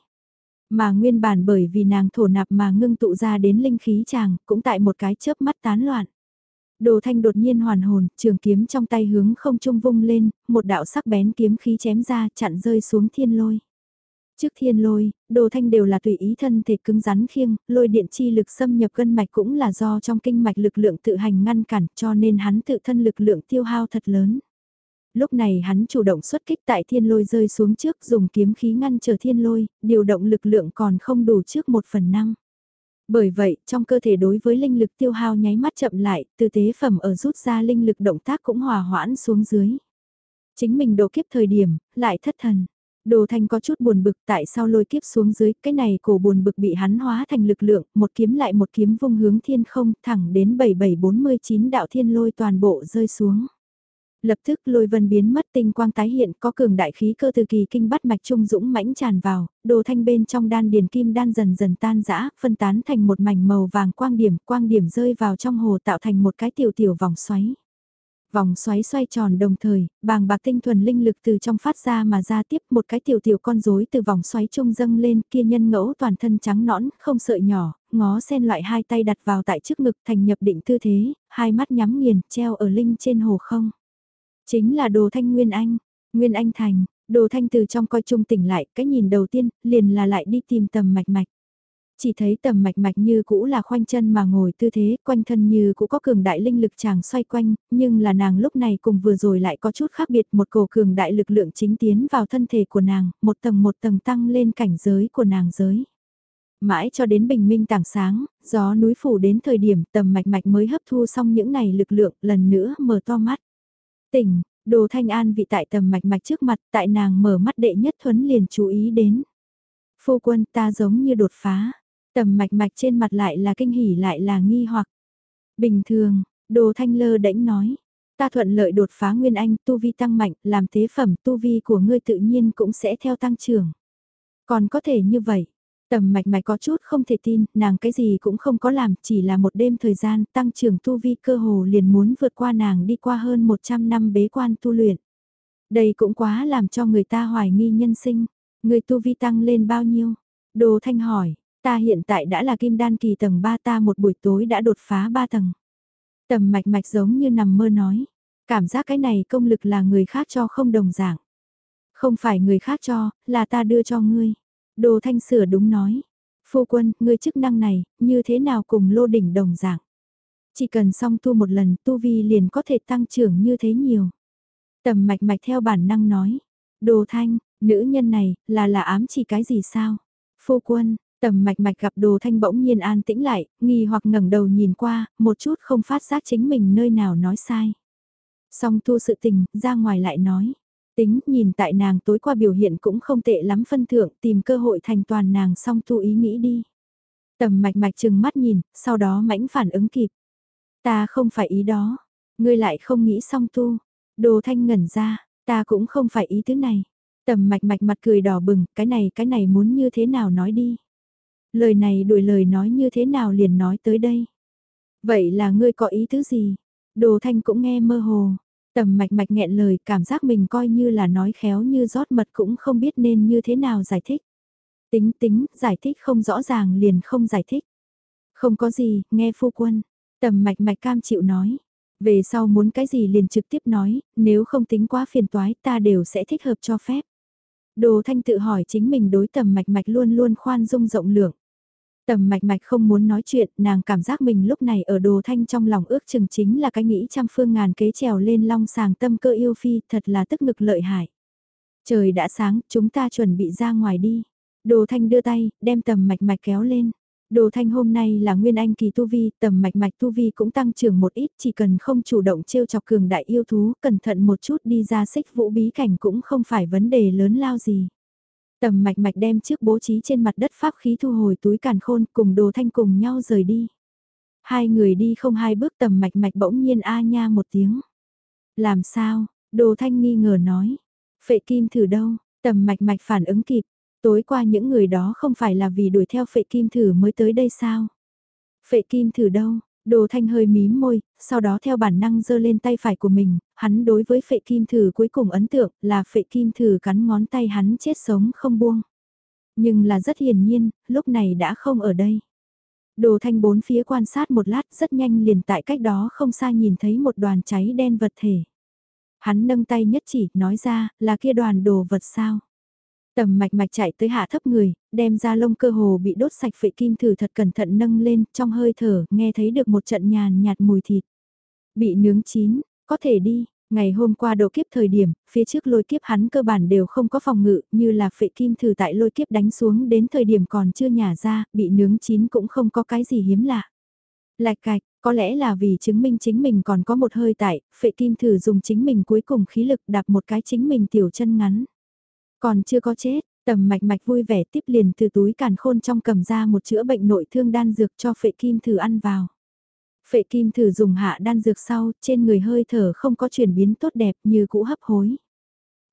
A: Mà nguyên bản bởi vì nàng thổ nạp mà ngưng tụ ra đến linh khí chàng, cũng tại một cái chớp mắt tán loạn. Đồ thanh đột nhiên hoàn hồn, trường kiếm trong tay hướng không trung vung lên, một đạo sắc bén kiếm khí chém ra chặn rơi xuống thiên lôi. Trước thiên lôi, đồ thanh đều là tùy ý thân thể cứng rắn khiêng, lôi điện chi lực xâm nhập gân mạch cũng là do trong kinh mạch lực lượng tự hành ngăn cản cho nên hắn tự thân lực lượng tiêu hao thật lớn. Lúc này hắn chủ động xuất kích tại thiên lôi rơi xuống trước dùng kiếm khí ngăn chờ thiên lôi, điều động lực lượng còn không đủ trước một phần năm. Bởi vậy, trong cơ thể đối với linh lực tiêu hao nháy mắt chậm lại, từ tế phẩm ở rút ra linh lực động tác cũng hòa hoãn xuống dưới. Chính mình độ kiếp thời điểm, lại thất thần. Đồ Thanh có chút buồn bực tại sao lôi kiếp xuống dưới, cái này cổ buồn bực bị hắn hóa thành lực lượng, một kiếm lại một kiếm vung hướng thiên không, thẳng đến 7749 đạo thiên lôi toàn bộ rơi xuống. Lập tức lôi vân biến mất tinh quang tái hiện có cường đại khí cơ từ kỳ kinh bắt mạch trung dũng mãnh tràn vào, đồ thanh bên trong đan điền kim đan dần dần tan rã, phân tán thành một mảnh màu vàng quang điểm, quang điểm rơi vào trong hồ tạo thành một cái tiểu tiểu vòng xoáy. Vòng xoáy xoay tròn đồng thời, bàng bạc tinh thuần linh lực từ trong phát ra mà ra tiếp một cái tiểu tiểu con rối từ vòng xoáy trung dâng lên kia nhân ngẫu toàn thân trắng nõn, không sợi nhỏ, ngó sen loại hai tay đặt vào tại trước ngực thành nhập định tư thế, hai mắt nhắm nghiền, treo ở linh trên hồ không. Chính là đồ thanh Nguyên Anh, Nguyên Anh Thành, đồ thanh từ trong coi trung tỉnh lại, cái nhìn đầu tiên, liền là lại đi tìm tầm mạch mạch. Chỉ thấy tầm mạch mạch như cũ là khoanh chân mà ngồi tư thế, quanh thân như cũ có cường đại linh lực chàng xoay quanh, nhưng là nàng lúc này cùng vừa rồi lại có chút khác biệt một cổ cường đại lực lượng chính tiến vào thân thể của nàng, một tầng một tầng tăng lên cảnh giới của nàng giới. Mãi cho đến bình minh tảng sáng, gió núi phủ đến thời điểm tầm mạch mạch mới hấp thu xong những này lực lượng lần nữa mở to mắt. Tỉnh, đồ thanh an vị tại tầm mạch mạch trước mặt, tại nàng mở mắt đệ nhất thuấn liền chú ý đến. Phu quân ta giống như đột phá, tầm mạch mạch trên mặt lại là kinh hỉ lại là nghi hoặc. Bình thường, đồ thanh lơ đễnh nói, ta thuận lợi đột phá nguyên anh tu vi tăng mạnh, làm thế phẩm tu vi của ngươi tự nhiên cũng sẽ theo tăng trưởng. Còn có thể như vậy, Tầm mạch mạch có chút không thể tin, nàng cái gì cũng không có làm, chỉ là một đêm thời gian tăng trưởng tu vi cơ hồ liền muốn vượt qua nàng đi qua hơn 100 năm bế quan tu luyện. Đây cũng quá làm cho người ta hoài nghi nhân sinh, người tu vi tăng lên bao nhiêu? Đồ Thanh hỏi, ta hiện tại đã là kim đan kỳ tầng 3 ta một buổi tối đã đột phá 3 tầng. Tầm mạch mạch giống như nằm mơ nói, cảm giác cái này công lực là người khác cho không đồng dạng. Không phải người khác cho, là ta đưa cho ngươi. Đồ thanh sửa đúng nói. Phu quân, ngươi chức năng này, như thế nào cùng lô đỉnh đồng dạng. Chỉ cần xong tu một lần tu vi liền có thể tăng trưởng như thế nhiều. Tầm mạch mạch theo bản năng nói. Đồ thanh, nữ nhân này, là là ám chỉ cái gì sao? Phu quân, tầm mạch mạch gặp đồ thanh bỗng nhiên an tĩnh lại, nghi hoặc ngẩng đầu nhìn qua, một chút không phát giác chính mình nơi nào nói sai. Xong tu sự tình, ra ngoài lại nói. Tính nhìn tại nàng tối qua biểu hiện cũng không tệ lắm phân thượng tìm cơ hội thành toàn nàng xong tu ý nghĩ đi. Tầm mạch mạch chừng mắt nhìn, sau đó mãnh phản ứng kịp. Ta không phải ý đó, ngươi lại không nghĩ xong tu. Đồ thanh ngẩn ra, Ta cũng không phải ý thứ này. Tầm mạch mạch mặt cười đỏ bừng, cái này cái này muốn như thế nào nói đi. Lời này đuổi lời nói như thế nào liền nói tới đây. Vậy là ngươi có ý tứ gì? Đồ thanh cũng nghe mơ hồ. Tầm mạch mạch nghẹn lời cảm giác mình coi như là nói khéo như rót mật cũng không biết nên như thế nào giải thích. Tính tính, giải thích không rõ ràng liền không giải thích. Không có gì, nghe phu quân. Tầm mạch mạch cam chịu nói. Về sau muốn cái gì liền trực tiếp nói, nếu không tính quá phiền toái ta đều sẽ thích hợp cho phép. Đồ thanh tự hỏi chính mình đối tầm mạch mạch luôn luôn khoan dung rộng lượng. Tầm mạch mạch không muốn nói chuyện, nàng cảm giác mình lúc này ở đồ thanh trong lòng ước chừng chính là cái nghĩ trăm phương ngàn kế trèo lên long sàng tâm cơ yêu phi, thật là tức ngực lợi hại. Trời đã sáng, chúng ta chuẩn bị ra ngoài đi. Đồ thanh đưa tay, đem tầm mạch mạch kéo lên. Đồ thanh hôm nay là nguyên anh kỳ tu vi, tầm mạch mạch tu vi cũng tăng trưởng một ít, chỉ cần không chủ động trêu chọc cường đại yêu thú, cẩn thận một chút đi ra xích vũ bí cảnh cũng không phải vấn đề lớn lao gì. Tầm mạch mạch đem trước bố trí trên mặt đất pháp khí thu hồi túi càn khôn cùng đồ thanh cùng nhau rời đi. Hai người đi không hai bước tầm mạch mạch bỗng nhiên a nha một tiếng. Làm sao, đồ thanh nghi ngờ nói. Phệ kim thử đâu, tầm mạch mạch phản ứng kịp. Tối qua những người đó không phải là vì đuổi theo phệ kim thử mới tới đây sao? Phệ kim thử đâu? Đồ thanh hơi mím môi, sau đó theo bản năng giơ lên tay phải của mình, hắn đối với phệ kim thử cuối cùng ấn tượng là phệ kim thử cắn ngón tay hắn chết sống không buông. Nhưng là rất hiển nhiên, lúc này đã không ở đây. Đồ thanh bốn phía quan sát một lát rất nhanh liền tại cách đó không xa nhìn thấy một đoàn cháy đen vật thể. Hắn nâng tay nhất chỉ, nói ra, là kia đoàn đồ vật sao. Tầm mạch mạch chạy tới hạ thấp người, đem ra lông cơ hồ bị đốt sạch phệ kim thử thật cẩn thận nâng lên, trong hơi thở, nghe thấy được một trận nhàn nhạt mùi thịt. Bị nướng chín, có thể đi, ngày hôm qua độ kiếp thời điểm, phía trước lôi kiếp hắn cơ bản đều không có phòng ngự, như là phệ kim thử tại lôi kiếp đánh xuống đến thời điểm còn chưa nhả ra, bị nướng chín cũng không có cái gì hiếm lạ. Lạch cạch, có lẽ là vì chứng minh chính mình còn có một hơi tại, phệ kim thử dùng chính mình cuối cùng khí lực đạp một cái chính mình tiểu chân ngắn. Còn chưa có chết, tầm mạch mạch vui vẻ tiếp liền từ túi càn khôn trong cầm ra một chữa bệnh nội thương đan dược cho phệ kim thử ăn vào. Phệ kim thử dùng hạ đan dược sau, trên người hơi thở không có chuyển biến tốt đẹp như cũ hấp hối.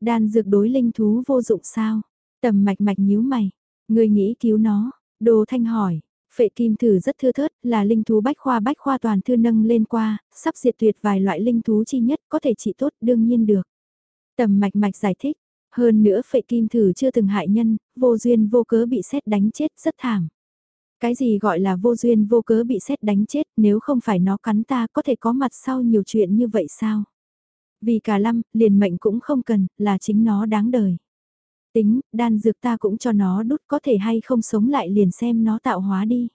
A: Đan dược đối linh thú vô dụng sao? Tầm mạch mạch nhíu mày. Người nghĩ cứu nó, đồ thanh hỏi. Phệ kim thử rất thưa thớt, là linh thú bách khoa bách khoa toàn thư nâng lên qua, sắp diệt tuyệt vài loại linh thú chi nhất có thể trị tốt đương nhiên được. Tầm mạch mạch giải thích, hơn nữa phệ kim thử chưa từng hại nhân, vô duyên vô cớ bị xét đánh chết rất thảm. Cái gì gọi là vô duyên vô cớ bị xét đánh chết nếu không phải nó cắn ta có thể có mặt sau nhiều chuyện như vậy sao? Vì cả lâm, liền mệnh cũng không cần, là chính nó đáng đời. Tính, đan dược ta cũng cho nó đút có thể hay không sống lại liền xem nó tạo hóa đi.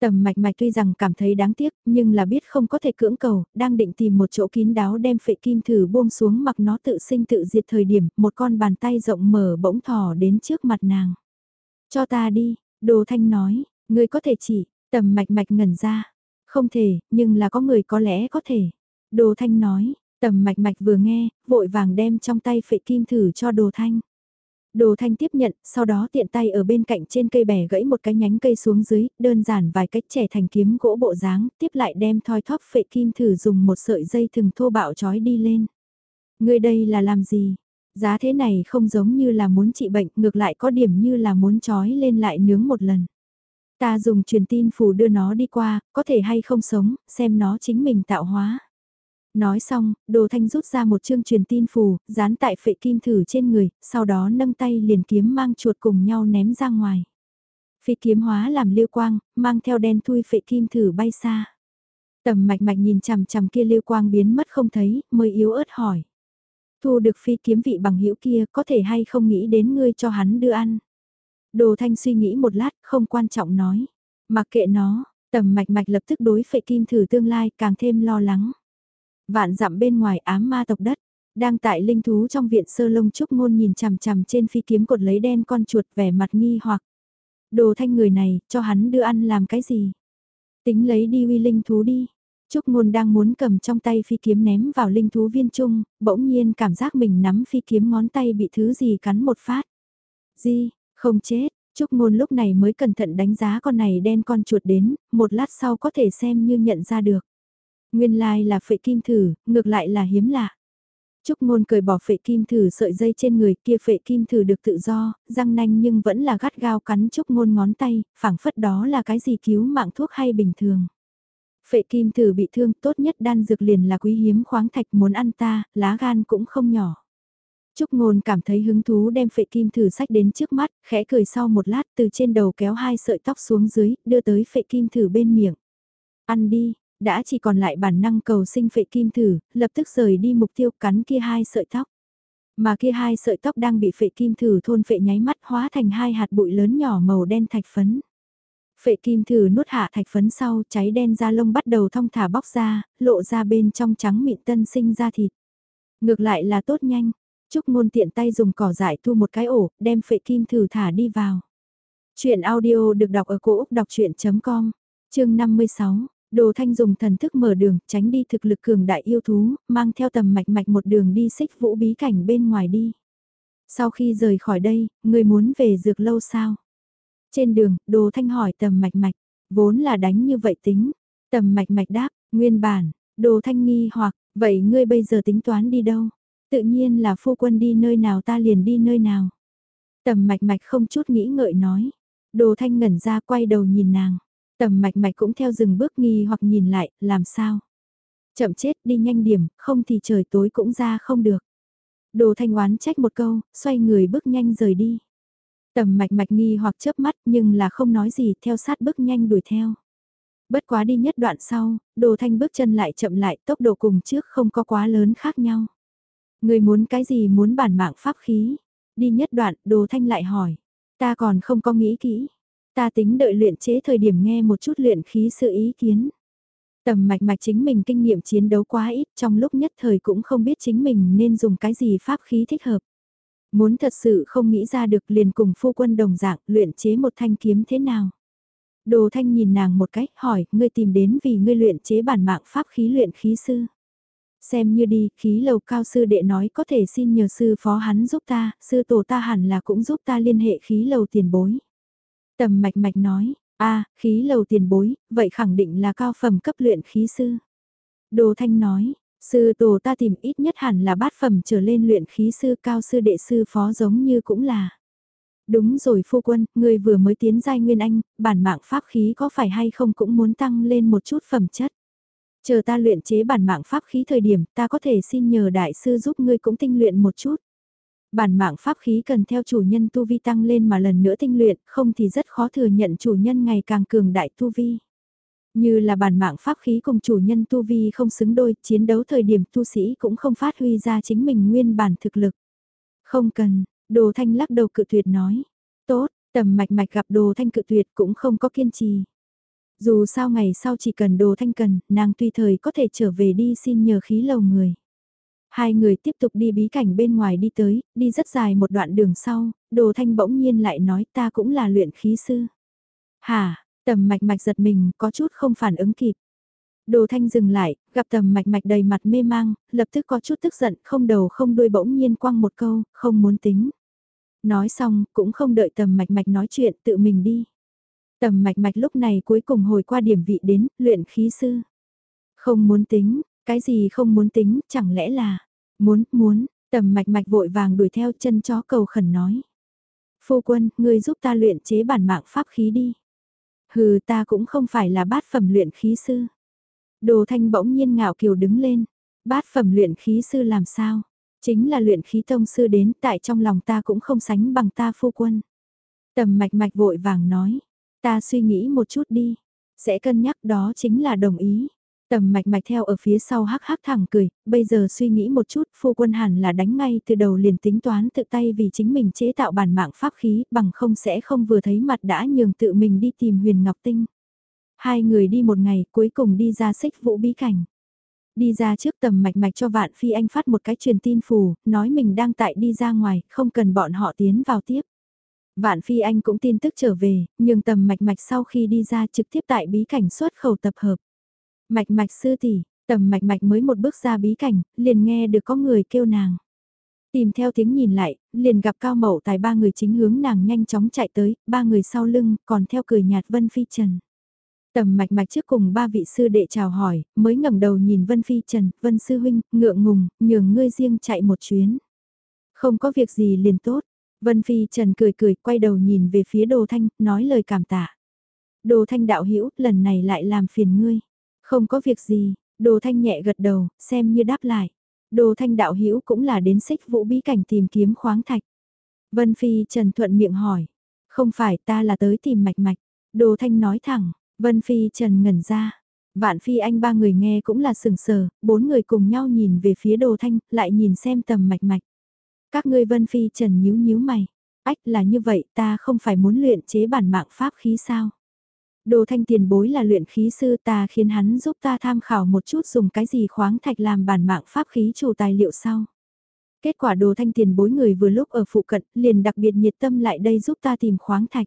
A: Tầm mạch mạch tuy rằng cảm thấy đáng tiếc, nhưng là biết không có thể cưỡng cầu, đang định tìm một chỗ kín đáo đem phệ kim thử buông xuống mặc nó tự sinh tự diệt thời điểm, một con bàn tay rộng mở bỗng thò đến trước mặt nàng. Cho ta đi, đồ thanh nói, người có thể chỉ, tầm mạch mạch ngẩn ra. Không thể, nhưng là có người có lẽ có thể. Đồ thanh nói, tầm mạch mạch vừa nghe, vội vàng đem trong tay phệ kim thử cho đồ thanh. Đồ thanh tiếp nhận, sau đó tiện tay ở bên cạnh trên cây bẻ gãy một cái nhánh cây xuống dưới, đơn giản vài cách trẻ thành kiếm gỗ bộ dáng, tiếp lại đem thoi thóp phệ kim thử dùng một sợi dây thừng thô bạo trói đi lên. Người đây là làm gì? Giá thế này không giống như là muốn trị bệnh, ngược lại có điểm như là muốn trói lên lại nướng một lần. Ta dùng truyền tin phù đưa nó đi qua, có thể hay không sống, xem nó chính mình tạo hóa. Nói xong, đồ thanh rút ra một chương truyền tin phù, dán tại phệ kim thử trên người, sau đó nâng tay liền kiếm mang chuột cùng nhau ném ra ngoài. Phi kiếm hóa làm liêu quang, mang theo đen thui phệ kim thử bay xa. Tầm mạch mạch nhìn chằm chằm kia liêu quang biến mất không thấy, mới yếu ớt hỏi. Thu được phi kiếm vị bằng hữu kia có thể hay không nghĩ đến ngươi cho hắn đưa ăn. Đồ thanh suy nghĩ một lát, không quan trọng nói. Mặc kệ nó, tầm mạch mạch lập tức đối phệ kim thử tương lai càng thêm lo lắng. Vạn dặm bên ngoài ám ma tộc đất, đang tại linh thú trong viện sơ lông trúc ngôn nhìn chằm chằm trên phi kiếm cột lấy đen con chuột vẻ mặt nghi hoặc. Đồ thanh người này, cho hắn đưa ăn làm cái gì? Tính lấy đi uy linh thú đi. Trúc ngôn đang muốn cầm trong tay phi kiếm ném vào linh thú viên trung, bỗng nhiên cảm giác mình nắm phi kiếm ngón tay bị thứ gì cắn một phát. Gì, không chết, Trúc ngôn lúc này mới cẩn thận đánh giá con này đen con chuột đến, một lát sau có thể xem như nhận ra được. Nguyên lai là phệ kim thử, ngược lại là hiếm lạ. Trúc ngôn cười bỏ phệ kim thử sợi dây trên người kia phệ kim thử được tự do, răng nanh nhưng vẫn là gắt gao cắn Trúc ngôn ngón tay, phảng phất đó là cái gì cứu mạng thuốc hay bình thường. Phệ kim thử bị thương tốt nhất đan dược liền là quý hiếm khoáng thạch muốn ăn ta, lá gan cũng không nhỏ. Trúc ngôn cảm thấy hứng thú đem phệ kim thử sách đến trước mắt, khẽ cười sau một lát từ trên đầu kéo hai sợi tóc xuống dưới, đưa tới phệ kim thử bên miệng. Ăn đi, đã chỉ còn lại bản năng cầu sinh phệ kim thử, lập tức rời đi mục tiêu cắn kia hai sợi tóc. Mà kia hai sợi tóc đang bị phệ kim thử thôn phệ nháy mắt hóa thành hai hạt bụi lớn nhỏ màu đen thạch phấn. Phệ kim thử nuốt hạ thạch phấn sau, cháy đen da lông bắt đầu thong thả bóc ra, lộ ra bên trong trắng mịn tân sinh ra thịt. Ngược lại là tốt nhanh, Trúc ngôn tiện tay dùng cỏ dại thu một cái ổ, đem phệ kim thử thả đi vào. Chuyện audio được đọc ở cổ Úc đọc chuyện.com, chương 56. Đồ Thanh dùng thần thức mở đường, tránh đi thực lực cường đại yêu thú, mang theo tầm mạch mạch một đường đi xích vũ bí cảnh bên ngoài đi. Sau khi rời khỏi đây, người muốn về dược lâu sao? Trên đường, Đồ Thanh hỏi tầm mạch mạch, vốn là đánh như vậy tính. Tầm mạch mạch đáp, nguyên bản, Đồ Thanh nghi hoặc, vậy ngươi bây giờ tính toán đi đâu? Tự nhiên là phu quân đi nơi nào ta liền đi nơi nào. Tầm mạch mạch không chút nghĩ ngợi nói. Đồ Thanh ngẩn ra quay đầu nhìn nàng. Tầm mạch mạch cũng theo dừng bước nghi hoặc nhìn lại, làm sao? Chậm chết đi nhanh điểm, không thì trời tối cũng ra không được. Đồ thanh oán trách một câu, xoay người bước nhanh rời đi. Tầm mạch mạch nghi hoặc chớp mắt nhưng là không nói gì theo sát bước nhanh đuổi theo. Bất quá đi nhất đoạn sau, đồ thanh bước chân lại chậm lại tốc độ cùng trước không có quá lớn khác nhau. Người muốn cái gì muốn bản mạng pháp khí? Đi nhất đoạn, đồ thanh lại hỏi. Ta còn không có nghĩ kỹ. Ta tính đợi luyện chế thời điểm nghe một chút luyện khí sự ý kiến. Tầm mạch mạch chính mình kinh nghiệm chiến đấu quá ít trong lúc nhất thời cũng không biết chính mình nên dùng cái gì pháp khí thích hợp. Muốn thật sự không nghĩ ra được liền cùng phu quân đồng dạng luyện chế một thanh kiếm thế nào. Đồ thanh nhìn nàng một cách hỏi ngươi tìm đến vì ngươi luyện chế bản mạng pháp khí luyện khí sư. Xem như đi, khí lầu cao sư đệ nói có thể xin nhờ sư phó hắn giúp ta, sư tổ ta hẳn là cũng giúp ta liên hệ khí lầu tiền bối. Tầm mạch mạch nói, a khí lầu tiền bối, vậy khẳng định là cao phẩm cấp luyện khí sư. Đồ Thanh nói, sư tổ ta tìm ít nhất hẳn là bát phẩm trở lên luyện khí sư cao sư đệ sư phó giống như cũng là. Đúng rồi phu quân, người vừa mới tiến giai nguyên anh, bản mạng pháp khí có phải hay không cũng muốn tăng lên một chút phẩm chất. Chờ ta luyện chế bản mạng pháp khí thời điểm ta có thể xin nhờ đại sư giúp ngươi cũng tinh luyện một chút. Bản mạng pháp khí cần theo chủ nhân tu vi tăng lên mà lần nữa tinh luyện, không thì rất khó thừa nhận chủ nhân ngày càng cường đại tu vi. Như là bản mạng pháp khí cùng chủ nhân tu vi không xứng đôi, chiến đấu thời điểm tu sĩ cũng không phát huy ra chính mình nguyên bản thực lực. Không cần, đồ thanh lắc đầu cự tuyệt nói. Tốt, tầm mạch mạch gặp đồ thanh cự tuyệt cũng không có kiên trì. Dù sao ngày sau chỉ cần đồ thanh cần, nàng tùy thời có thể trở về đi xin nhờ khí lầu người. Hai người tiếp tục đi bí cảnh bên ngoài đi tới, đi rất dài một đoạn đường sau, đồ thanh bỗng nhiên lại nói ta cũng là luyện khí sư. hà tầm mạch mạch giật mình, có chút không phản ứng kịp. Đồ thanh dừng lại, gặp tầm mạch mạch đầy mặt mê mang, lập tức có chút tức giận, không đầu không đuôi bỗng nhiên quăng một câu, không muốn tính. Nói xong, cũng không đợi tầm mạch mạch nói chuyện, tự mình đi. Tầm mạch mạch lúc này cuối cùng hồi qua điểm vị đến, luyện khí sư. Không muốn tính, cái gì không muốn tính, chẳng lẽ là, muốn, muốn, tầm mạch mạch vội vàng đuổi theo chân chó cầu khẩn nói. Phu quân, ngươi giúp ta luyện chế bản mạng pháp khí đi. Hừ ta cũng không phải là bát phẩm luyện khí sư. Đồ thanh bỗng nhiên ngạo kiều đứng lên. Bát phẩm luyện khí sư làm sao? Chính là luyện khí tông sư đến tại trong lòng ta cũng không sánh bằng ta phu quân. Tầm mạch mạch vội vàng nói. Ta suy nghĩ một chút đi. Sẽ cân nhắc đó chính là đồng ý. Tầm mạch mạch theo ở phía sau hắc hắc thẳng cười, bây giờ suy nghĩ một chút, phu quân hẳn là đánh ngay từ đầu liền tính toán tự tay vì chính mình chế tạo bản mạng pháp khí, bằng không sẽ không vừa thấy mặt đã nhường tự mình đi tìm huyền ngọc tinh. Hai người đi một ngày, cuối cùng đi ra xích vũ bí cảnh. Đi ra trước tầm mạch mạch cho vạn phi anh phát một cái truyền tin phù, nói mình đang tại đi ra ngoài, không cần bọn họ tiến vào tiếp. Vạn phi anh cũng tin tức trở về, nhưng tầm mạch mạch sau khi đi ra trực tiếp tại bí cảnh xuất khẩu tập hợp. Mạch mạch sư tỷ, tầm mạch mạch mới một bước ra bí cảnh, liền nghe được có người kêu nàng. Tìm theo tiếng nhìn lại, liền gặp cao mậu tài ba người chính hướng nàng nhanh chóng chạy tới, ba người sau lưng, còn theo cười nhạt Vân Phi Trần. Tầm mạch mạch trước cùng ba vị sư đệ chào hỏi, mới ngẩng đầu nhìn Vân Phi Trần, Vân Sư Huynh, ngượng ngùng, nhường ngươi riêng chạy một chuyến. Không có việc gì liền tốt. Vân Phi Trần cười cười, quay đầu nhìn về phía Đồ Thanh, nói lời cảm tạ. Đồ Thanh đạo hữu lần này lại làm phiền ngươi. Không có việc gì, Đồ Thanh nhẹ gật đầu, xem như đáp lại. Đồ Thanh đạo hữu cũng là đến xích vũ bí cảnh tìm kiếm khoáng thạch. Vân Phi Trần thuận miệng hỏi. Không phải ta là tới tìm mạch mạch. Đồ Thanh nói thẳng, Vân Phi Trần ngẩn ra. Vạn Phi Anh ba người nghe cũng là sừng sờ, bốn người cùng nhau nhìn về phía Đồ Thanh, lại nhìn xem tầm mạch mạch. Các ngươi Vân Phi Trần nhíu nhíu mày. Ách là như vậy ta không phải muốn luyện chế bản mạng pháp khí sao? Đồ thanh tiền bối là luyện khí sư ta khiến hắn giúp ta tham khảo một chút dùng cái gì khoáng thạch làm bản mạng pháp khí chủ tài liệu sau. Kết quả đồ thanh tiền bối người vừa lúc ở phụ cận liền đặc biệt nhiệt tâm lại đây giúp ta tìm khoáng thạch.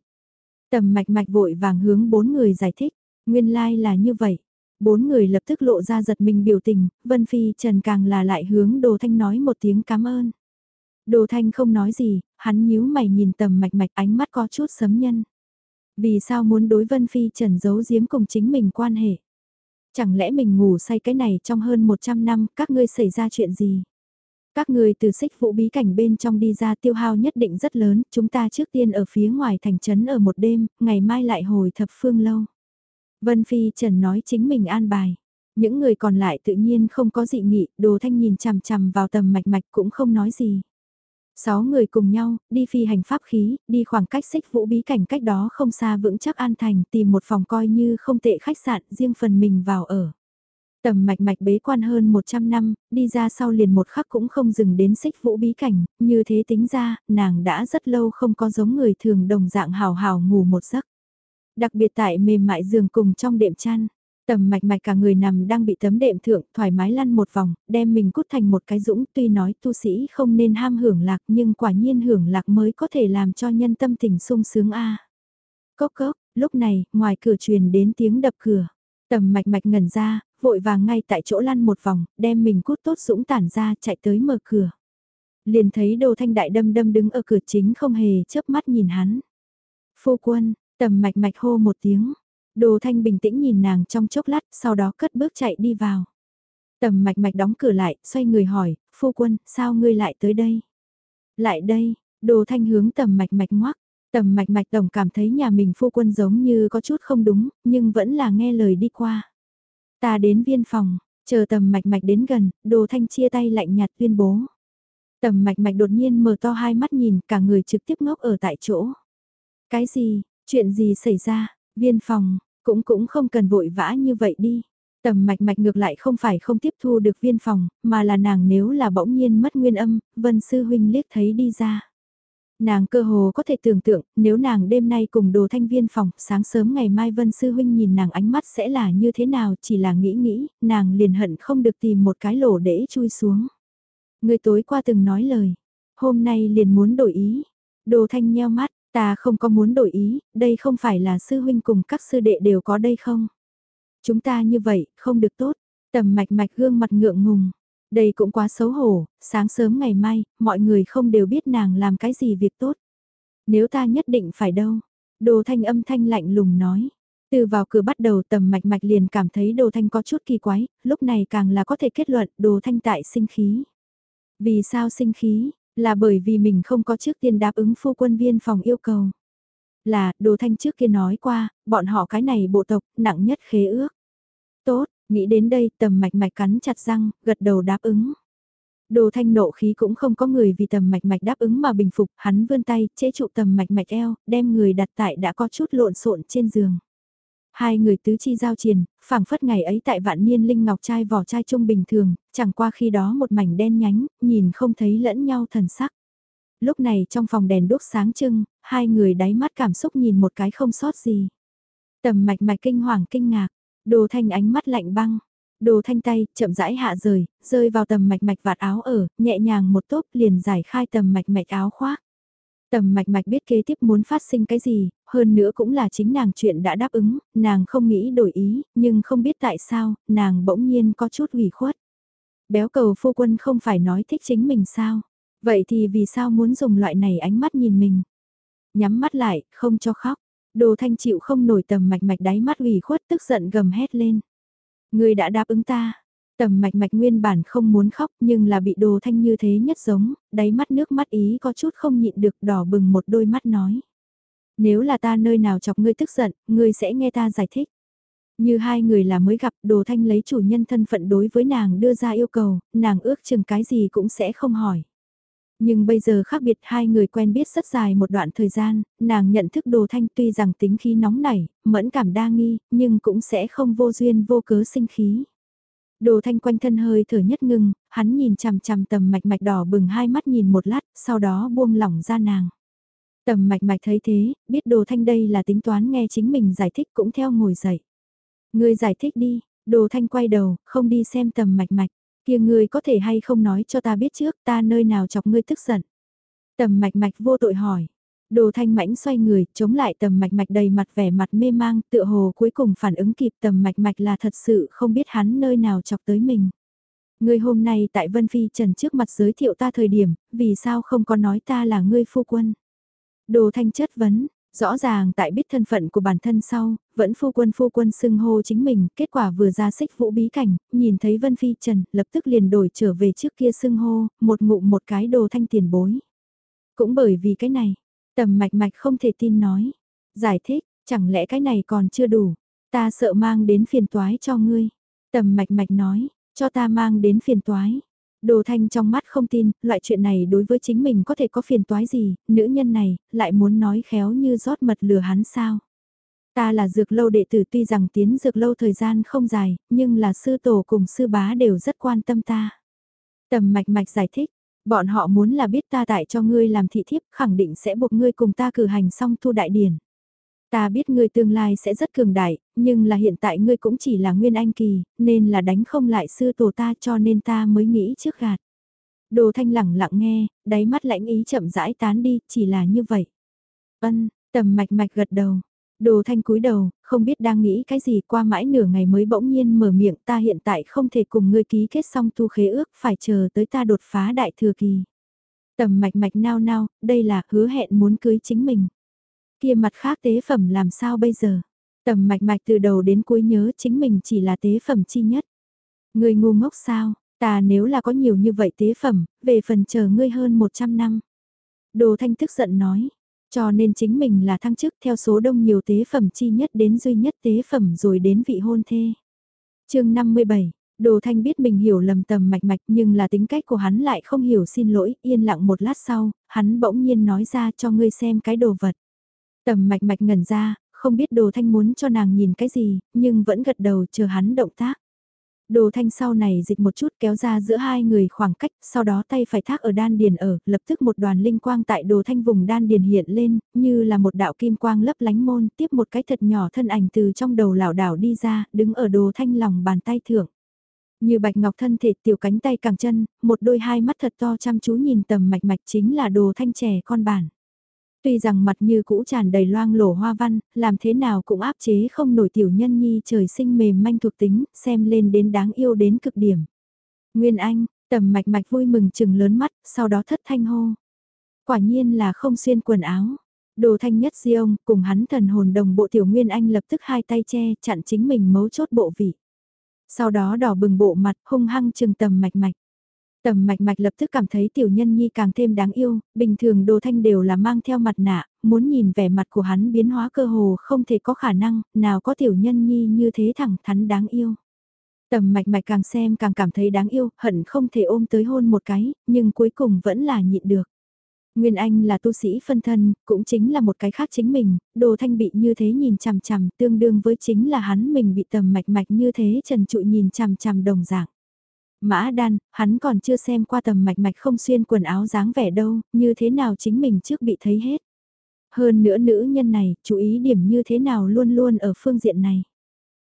A: Tầm mạch mạch vội vàng hướng bốn người giải thích, nguyên lai like là như vậy. Bốn người lập tức lộ ra giật mình biểu tình, Vân Phi Trần càng là lại hướng đồ thanh nói một tiếng cảm ơn. Đồ thanh không nói gì, hắn nhíu mày nhìn tầm mạch mạch ánh mắt có chút sấm nhân. Vì sao muốn đối Vân Phi Trần giấu giếm cùng chính mình quan hệ? Chẳng lẽ mình ngủ say cái này trong hơn 100 năm, các ngươi xảy ra chuyện gì? Các ngươi từ xích vũ bí cảnh bên trong đi ra tiêu hao nhất định rất lớn, chúng ta trước tiên ở phía ngoài thành trấn ở một đêm, ngày mai lại hồi thập phương lâu. Vân Phi Trần nói chính mình an bài. Những người còn lại tự nhiên không có dị nghị, đồ thanh nhìn chằm chằm vào tầm mạch mạch cũng không nói gì. Sáu người cùng nhau, đi phi hành pháp khí, đi khoảng cách xích vũ bí cảnh cách đó không xa vững chắc an thành tìm một phòng coi như không tệ khách sạn riêng phần mình vào ở. Tầm mạch mạch bế quan hơn 100 năm, đi ra sau liền một khắc cũng không dừng đến xích vũ bí cảnh, như thế tính ra, nàng đã rất lâu không có giống người thường đồng dạng hào hào ngủ một giấc. Đặc biệt tại mềm mại giường cùng trong đệm chăn, Tầm mạch mạch cả người nằm đang bị tấm đệm thượng, thoải mái lăn một vòng, đem mình cút thành một cái dũng, tuy nói tu sĩ không nên ham hưởng lạc nhưng quả nhiên hưởng lạc mới có thể làm cho nhân tâm tình sung sướng a. Cốc cốc, lúc này, ngoài cửa truyền đến tiếng đập cửa. Tầm mạch mạch ngẩn ra, vội vàng ngay tại chỗ lăn một vòng, đem mình cút tốt dũng tản ra chạy tới mở cửa. Liền thấy đồ thanh đại đâm đâm đứng ở cửa chính không hề chớp mắt nhìn hắn. Phu quân, tầm mạch mạch hô một tiếng, Đồ Thanh bình tĩnh nhìn nàng trong chốc lát, sau đó cất bước chạy đi vào. Tầm mạch mạch đóng cửa lại, xoay người hỏi, phu quân, sao ngươi lại tới đây? Lại đây, đồ thanh hướng tầm mạch mạch ngoắc, tầm mạch mạch tổng cảm thấy nhà mình phu quân giống như có chút không đúng, nhưng vẫn là nghe lời đi qua. Ta đến viên phòng, chờ tầm mạch mạch đến gần, đồ thanh chia tay lạnh nhạt tuyên bố. Tầm mạch mạch đột nhiên mở to hai mắt nhìn cả người trực tiếp ngốc ở tại chỗ. Cái gì, chuyện gì xảy ra, Viên phòng, cũng cũng không cần vội vã như vậy đi. Tầm mạch mạch ngược lại không phải không tiếp thu được viên phòng, mà là nàng nếu là bỗng nhiên mất nguyên âm, vân sư huynh liếc thấy đi ra. Nàng cơ hồ có thể tưởng tượng, nếu nàng đêm nay cùng đồ thanh viên phòng, sáng sớm ngày mai vân sư huynh nhìn nàng ánh mắt sẽ là như thế nào, chỉ là nghĩ nghĩ, nàng liền hận không được tìm một cái lỗ để chui xuống. Người tối qua từng nói lời, hôm nay liền muốn đổi ý. Đồ thanh nheo mắt, Ta không có muốn đổi ý, đây không phải là sư huynh cùng các sư đệ đều có đây không? Chúng ta như vậy, không được tốt. Tầm mạch mạch gương mặt ngượng ngùng. Đây cũng quá xấu hổ, sáng sớm ngày mai, mọi người không đều biết nàng làm cái gì việc tốt. Nếu ta nhất định phải đâu? Đồ thanh âm thanh lạnh lùng nói. Từ vào cửa bắt đầu tầm mạch mạch liền cảm thấy đồ thanh có chút kỳ quái, lúc này càng là có thể kết luận đồ thanh tại sinh khí. Vì sao sinh khí, là bởi vì mình không có trước tiên đáp ứng phu quân viên phòng yêu cầu. Là, đồ thanh trước kia nói qua, bọn họ cái này bộ tộc, nặng nhất khế ước. Tốt, nghĩ đến đây tầm mạch mạch cắn chặt răng, gật đầu đáp ứng. Đồ thanh nộ khí cũng không có người vì tầm mạch mạch đáp ứng mà bình phục, hắn vươn tay, chế trụ tầm mạch mạch eo, đem người đặt tại đã có chút lộn xộn trên giường. Hai người tứ chi giao triền, phảng phất ngày ấy tại vạn niên linh ngọc trai vỏ trai trung bình thường, chẳng qua khi đó một mảnh đen nhánh, nhìn không thấy lẫn nhau thần sắc. Lúc này trong phòng đèn đốt sáng trưng, hai người đáy mắt cảm xúc nhìn một cái không sót gì. Tầm mạch mạch kinh hoàng kinh ngạc, đồ thanh ánh mắt lạnh băng, đồ thanh tay chậm rãi hạ rời, rơi vào tầm mạch mạch vạt áo ở, nhẹ nhàng một tốp liền giải khai tầm mạch mạch áo khoác. Tầm mạch mạch biết kế tiếp muốn phát sinh cái gì, hơn nữa cũng là chính nàng chuyện đã đáp ứng, nàng không nghĩ đổi ý, nhưng không biết tại sao, nàng bỗng nhiên có chút ủy khuất. Béo cầu phu quân không phải nói thích chính mình sao? Vậy thì vì sao muốn dùng loại này ánh mắt nhìn mình? Nhắm mắt lại, không cho khóc. Đồ thanh chịu không nổi tầm mạch mạch đáy mắt ủy khuất tức giận gầm hét lên. Người đã đáp ứng ta. Tầm mạch mạch nguyên bản không muốn khóc nhưng là bị đồ thanh như thế nhất giống, đáy mắt nước mắt ý có chút không nhịn được đỏ bừng một đôi mắt nói. Nếu là ta nơi nào chọc ngươi tức giận, ngươi sẽ nghe ta giải thích. Như hai người là mới gặp đồ thanh lấy chủ nhân thân phận đối với nàng đưa ra yêu cầu, nàng ước chừng cái gì cũng sẽ không hỏi. Nhưng bây giờ khác biệt hai người quen biết rất dài một đoạn thời gian, nàng nhận thức đồ thanh tuy rằng tính khí nóng nảy, mẫn cảm đa nghi, nhưng cũng sẽ không vô duyên vô cớ sinh khí. Đồ thanh quanh thân hơi thở nhất ngưng, hắn nhìn chằm chằm tầm mạch mạch đỏ bừng hai mắt nhìn một lát, sau đó buông lỏng ra nàng. Tầm mạch mạch thấy thế, biết đồ thanh đây là tính toán nghe chính mình giải thích cũng theo ngồi dậy. Ngươi giải thích đi, đồ thanh quay đầu, không đi xem tầm mạch mạch, kia ngươi có thể hay không nói cho ta biết trước ta nơi nào chọc ngươi tức giận. Tầm mạch mạch vô tội hỏi. Đồ thanh mãnh xoay người, chống lại tầm mạch mạch đầy mặt vẻ mặt mê mang, tựa hồ cuối cùng phản ứng kịp tầm mạch mạch là thật sự không biết hắn nơi nào chọc tới mình. Ngươi hôm nay tại Vân Phi Trần trước mặt giới thiệu ta thời điểm, vì sao không có nói ta là ngươi phu quân? Đồ thanh chất vấn, Rõ ràng tại biết thân phận của bản thân sau, vẫn phu quân phu quân xưng hô chính mình, kết quả vừa ra xích vũ bí cảnh, nhìn thấy Vân Phi Trần, lập tức liền đổi trở về trước kia xưng hô, một ngụm một cái đồ thanh tiền bối. Cũng bởi vì cái này, tầm mạch mạch không thể tin nói. Giải thích, chẳng lẽ cái này còn chưa đủ, ta sợ mang đến phiền toái cho ngươi. Tầm mạch mạch nói, cho ta mang đến phiền toái. Đồ thanh trong mắt không tin, loại chuyện này đối với chính mình có thể có phiền toái gì, nữ nhân này, lại muốn nói khéo như rót mật lừa hắn sao. Ta là dược lâu đệ tử tuy rằng tiến dược lâu thời gian không dài, nhưng là sư tổ cùng sư bá đều rất quan tâm ta. Tầm mạch mạch giải thích, bọn họ muốn là biết ta tại cho ngươi làm thị thiếp khẳng định sẽ buộc ngươi cùng ta cử hành xong thu đại điển. Ta biết ngươi tương lai sẽ rất cường đại, nhưng là hiện tại ngươi cũng chỉ là nguyên anh kỳ, nên là đánh không lại sư tổ ta cho nên ta mới nghĩ trước gạt. Đồ thanh lẳng lặng nghe, đáy mắt lãnh ý chậm rãi tán đi, chỉ là như vậy. Ân, tầm mạch mạch gật đầu. Đồ thanh cúi đầu, không biết đang nghĩ cái gì qua mãi nửa ngày mới bỗng nhiên mở miệng ta hiện tại không thể cùng ngươi ký kết xong tu khế ước phải chờ tới ta đột phá đại thừa kỳ. Tầm mạch mạch nao nao, đây là hứa hẹn muốn cưới chính mình kia mặt khác tế phẩm làm sao bây giờ? Tầm mạch mạch từ đầu đến cuối nhớ chính mình chỉ là tế phẩm chi nhất. Người ngu ngốc sao, ta nếu là có nhiều như vậy tế phẩm, về phần chờ ngươi hơn 100 năm. Đồ thanh tức giận nói, cho nên chính mình là thăng chức theo số đông nhiều tế phẩm chi nhất đến duy nhất tế phẩm rồi đến vị hôn thê. chương 57, Đồ Thanh biết mình hiểu lầm tầm mạch mạch nhưng là tính cách của hắn lại không hiểu xin lỗi, yên lặng một lát sau, hắn bỗng nhiên nói ra cho ngươi xem cái đồ vật. Tầm mạch mạch ngẩn ra, không biết đồ thanh muốn cho nàng nhìn cái gì, nhưng vẫn gật đầu chờ hắn động tác. Đồ thanh sau này dịch một chút kéo ra giữa hai người khoảng cách, sau đó tay phải thác ở đan điền ở, lập tức một đoàn linh quang tại đồ thanh vùng đan điền hiện lên, như là một đạo kim quang lấp lánh môn, tiếp một cái thật nhỏ thân ảnh từ trong đầu lão đảo đi ra, đứng ở đồ thanh lòng bàn tay thượng. Như bạch ngọc thân thể tiểu cánh tay càng chân, một đôi hai mắt thật to chăm chú nhìn tầm mạch mạch chính là đồ thanh trẻ con bản. Tuy rằng mặt như cũ tràn đầy loang lổ hoa văn, làm thế nào cũng áp chế không nổi tiểu nhân nhi trời sinh mềm manh thuộc tính, xem lên đến đáng yêu đến cực điểm. Nguyên Anh, tầm mạch mạch vui mừng chừng lớn mắt, sau đó thất thanh hô. Quả nhiên là không xuyên quần áo. Đồ thanh nhất di ông, cùng hắn thần hồn đồng bộ tiểu Nguyên Anh lập tức hai tay che, chặn chính mình mấu chốt bộ vị. Sau đó đỏ bừng bộ mặt, hung hăng chừng tầm mạch mạch. Tầm mạch mạch lập tức cảm thấy tiểu nhân nhi càng thêm đáng yêu, bình thường đồ thanh đều là mang theo mặt nạ, muốn nhìn vẻ mặt của hắn biến hóa cơ hồ không thể có khả năng, nào có tiểu nhân nhi như thế thẳng thắn đáng yêu. Tầm mạch mạch càng xem càng cảm thấy đáng yêu, hận không thể ôm tới hôn một cái, nhưng cuối cùng vẫn là nhịn được. Nguyên Anh là tu sĩ phân thân, cũng chính là một cái khác chính mình, đồ thanh bị như thế nhìn chằm chằm tương đương với chính là hắn mình bị tầm mạch mạch như thế trần trụi nhìn chằm chằm đồng dạng. Mã đan, hắn còn chưa xem qua tầm mạch mạch không xuyên quần áo dáng vẻ đâu, như thế nào chính mình trước bị thấy hết. Hơn nữa nữ nhân này, chú ý điểm như thế nào luôn luôn ở phương diện này.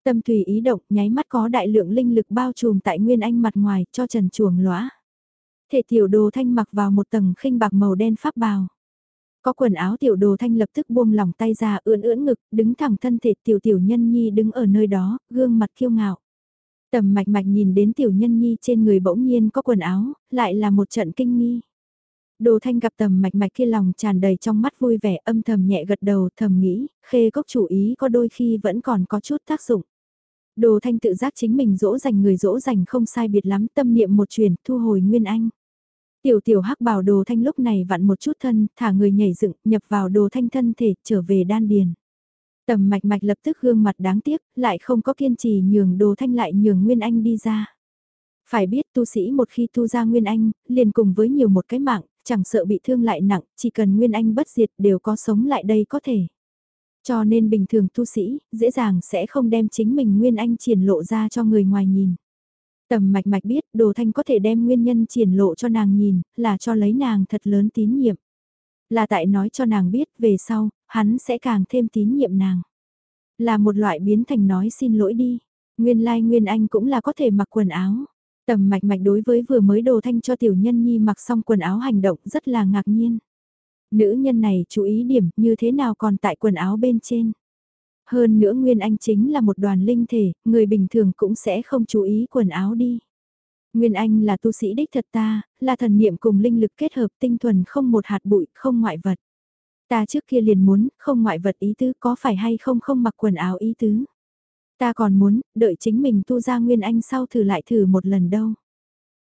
A: Tâm tùy ý động, nháy mắt có đại lượng linh lực bao trùm tại Nguyên Anh mặt ngoài, cho trần chuồng lõa. Thể tiểu đồ thanh mặc vào một tầng khinh bạc màu đen pháp bào. Có quần áo tiểu đồ thanh lập tức buông lỏng tay ra ưỡn ưỡn ngực, đứng thẳng thân thể tiểu tiểu nhân nhi đứng ở nơi đó, gương mặt kiêu ngạo. Tầm mạch mạch nhìn đến tiểu nhân nhi trên người bỗng nhiên có quần áo, lại là một trận kinh nghi. Đồ thanh gặp tầm mạch mạch kia lòng tràn đầy trong mắt vui vẻ âm thầm nhẹ gật đầu thầm nghĩ, khê cốc chủ ý có đôi khi vẫn còn có chút tác dụng. Đồ thanh tự giác chính mình dỗ dành người dỗ dành không sai biệt lắm tâm niệm một truyền thu hồi nguyên anh. Tiểu tiểu hắc bảo đồ thanh lúc này vặn một chút thân, thả người nhảy dựng, nhập vào đồ thanh thân thể, trở về đan điền. Tầm mạch mạch lập tức gương mặt đáng tiếc, lại không có kiên trì nhường đồ thanh lại nhường Nguyên Anh đi ra. Phải biết tu sĩ một khi tu ra Nguyên Anh, liền cùng với nhiều một cái mạng, chẳng sợ bị thương lại nặng, chỉ cần Nguyên Anh bất diệt đều có sống lại đây có thể. Cho nên bình thường tu sĩ, dễ dàng sẽ không đem chính mình Nguyên Anh triển lộ ra cho người ngoài nhìn. Tầm mạch mạch biết đồ thanh có thể đem nguyên nhân triển lộ cho nàng nhìn, là cho lấy nàng thật lớn tín nhiệm. Là tại nói cho nàng biết về sau, hắn sẽ càng thêm tín nhiệm nàng. Là một loại biến thành nói xin lỗi đi. Nguyên lai like Nguyên Anh cũng là có thể mặc quần áo. Tầm mạch mạch đối với vừa mới đồ thanh cho tiểu nhân nhi mặc xong quần áo hành động rất là ngạc nhiên. Nữ nhân này chú ý điểm như thế nào còn tại quần áo bên trên. Hơn nữa Nguyên Anh chính là một đoàn linh thể, người bình thường cũng sẽ không chú ý quần áo đi. Nguyên Anh là tu sĩ đích thật ta, là thần niệm cùng linh lực kết hợp tinh thuần không một hạt bụi, không ngoại vật. Ta trước kia liền muốn, không ngoại vật ý tứ có phải hay không không mặc quần áo ý tứ. Ta còn muốn, đợi chính mình tu ra Nguyên Anh sau thử lại thử một lần đâu.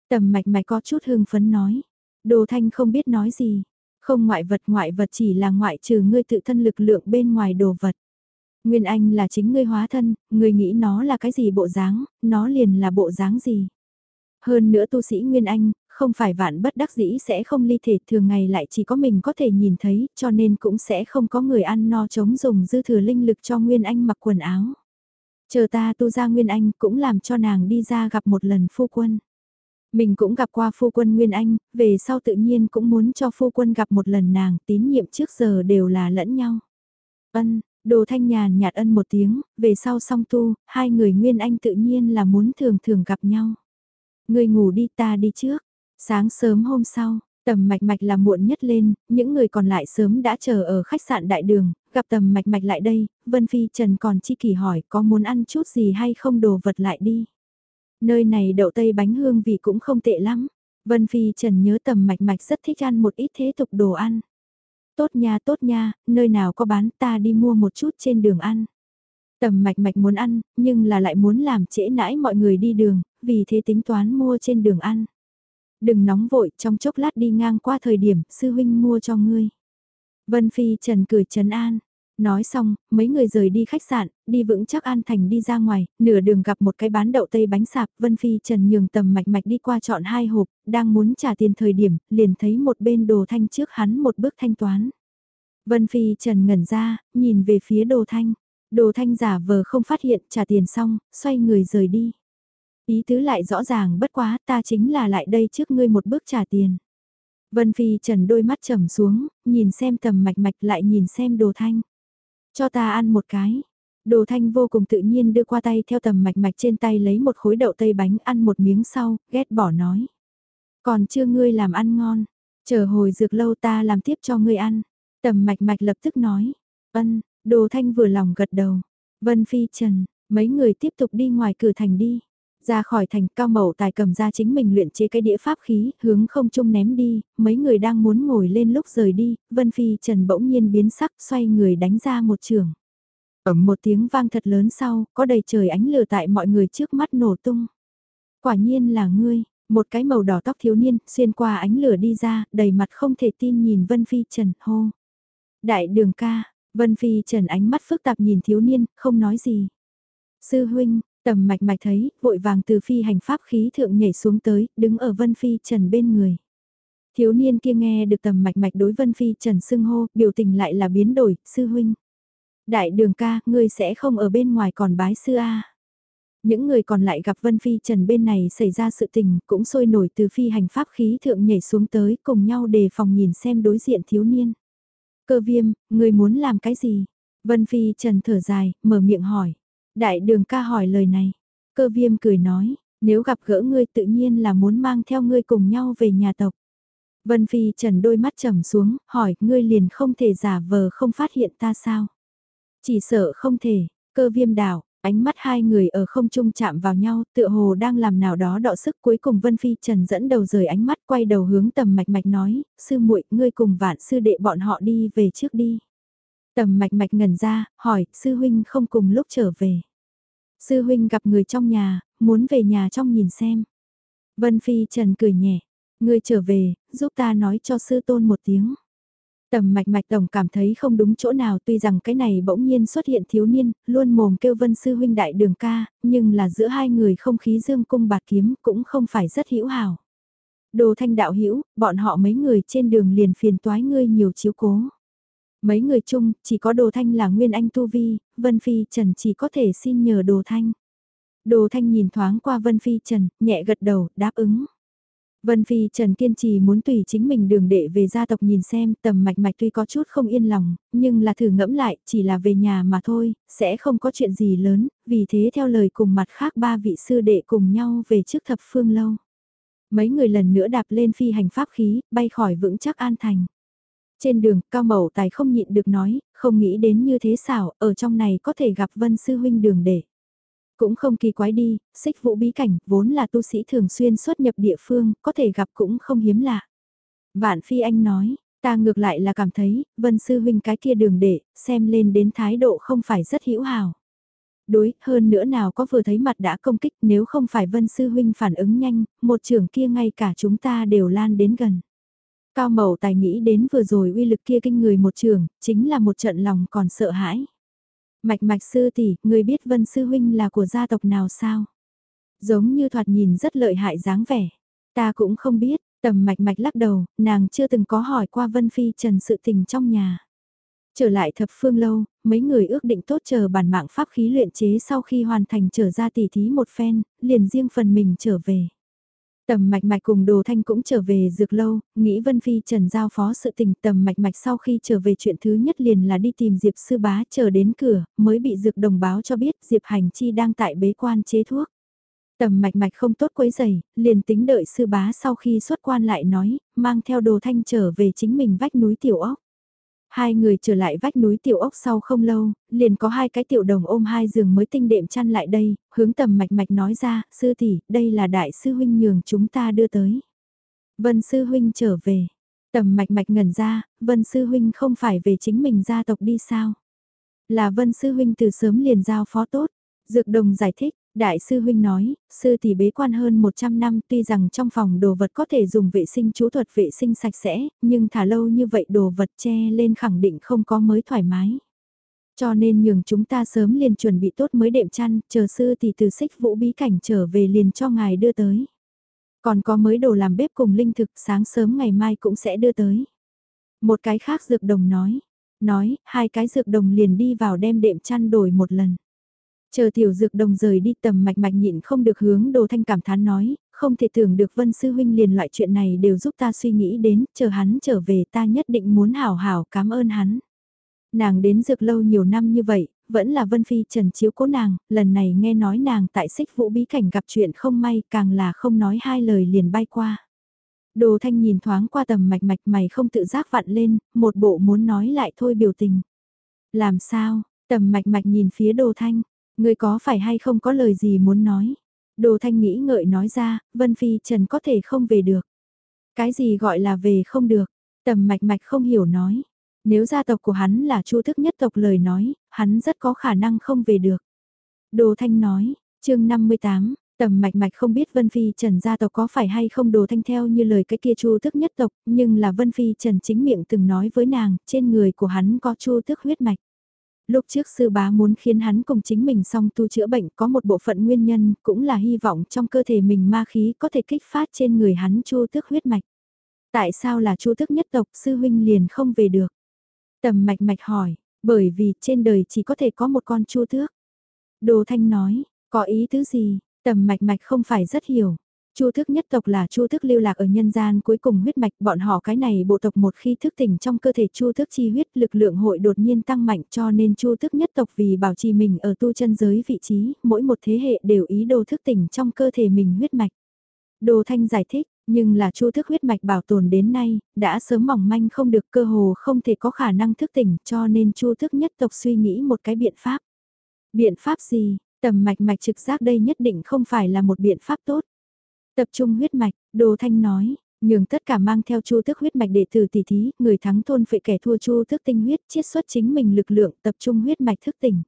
A: Tầm mạch mạch có chút hương phấn nói. Đồ thanh không biết nói gì. Không ngoại vật ngoại vật chỉ là ngoại trừ ngươi tự thân lực lượng bên ngoài đồ vật. Nguyên Anh là chính ngươi hóa thân, ngươi nghĩ nó là cái gì bộ dáng, nó liền là bộ dáng gì. Hơn nữa tu sĩ Nguyên Anh, không phải vạn bất đắc dĩ sẽ không ly thể thường ngày lại chỉ có mình có thể nhìn thấy cho nên cũng sẽ không có người ăn no chống dùng dư thừa linh lực cho Nguyên Anh mặc quần áo. Chờ ta tu ra Nguyên Anh cũng làm cho nàng đi ra gặp một lần phu quân. Mình cũng gặp qua phu quân Nguyên Anh, về sau tự nhiên cũng muốn cho phu quân gặp một lần nàng tín nhiệm trước giờ đều là lẫn nhau. Ân, đồ thanh nhàn nhạt ân một tiếng, về sau song tu, hai người Nguyên Anh tự nhiên là muốn thường thường gặp nhau. Người ngủ đi ta đi trước. Sáng sớm hôm sau, tầm mạch mạch là muộn nhất lên, những người còn lại sớm đã chờ ở khách sạn đại đường, gặp tầm mạch mạch lại đây, Vân Phi Trần còn chi kỳ hỏi có muốn ăn chút gì hay không đồ vật lại đi. Nơi này đậu tây bánh hương vị cũng không tệ lắm. Vân Phi Trần nhớ tầm mạch mạch rất thích ăn một ít thế tục đồ ăn. Tốt nha tốt nha, nơi nào có bán ta đi mua một chút trên đường ăn. Tầm mạch mạch muốn ăn, nhưng là lại muốn làm trễ nãi mọi người đi đường, vì thế tính toán mua trên đường ăn. Đừng nóng vội, trong chốc lát đi ngang qua thời điểm, sư huynh mua cho ngươi. Vân Phi Trần cười trấn an. Nói xong, mấy người rời đi khách sạn, đi vững chắc an thành đi ra ngoài, nửa đường gặp một cái bán đậu tây bánh sạp, Vân Phi Trần nhường tầm mạch mạch đi qua chọn hai hộp, đang muốn trả tiền thời điểm, liền thấy một bên đồ thanh trước hắn một bước thanh toán. Vân Phi Trần ngẩn ra, nhìn về phía đồ thanh. Đồ thanh giả vờ không phát hiện trả tiền xong, xoay người rời đi. Ý tứ lại rõ ràng bất quá ta chính là lại đây trước ngươi một bước trả tiền. Vân Phi trần đôi mắt trầm xuống, nhìn xem tầm mạch mạch lại nhìn xem đồ thanh. Cho ta ăn một cái. Đồ thanh vô cùng tự nhiên đưa qua tay theo tầm mạch mạch trên tay lấy một khối đậu tây bánh ăn một miếng sau, ghét bỏ nói. Còn chưa ngươi làm ăn ngon, chờ hồi dược lâu ta làm tiếp cho ngươi ăn. Tầm mạch mạch lập tức nói. Ân, đồ thanh vừa lòng gật đầu. Vân Phi Trần, mấy người tiếp tục đi ngoài cửa thành đi. Ra khỏi thành cao mậu tài cầm ra chính mình luyện chế cái đĩa pháp khí, hướng không trung ném đi, mấy người đang muốn ngồi lên lúc rời đi, Vân Phi Trần bỗng nhiên biến sắc xoay người đánh ra một trường. Ẩm một tiếng vang thật lớn sau, có đầy trời ánh lửa tại mọi người trước mắt nổ tung. Quả nhiên là ngươi, một cái màu đỏ tóc thiếu niên, xuyên qua ánh lửa đi ra, đầy mặt không thể tin nhìn Vân Phi Trần hô. Đại đường ca, Vân Phi Trần ánh mắt phức tạp nhìn thiếu niên, không nói gì. Sư huynh, Tầm mạch mạch thấy, vội vàng từ phi hành pháp khí thượng nhảy xuống tới, đứng ở Vân Phi Trần bên người. Thiếu niên kia nghe được tầm mạch mạch đối Vân Phi Trần xưng hô, biểu tình lại là biến đổi, sư huynh. Đại đường ca, ngươi sẽ không ở bên ngoài còn bái sư A. Những người còn lại gặp Vân Phi Trần bên này xảy ra sự tình, cũng sôi nổi từ phi hành pháp khí thượng nhảy xuống tới, cùng nhau đề phòng nhìn xem đối diện thiếu niên. Cơ viêm, ngươi muốn làm cái gì? Vân Phi Trần thở dài, mở miệng hỏi. Đại đường ca hỏi lời này. Cơ viêm cười nói, nếu gặp gỡ ngươi tự nhiên là muốn mang theo ngươi cùng nhau về nhà tộc. Vân Phi trần đôi mắt trầm xuống, hỏi, ngươi liền không thể giả vờ không phát hiện ta sao? Chỉ sợ không thể, cơ viêm đảo, Ánh mắt hai người ở không trung chạm vào nhau, tựa hồ đang làm nào đó đọ sức cuối cùng Vân Phi Trần dẫn đầu rời ánh mắt quay đầu hướng tầm mạch mạch nói, sư muội ngươi cùng vạn sư đệ bọn họ đi về trước đi. Tầm mạch mạch ngẩn ra, hỏi, sư huynh không cùng lúc trở về. Sư huynh gặp người trong nhà, muốn về nhà trong nhìn xem. Vân Phi Trần cười nhẹ, ngươi trở về, giúp ta nói cho sư tôn một tiếng. Tầm mạch mạch tổng cảm thấy không đúng chỗ nào tuy rằng cái này bỗng nhiên xuất hiện thiếu niên, luôn mồm kêu vân sư huynh đại đường ca, nhưng là giữa hai người không khí dương cung bạt kiếm cũng không phải rất hữu hảo. Đồ thanh đạo hữu bọn họ mấy người trên đường liền phiền toái ngươi nhiều chiếu cố. Mấy người chung, chỉ có đồ thanh là nguyên anh tu vi, vân phi trần chỉ có thể xin nhờ đồ thanh. Đồ thanh nhìn thoáng qua vân phi trần, nhẹ gật đầu, đáp ứng. Vân Phi Trần kiên trì muốn tùy chính mình đường đệ về gia tộc nhìn xem tầm mạch mạch tuy có chút không yên lòng, nhưng là thử ngẫm lại, chỉ là về nhà mà thôi, sẽ không có chuyện gì lớn, vì thế theo lời cùng mặt khác ba vị sư đệ cùng nhau về trước thập phương lâu. Mấy người lần nữa đạp lên phi hành pháp khí, bay khỏi vững chắc an thành. Trên đường, Cao Mậu Tài không nhịn được nói, không nghĩ đến như thế xảo, ở trong này có thể gặp Vân Sư Huynh đường đệ. Cũng không kỳ quái đi, xích vũ bí cảnh, vốn là tu sĩ thường xuyên xuất nhập địa phương, có thể gặp cũng không hiếm lạ. Vạn Phi Anh nói, ta ngược lại là cảm thấy, Vân Sư Huynh cái kia đường đệ, xem lên đến thái độ không phải rất hữu hào. Đối, hơn nữa nào có vừa thấy mặt đã công kích nếu không phải Vân Sư Huynh phản ứng nhanh, một trưởng kia ngay cả chúng ta đều lan đến gần. Cao Mậu Tài nghĩ đến vừa rồi uy lực kia kinh người một trường, chính là một trận lòng còn sợ hãi. Mạch mạch sư tỷ, người biết Vân Sư Huynh là của gia tộc nào sao? Giống như thoạt nhìn rất lợi hại dáng vẻ. Ta cũng không biết, tầm mạch mạch lắc đầu, nàng chưa từng có hỏi qua Vân Phi Trần sự tình trong nhà. Trở lại thập phương lâu, mấy người ước định tốt chờ bản mạng pháp khí luyện chế sau khi hoàn thành trở ra tỉ thí một phen, liền riêng phần mình trở về. Tầm mạch mạch cùng đồ thanh cũng trở về dược lâu, nghĩ Vân Phi Trần giao phó sự tình tầm mạch mạch sau khi trở về chuyện thứ nhất liền là đi tìm Diệp sư bá chờ đến cửa, mới bị dược đồng báo cho biết Diệp hành chi đang tại bế quan chế thuốc. Tầm mạch mạch không tốt quấy giày, liền tính đợi sư bá sau khi xuất quan lại nói, mang theo đồ thanh trở về chính mình vách núi tiểu ốc. Hai người trở lại vách núi tiểu ốc sau không lâu, liền có hai cái tiểu đồng ôm hai giường mới tinh đệm chăn lại đây, hướng tầm mạch mạch nói ra, sư tỷ, đây là đại sư huynh nhường chúng ta đưa tới. Vân sư huynh trở về. Tầm mạch mạch ngẩn ra, vân sư huynh không phải về chính mình gia tộc đi sao? Là vân sư huynh từ sớm liền giao phó tốt. Dược đồng giải thích, Đại sư huynh nói, sư tỷ bế quan hơn 100 năm tuy rằng trong phòng đồ vật có thể dùng vệ sinh chú thuật vệ sinh sạch sẽ, nhưng thả lâu như vậy đồ vật che lên khẳng định không có mới thoải mái. Cho nên nhường chúng ta sớm liền chuẩn bị tốt mới đệm chăn, chờ sư tỷ từ xích vũ bí cảnh trở về liền cho ngài đưa tới. Còn có mới đồ làm bếp cùng linh thực sáng sớm ngày mai cũng sẽ đưa tới. Một cái khác dược đồng nói, nói, hai cái dược đồng liền đi vào đem đệm chăn đổi một lần. Chờ tiểu dược đồng rời đi tầm mạch mạch nhịn không được hướng đồ thanh cảm thán nói, không thể tưởng được vân sư huynh liền loại chuyện này đều giúp ta suy nghĩ đến, chờ hắn trở về ta nhất định muốn hảo hảo cảm ơn hắn. Nàng đến dược lâu nhiều năm như vậy, vẫn là vân phi trần chiếu cố nàng, lần này nghe nói nàng tại xích vũ bí cảnh gặp chuyện không may càng là không nói hai lời liền bay qua. Đồ thanh nhìn thoáng qua tầm mạch mạch mày không tự giác vặn lên, một bộ muốn nói lại thôi biểu tình. Làm sao, tầm mạch mạch nhìn phía đồ thanh, Người có phải hay không có lời gì muốn nói? Đồ thanh nghĩ ngợi nói ra, Vân Phi Trần có thể không về được. Cái gì gọi là về không được? Tầm mạch mạch không hiểu nói. Nếu gia tộc của hắn là chu thức nhất tộc lời nói, hắn rất có khả năng không về được. Đồ thanh nói, chương 58, Tầm mạch mạch không biết Vân Phi Trần gia tộc có phải hay không đồ thanh theo như lời cái kia chu thức nhất tộc, nhưng là Vân Phi Trần chính miệng từng nói với nàng, trên người của hắn có chu thức huyết mạch. Lúc trước sư bá muốn khiến hắn cùng chính mình song tu chữa bệnh có một bộ phận nguyên nhân, cũng là hy vọng trong cơ thể mình ma khí có thể kích phát trên người hắn chu tước huyết mạch. Tại sao là chu tước nhất tộc sư huynh liền không về được? Tầm mạch mạch hỏi, bởi vì trên đời chỉ có thể có một con chu tước. Đồ thanh nói, có ý tứ gì, tầm mạch mạch không phải rất hiểu. Chu thức nhất tộc là chu thức lưu lạc ở nhân gian cuối cùng huyết mạch bọn họ cái này bộ tộc một khi thức tỉnh trong cơ thể chu thức chi huyết lực lượng hội đột nhiên tăng mạnh cho nên chu thức nhất tộc vì bảo trì mình ở tu chân giới vị trí, mỗi một thế hệ đều ý đồ thức tỉnh trong cơ thể mình huyết mạch. Đồ Thanh giải thích, nhưng là chu thức huyết mạch bảo tồn đến nay, đã sớm mỏng manh không được cơ hồ không thể có khả năng thức tỉnh cho nên chu thức nhất tộc suy nghĩ một cái biện pháp. Biện pháp gì? Tầm mạch mạch trực giác đây nhất định không phải là một biện pháp tốt. Tập trung huyết mạch, Đồ Thanh nói, nhường tất cả mang theo chu tước huyết mạch để từ tỷ thí, người thắng thôn phệ kẻ thua chu tước tinh huyết, chiết xuất chính mình lực lượng, tập trung huyết mạch thức tỉnh.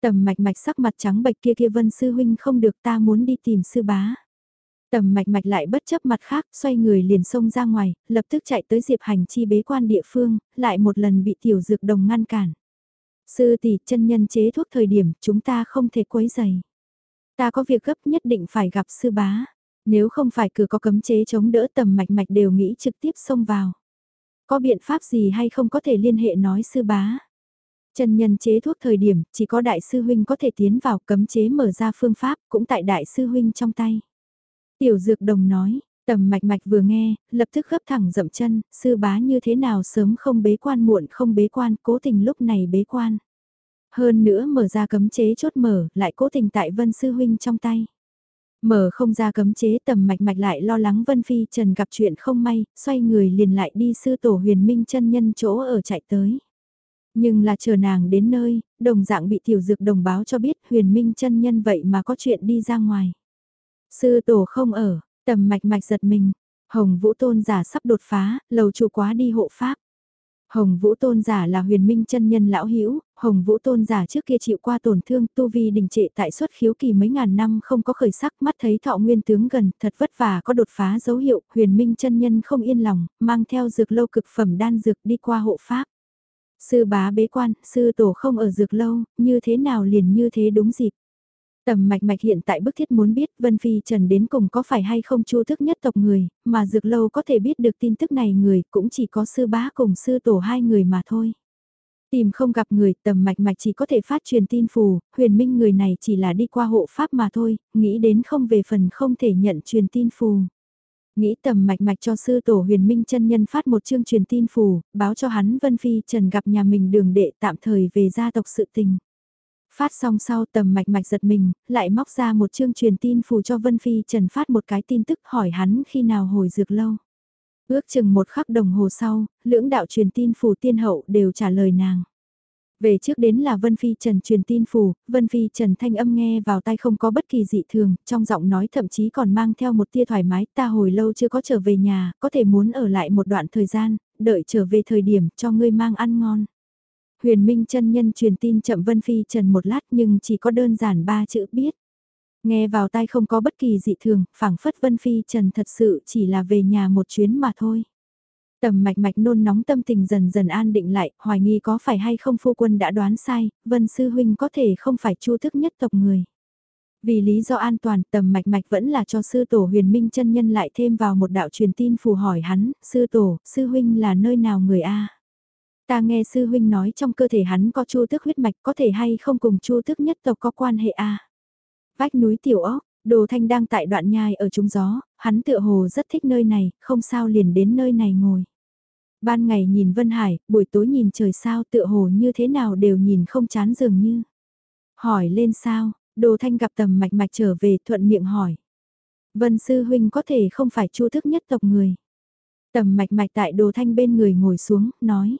A: Tầm mạch mạch sắc mặt trắng bệch kia kia vân sư huynh không được ta muốn đi tìm sư bá. Tầm mạch mạch lại bất chấp mặt khác, xoay người liền xông ra ngoài, lập tức chạy tới diệp hành chi bế quan địa phương, lại một lần bị tiểu dược đồng ngăn cản. Sư tỷ chân nhân chế thuốc thời điểm chúng ta không thể quấy giày. Ta có việc gấp nhất định phải gặp sư bá. Nếu không phải cửa có cấm chế chống đỡ tầm mạch mạch đều nghĩ trực tiếp xông vào. Có biện pháp gì hay không có thể liên hệ nói sư bá. Chân nhân chế thuốc thời điểm, chỉ có đại sư huynh có thể tiến vào cấm chế mở ra phương pháp, cũng tại đại sư huynh trong tay. Tiểu dược đồng nói, tầm mạch mạch vừa nghe, lập tức gấp thẳng dậm chân, sư bá như thế nào sớm không bế quan muộn không bế quan, cố tình lúc này bế quan. Hơn nữa mở ra cấm chế chốt mở, lại cố tình tại vân sư huynh trong tay. Mở không ra cấm chế tầm mạch mạch lại lo lắng Vân Phi Trần gặp chuyện không may, xoay người liền lại đi sư tổ huyền minh chân nhân chỗ ở chạy tới. Nhưng là chờ nàng đến nơi, đồng dạng bị tiểu dược đồng báo cho biết huyền minh chân nhân vậy mà có chuyện đi ra ngoài. Sư tổ không ở, tầm mạch mạch giật mình, hồng vũ tôn giả sắp đột phá, lầu chủ quá đi hộ pháp. Hồng Vũ Tôn giả là huyền minh chân nhân lão hữu Hồng Vũ Tôn giả trước kia chịu qua tổn thương tu vi đình trệ tại suất khiếu kỳ mấy ngàn năm không có khởi sắc mắt thấy thọ nguyên tướng gần, thật vất vả có đột phá dấu hiệu, huyền minh chân nhân không yên lòng, mang theo dược lâu cực phẩm đan dược đi qua hộ pháp. Sư bá bế quan, sư tổ không ở dược lâu, như thế nào liền như thế đúng dịp. Tầm mạch mạch hiện tại bức thiết muốn biết Vân Phi Trần đến cùng có phải hay không chu thức nhất tộc người, mà dược lâu có thể biết được tin tức này người cũng chỉ có sư bá cùng sư tổ hai người mà thôi. Tìm không gặp người tầm mạch mạch chỉ có thể phát truyền tin phù, huyền minh người này chỉ là đi qua hộ pháp mà thôi, nghĩ đến không về phần không thể nhận truyền tin phù. Nghĩ tầm mạch mạch cho sư tổ huyền minh chân nhân phát một chương truyền tin phù, báo cho hắn Vân Phi Trần gặp nhà mình đường đệ tạm thời về gia tộc sự tình. Phát xong sau tầm mạch mạch giật mình, lại móc ra một chương truyền tin phù cho Vân Phi Trần phát một cái tin tức hỏi hắn khi nào hồi dược lâu. Ước chừng một khắc đồng hồ sau, lưỡng đạo truyền tin phù tiên hậu đều trả lời nàng. Về trước đến là Vân Phi Trần truyền tin phù, Vân Phi Trần thanh âm nghe vào tay không có bất kỳ dị thường, trong giọng nói thậm chí còn mang theo một tia thoải mái, ta hồi lâu chưa có trở về nhà, có thể muốn ở lại một đoạn thời gian, đợi trở về thời điểm cho ngươi mang ăn ngon. Huyền Minh chân nhân truyền tin chậm Vân Phi Trần một lát nhưng chỉ có đơn giản ba chữ biết. Nghe vào tai không có bất kỳ dị thường, phảng phất Vân Phi Trần thật sự chỉ là về nhà một chuyến mà thôi. Tầm mạch mạch nôn nóng tâm tình dần dần an định lại, hoài nghi có phải hay không phu quân đã đoán sai, Vân Sư Huynh có thể không phải chu thức nhất tộc người. Vì lý do an toàn, tầm mạch mạch vẫn là cho sư tổ huyền minh chân nhân lại thêm vào một đạo truyền tin phù hỏi hắn, sư tổ, sư huynh là nơi nào người A. Ta nghe sư huynh nói trong cơ thể hắn có chu tước huyết mạch có thể hay không cùng chu tước nhất tộc có quan hệ a Vách núi tiểu ốc, đồ thanh đang tại đoạn nhai ở trung gió, hắn tựa hồ rất thích nơi này, không sao liền đến nơi này ngồi. Ban ngày nhìn Vân Hải, buổi tối nhìn trời sao tựa hồ như thế nào đều nhìn không chán dường như. Hỏi lên sao, đồ thanh gặp tầm mạch mạch trở về thuận miệng hỏi. Vân sư huynh có thể không phải chu thức nhất tộc người. Tầm mạch mạch tại đồ thanh bên người ngồi xuống, nói.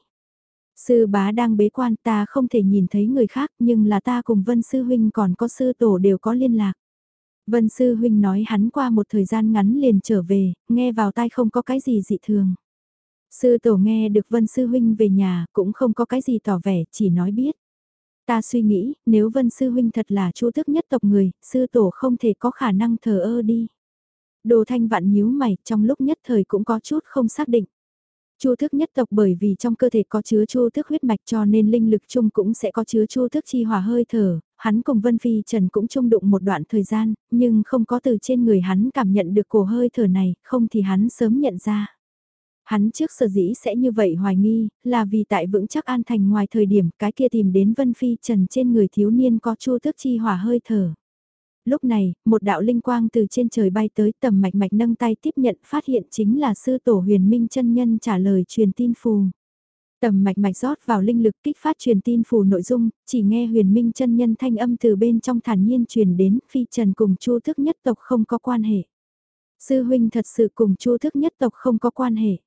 A: Sư bá đang bế quan ta không thể nhìn thấy người khác nhưng là ta cùng Vân Sư Huynh còn có sư tổ đều có liên lạc. Vân Sư Huynh nói hắn qua một thời gian ngắn liền trở về, nghe vào tai không có cái gì dị thường. Sư tổ nghe được Vân Sư Huynh về nhà cũng không có cái gì tỏ vẻ, chỉ nói biết. Ta suy nghĩ, nếu Vân Sư Huynh thật là chu thức nhất tộc người, sư tổ không thể có khả năng thờ ơ đi. Đồ thanh vạn nhíu mày, trong lúc nhất thời cũng có chút không xác định. Chu thức nhất tộc bởi vì trong cơ thể có chứa chu thức huyết mạch cho nên linh lực chung cũng sẽ có chứa chu thức chi hỏa hơi thở, hắn cùng Vân Phi Trần cũng chung đụng một đoạn thời gian, nhưng không có từ trên người hắn cảm nhận được cổ hơi thở này, không thì hắn sớm nhận ra. Hắn trước sở dĩ sẽ như vậy hoài nghi, là vì tại vững chắc an thành ngoài thời điểm cái kia tìm đến Vân Phi Trần trên người thiếu niên có chu thức chi hỏa hơi thở lúc này, một đạo linh quang từ trên trời bay tới tầm mạch mạch nâng tay tiếp nhận phát hiện chính là sư tổ huyền minh chân nhân trả lời truyền tin phù. Tầm mạch mạch rót vào linh lực kích phát truyền tin phù nội dung, chỉ nghe huyền minh chân nhân thanh âm từ bên trong thản nhiên truyền đến phi trần cùng chu thức nhất tộc không có quan hệ. Sư huynh thật sự cùng chu thức nhất tộc không có quan hệ.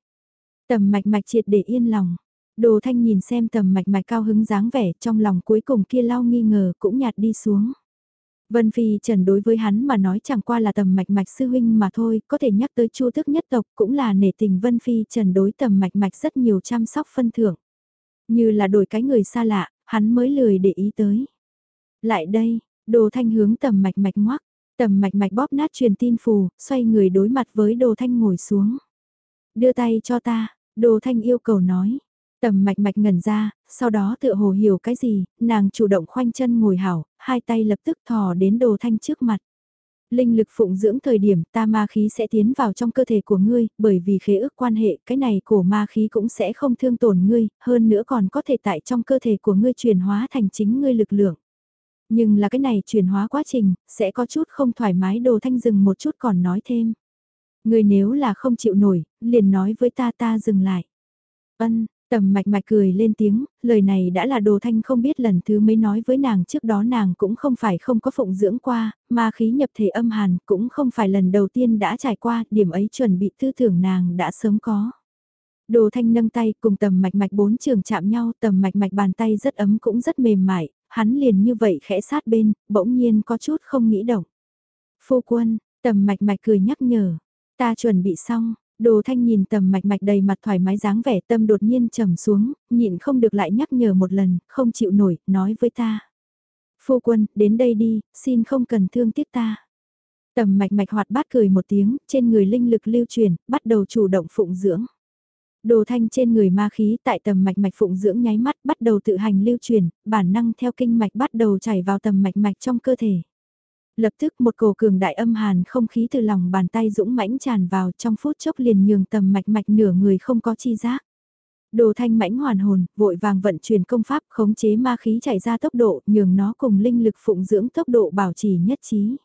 A: Tầm mạch mạch triệt để yên lòng. Đồ thanh nhìn xem tầm mạch mạch cao hứng dáng vẻ trong lòng cuối cùng kia lau nghi ngờ cũng nhạt đi xuống. Vân Phi Trần đối với hắn mà nói chẳng qua là tầm mạch mạch sư huynh mà thôi, có thể nhắc tới chu thức nhất tộc cũng là nể tình Vân Phi Trần đối tầm mạch mạch rất nhiều chăm sóc phân thưởng. Như là đổi cái người xa lạ, hắn mới lười để ý tới. Lại đây, đồ thanh hướng tầm mạch mạch ngoắc, tầm mạch mạch bóp nát truyền tin phù, xoay người đối mặt với đồ thanh ngồi xuống. Đưa tay cho ta, đồ thanh yêu cầu nói. Tầm mạch mạch ngẩn ra, sau đó tựa hồ hiểu cái gì, nàng chủ động khoanh chân ngồi hảo, hai tay lập tức thò đến đồ thanh trước mặt. Linh lực phụng dưỡng thời điểm ta ma khí sẽ tiến vào trong cơ thể của ngươi, bởi vì khế ước quan hệ cái này của ma khí cũng sẽ không thương tổn ngươi, hơn nữa còn có thể tại trong cơ thể của ngươi chuyển hóa thành chính ngươi lực lượng. Nhưng là cái này chuyển hóa quá trình, sẽ có chút không thoải mái đồ thanh dừng một chút còn nói thêm. Ngươi nếu là không chịu nổi, liền nói với ta ta dừng lại. Ân, Tầm mạch mạch cười lên tiếng, lời này đã là đồ thanh không biết lần thứ mấy nói với nàng trước đó nàng cũng không phải không có phụng dưỡng qua, mà khí nhập thể âm hàn cũng không phải lần đầu tiên đã trải qua, điểm ấy chuẩn bị tư tưởng nàng đã sớm có. Đồ thanh nâng tay cùng tầm mạch mạch bốn trường chạm nhau, tầm mạch mạch bàn tay rất ấm cũng rất mềm mại, hắn liền như vậy khẽ sát bên, bỗng nhiên có chút không nghĩ động. Phu quân, tầm mạch mạch cười nhắc nhở, ta chuẩn bị xong, Đồ thanh nhìn tầm mạch mạch đầy mặt thoải mái dáng vẻ tâm đột nhiên trầm xuống, nhịn không được lại nhắc nhở một lần, không chịu nổi, nói với ta. Phu quân, đến đây đi, xin không cần thương tiếc ta. Tầm mạch mạch hoạt bát cười một tiếng, trên người linh lực lưu truyền, bắt đầu chủ động phụng dưỡng. Đồ thanh trên người ma khí tại tầm mạch mạch phụng dưỡng nháy mắt bắt đầu tự hành lưu truyền, bản năng theo kinh mạch bắt đầu chảy vào tầm mạch mạch trong cơ thể. Lập tức một cổ cường đại âm hàn không khí từ lòng bàn tay dũng mãnh tràn vào trong phút chốc liền nhường tầm mạch mạch nửa người không có chi giác. Đồ thanh mãnh hoàn hồn, vội vàng vận chuyển công pháp khống chế ma khí chạy ra tốc độ, nhường nó cùng linh lực phụng dưỡng tốc độ bảo trì nhất trí.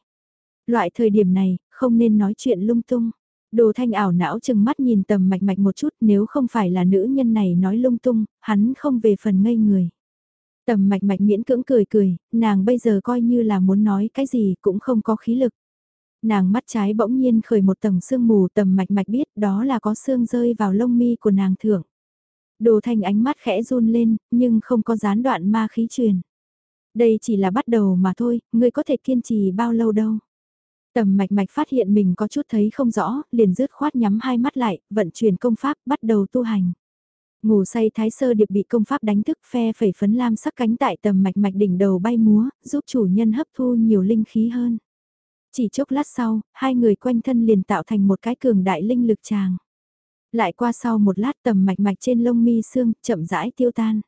A: Loại thời điểm này, không nên nói chuyện lung tung. Đồ thanh ảo não chừng mắt nhìn tầm mạch mạch một chút nếu không phải là nữ nhân này nói lung tung, hắn không về phần ngây người. Tầm mạch mạch miễn cưỡng cười cười, nàng bây giờ coi như là muốn nói cái gì cũng không có khí lực. Nàng mắt trái bỗng nhiên khởi một tầng sương mù tầm mạch mạch biết đó là có sương rơi vào lông mi của nàng thưởng. Đồ thanh ánh mắt khẽ run lên, nhưng không có gián đoạn ma khí truyền. Đây chỉ là bắt đầu mà thôi, ngươi có thể kiên trì bao lâu đâu. Tầm mạch mạch phát hiện mình có chút thấy không rõ, liền rứt khoát nhắm hai mắt lại, vận chuyển công pháp, bắt đầu tu hành. Ngủ say thái sơ điệp bị công pháp đánh thức phe phẩy phấn lam sắc cánh tại tầm mạch mạch đỉnh đầu bay múa, giúp chủ nhân hấp thu nhiều linh khí hơn. Chỉ chốc lát sau, hai người quanh thân liền tạo thành một cái cường đại linh lực tràng. Lại qua sau một lát tầm mạch mạch trên lông mi xương, chậm rãi tiêu tan.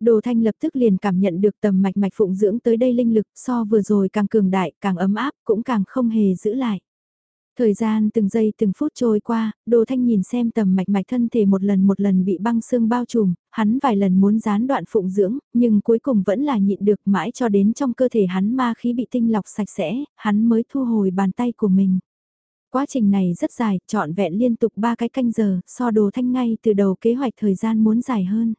A: Đồ thanh lập tức liền cảm nhận được tầm mạch mạch phụng dưỡng tới đây linh lực so vừa rồi càng cường đại, càng ấm áp, cũng càng không hề giữ lại. Thời gian từng giây từng phút trôi qua, đồ thanh nhìn xem tầm mạch mạch thân thể một lần một lần bị băng xương bao trùm, hắn vài lần muốn gián đoạn phụng dưỡng, nhưng cuối cùng vẫn là nhịn được mãi cho đến trong cơ thể hắn ma khí bị tinh lọc sạch sẽ, hắn mới thu hồi bàn tay của mình. Quá trình này rất dài, trọn vẹn liên tục 3 cái canh giờ, so đồ thanh ngay từ đầu kế hoạch thời gian muốn dài hơn.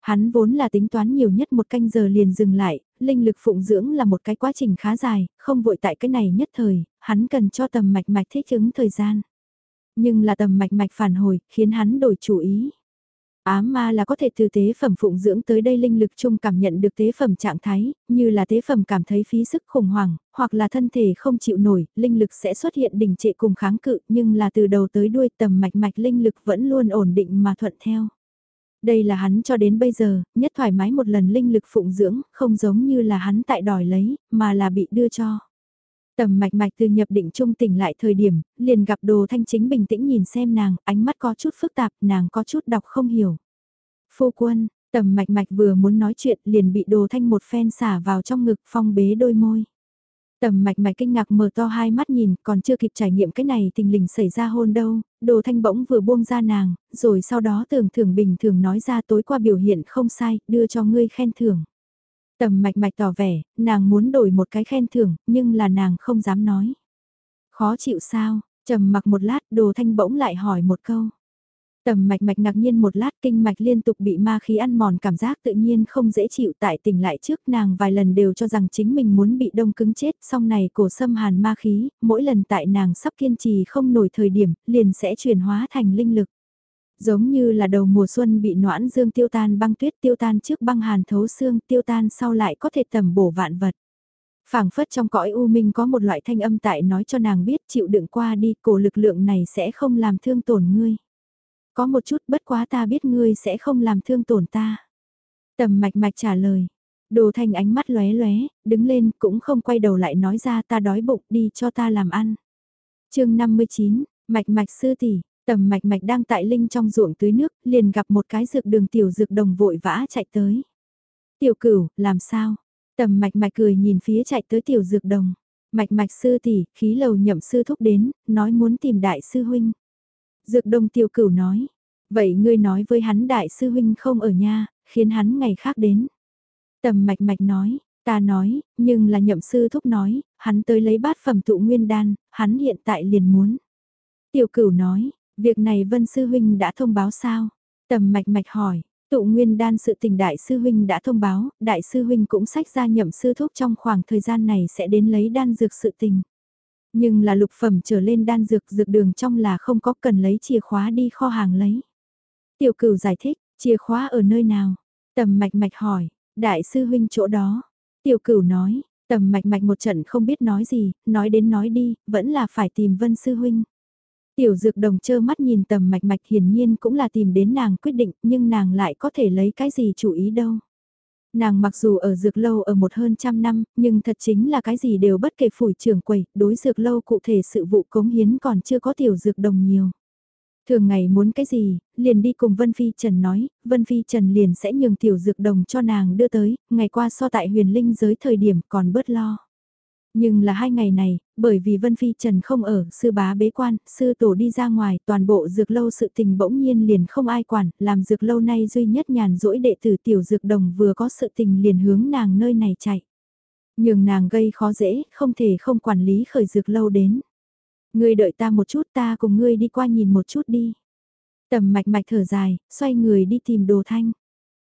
A: Hắn vốn là tính toán nhiều nhất một canh giờ liền dừng lại, linh lực phụng dưỡng là một cái quá trình khá dài, không vội tại cái này nhất thời, hắn cần cho tầm mạch mạch thích ứng thời gian. Nhưng là tầm mạch mạch phản hồi, khiến hắn đổi chủ ý. Ám ma là có thể từ tế phẩm phụng dưỡng tới đây linh lực chung cảm nhận được tế phẩm trạng thái, như là tế phẩm cảm thấy phí sức khủng hoảng, hoặc là thân thể không chịu nổi, linh lực sẽ xuất hiện đình trệ cùng kháng cự, nhưng là từ đầu tới đuôi tầm mạch mạch linh lực vẫn luôn ổn định mà thuận theo. Đây là hắn cho đến bây giờ, nhất thoải mái một lần linh lực phụng dưỡng, không giống như là hắn tại đòi lấy, mà là bị đưa cho. Tầm mạch mạch từ nhập định trung tỉnh lại thời điểm, liền gặp đồ thanh chính bình tĩnh nhìn xem nàng, ánh mắt có chút phức tạp, nàng có chút đọc không hiểu. Phu quân, tầm mạch mạch vừa muốn nói chuyện liền bị đồ thanh một phen xả vào trong ngực phong bế đôi môi. Tầm mạch mạch kinh ngạc mở to hai mắt nhìn, còn chưa kịp trải nghiệm cái này tình lình xảy ra hôn đâu, đồ thanh bỗng vừa buông ra nàng, rồi sau đó tưởng thưởng bình thường nói ra tối qua biểu hiện không sai, đưa cho ngươi khen thưởng. Tầm mạch mạch tỏ vẻ, nàng muốn đổi một cái khen thưởng, nhưng là nàng không dám nói. Khó chịu sao, trầm mặc một lát, đồ thanh bỗng lại hỏi một câu. Tầm mạch mạch ngạc nhiên một lát kinh mạch liên tục bị ma khí ăn mòn cảm giác tự nhiên không dễ chịu tại tỉnh lại trước nàng vài lần đều cho rằng chính mình muốn bị đông cứng chết song này cổ xâm hàn ma khí, mỗi lần tại nàng sắp kiên trì không nổi thời điểm liền sẽ chuyển hóa thành linh lực. Giống như là đầu mùa xuân bị noãn dương tiêu tan băng tuyết tiêu tan trước băng hàn thấu xương tiêu tan sau lại có thể tầm bổ vạn vật. phảng phất trong cõi u minh có một loại thanh âm tại nói cho nàng biết chịu đựng qua đi, cổ lực lượng này sẽ không làm thương tổn ngươi. Có một chút bất quá ta biết ngươi sẽ không làm thương tổn ta. Tầm mạch mạch trả lời. Đồ thanh ánh mắt lóe lóe, đứng lên cũng không quay đầu lại nói ra ta đói bụng đi cho ta làm ăn. chương 59, mạch mạch sư tỷ tầm mạch mạch đang tại linh trong ruộng tưới nước, liền gặp một cái dược đường tiểu dược đồng vội vã chạy tới. Tiểu cửu, làm sao? Tầm mạch mạch cười nhìn phía chạy tới tiểu dược đồng. Mạch mạch sư tỷ, khí lầu nhậm sư thúc đến, nói muốn tìm đại sư huynh. Dược đông tiêu cửu nói, vậy ngươi nói với hắn đại sư huynh không ở nhà, khiến hắn ngày khác đến. Tầm mạch mạch nói, ta nói, nhưng là nhậm sư thúc nói, hắn tới lấy bát phẩm tụ nguyên đan, hắn hiện tại liền muốn. Tiểu cửu nói, việc này vân sư huynh đã thông báo sao? Tầm mạch mạch hỏi, tụ nguyên đan sự tình đại sư huynh đã thông báo, đại sư huynh cũng sách ra nhậm sư thúc trong khoảng thời gian này sẽ đến lấy đan dược sự tình. Nhưng là lục phẩm trở lên đan dược dược đường trong là không có cần lấy chìa khóa đi kho hàng lấy. Tiểu cửu giải thích, chìa khóa ở nơi nào? Tầm mạch mạch hỏi, đại sư huynh chỗ đó. Tiểu cửu nói, tầm mạch mạch một trận không biết nói gì, nói đến nói đi, vẫn là phải tìm vân sư huynh. Tiểu dược đồng chơ mắt nhìn tầm mạch mạch hiển nhiên cũng là tìm đến nàng quyết định nhưng nàng lại có thể lấy cái gì chủ ý đâu. Nàng mặc dù ở dược lâu ở một hơn trăm năm, nhưng thật chính là cái gì đều bất kể phủi trưởng quầy, đối dược lâu cụ thể sự vụ cống hiến còn chưa có tiểu dược đồng nhiều. Thường ngày muốn cái gì, liền đi cùng Vân Phi Trần nói, Vân Phi Trần liền sẽ nhường tiểu dược đồng cho nàng đưa tới, ngày qua so tại huyền linh giới thời điểm còn bớt lo. Nhưng là hai ngày này, bởi vì Vân Phi Trần không ở, sư bá bế quan, sư tổ đi ra ngoài, toàn bộ dược lâu sự tình bỗng nhiên liền không ai quản, làm dược lâu nay duy nhất nhàn rỗi đệ tử tiểu dược đồng vừa có sự tình liền hướng nàng nơi này chạy. Nhưng nàng gây khó dễ, không thể không quản lý khởi dược lâu đến. Ngươi đợi ta một chút ta cùng ngươi đi qua nhìn một chút đi. Tầm mạch mạch thở dài, xoay người đi tìm đồ thanh.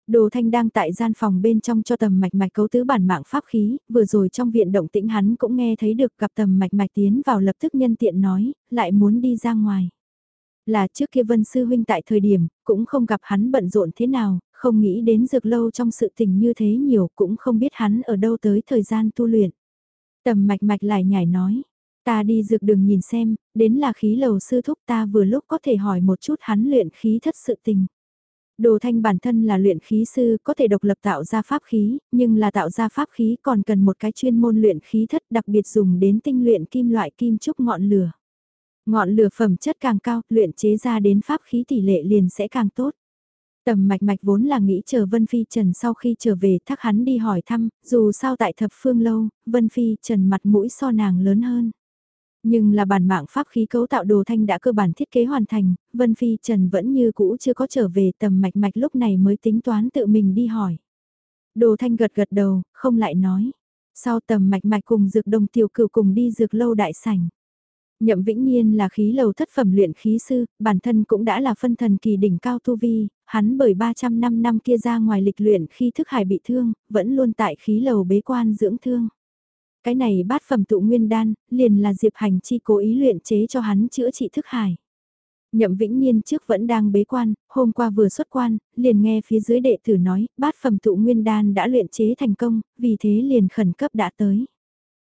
A: Đồ Thanh đang tại gian phòng bên trong cho tầm mạch mạch cấu tứ bản mạng pháp khí, vừa rồi trong viện động tĩnh hắn cũng nghe thấy được gặp tầm mạch mạch tiến vào lập tức nhân tiện nói, lại muốn đi ra ngoài. Là trước kia Vân Sư Huynh tại thời điểm, cũng không gặp hắn bận rộn thế nào, không nghĩ đến dược lâu trong sự tình như thế nhiều, cũng không biết hắn ở đâu tới thời gian tu luyện. Tầm mạch mạch lại nhảy nói, ta đi dược đường nhìn xem, đến là khí lầu sư thúc ta vừa lúc có thể hỏi một chút hắn luyện khí thất sự tình. Đồ thanh bản thân là luyện khí sư có thể độc lập tạo ra pháp khí, nhưng là tạo ra pháp khí còn cần một cái chuyên môn luyện khí thất đặc biệt dùng đến tinh luyện kim loại kim trúc ngọn lửa. Ngọn lửa phẩm chất càng cao, luyện chế ra đến pháp khí tỷ lệ liền sẽ càng tốt. Tầm mạch mạch vốn là nghĩ chờ Vân Phi Trần sau khi trở về thắc hắn đi hỏi thăm, dù sao tại thập phương lâu, Vân Phi Trần mặt mũi so nàng lớn hơn. Nhưng là bản mạng pháp khí cấu tạo đồ thanh đã cơ bản thiết kế hoàn thành, Vân Phi Trần vẫn như cũ chưa có trở về tầm mạch mạch lúc này mới tính toán tự mình đi hỏi. Đồ thanh gật gật đầu, không lại nói. Sau tầm mạch mạch cùng dược đồng tiểu cửu cùng đi dược lâu đại sảnh. Nhậm Vĩnh Nhiên là khí lầu thất phẩm luyện khí sư, bản thân cũng đã là phân thần kỳ đỉnh cao tu vi, hắn bởi 300 năm năm kia ra ngoài lịch luyện khi thức hải bị thương, vẫn luôn tại khí lầu bế quan dưỡng thương. Cái này bát phẩm tụ nguyên đan, liền là Diệp Hành chi cố ý luyện chế cho hắn chữa trị thức hải. Nhậm Vĩnh Niên trước vẫn đang bế quan, hôm qua vừa xuất quan, liền nghe phía dưới đệ tử nói, bát phẩm tụ nguyên đan đã luyện chế thành công, vì thế liền khẩn cấp đã tới.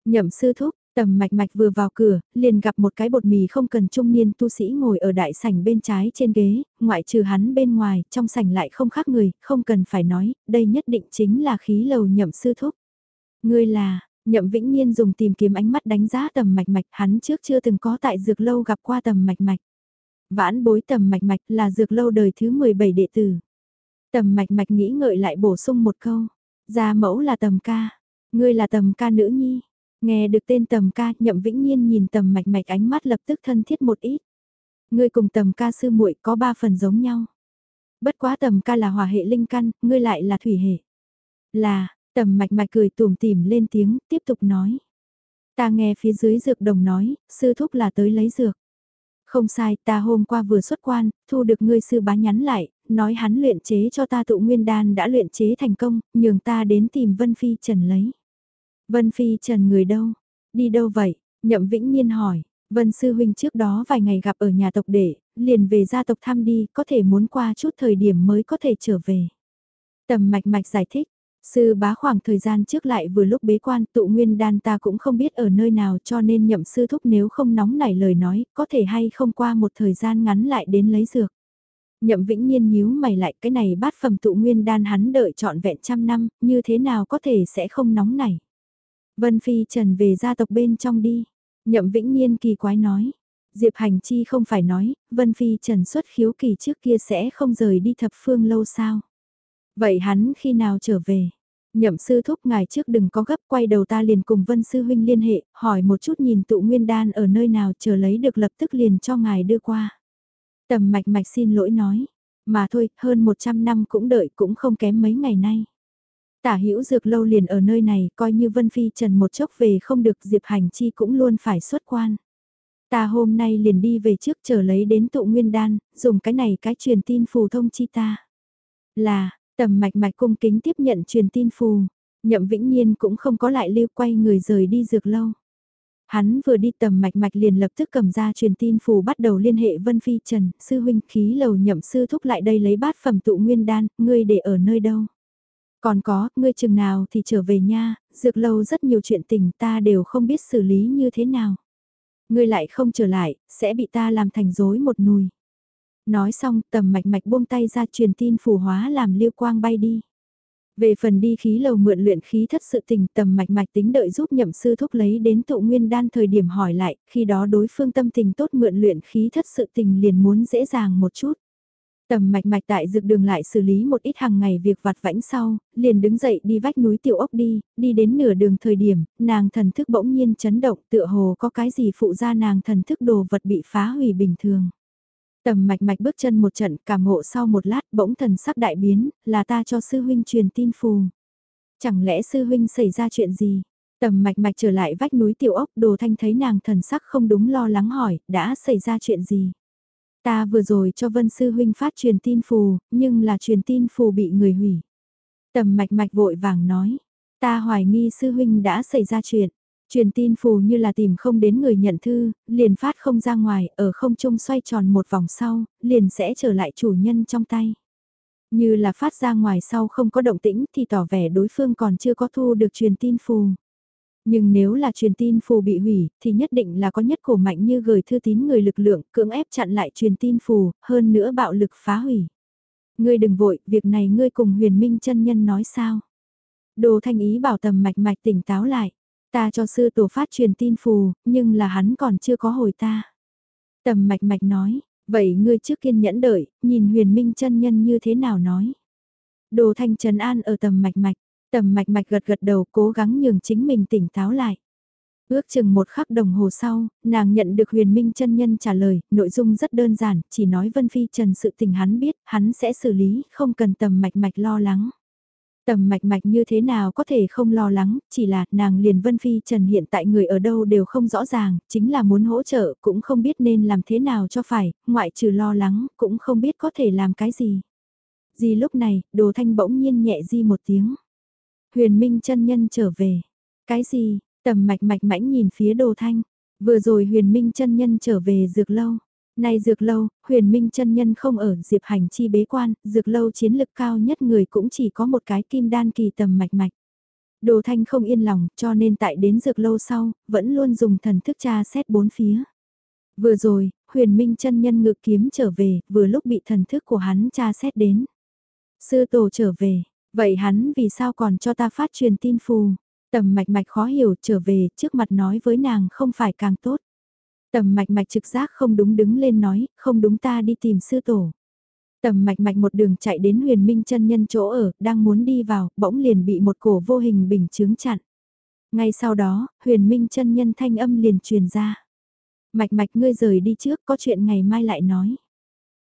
A: Nhậm sư thúc, tầm mạch mạch vừa vào cửa, liền gặp một cái bột mì không cần trung niên tu sĩ ngồi ở đại sảnh bên trái trên ghế, ngoại trừ hắn bên ngoài, trong sảnh lại không khác người, không cần phải nói, đây nhất định chính là khí lầu nhậm sư thúc. Ngươi là, Nhậm Vĩnh Nhiên dùng tìm kiếm ánh mắt đánh giá tầm mạch mạch, hắn trước chưa từng có tại dược lâu gặp qua tầm mạch mạch. Vãn bối tầm mạch mạch là dược lâu đời thứ 17 đệ tử. Tầm mạch mạch nghĩ ngợi lại bổ sung một câu. Gia mẫu là tầm ca, ngươi là tầm ca nữ nhi. Nghe được tên tầm ca, nhậm vĩnh nhiên nhìn tầm mạch mạch ánh mắt lập tức thân thiết một ít. Ngươi cùng tầm ca sư muội có ba phần giống nhau. Bất quá tầm ca là hỏa hệ linh căn, ngươi lại là thủy hệ. Là, Tầm mạch mạch cười tùm tìm lên tiếng, tiếp tục nói. Ta nghe phía dưới dược đồng nói, sư thúc là tới lấy dược. Không sai, ta hôm qua vừa xuất quan, thu được ngươi sư bá nhắn lại, nói hắn luyện chế cho ta tụ nguyên đan đã luyện chế thành công, nhường ta đến tìm Vân Phi Trần lấy. Vân Phi Trần người đâu? Đi đâu vậy? Nhậm Vĩnh Nhiên hỏi. Vân Sư Huynh trước đó vài ngày gặp ở nhà tộc đệ, liền về gia tộc thăm đi, có thể muốn qua chút thời điểm mới có thể trở về. Tầm mạch mạch giải thích, Sư bá khoảng thời gian trước lại vừa lúc bế quan tụ nguyên đan ta cũng không biết ở nơi nào cho nên nhậm sư thúc nếu không nóng nảy lời nói có thể hay không qua một thời gian ngắn lại đến lấy dược. Nhậm vĩnh nhiên nhíu mày lại cái này bát phẩm tụ nguyên đan hắn đợi trọn vẹn trăm năm, như thế nào có thể sẽ không nóng nảy. Vân Phi Trần về gia tộc bên trong đi. Nhậm vĩnh nhiên kỳ quái nói. Diệp Hành Chi không phải nói, Vân Phi Trần xuất khiếu kỳ trước kia sẽ không rời đi thập phương lâu sao. Vậy hắn khi nào trở về? Nhậm sư thúc ngài trước đừng có gấp quay đầu ta liền cùng Vân Sư Huynh liên hệ, hỏi một chút nhìn tụ nguyên đan ở nơi nào chờ lấy được lập tức liền cho ngài đưa qua. Tầm mạch mạch xin lỗi nói, mà thôi, hơn 100 năm cũng đợi cũng không kém mấy ngày nay. Tả hữu dược lâu liền ở nơi này, coi như Vân Phi Trần một chốc về không được Diệp Hành Chi cũng luôn phải xuất quan. Ta hôm nay liền đi về trước chờ lấy đến tụ nguyên đan, dùng cái này cái truyền tin phù thông chi ta. Là, tầm mạch mạch cung kính tiếp nhận truyền tin phù, nhậm vĩnh nhiên cũng không có lại lưu quay người rời đi dược lâu. Hắn vừa đi tầm mạch mạch liền lập tức cầm ra truyền tin phù bắt đầu liên hệ Vân Phi Trần, sư huynh khí lầu nhậm sư thúc lại đây lấy bát phẩm tụ nguyên đan, ngươi để ở nơi đâu. Còn có, ngươi chừng nào thì trở về nha, dược lâu rất nhiều chuyện tình ta đều không biết xử lý như thế nào. Ngươi lại không trở lại, sẽ bị ta làm thành rối một nùi. Nói xong, tầm mạch mạch buông tay ra truyền tin phù hóa làm liêu quang bay đi. Về phần đi khí lầu mượn luyện khí thất sự tình tầm mạch mạch tính đợi giúp nhậm sư thúc lấy đến tụ nguyên đan thời điểm hỏi lại, khi đó đối phương tâm tình tốt mượn luyện khí thất sự tình liền muốn dễ dàng một chút. Tầm mạch mạch tại dược đường lại xử lý một ít hàng ngày việc vặt vãnh sau, liền đứng dậy đi vách núi tiểu ốc đi, đi đến nửa đường thời điểm, nàng thần thức bỗng nhiên chấn động tựa hồ có cái gì phụ ra nàng thần thức đồ vật bị phá hủy bình thường. Tầm mạch mạch bước chân một trận cảm ngộ sau một lát bỗng thần sắc đại biến, là ta cho sư huynh truyền tin phù. Chẳng lẽ sư huynh xảy ra chuyện gì? Tầm mạch mạch trở lại vách núi tiểu ốc đồ thanh thấy nàng thần sắc không đúng lo lắng hỏi, đã xảy ra chuyện gì? Ta vừa rồi cho Vân Sư Huynh phát truyền tin phù, nhưng là truyền tin phù bị người hủy. Tầm mạch mạch vội vàng nói, ta hoài nghi Sư Huynh đã xảy ra chuyện. Truyền tin phù như là tìm không đến người nhận thư, liền phát không ra ngoài, ở không trung xoay tròn một vòng sau, liền sẽ trở lại chủ nhân trong tay. Như là phát ra ngoài sau không có động tĩnh thì tỏ vẻ đối phương còn chưa có thu được truyền tin phù. Nhưng nếu là truyền tin phù bị hủy, thì nhất định là có nhất cổ mạnh như gửi thư tín người lực lượng, cưỡng ép chặn lại truyền tin phù, hơn nữa bạo lực phá hủy. Ngươi đừng vội, việc này ngươi cùng huyền minh chân nhân nói sao? Đồ thanh ý bảo tầm mạch mạch tỉnh táo lại. Ta cho sư tổ phát truyền tin phù, nhưng là hắn còn chưa có hồi ta. Tầm mạch mạch nói, vậy ngươi trước kiên nhẫn đợi, nhìn huyền minh chân nhân như thế nào nói. Đồ thanh trần an ở tầm mạch mạch, tầm mạch mạch gật gật đầu cố gắng nhường chính mình tỉnh táo lại. Ước chừng một khắc đồng hồ sau, nàng nhận được huyền minh chân nhân trả lời, nội dung rất đơn giản, chỉ nói Vân Phi Trần sự tình hắn biết, hắn sẽ xử lý, không cần tầm mạch mạch lo lắng. Tầm mạch mạch như thế nào có thể không lo lắng, chỉ là nàng liền Vân Phi Trần hiện tại người ở đâu đều không rõ ràng, chính là muốn hỗ trợ cũng không biết nên làm thế nào cho phải, ngoại trừ lo lắng cũng không biết có thể làm cái gì. Di lúc này, đồ thanh bỗng nhiên nhẹ di một tiếng. Huyền Minh chân nhân trở về. Cái gì? Tầm mạch mạch mãnh nhìn phía đồ thanh. Vừa rồi huyền Minh chân nhân trở về dược lâu. Nay dược lâu, huyền minh chân nhân không ở diệp hành chi bế quan, dược lâu chiến lực cao nhất người cũng chỉ có một cái kim đan kỳ tầm mạch mạch. Đồ thanh không yên lòng cho nên tại đến dược lâu sau, vẫn luôn dùng thần thức tra xét bốn phía. Vừa rồi, huyền minh chân nhân ngự kiếm trở về, vừa lúc bị thần thức của hắn tra xét đến. Sư tổ trở về, vậy hắn vì sao còn cho ta phát truyền tin phù? Tầm mạch mạch khó hiểu trở về trước mặt nói với nàng không phải càng tốt. Tầm mạch mạch trực giác không đúng đứng lên nói, không đúng ta đi tìm sư tổ. Tầm mạch mạch một đường chạy đến huyền minh chân nhân chỗ ở, đang muốn đi vào, bỗng liền bị một cổ vô hình bình chướng chặn. Ngay sau đó, huyền minh chân nhân thanh âm liền truyền ra. Mạch mạch ngươi rời đi trước, có chuyện ngày mai lại nói.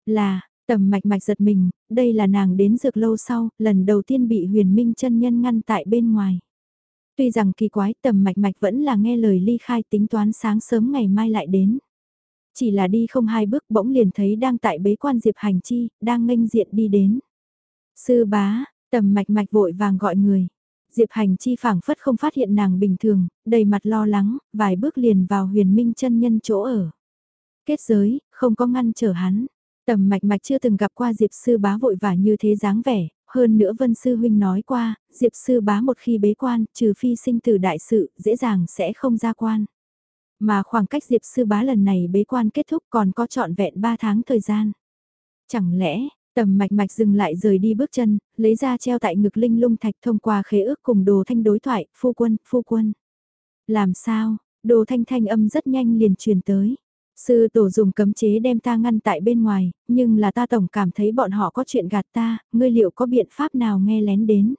A: Là, tầm mạch mạch giật mình, đây là nàng đến dược lâu sau, lần đầu tiên bị huyền minh chân nhân ngăn tại bên ngoài. Tuy rằng kỳ quái tầm mạch mạch vẫn là nghe lời ly khai tính toán sáng sớm ngày mai lại đến. Chỉ là đi không hai bước bỗng liền thấy đang tại bế quan Diệp Hành Chi, đang nghênh diện đi đến. Sư bá, tầm mạch mạch vội vàng gọi người. Diệp Hành Chi phảng phất không phát hiện nàng bình thường, đầy mặt lo lắng, vài bước liền vào huyền minh chân nhân chỗ ở. Kết giới, không có ngăn trở hắn. Tầm mạch mạch chưa từng gặp qua Diệp sư bá vội vã như thế dáng vẻ, hơn nữa Vân Sư Huynh nói qua, Diệp Sư bá một khi bế quan, trừ phi sinh tử đại sự, dễ dàng sẽ không ra quan. Mà khoảng cách Diệp Sư bá lần này bế quan kết thúc còn có trọn vẹn 3 tháng thời gian. Chẳng lẽ, tầm mạch mạch dừng lại rời đi bước chân, lấy ra treo tại ngực linh lung thạch thông qua khế ước cùng đồ thanh đối thoại, phu quân, phu quân. Làm sao, đồ thanh thanh âm rất nhanh liền truyền tới. Sư tổ dùng cấm chế đem ta ngăn tại bên ngoài, nhưng là ta tổng cảm thấy bọn họ có chuyện gạt ta, ngươi liệu có biện pháp nào nghe lén đến?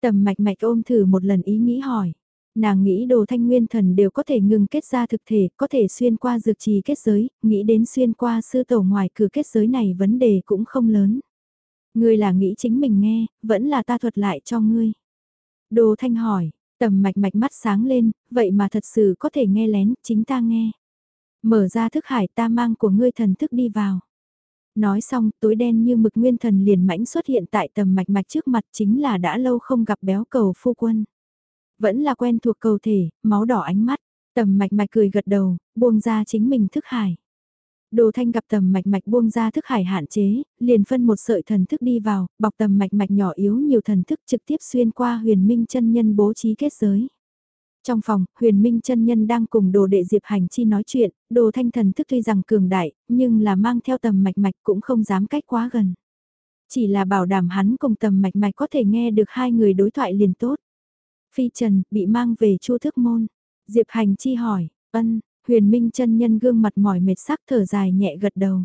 A: Tầm mạch mạch ôm thử một lần ý nghĩ hỏi. Nàng nghĩ đồ thanh nguyên thần đều có thể ngừng kết ra thực thể, có thể xuyên qua dược trì kết giới, nghĩ đến xuyên qua sư tổ ngoài cửa kết giới này vấn đề cũng không lớn. Ngươi là nghĩ chính mình nghe, vẫn là ta thuật lại cho ngươi. Đồ thanh hỏi, tầm mạch mạch mắt sáng lên, vậy mà thật sự có thể nghe lén, chính ta nghe. Mở ra thức hải ta mang của ngươi thần thức đi vào. Nói xong, tối đen như mực nguyên thần liền mãnh xuất hiện tại tầm mạch mạch trước mặt chính là đã lâu không gặp béo cầu phu quân. Vẫn là quen thuộc cầu thể, máu đỏ ánh mắt, tầm mạch mạch cười gật đầu, buông ra chính mình thức hải. Đồ thanh gặp tầm mạch mạch buông ra thức hải hạn chế, liền phân một sợi thần thức đi vào, bọc tầm mạch mạch nhỏ yếu nhiều thần thức trực tiếp xuyên qua huyền minh chân nhân bố trí kết giới. Trong phòng, huyền minh chân nhân đang cùng đồ đệ Diệp Hành Chi nói chuyện, đồ thanh thần thức tuy rằng cường đại, nhưng là mang theo tầm mạch mạch cũng không dám cách quá gần. Chỉ là bảo đảm hắn cùng tầm mạch mạch có thể nghe được hai người đối thoại liền tốt. Phi Trần, bị mang về chu thức môn. Diệp Hành Chi hỏi, ân, huyền minh chân nhân gương mặt mỏi mệt sắc thở dài nhẹ gật đầu.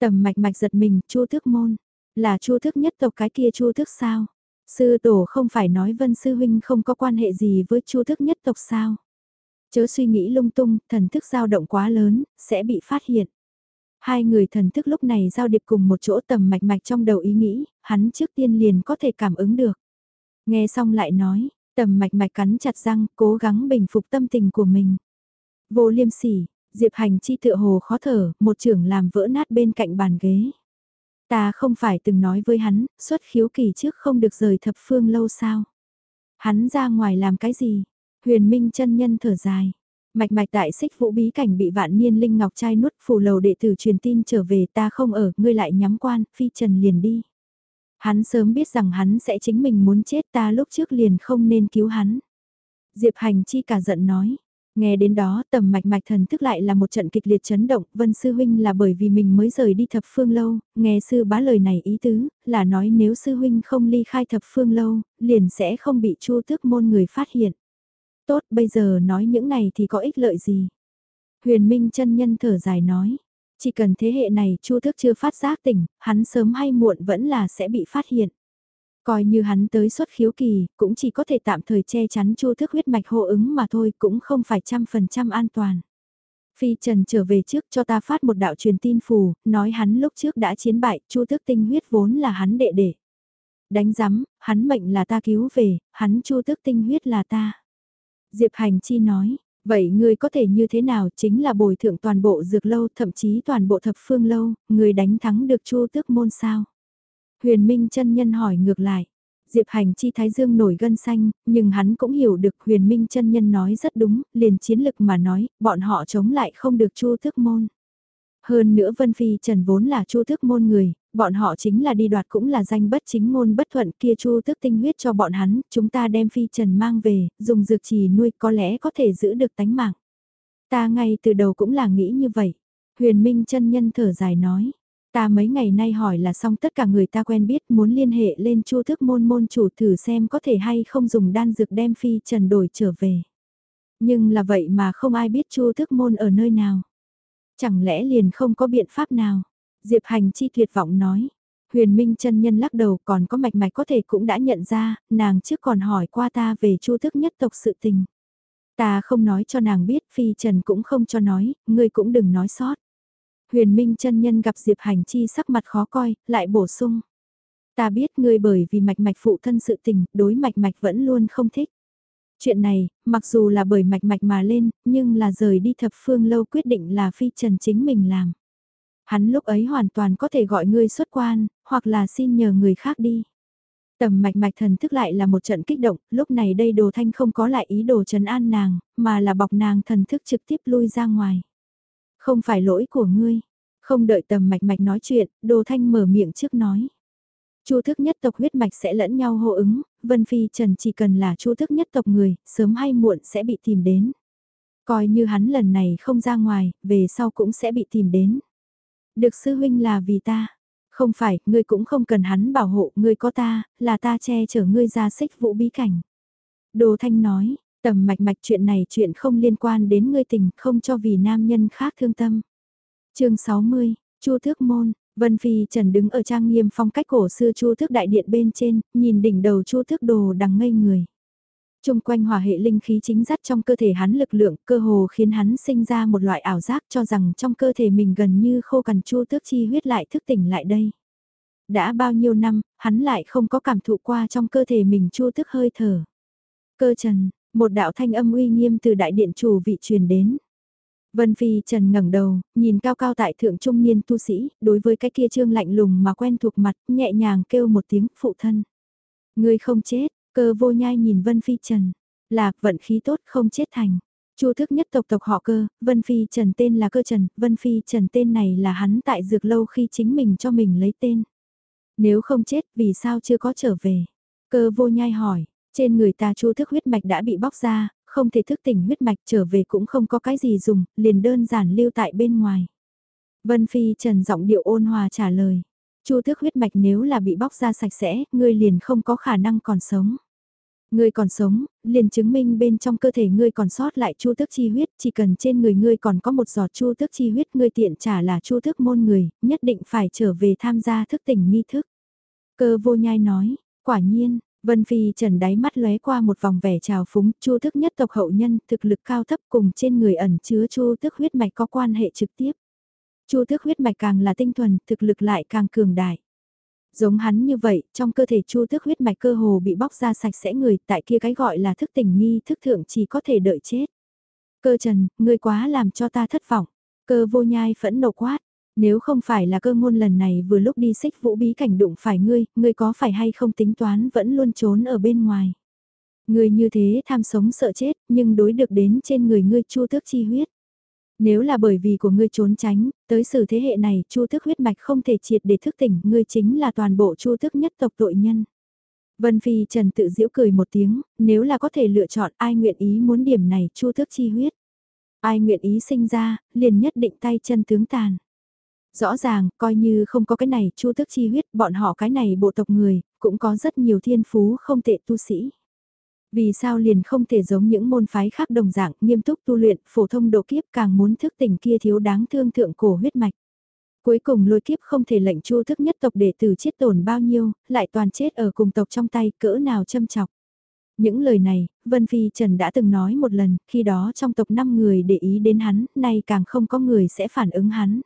A: Tầm mạch mạch giật mình, chu thức môn. Là chu thức nhất tộc cái kia chu thức sao? Sư tổ không phải nói Vân Sư Huynh không có quan hệ gì với chu thức nhất tộc sao? Chớ suy nghĩ lung tung, thần thức dao động quá lớn, sẽ bị phát hiện. Hai người thần thức lúc này giao điệp cùng một chỗ tầm mạch mạch trong đầu ý nghĩ, hắn trước tiên liền có thể cảm ứng được. Nghe xong lại nói, tầm mạch mạch cắn chặt răng, cố gắng bình phục tâm tình của mình. Vô liêm sỉ, Diệp Hành chi tựa hồ khó thở, một trưởng làm vỡ nát bên cạnh bàn ghế. Ta không phải từng nói với hắn, xuất khiếu kỳ trước không được rời thập phương lâu sao. Hắn ra ngoài làm cái gì? Huyền Minh chân nhân thở dài. Mạch mạch tại xích vũ bí cảnh bị vạn niên linh ngọc trai nuốt phù lầu đệ tử truyền tin trở về ta không ở, ngươi lại nhắm quan, phi trần liền đi. Hắn sớm biết rằng hắn sẽ chính mình muốn chết ta lúc trước liền không nên cứu hắn. Diệp hành chi cả giận nói, Nghe đến đó tầm mạch mạch thần thức lại là một trận kịch liệt chấn động, Vân Sư Huynh là bởi vì mình mới rời đi thập phương lâu, nghe sư bá lời này ý tứ, là nói nếu Sư Huynh không ly khai thập phương lâu, liền sẽ không bị chu tước môn người phát hiện. Tốt bây giờ nói những này thì có ích lợi gì? Huyền Minh chân nhân thở dài nói, chỉ cần thế hệ này chu tước chưa phát giác tỉnh, hắn sớm hay muộn vẫn là sẽ bị phát hiện. Coi như hắn tới xuất khiếu kỳ, cũng chỉ có thể tạm thời che chắn chu thức huyết mạch hô ứng mà thôi, cũng không phải trăm phần trăm an toàn. Phi Trần trở về trước cho ta phát một đạo truyền tin phù, nói hắn lúc trước đã chiến bại, chu thức tinh huyết vốn là hắn đệ đệ. Đánh giắm, hắn mệnh là ta cứu về, hắn chu thức tinh huyết là ta. Diệp Hành Chi nói, vậy ngươi có thể như thế nào chính là bồi thượng toàn bộ dược lâu thậm chí toàn bộ thập phương lâu, ngươi đánh thắng được chu tước môn sao. Huyền Minh chân nhân hỏi ngược lại. Diệp Hành chi Thái Dương nổi gân xanh, nhưng hắn cũng hiểu được huyền minh chân nhân nói rất đúng, liền chiến lực mà nói, bọn họ chống lại không được chu thức môn. Hơn nữa Vân Phi Trần vốn là chu thức môn người, bọn họ chính là đi đoạt cũng là danh bất chính ngôn bất thuận kia chu thức tinh huyết cho bọn hắn, chúng ta đem Phi Trần mang về, dùng dược trì nuôi có lẽ có thể giữ được tánh mạng. Ta ngay từ đầu cũng là nghĩ như vậy. Huyền Minh chân nhân thở dài nói, Ta mấy ngày nay hỏi là xong tất cả người ta quen biết muốn liên hệ lên chu thức môn môn chủ thử xem có thể hay không dùng đan dược đem phi trần đổi trở về. Nhưng là vậy mà không ai biết chu thức môn ở nơi nào. Chẳng lẽ liền không có biện pháp nào? Diệp hành chi tuyệt vọng nói. Huyền Minh chân nhân lắc đầu còn có mạch mạch có thể cũng đã nhận ra, nàng trước còn hỏi qua ta về chu thức nhất tộc sự tình. Ta không nói cho nàng biết, phi trần cũng không cho nói, ngươi cũng đừng nói sót. Huyền Minh chân nhân gặp Diệp Hành Chi sắc mặt khó coi, lại bổ sung. Ta biết ngươi bởi vì mạch mạch phụ thân sự tình, đối mạch mạch vẫn luôn không thích. Chuyện này, mặc dù là bởi mạch mạch mà lên, nhưng là rời đi thập phương lâu quyết định là phi trần chính mình làm. Hắn lúc ấy hoàn toàn có thể gọi ngươi xuất quan, hoặc là xin nhờ người khác đi. Tầm mạch mạch thần thức lại là một trận kích động, lúc này đây đồ thanh không có lại ý đồ trấn an nàng, mà là bọc nàng thần thức trực tiếp lui ra ngoài. Không phải lỗi của ngươi. Không đợi tầm mạch mạch nói chuyện, đồ thanh mở miệng trước nói. Chu thức nhất tộc huyết mạch sẽ lẫn nhau hô ứng, Vân Phi Trần chỉ cần là chu thức nhất tộc người, sớm hay muộn sẽ bị tìm đến. Coi như hắn lần này không ra ngoài, về sau cũng sẽ bị tìm đến. Được sư huynh là vì ta. Không phải, ngươi cũng không cần hắn bảo hộ, ngươi có ta, là ta che chở ngươi ra xích vũ bí cảnh. Đồ Thanh nói, tầm mạch mạch chuyện này chuyện không liên quan đến ngươi tình, không cho vì nam nhân khác thương tâm. chương 60, Chu Thước Môn, Vân Phi Trần đứng ở trang nghiêm phong cách cổ xưa Chu Thước Đại Điện bên trên, nhìn đỉnh đầu Chu Thước Đồ đằng ngây người. Trung quanh hỏa hệ linh khí chính dắt trong cơ thể hắn lực lượng, cơ hồ khiến hắn sinh ra một loại ảo giác cho rằng trong cơ thể mình gần như khô cằn Chu Tước chi huyết lại thức tỉnh lại đây. Đã bao nhiêu năm, hắn lại không có cảm thụ qua trong cơ thể mình Chu Tước hơi thở. Cơ trần, một đạo thanh âm uy nghiêm từ đại điện chủ vị truyền đến. Vân Phi Trần ngẩng đầu, nhìn cao cao tại thượng trung niên tu sĩ, đối với cái kia trương lạnh lùng mà quen thuộc mặt, nhẹ nhàng kêu một tiếng phụ thân. Người không chết, cơ vô nhai nhìn Vân Phi Trần, là vận khí tốt không chết thành. Chu thức nhất tộc tộc họ cơ, Vân Phi Trần tên là cơ Trần, Vân Phi Trần tên này là hắn tại dược lâu khi chính mình cho mình lấy tên. Nếu không chết vì sao chưa có trở về? Cơ vô nhai hỏi, trên người ta chu thức huyết mạch đã bị bóc ra, không thể thức tỉnh huyết mạch trở về cũng không có cái gì dùng, liền đơn giản lưu tại bên ngoài. Vân Phi trần giọng điệu ôn hòa trả lời. Chu thức huyết mạch nếu là bị bóc ra sạch sẽ, ngươi liền không có khả năng còn sống. Ngươi còn sống, liền chứng minh bên trong cơ thể ngươi còn sót lại chu thức chi huyết, chỉ cần trên người ngươi còn có một giọt chu thức chi huyết ngươi tiện trả là chu thức môn người, nhất định phải trở về tham gia thức tỉnh nghi thức. Cơ vô nhai nói, quả nhiên, Vân Phi trần đáy mắt lóe qua một vòng vẻ trào phúng, chu thức nhất tộc hậu nhân, thực lực cao thấp cùng trên người ẩn chứa chu thức huyết mạch có quan hệ trực tiếp. Chu thức huyết mạch càng là tinh thuần, thực lực lại càng cường đại. Giống hắn như vậy, trong cơ thể chu thức huyết mạch cơ hồ bị bóc ra sạch sẽ người, tại kia cái gọi là thức tỉnh nghi thức thượng chỉ có thể đợi chết. Cơ trần, ngươi quá làm cho ta thất vọng. Cơ vô nhai phẫn nộ quát, nếu không phải là cơ ngôn lần này vừa lúc đi xích vũ bí cảnh đụng phải ngươi, ngươi có phải hay không tính toán vẫn luôn trốn ở bên ngoài. Ngươi như thế tham sống sợ chết, nhưng đối được đến trên người ngươi chu tước chi huyết. Nếu là bởi vì của ngươi trốn tránh, tới sự thế hệ này chu tước huyết mạch không thể triệt để thức tỉnh, ngươi chính là toàn bộ chu tước nhất tộc tội nhân. Vân Phi Trần tự giễu cười một tiếng, nếu là có thể lựa chọn ai nguyện ý muốn điểm này chu tước chi huyết. Ai nguyện ý sinh ra, liền nhất định tay chân tướng tàn. Rõ ràng, coi như không có cái này, chu tước chi huyết, bọn họ cái này bộ tộc người, cũng có rất nhiều thiên phú không tệ tu sĩ. Vì sao liền không thể giống những môn phái khác đồng dạng, nghiêm túc tu luyện, phổ thông độ kiếp càng muốn thức tỉnh kia thiếu đáng thương thượng cổ huyết mạch. Cuối cùng lôi kiếp không thể lệnh chu thức nhất tộc để tử chết tổn bao nhiêu, lại toàn chết ở cùng tộc trong tay cỡ nào châm chọc. Những lời này, Vân Phi Trần đã từng nói một lần, khi đó trong tộc 5 người để ý đến hắn, nay càng không có người sẽ phản ứng hắn.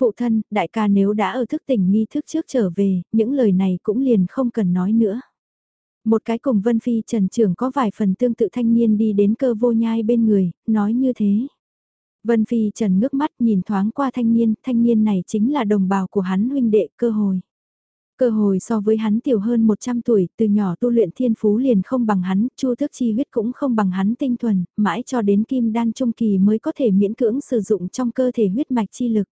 A: Phụ thân, đại ca nếu đã ở thức tỉnh nghi thức trước trở về, những lời này cũng liền không cần nói nữa. Một cái cùng Vân Phi Trần Trưởng có vài phần tương tự thanh niên đi đến cơ vô nhai bên người, nói như thế. Vân Phi Trần ngước mắt nhìn thoáng qua thanh niên, thanh niên này chính là đồng bào của hắn huynh đệ cơ hồi. Cơ hồi so với hắn tiểu hơn 100 tuổi, từ nhỏ tu luyện thiên phú liền không bằng hắn, chu thức chi huyết cũng không bằng hắn tinh thuần, mãi cho đến kim đan trung kỳ mới có thể miễn cưỡng sử dụng trong cơ thể huyết mạch chi lực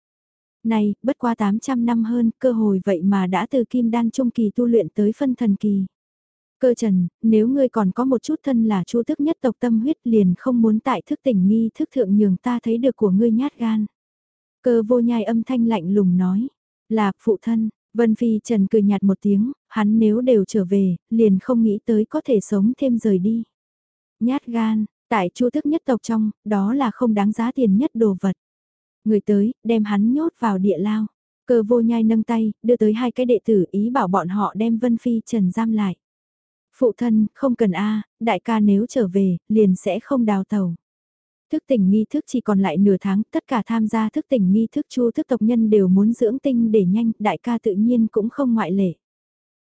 A: nay bất qua 800 năm hơn, cơ hội vậy mà đã từ kim đan trung kỳ tu luyện tới phân thần kỳ. Cơ trần, nếu ngươi còn có một chút thân là chu thức nhất tộc tâm huyết liền không muốn tại thức tỉnh nghi thức thượng nhường ta thấy được của ngươi nhát gan. Cơ vô nhai âm thanh lạnh lùng nói, là phụ thân, Vân Phi Trần cười nhạt một tiếng, hắn nếu đều trở về, liền không nghĩ tới có thể sống thêm rời đi. Nhát gan, tại chu thức nhất tộc trong, đó là không đáng giá tiền nhất đồ vật. Người tới, đem hắn nhốt vào địa lao. Cơ vô nhai nâng tay, đưa tới hai cái đệ tử ý bảo bọn họ đem Vân Phi Trần giam lại. Phụ thân, không cần a đại ca nếu trở về, liền sẽ không đào tàu. Thức tỉnh nghi thức chỉ còn lại nửa tháng, tất cả tham gia thức tỉnh nghi thức chu thức tộc nhân đều muốn dưỡng tinh để nhanh, đại ca tự nhiên cũng không ngoại lệ.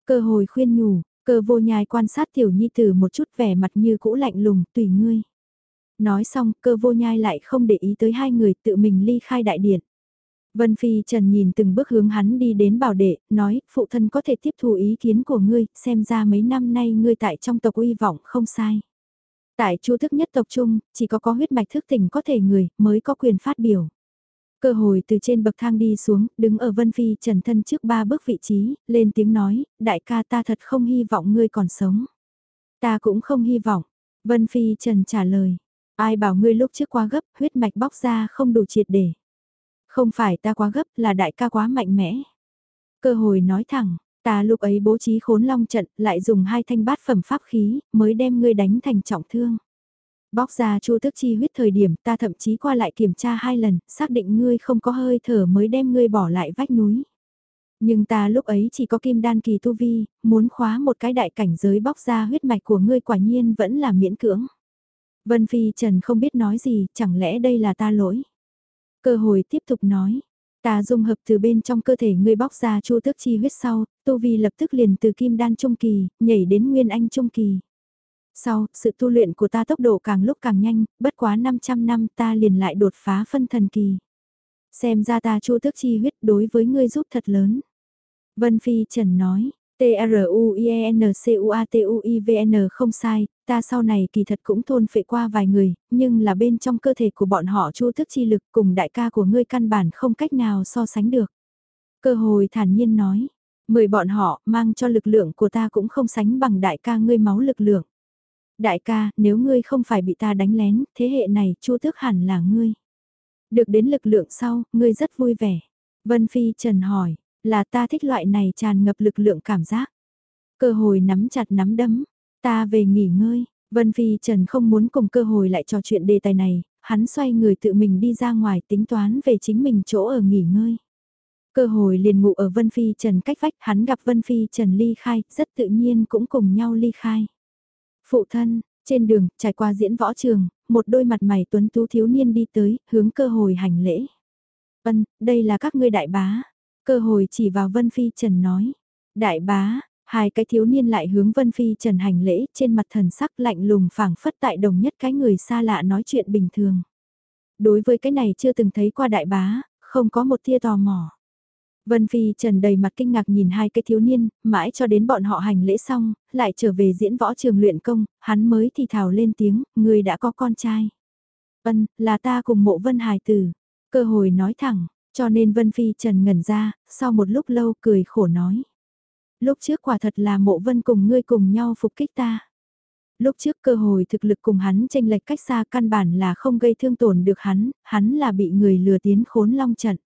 A: Cơ hồi khuyên nhủ, cơ vô nhai quan sát tiểu nhi tử một chút vẻ mặt như cũ lạnh lùng, tùy ngươi. Nói xong, cơ vô nhai lại không để ý tới hai người tự mình ly khai đại điện. Vân Phi Trần nhìn từng bước hướng hắn đi đến bảo đệ, nói, phụ thân có thể tiếp thu ý kiến của ngươi, xem ra mấy năm nay ngươi tại trong tộc uy vọng không sai. Tại chu thức nhất tộc trung, chỉ có có huyết mạch thức tỉnh có thể người, mới có quyền phát biểu. Cơ hồi từ trên bậc thang đi xuống, đứng ở Vân Phi Trần thân trước ba bước vị trí, lên tiếng nói, đại ca ta thật không hy vọng ngươi còn sống. Ta cũng không hy vọng. Vân Phi Trần trả lời, ai bảo ngươi lúc trước quá gấp, huyết mạch bóc ra không đủ triệt để. Không phải ta quá gấp, là đại ca quá mạnh mẽ. Cơ hồi nói thẳng, ta lúc ấy bố trí khốn long trận, lại dùng hai thanh bát phẩm pháp khí, mới đem ngươi đánh thành trọng thương. Bóc ra chu tức chi huyết thời điểm ta thậm chí qua lại kiểm tra hai lần, xác định ngươi không có hơi thở mới đem ngươi bỏ lại vách núi. Nhưng ta lúc ấy chỉ có kim đan kỳ tu vi, muốn khóa một cái đại cảnh giới bóc ra huyết mạch của ngươi quả nhiên vẫn là miễn cưỡng. Vân Phi Trần không biết nói gì, chẳng lẽ đây là ta lỗi. Cơ hội tiếp tục nói, ta dung hợp từ bên trong cơ thể ngươi bóc ra chu tức chi huyết sau, tu vi lập tức liền từ kim đan trung kỳ, nhảy đến nguyên anh trung kỳ. Sau, sự tu luyện của ta tốc độ càng lúc càng nhanh, bất quá 500 năm ta liền lại đột phá phân thần kỳ. Xem ra ta chu tước chi huyết đối với ngươi giúp thật lớn. Vân Phi Trần nói, T-R-U-I-E-N-C-U-A-T-U-I-V-N không sai, ta sau này kỳ thật cũng thôn phệ qua vài người, nhưng là bên trong cơ thể của bọn họ chu thức chi lực cùng đại ca của ngươi căn bản không cách nào so sánh được. Cơ hồi thản nhiên nói, mười bọn họ mang cho lực lượng của ta cũng không sánh bằng đại ca ngươi máu lực lượng. Đại ca, nếu ngươi không phải bị ta đánh lén, thế hệ này chu thức hẳn là ngươi. Được đến lực lượng sau, ngươi rất vui vẻ. Vân Phi Trần hỏi, là ta thích loại này tràn ngập lực lượng cảm giác. Cơ hội nắm chặt nắm đấm, ta về nghỉ ngơi. Vân Phi Trần không muốn cùng cơ hội lại trò chuyện đề tài này, hắn xoay người tự mình đi ra ngoài tính toán về chính mình chỗ ở nghỉ ngơi. Cơ hội liền ngủ ở Vân Phi Trần cách vách, hắn gặp Vân Phi Trần ly khai, rất tự nhiên cũng cùng nhau ly khai. Phụ thân, trên đường, trải qua diễn võ trường, một đôi mặt mày tuấn tú thiếu niên đi tới, hướng cơ hồi hành lễ. Vân, đây là các ngươi đại bá. Cơ hồi chỉ vào Vân Phi Trần nói. Đại bá, hai cái thiếu niên lại hướng Vân Phi Trần hành lễ, trên mặt thần sắc lạnh lùng phảng phất tại đồng nhất cái người xa lạ nói chuyện bình thường. Đối với cái này chưa từng thấy qua đại bá, không có một tia tò mò. Vân Phi Trần đầy mặt kinh ngạc nhìn hai cái thiếu niên, mãi cho đến bọn họ hành lễ xong, lại trở về diễn võ trường luyện công, hắn mới thì thào lên tiếng, người đã có con trai. Vân, là ta cùng mộ Vân Hài Tử. Cơ hội nói thẳng, cho nên Vân Phi Trần ngẩn ra, sau một lúc lâu cười khổ nói. Lúc trước quả thật là mộ Vân cùng ngươi cùng nhau phục kích ta. Lúc trước cơ hội thực lực cùng hắn tranh lệch cách xa căn bản là không gây thương tổn được hắn, hắn là bị người lừa tiến khốn long trận.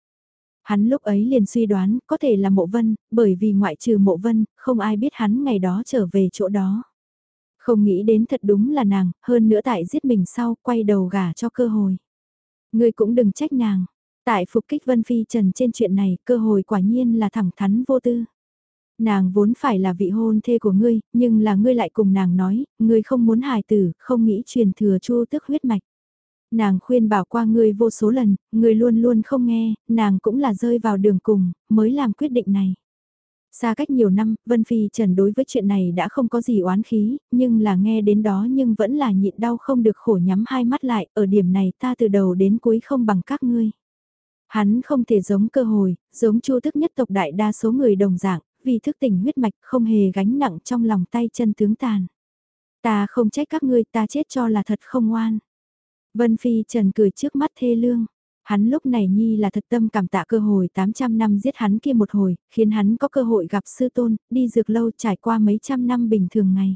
A: Hắn lúc ấy liền suy đoán có thể là mộ vân, bởi vì ngoại trừ mộ vân, không ai biết hắn ngày đó trở về chỗ đó. Không nghĩ đến thật đúng là nàng, hơn nữa tại giết mình sau, quay đầu gả cho cơ hội. Ngươi cũng đừng trách nàng. Tại phục kích Vân Phi Trần trên chuyện này, cơ hội quả nhiên là thẳng thắn vô tư. Nàng vốn phải là vị hôn thê của ngươi, nhưng là ngươi lại cùng nàng nói, ngươi không muốn hài tử, không nghĩ truyền thừa chu tức huyết mạch. Nàng khuyên bảo qua ngươi vô số lần, ngươi luôn luôn không nghe, nàng cũng là rơi vào đường cùng, mới làm quyết định này. Xa cách nhiều năm, Vân Phi Trần đối với chuyện này đã không có gì oán khí, nhưng là nghe đến đó nhưng vẫn là nhịn đau không được khổ nhắm hai mắt lại, ở điểm này ta từ đầu đến cuối không bằng các ngươi. Hắn không thể giống cơ hội, giống chu thức nhất tộc đại đa số người đồng dạng, vì thức tỉnh huyết mạch không hề gánh nặng trong lòng tay chân tướng tàn. Ta không trách các ngươi ta chết cho là thật không ngoan. Vân Phi Trần cười trước mắt thê lương. Hắn lúc này nhi là thật tâm cảm tạ cơ hội 800 năm giết hắn kia một hồi, khiến hắn có cơ hội gặp sư tôn, đi dược lâu trải qua mấy trăm năm bình thường ngày.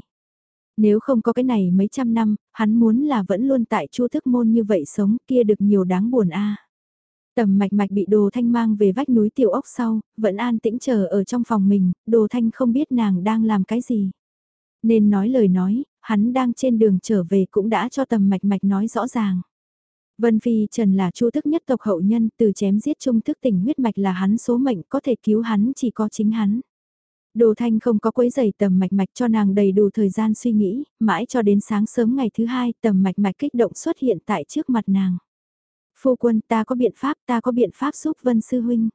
A: Nếu không có cái này mấy trăm năm, hắn muốn là vẫn luôn tại chu thức môn như vậy sống kia được nhiều đáng buồn a. Tầm mạch mạch bị đồ thanh mang về vách núi tiểu ốc sau, vẫn an tĩnh chờ ở trong phòng mình, đồ thanh không biết nàng đang làm cái gì. Nên nói lời nói, hắn đang trên đường trở về cũng đã cho tầm mạch mạch nói rõ ràng. Vân Phi Trần là chu thức nhất tộc hậu nhân từ chém giết trung thức tỉnh huyết mạch là hắn số mệnh có thể cứu hắn chỉ có chính hắn. Đồ Thanh không có quấy giày tầm mạch mạch cho nàng đầy đủ thời gian suy nghĩ, mãi cho đến sáng sớm ngày thứ hai tầm mạch mạch kích động xuất hiện tại trước mặt nàng. Phu quân ta có biện pháp ta có biện pháp giúp Vân Sư Huynh.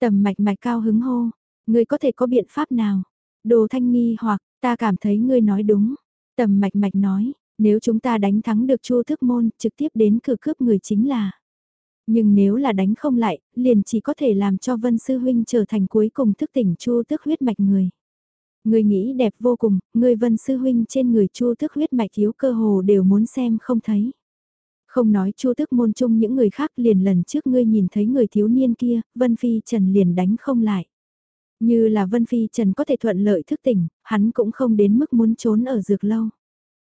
A: Tầm mạch mạch cao hứng hô, người có thể có biện pháp nào? Đồ Thanh nghi hoặc ta cảm thấy ngươi nói đúng. Tầm mạch mạch nói, nếu chúng ta đánh thắng được Chu thức môn, trực tiếp đến cửa cướp người chính là. Nhưng nếu là đánh không lại, liền chỉ có thể làm cho Vân Sư Huynh trở thành cuối cùng thức tỉnh Chu thức huyết mạch người. Người nghĩ đẹp vô cùng, người Vân Sư Huynh trên người Chu thức huyết mạch thiếu cơ hồ đều muốn xem không thấy. Không nói chu tức môn chung những người khác liền lần trước ngươi nhìn thấy người thiếu niên kia, Vân Phi Trần liền đánh không lại. Như là Vân Phi Trần có thể thuận lợi thức tỉnh, hắn cũng không đến mức muốn trốn ở dược lâu.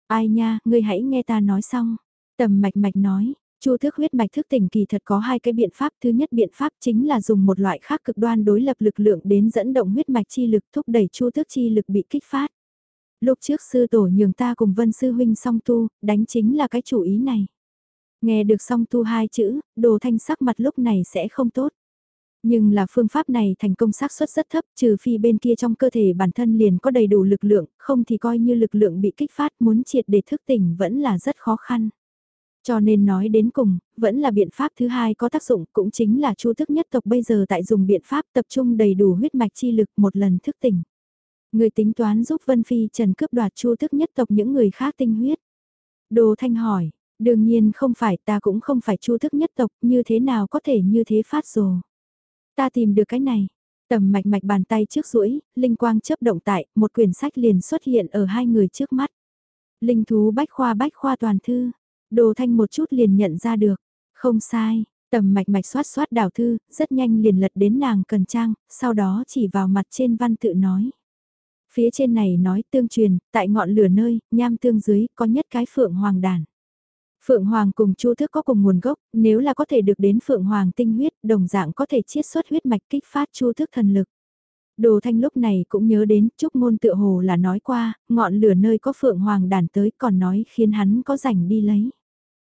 A: Ai nha, ngươi hãy nghe ta nói xong. Tầm mạch mạch nói, Chu thức huyết mạch thức tỉnh kỳ thật có hai cái biện pháp. Thứ nhất biện pháp chính là dùng một loại khác cực đoan đối lập lực lượng đến dẫn động huyết mạch chi lực thúc đẩy chu thức chi lực bị kích phát. Lúc trước sư tổ nhường ta cùng vân sư huynh song tu, đánh chính là cái chủ ý này. Nghe được song tu hai chữ, đồ thanh sắc mặt lúc này sẽ không tốt. Nhưng là phương pháp này thành công xác suất rất thấp trừ phi bên kia trong cơ thể bản thân liền có đầy đủ lực lượng, không thì coi như lực lượng bị kích phát muốn triệt để thức tỉnh vẫn là rất khó khăn. Cho nên nói đến cùng, vẫn là biện pháp thứ hai có tác dụng cũng chính là chu thức nhất tộc bây giờ tại dùng biện pháp tập trung đầy đủ huyết mạch chi lực một lần thức tỉnh. Người tính toán giúp Vân Phi Trần cướp đoạt chu thức nhất tộc những người khác tinh huyết. Đồ Thanh hỏi, đương nhiên không phải ta cũng không phải chu thức nhất tộc như thế nào có thể như thế phát rồ. Ta tìm được cái này. Tầm mạch mạch bàn tay trước rũi, linh quang chớp động tại, một quyển sách liền xuất hiện ở hai người trước mắt. Linh thú bách khoa bách khoa toàn thư, Đồ thanh một chút liền nhận ra được. Không sai, tầm mạch mạch xoát xoát đảo thư, rất nhanh liền lật đến nàng cần trang, sau đó chỉ vào mặt trên văn tự nói. Phía trên này nói tương truyền, tại ngọn lửa nơi, nham tương dưới, có nhất cái phượng hoàng đàn. Phượng Hoàng cùng Chu Thức có cùng nguồn gốc, nếu là có thể được đến Phượng Hoàng tinh huyết, đồng dạng có thể chiết xuất huyết mạch kích phát Chu Thức thần lực. Đồ Thanh lúc này cũng nhớ đến, Trúc Ngôn tựa hồ là nói qua, ngọn lửa nơi có Phượng Hoàng đàn tới còn nói khiến hắn có rảnh đi lấy.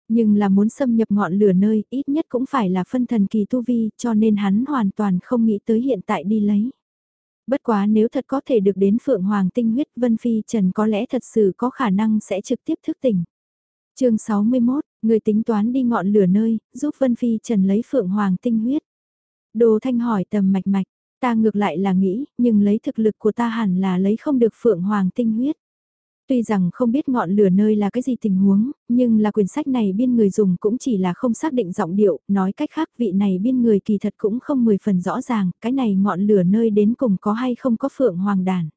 A: Nhưng là muốn xâm nhập ngọn lửa nơi, ít nhất cũng phải là phân thần kỳ tu vi, cho nên hắn hoàn toàn không nghĩ tới hiện tại đi lấy. Bất quá nếu thật có thể được đến Phượng Hoàng tinh huyết Vân Phi Trần có lẽ thật sự có khả năng sẽ trực tiếp thức tỉnh chương 61, người tính toán đi ngọn lửa nơi, giúp Vân Phi Trần lấy Phượng Hoàng tinh huyết. Đồ Thanh hỏi tầm mạch mạch, ta ngược lại là nghĩ, nhưng lấy thực lực của ta hẳn là lấy không được Phượng Hoàng tinh huyết. Tuy rằng không biết ngọn lửa nơi là cái gì tình huống, nhưng là quyển sách này biên người dùng cũng chỉ là không xác định giọng điệu, nói cách khác vị này biên người kỳ thật cũng không mười phần rõ ràng, cái này ngọn lửa nơi đến cùng có hay không có phượng hoàng đàn.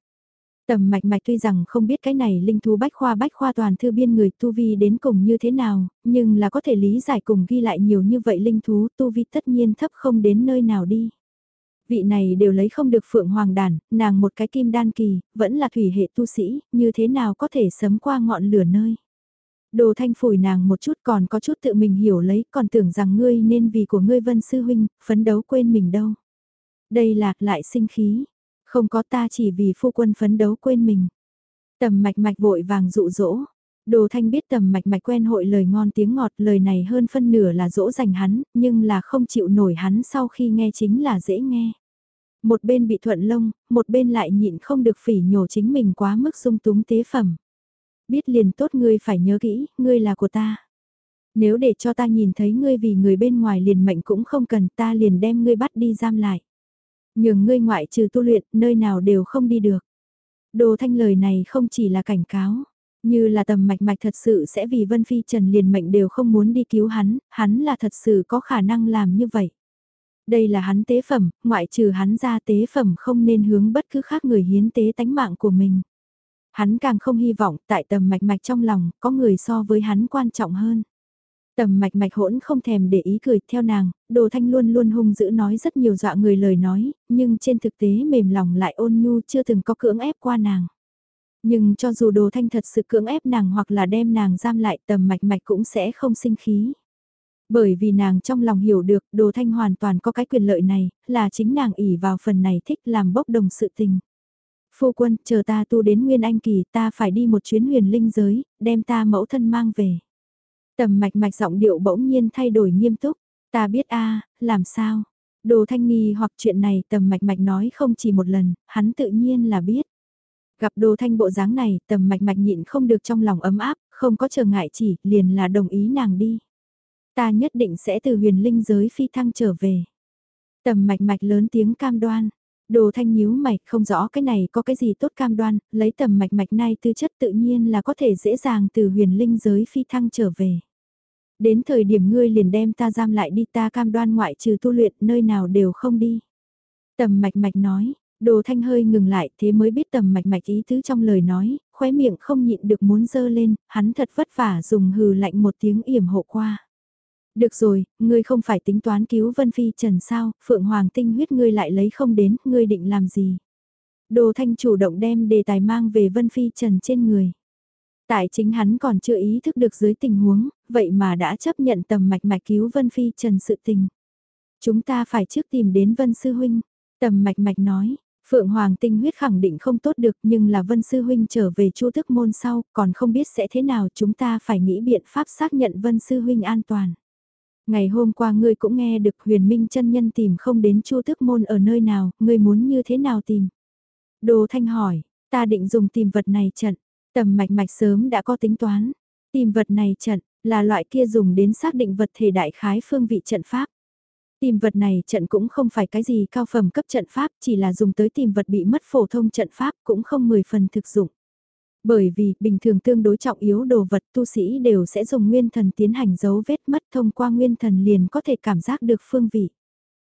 A: Tầm mạch mạch tuy rằng không biết cái này linh thú bách khoa bách khoa toàn thư biên người tu vi đến cùng như thế nào, nhưng là có thể lý giải cùng ghi lại nhiều như vậy linh thú tu vi tất nhiên thấp không đến nơi nào đi vị này đều lấy không được phượng hoàng đàn, nàng một cái kim đan kỳ, vẫn là thủy hệ tu sĩ, như thế nào có thể sấm qua ngọn lửa nơi. Đồ thanh phủi nàng một chút còn có chút tự mình hiểu lấy, còn tưởng rằng ngươi nên vì của ngươi vân sư huynh, phấn đấu quên mình đâu. Đây lạc lại sinh khí, không có ta chỉ vì phu quân phấn đấu quên mình. Tầm mạch mạch vội vàng dụ dỗ. Đồ thanh biết tầm mạch mạch quen hội lời ngon tiếng ngọt lời này hơn phân nửa là dỗ dành hắn, nhưng là không chịu nổi hắn sau khi nghe chính là dễ nghe. Một bên bị thuận lông, một bên lại nhịn không được phỉ nhổ chính mình quá mức sung túng tế phẩm. Biết liền tốt ngươi phải nhớ kỹ, ngươi là của ta. Nếu để cho ta nhìn thấy ngươi vì người bên ngoài liền mệnh cũng không cần ta liền đem ngươi bắt đi giam lại. Nhường ngươi ngoại trừ tu luyện, nơi nào đều không đi được. Đồ thanh lời này không chỉ là cảnh cáo, như là tầm mạch mạch thật sự sẽ vì Vân Phi Trần liền mệnh đều không muốn đi cứu hắn, hắn là thật sự có khả năng làm như vậy. Đây là hắn tế phẩm, ngoại trừ hắn ra tế phẩm không nên hướng bất cứ khác người hiến tế tánh mạng của mình. Hắn càng không hy vọng tại tầm mạch mạch trong lòng có người so với hắn quan trọng hơn. Tầm mạch mạch hỗn không thèm để ý cười theo nàng, đồ thanh luôn luôn hung dữ nói rất nhiều dọa người lời nói, nhưng trên thực tế mềm lòng lại ôn nhu chưa từng có cưỡng ép qua nàng. Nhưng cho dù đồ thanh thật sự cưỡng ép nàng hoặc là đem nàng giam lại tầm mạch mạch cũng sẽ không sinh khí. Bởi vì nàng trong lòng hiểu được đồ thanh hoàn toàn có cái quyền lợi này, là chính nàng ỉ vào phần này thích làm bốc đồng sự tình. Phu quân, chờ ta tu đến Nguyên Anh Kỳ ta phải đi một chuyến huyền linh giới, đem ta mẫu thân mang về. Tầm mạch mạch giọng điệu bỗng nhiên thay đổi nghiêm túc, ta biết a làm sao? Đồ thanh nghi hoặc chuyện này tầm mạch mạch nói không chỉ một lần, hắn tự nhiên là biết. Gặp đồ thanh bộ dáng này, tầm mạch mạch nhịn không được trong lòng ấm áp, không có trở ngại chỉ, liền là đồng ý nàng đi. Ta nhất định sẽ từ huyền linh giới phi thăng trở về. Tầm mạch mạch lớn tiếng cam đoan. Đồ thanh nhíu mạch không rõ cái này có cái gì tốt cam đoan, lấy tầm mạch mạch này tư chất tự nhiên là có thể dễ dàng từ huyền linh giới phi thăng trở về. Đến thời điểm ngươi liền đem ta giam lại đi ta cam đoan ngoại trừ tu luyện nơi nào đều không đi. Tầm mạch mạch nói, Đồ thanh hơi ngừng lại thế mới biết tầm mạch mạch ý tứ trong lời nói, khóe miệng không nhịn được muốn dơ lên, hắn thật vất vả dùng hừ lạnh một tiếng yểm hộ qua. Được rồi, ngươi không phải tính toán cứu Vân Phi Trần sao, Phượng Hoàng tinh huyết ngươi lại lấy không đến, ngươi định làm gì? Đồ Thanh chủ động đem đề tài mang về Vân Phi Trần trên người. Tại chính hắn còn chưa ý thức được dưới tình huống, vậy mà đã chấp nhận tầm mạch mạch cứu Vân Phi Trần sự tình. Chúng ta phải trước tìm đến Vân Sư Huynh. Tầm mạch mạch nói, Phượng Hoàng tinh huyết khẳng định không tốt được nhưng là Vân Sư Huynh trở về chu thức môn sau, còn không biết sẽ thế nào chúng ta phải nghĩ biện pháp xác nhận Vân Sư Huynh an toàn. Ngày hôm qua ngươi cũng nghe được huyền minh chân nhân tìm không đến chu thức môn ở nơi nào, ngươi muốn như thế nào tìm? Đồ Thanh hỏi, ta định dùng tìm vật này trận, tầm mạch mạch sớm đã có tính toán. Tìm vật này trận, là loại kia dùng đến xác định vật thể đại khái phương vị trận pháp. Tìm vật này trận cũng không phải cái gì cao phẩm cấp trận pháp, chỉ là dùng tới tìm vật bị mất phổ thông trận pháp cũng không 10 phần thực dụng. Bởi vì, bình thường tương đối trọng yếu đồ vật tu sĩ đều sẽ dùng nguyên thần tiến hành dấu vết mất thông qua nguyên thần liền có thể cảm giác được phương vị.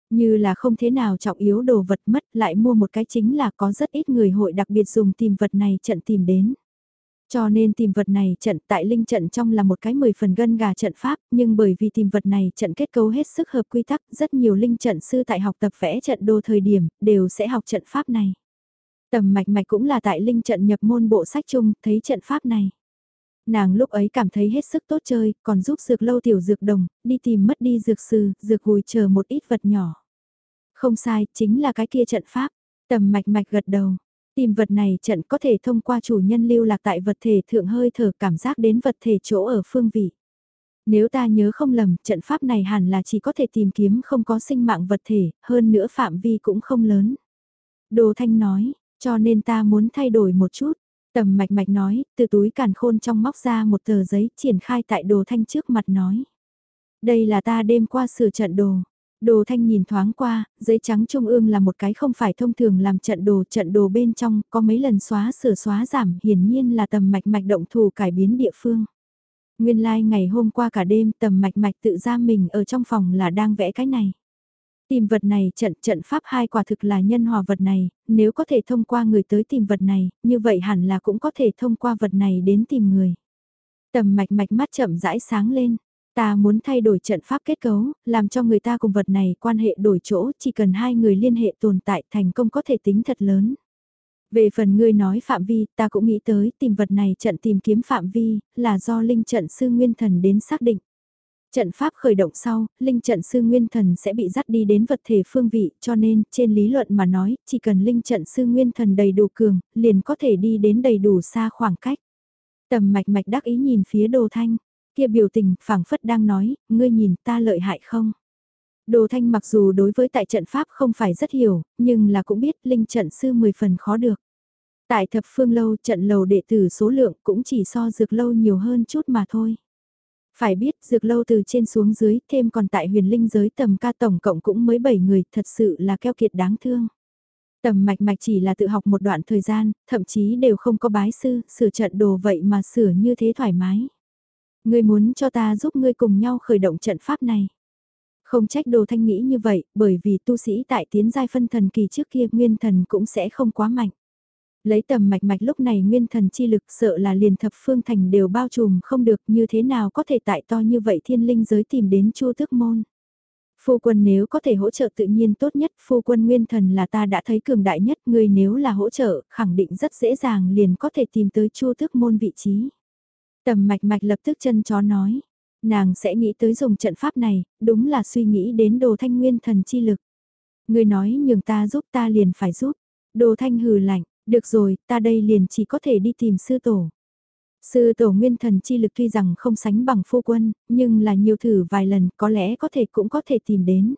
A: Như là không thế nào trọng yếu đồ vật mất lại mua một cái chính là có rất ít người hội đặc biệt dùng tìm vật này trận tìm đến. Cho nên tìm vật này trận tại linh trận trong là một cái 10 phần gân gà trận pháp, nhưng bởi vì tìm vật này trận kết cấu hết sức hợp quy tắc, rất nhiều linh trận sư tại học tập vẽ trận đồ thời điểm, đều sẽ học trận pháp này. Tầm mạch mạch cũng là tại linh trận nhập môn bộ sách chung, thấy trận pháp này. Nàng lúc ấy cảm thấy hết sức tốt chơi, còn giúp dược lâu tiểu dược đồng, đi tìm mất đi dược sư, dược hùi chờ một ít vật nhỏ. Không sai, chính là cái kia trận pháp. Tầm mạch mạch gật đầu. Tìm vật này trận có thể thông qua chủ nhân lưu lạc tại vật thể thượng hơi thở cảm giác đến vật thể chỗ ở phương vị. Nếu ta nhớ không lầm, trận pháp này hẳn là chỉ có thể tìm kiếm không có sinh mạng vật thể, hơn nữa phạm vi cũng không lớn. Đồ Thanh nói, cho nên ta muốn thay đổi một chút. Tầm mạch mạch nói, từ túi càn khôn trong móc ra một tờ giấy triển khai tại đồ thanh trước mặt nói. Đây là ta đêm qua sửa trận đồ. Đồ thanh nhìn thoáng qua, giấy trắng trung ương là một cái không phải thông thường làm trận đồ, trận đồ bên trong có mấy lần xóa sửa xóa giảm, hiển nhiên là tầm mạch mạch động thủ cải biến địa phương. Nguyên lai like ngày hôm qua cả đêm tầm mạch mạch tự ra mình ở trong phòng là đang vẽ cái này. Tìm vật này trận trận pháp hai quả thực là nhân hòa vật này, nếu có thể thông qua người tới tìm vật này, như vậy hẳn là cũng có thể thông qua vật này đến tìm người. Tầm mạch mạch mắt chậm rãi sáng lên, ta muốn thay đổi trận pháp kết cấu, làm cho người ta cùng vật này quan hệ đổi chỗ, chỉ cần hai người liên hệ tồn tại thành công có thể tính thật lớn. Về phần ngươi nói phạm vi, ta cũng nghĩ tới tìm vật này trận tìm kiếm phạm vi, là do linh trận sư nguyên thần đến xác định. Trận pháp khởi động sau, linh trận sư nguyên thần sẽ bị dắt đi đến vật thể phương vị, cho nên, trên lý luận mà nói, chỉ cần linh trận sư nguyên thần đầy đủ cường, liền có thể đi đến đầy đủ xa khoảng cách. Tầm mạch mạch đắc ý nhìn phía đồ thanh, kia biểu tình, phảng phất đang nói, ngươi nhìn ta lợi hại không? Đồ thanh mặc dù đối với tại trận pháp không phải rất hiểu, nhưng là cũng biết linh trận sư 10 phần khó được. Tại thập phương lâu trận lầu đệ tử số lượng cũng chỉ so dược lâu nhiều hơn chút mà thôi. Phải biết dược lâu từ trên xuống dưới thêm còn tại huyền linh giới tầm ca tổng cộng cũng mới 7 người thật sự là keo kiệt đáng thương. Tầm mạch mạch chỉ là tự học một đoạn thời gian, thậm chí đều không có bái sư, sửa trận đồ vậy mà sửa như thế thoải mái. Ngươi muốn cho ta giúp ngươi cùng nhau khởi động trận pháp này. Không trách đồ thanh nghĩ như vậy, bởi vì tu sĩ tại tiến giai phân thần kỳ trước kia nguyên thần cũng sẽ không quá mạnh. Lấy tầm mạch mạch lúc này nguyên thần chi lực sợ là liền thập phương thành đều bao trùm không được như thế nào có thể tại to như vậy thiên linh giới tìm đến chu thức môn. Phu quân nếu có thể hỗ trợ tự nhiên tốt nhất, phu quân nguyên thần là ta đã thấy cường đại nhất, người nếu là hỗ trợ, khẳng định rất dễ dàng liền có thể tìm tới chu thức môn vị trí. Tầm mạch mạch lập tức chân chó nói, nàng sẽ nghĩ tới dùng trận pháp này, đúng là suy nghĩ đến đồ thanh nguyên thần chi lực. Người nói nhường ta giúp ta liền phải giúp, đồ thanh hừ lạnh, được rồi, ta đây liền chỉ có thể đi tìm sư tổ. Sư tổ nguyên thần chi lực tuy rằng không sánh bằng phu quân, nhưng là nhiều thử vài lần có lẽ có thể cũng có thể tìm đến.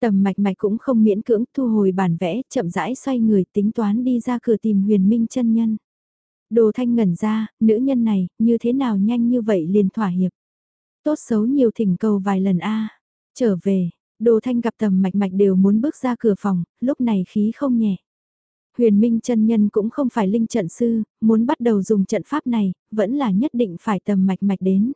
A: Tầm mạch mạch cũng không miễn cưỡng thu hồi bản vẽ, chậm rãi xoay người tính toán đi ra cửa tìm huyền minh chân nhân. Đồ thanh ngẩn ra, nữ nhân này, như thế nào nhanh như vậy liền thỏa hiệp. Tốt xấu nhiều thỉnh cầu vài lần a Trở về, đồ thanh gặp tầm mạch mạch đều muốn bước ra cửa phòng, lúc này khí không nhẹ. Huyền Minh chân nhân cũng không phải linh trận sư, muốn bắt đầu dùng trận pháp này, vẫn là nhất định phải tầm mạch mạch đến.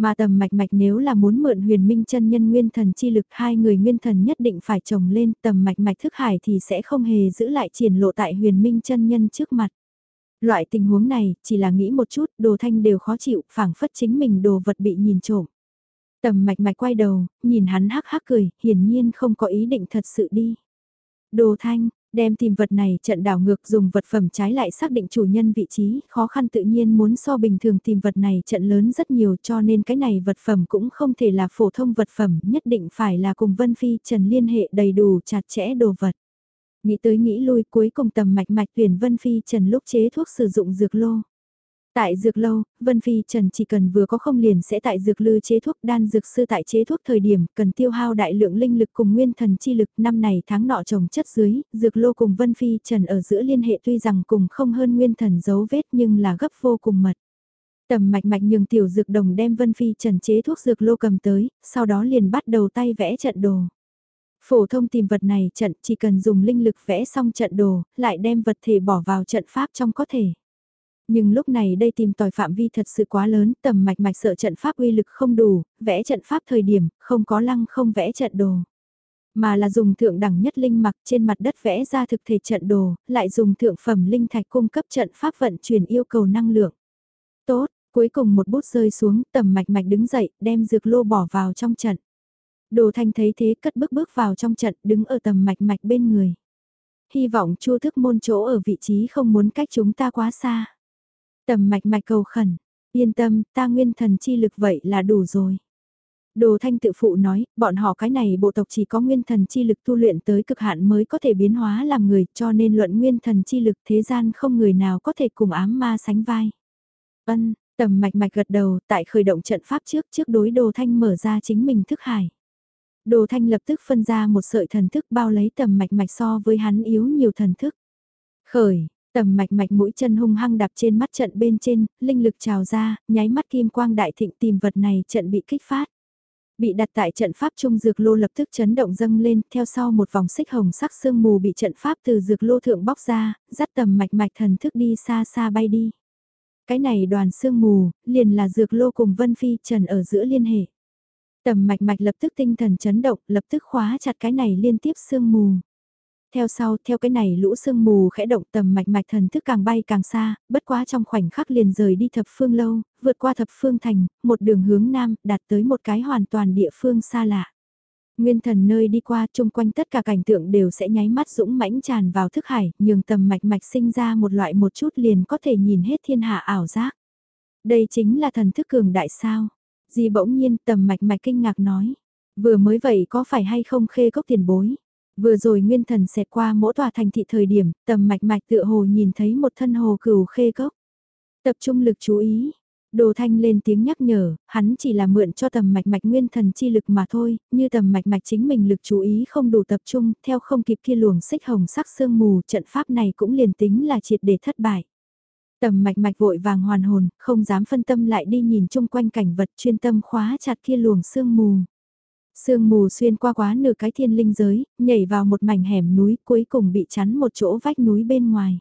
A: Mà tầm mạch mạch nếu là muốn mượn huyền minh chân nhân nguyên thần chi lực hai người nguyên thần nhất định phải trồng lên tầm mạch mạch thức hải thì sẽ không hề giữ lại triển lộ tại huyền minh chân nhân trước mặt. Loại tình huống này chỉ là nghĩ một chút đồ thanh đều khó chịu phảng phất chính mình đồ vật bị nhìn trộm. Tầm mạch mạch quay đầu, nhìn hắn hắc hắc cười, hiển nhiên không có ý định thật sự đi. Đồ thanh, Đem tìm vật này trận đảo ngược dùng vật phẩm trái lại xác định chủ nhân vị trí, khó khăn tự nhiên muốn so bình thường tìm vật này trận lớn rất nhiều cho nên cái này vật phẩm cũng không thể là phổ thông vật phẩm, nhất định phải là cùng Vân Phi Trần liên hệ đầy đủ chặt chẽ đồ vật. Nghĩ tới nghĩ lui cuối cùng tầm mạch mạch tuyển Vân Phi Trần lúc chế thuốc sử dụng dược lô. Tại dược lâu, Vân Phi Trần chỉ cần vừa có không liền sẽ tại dược lư chế thuốc đan dược sư tại chế thuốc thời điểm cần tiêu hao đại lượng linh lực cùng nguyên thần chi lực năm này tháng nọ trồng chất dưới, dược lô cùng Vân Phi Trần ở giữa liên hệ tuy rằng cùng không hơn nguyên thần dấu vết nhưng là gấp vô cùng mật. Tầm mạch mạch nhường tiểu dược đồng đem Vân Phi Trần chế thuốc dược lô cầm tới, sau đó liền bắt đầu tay vẽ trận đồ. Phổ thông tìm vật này trận chỉ cần dùng linh lực vẽ xong trận đồ, lại đem vật thể bỏ vào trận pháp trong có thể. Nhưng lúc này đây tìm tòi phạm vi thật sự quá lớn, tầm mạch mạch sợ trận pháp uy lực không đủ, vẽ trận pháp thời điểm, không có lăng không vẽ trận đồ. Mà là dùng thượng đẳng nhất linh mặc trên mặt đất vẽ ra thực thể trận đồ, lại dùng thượng phẩm linh thạch cung cấp trận pháp vận chuyển yêu cầu năng lượng. Tốt, cuối cùng một bút rơi xuống, tầm mạch mạch đứng dậy, đem dược lô bỏ vào trong trận. Đồ thanh thấy thế cất bước bước vào trong trận, đứng ở tầm mạch mạch bên người. Hy vọng chua thức môn chỗ ở vị trí không muốn cách chúng ta quá xa. Tầm mạch mạch cầu khẩn, yên tâm, ta nguyên thần chi lực vậy là đủ rồi. Đồ thanh tự phụ nói, bọn họ cái này bộ tộc chỉ có nguyên thần chi lực tu luyện tới cực hạn mới có thể biến hóa làm người cho nên luận nguyên thần chi lực thế gian không người nào có thể cùng ám ma sánh vai. Ân, tầm mạch mạch gật đầu tại khởi động trận pháp trước trước đối đồ thanh mở ra chính mình thức hải. Đồ thanh lập tức phân ra một sợi thần thức bao lấy tầm mạch mạch so với hắn yếu nhiều thần thức. Khởi, Tầm mạch mạch mũi chân hung hăng đạp trên mắt trận bên trên, linh lực trào ra, nháy mắt kim quang đại thịnh tìm vật này trận bị kích phát. Bị đặt tại trận pháp trung dược lô lập tức chấn động dâng lên, theo sau một vòng xích hồng sắc sương mù bị trận pháp từ dược lô thượng bóc ra, dắt tầm mạch mạch thần thức đi xa xa bay đi. Cái này đoàn sương mù, liền là dược lô cùng Vân Phi Trần ở giữa liên hệ. Tầm mạch mạch lập tức tinh thần chấn động, lập tức khóa chặt cái này liên tiếp sương mù. Theo sau, theo cái này lũ sương mù khẽ động tầm mạch mạch thần thức càng bay càng xa, bất quá trong khoảnh khắc liền rời đi thập phương lâu, vượt qua thập phương thành, một đường hướng nam, đạt tới một cái hoàn toàn địa phương xa lạ. Nguyên thần nơi đi qua chung quanh tất cả cảnh tượng đều sẽ nháy mắt dũng mãnh tràn vào thức hải, nhường tầm mạch mạch sinh ra một loại một chút liền có thể nhìn hết thiên hạ ảo giác. Đây chính là thần thức cường đại sao. Di bỗng nhiên tầm mạch mạch kinh ngạc nói. Vừa mới vậy có phải hay không khê cốc tiền bối. Vừa rồi nguyên thần xẹt qua mỗi tòa thành thị thời điểm, tầm mạch mạch tựa hồ nhìn thấy một thân hồ cửu khê cốc. Tập trung lực chú ý, Đồ thanh lên tiếng nhắc nhở, hắn chỉ là mượn cho tầm mạch mạch nguyên thần chi lực mà thôi, như tầm mạch mạch chính mình lực chú ý không đủ tập trung, theo không kịp kia luồng xích hồng sắc sương mù, trận pháp này cũng liền tính là triệt để thất bại. Tầm mạch mạch vội vàng hoàn hồn, không dám phân tâm lại đi nhìn chung quanh cảnh vật chuyên tâm khóa chặt kia luồng sương mù. Sương mù xuyên qua quá nửa cái thiên linh giới, nhảy vào một mảnh hẻm núi cuối cùng bị chắn một chỗ vách núi bên ngoài.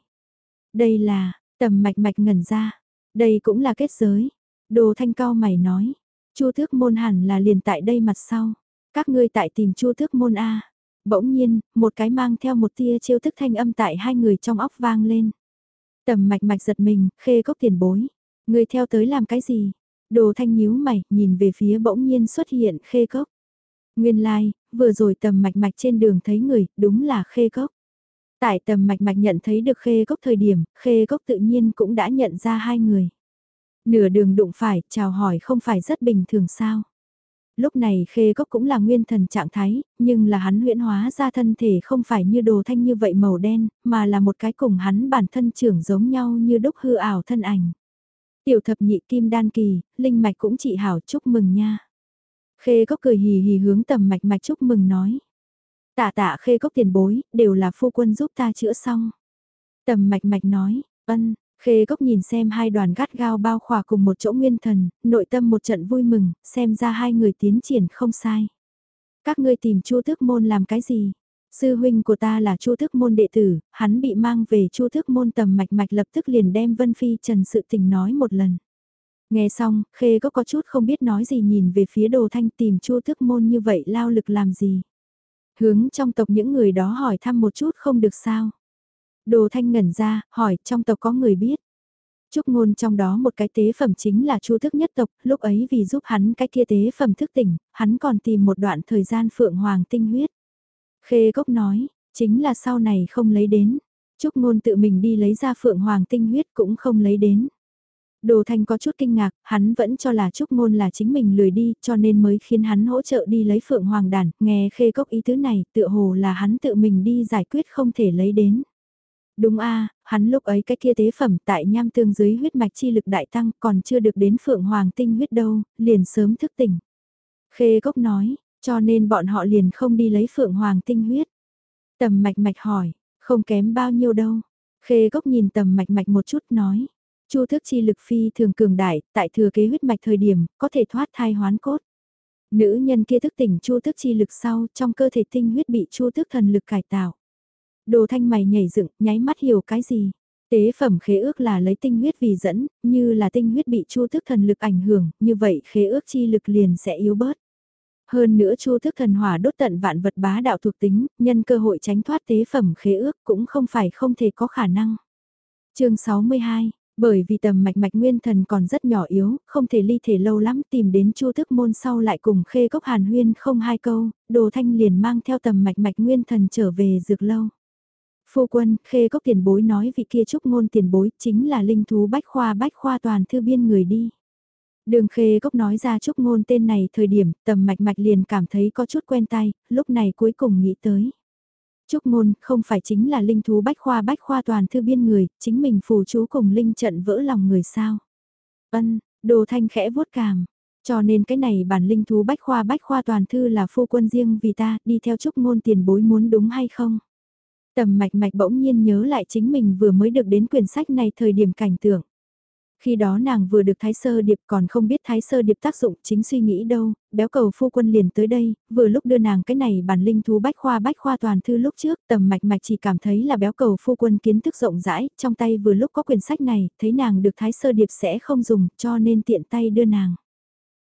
A: Đây là, tầm mạch mạch ngẩn ra, đây cũng là kết giới. Đồ thanh cao mày nói, chu thước môn hẳn là liền tại đây mặt sau. Các ngươi tại tìm chu thước môn A. Bỗng nhiên, một cái mang theo một tia chiêu thức thanh âm tại hai người trong óc vang lên. Tầm mạch mạch giật mình, khê cốc tiền bối. Người theo tới làm cái gì? Đồ thanh nhíu mày, nhìn về phía bỗng nhiên xuất hiện khê cốc. Nguyên lai, like, vừa rồi tầm mạch mạch trên đường thấy người, đúng là khê cốc. Tại tầm mạch mạch nhận thấy được khê cốc thời điểm, khê cốc tự nhiên cũng đã nhận ra hai người. Nửa đường đụng phải, chào hỏi không phải rất bình thường sao. Lúc này khê cốc cũng là nguyên thần trạng thái, nhưng là hắn huyễn hóa ra thân thể không phải như đồ thanh như vậy màu đen, mà là một cái cùng hắn bản thân trưởng giống nhau như đúc hư ảo thân ảnh. Tiểu thập nhị kim đan kỳ, linh mạch cũng chị hảo chúc mừng nha. Khê cốc cười hì hì hướng tầm mạch mạch chúc mừng nói. Tạ tạ khê cốc tiền bối, đều là phu quân giúp ta chữa xong. Tầm mạch mạch nói, ân, khê gốc nhìn xem hai đoàn gắt gao bao khỏa cùng một chỗ nguyên thần, nội tâm một trận vui mừng, xem ra hai người tiến triển không sai. Các ngươi tìm chu tước môn làm cái gì? Sư huynh của ta là chu tước môn đệ tử, hắn bị mang về chu tước môn tầm mạch mạch lập tức liền đem Vân Phi Trần sự tình nói một lần. Nghe xong, khê gốc có chút không biết nói gì nhìn về phía đồ thanh tìm chu thức môn như vậy lao lực làm gì. Hướng trong tộc những người đó hỏi thăm một chút không được sao. Đồ thanh ngẩn ra, hỏi trong tộc có người biết. Trúc ngôn trong đó một cái tế phẩm chính là chu thức nhất tộc, lúc ấy vì giúp hắn cái kia tế phẩm thức tỉnh, hắn còn tìm một đoạn thời gian phượng hoàng tinh huyết. Khê Cốc nói, chính là sau này không lấy đến. Trúc ngôn tự mình đi lấy ra phượng hoàng tinh huyết cũng không lấy đến. Đồ Thanh có chút kinh ngạc, hắn vẫn cho là Trúc Ngôn là chính mình lười đi, cho nên mới khiến hắn hỗ trợ đi lấy Phượng Hoàng đàn, nghe khê cốc ý tứ này, tựa hồ là hắn tự mình đi giải quyết không thể lấy đến. Đúng a hắn lúc ấy cái kia tế phẩm tại nham tương dưới huyết mạch chi lực đại tăng còn chưa được đến Phượng Hoàng tinh huyết đâu, liền sớm thức tỉnh. Khê cốc nói, cho nên bọn họ liền không đi lấy Phượng Hoàng tinh huyết. Tầm mạch mạch hỏi, không kém bao nhiêu đâu. Khê cốc nhìn tầm mạch mạch một chút nói Chu thức chi lực phi thường cường đại, tại thừa kế huyết mạch thời điểm, có thể thoát thai hoán cốt. Nữ nhân kia thức tỉnh chu thức chi lực sau, trong cơ thể tinh huyết bị chu thức thần lực cải tạo. Đồ thanh mày nhảy dựng, nháy mắt hiểu cái gì. Tế phẩm khế ước là lấy tinh huyết vì dẫn, như là tinh huyết bị chu thức thần lực ảnh hưởng, như vậy khế ước chi lực liền sẽ yếu bớt. Hơn nữa chu thức thần hỏa đốt tận vạn vật bá đạo thuộc tính, nhân cơ hội tránh thoát tế phẩm khế ước cũng không phải không thể có khả năng. chương 62, bởi vì tầm mạch mạch nguyên thần còn rất nhỏ yếu, không thể ly thể lâu lắm tìm đến chu thức môn sau lại cùng khê cốc hàn huyên không hai câu, đồ thanh liền mang theo tầm mạch mạch nguyên thần trở về dược lâu. Phu quân, khê cốc tiền bối nói vị kia trúc ngôn tiền bối chính là linh thú bách khoa bách khoa toàn thư biên người đi. Đường khê cốc nói ra trúc ngôn tên này thời điểm tầm mạch mạch liền cảm thấy có chút quen tay, lúc này cuối cùng nghĩ tới. Trúc ngôn không phải chính là linh thú bách khoa bách khoa toàn thư biên người, chính mình phù chú cùng linh trận vỡ lòng người sao. Ân, đồ thanh khẽ vuốt càm. Cho nên cái này bản linh thú bách khoa bách khoa toàn thư là phu quân riêng vì ta, đi theo trúc ngôn tiền bối muốn đúng hay không? Tầm mạch mạch bỗng nhiên nhớ lại chính mình vừa mới được đến quyển sách này thời điểm cảnh tượng. Khi đó nàng vừa được Thái Sơ Điệp còn không biết Thái Sơ Điệp tác dụng chính suy nghĩ đâu, béo cầu phu quân liền tới đây, vừa lúc đưa nàng cái này bản linh thú bách khoa bách khoa toàn thư lúc trước, tầm mạch mạch chỉ cảm thấy là béo cầu phu quân kiến thức rộng rãi, trong tay vừa lúc có quyển sách này, thấy nàng được Thái Sơ Điệp sẽ không dùng, cho nên tiện tay đưa nàng.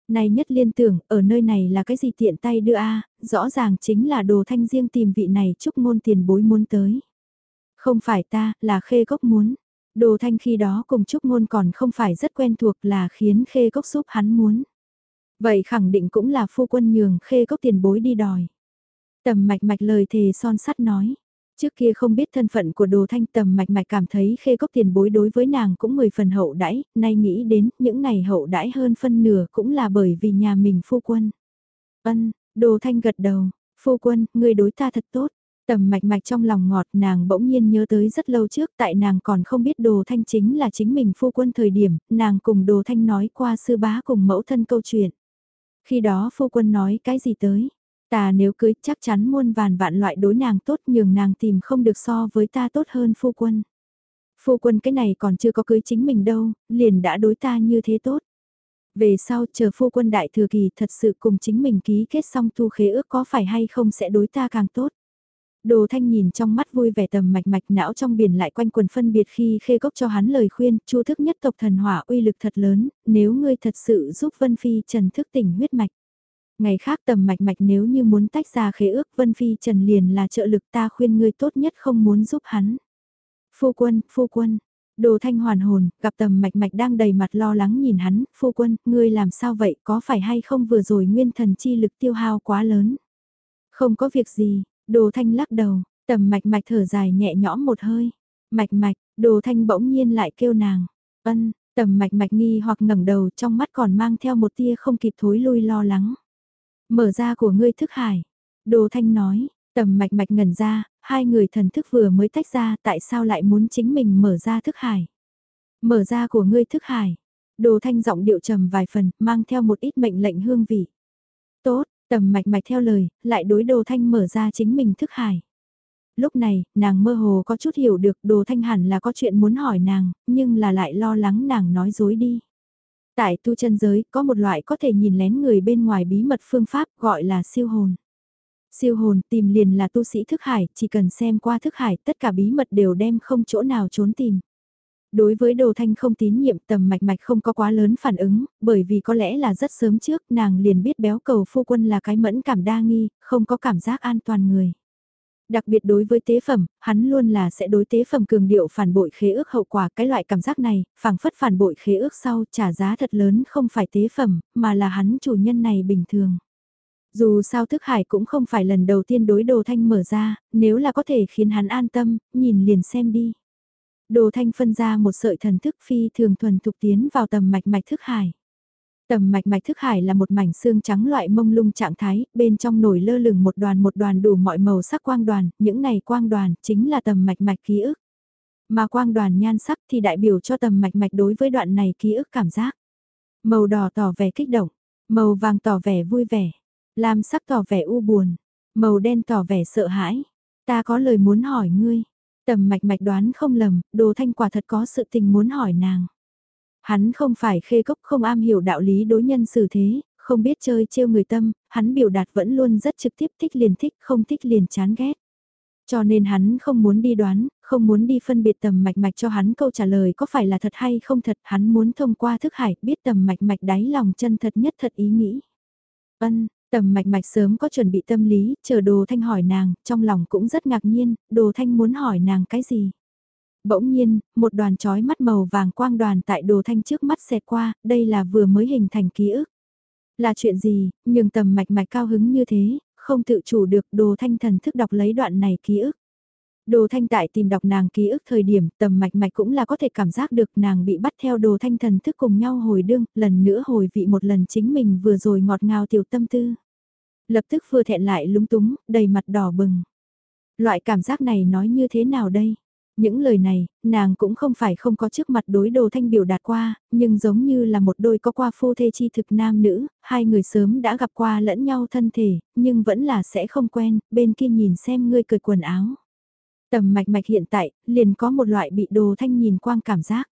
A: Này nhất liên tưởng, ở nơi này là cái gì tiện tay đưa a rõ ràng chính là đồ thanh riêng tìm vị này chúc ngôn tiền bối muốn tới. Không phải ta, là khê cốc muốn. Đồ thanh khi đó cùng Trúc Ngôn còn không phải rất quen thuộc là khiến khê cốc giúp hắn muốn. Vậy khẳng định cũng là phu quân nhường khê cốc tiền bối đi đòi. Tầm mạch mạch lời thề son sắt nói. Trước kia không biết thân phận của đồ thanh tầm mạch mạch cảm thấy khê cốc tiền bối đối với nàng cũng mười phần hậu đãi, nay nghĩ đến những này hậu đãi hơn phân nửa cũng là bởi vì nhà mình phu quân. Ân, đồ thanh gật đầu, phu quân, người đối ta thật tốt, Tầm mạch mạch trong lòng ngọt nàng bỗng nhiên nhớ tới rất lâu trước tại nàng còn không biết đồ thanh chính là chính mình phu quân thời điểm, nàng cùng đồ thanh nói qua sư bá cùng mẫu thân câu chuyện. Khi đó phu quân nói cái gì tới, ta nếu cưới chắc chắn muôn vàn vạn loại đối nàng tốt nhường nàng tìm không được so với ta tốt hơn phu quân. Phu quân cái này còn chưa có cưới chính mình đâu, liền đã đối ta như thế tốt. Về sau chờ phu quân đại thừa kỳ thật sự cùng chính mình ký kết xong thu khế ước có phải hay không sẽ đối ta càng tốt. Đồ thanh nhìn trong mắt vui vẻ tầm mạch mạch não trong biển lại quanh quần phân biệt khi khê cốc cho hắn lời khuyên, chu thức nhất tộc thần hỏa uy lực thật lớn, nếu ngươi thật sự giúp Vân Phi Trần thức tỉnh huyết mạch. Ngày khác tầm mạch mạch nếu như muốn tách ra khế ước Vân Phi Trần liền là trợ lực ta khuyên ngươi tốt nhất không muốn giúp hắn. Phu quân, phu quân, đồ thanh hoàn hồn, gặp tầm mạch mạch đang đầy mặt lo lắng nhìn hắn, phu quân, ngươi làm sao vậy, có phải hay không vừa rồi nguyên thần chi lực tiêu hao quá lớn. Không có việc gì, Đồ thanh lắc đầu, tầm mạch mạch thở dài nhẹ nhõm một hơi. Mạch mạch, đồ thanh bỗng nhiên lại kêu nàng. Ân, tầm mạch mạch nghi hoặc ngẩng đầu trong mắt còn mang theo một tia không kịp thối lui lo lắng. Mở ra của ngươi thức hải. Đồ thanh nói, tầm mạch mạch ngẩn ra, hai người thần thức vừa mới tách ra tại sao lại muốn chính mình mở ra thức hải. Mở ra của ngươi thức hải. Đồ thanh giọng điệu trầm vài phần, mang theo một ít mệnh lệnh hương vị. Tốt, Tầm mạch mạch theo lời, lại đối đồ thanh mở ra chính mình thức hải. Lúc này, nàng mơ hồ có chút hiểu được đồ thanh hẳn là có chuyện muốn hỏi nàng, nhưng là lại lo lắng nàng nói dối đi. Tại tu chân giới, có một loại có thể nhìn lén người bên ngoài bí mật phương pháp gọi là siêu hồn. Siêu hồn tìm liền là tu sĩ thức hải, chỉ cần xem qua thức hải, tất cả bí mật đều đem không chỗ nào trốn tìm. Đối với đồ thanh không tín nhiệm tầm mạch mạch không có quá lớn phản ứng, bởi vì có lẽ là rất sớm trước nàng liền biết béo cầu phu quân là cái mẫn cảm đa nghi, không có cảm giác an toàn người. Đặc biệt đối với tế phẩm, hắn luôn là sẽ đối tế phẩm cường điệu phản bội khế ước hậu quả cái loại cảm giác này, phảng phất phản bội khế ước sau trả giá thật lớn không phải tế phẩm, mà là hắn chủ nhân này bình thường. Dù sao thức hải cũng không phải lần đầu tiên đối đồ thanh mở ra, nếu là có thể khiến hắn an tâm, nhìn liền xem đi. Đồ thanh phân ra một sợi thần thức phi thường thuần thục tiến vào tầm mạch mạch thức hải. Tầm mạch mạch thức hải là một mảnh xương trắng loại mông lung trạng thái, bên trong nổi lơ lửng một đoàn một đoàn đủ mọi màu sắc quang đoàn, những này quang đoàn chính là tầm mạch mạch ký ức. Mà quang đoàn nhan sắc thì đại biểu cho tầm mạch mạch đối với đoạn này ký ức cảm giác. Màu đỏ tỏ vẻ kích động, màu vàng tỏ vẻ vui vẻ, lam sắc tỏ vẻ u buồn, màu đen tỏ vẻ sợ hãi. Ta có lời muốn hỏi ngươi. Tầm mạch mạch đoán không lầm, đồ thanh quả thật có sự tình muốn hỏi nàng. Hắn không phải khê cốc không am hiểu đạo lý đối nhân xử thế, không biết chơi trêu người tâm, hắn biểu đạt vẫn luôn rất trực tiếp thích liền thích, không thích liền chán ghét. Cho nên hắn không muốn đi đoán, không muốn đi phân biệt tầm mạch mạch cho hắn câu trả lời có phải là thật hay không thật, hắn muốn thông qua thức hải biết tầm mạch mạch đáy lòng chân thật nhất thật ý nghĩ. Ân, tầm mạch mạch sớm có chuẩn bị tâm lý, chờ đồ thanh hỏi nàng, trong lòng cũng rất ngạc nhiên, đồ thanh muốn hỏi nàng cái gì. Bỗng nhiên, một đoàn trói mắt màu vàng quang đoàn tại đồ thanh trước mắt xẹt qua, đây là vừa mới hình thành ký ức. Là chuyện gì, nhưng tầm mạch mạch cao hứng như thế, không tự chủ được đồ thanh thần thức đọc lấy đoạn này ký ức. Đồ thanh tại tìm đọc nàng ký ức thời điểm tầm mạch mạch cũng là có thể cảm giác được nàng bị bắt theo đồ thanh thần thức cùng nhau hồi đương, lần nữa hồi vị một lần chính mình vừa rồi ngọt ngào tiểu tâm tư. Lập tức vừa thẹn lại lúng túng, đầy mặt đỏ bừng. Loại cảm giác này nói như thế nào đây? Những lời này, nàng cũng không phải không có trước mặt đối đồ thanh biểu đạt qua, nhưng giống như là một đôi có qua phu thê chi thực nam nữ, hai người sớm đã gặp qua lẫn nhau thân thể, nhưng vẫn là sẽ không quen, bên kia nhìn xem ngươi cười quần áo. Tầm mạch mạch hiện tại, liền có một loại bị đồ thanh nhìn quang cảm giác.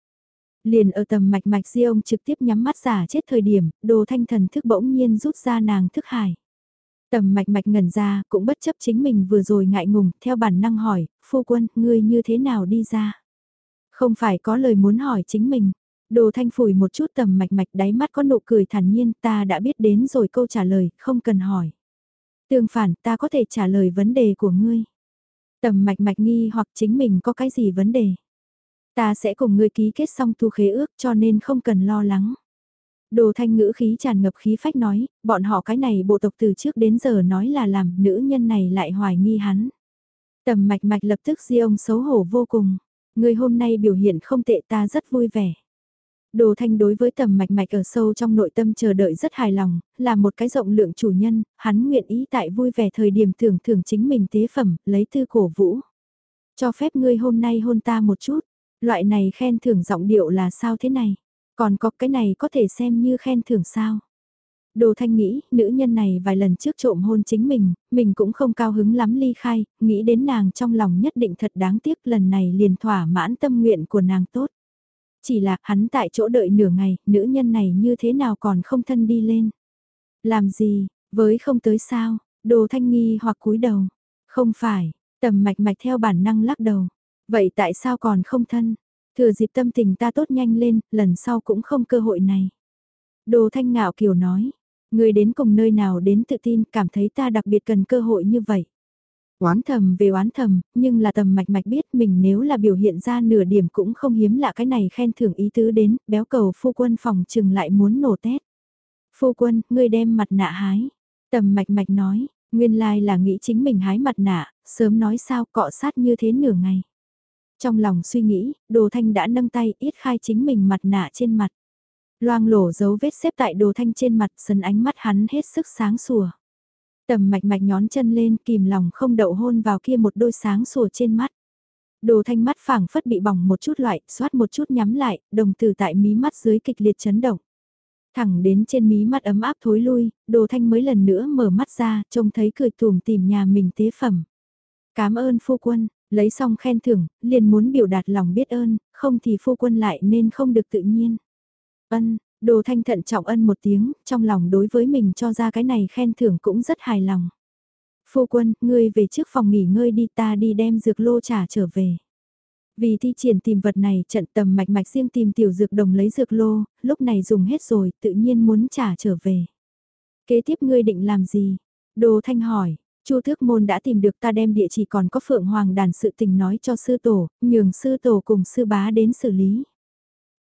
A: Liền ở tầm mạch mạch di ông trực tiếp nhắm mắt giả chết thời điểm, đồ thanh thần thức bỗng nhiên rút ra nàng thức hải. Tầm mạch mạch ngẩn ra, cũng bất chấp chính mình vừa rồi ngại ngùng, theo bản năng hỏi, phu quân, ngươi như thế nào đi ra? Không phải có lời muốn hỏi chính mình. Đồ thanh phủi một chút tầm mạch mạch đáy mắt có nụ cười thản nhiên, ta đã biết đến rồi câu trả lời, không cần hỏi. Tương phản, ta có thể trả lời vấn đề của ngươi. Tầm mạch mạch nghi hoặc chính mình có cái gì vấn đề. Ta sẽ cùng ngươi ký kết xong thu khế ước cho nên không cần lo lắng. Đồ thanh ngữ khí tràn ngập khí phách nói, bọn họ cái này bộ tộc từ trước đến giờ nói là làm nữ nhân này lại hoài nghi hắn. Tầm mạch mạch lập tức di ông xấu hổ vô cùng. Người hôm nay biểu hiện không tệ ta rất vui vẻ. Đồ thanh đối với tầm mạch mạch ở sâu trong nội tâm chờ đợi rất hài lòng, là một cái rộng lượng chủ nhân, hắn nguyện ý tại vui vẻ thời điểm thưởng thưởng chính mình tế phẩm, lấy tư cổ vũ. Cho phép ngươi hôm nay hôn ta một chút, loại này khen thưởng giọng điệu là sao thế này? Còn có cái này có thể xem như khen thưởng sao? Đồ Thanh nghĩ, nữ nhân này vài lần trước trộm hôn chính mình, mình cũng không cao hứng lắm ly khai, nghĩ đến nàng trong lòng nhất định thật đáng tiếc lần này liền thỏa mãn tâm nguyện của nàng tốt. Chỉ là hắn tại chỗ đợi nửa ngày, nữ nhân này như thế nào còn không thân đi lên. Làm gì, với không tới sao, đồ thanh nghi hoặc cúi đầu. Không phải, tầm mạch mạch theo bản năng lắc đầu. Vậy tại sao còn không thân? Thừa dịp tâm tình ta tốt nhanh lên, lần sau cũng không cơ hội này. Đồ thanh ngạo kiều nói, người đến cùng nơi nào đến tự tin cảm thấy ta đặc biệt cần cơ hội như vậy. Oán thầm về oán thầm, nhưng là tầm mạch mạch biết mình nếu là biểu hiện ra nửa điểm cũng không hiếm lạ cái này khen thưởng ý tứ đến, béo cầu phu quân phòng trừng lại muốn nổ tét. Phu quân, ngươi đem mặt nạ hái. Tầm mạch mạch nói, nguyên lai là nghĩ chính mình hái mặt nạ, sớm nói sao cọ sát như thế nửa ngày. Trong lòng suy nghĩ, đồ thanh đã nâng tay ít khai chính mình mặt nạ trên mặt. Loang lổ dấu vết xếp tại đồ thanh trên mặt sân ánh mắt hắn hết sức sáng sủa. Tầm mạch mạch nhón chân lên kìm lòng không đậu hôn vào kia một đôi sáng sủa trên mắt. Đồ thanh mắt phảng phất bị bỏng một chút loại, xoát một chút nhắm lại, đồng từ tại mí mắt dưới kịch liệt chấn động. Thẳng đến trên mí mắt ấm áp thối lui, đồ thanh mới lần nữa mở mắt ra, trông thấy cười tùm tìm nhà mình tế phẩm. Cảm ơn phu quân, lấy xong khen thưởng, liền muốn biểu đạt lòng biết ơn, không thì phu quân lại nên không được tự nhiên. Ân, đồ thanh thận trọng ân một tiếng, trong lòng đối với mình cho ra cái này khen thưởng cũng rất hài lòng. Phu quân, ngươi về trước phòng nghỉ ngơi đi ta đi đem dược lô trả trở về. Vì thi triển tìm vật này trận tầm mạch mạch riêng tìm tiểu dược đồng lấy dược lô, lúc này dùng hết rồi tự nhiên muốn trả trở về. Kế tiếp ngươi định làm gì? Đồ Thanh hỏi, Chu Thước Môn đã tìm được ta đem địa chỉ còn có Phượng Hoàng đàn sự tình nói cho sư tổ, nhường sư tổ cùng sư bá đến xử lý.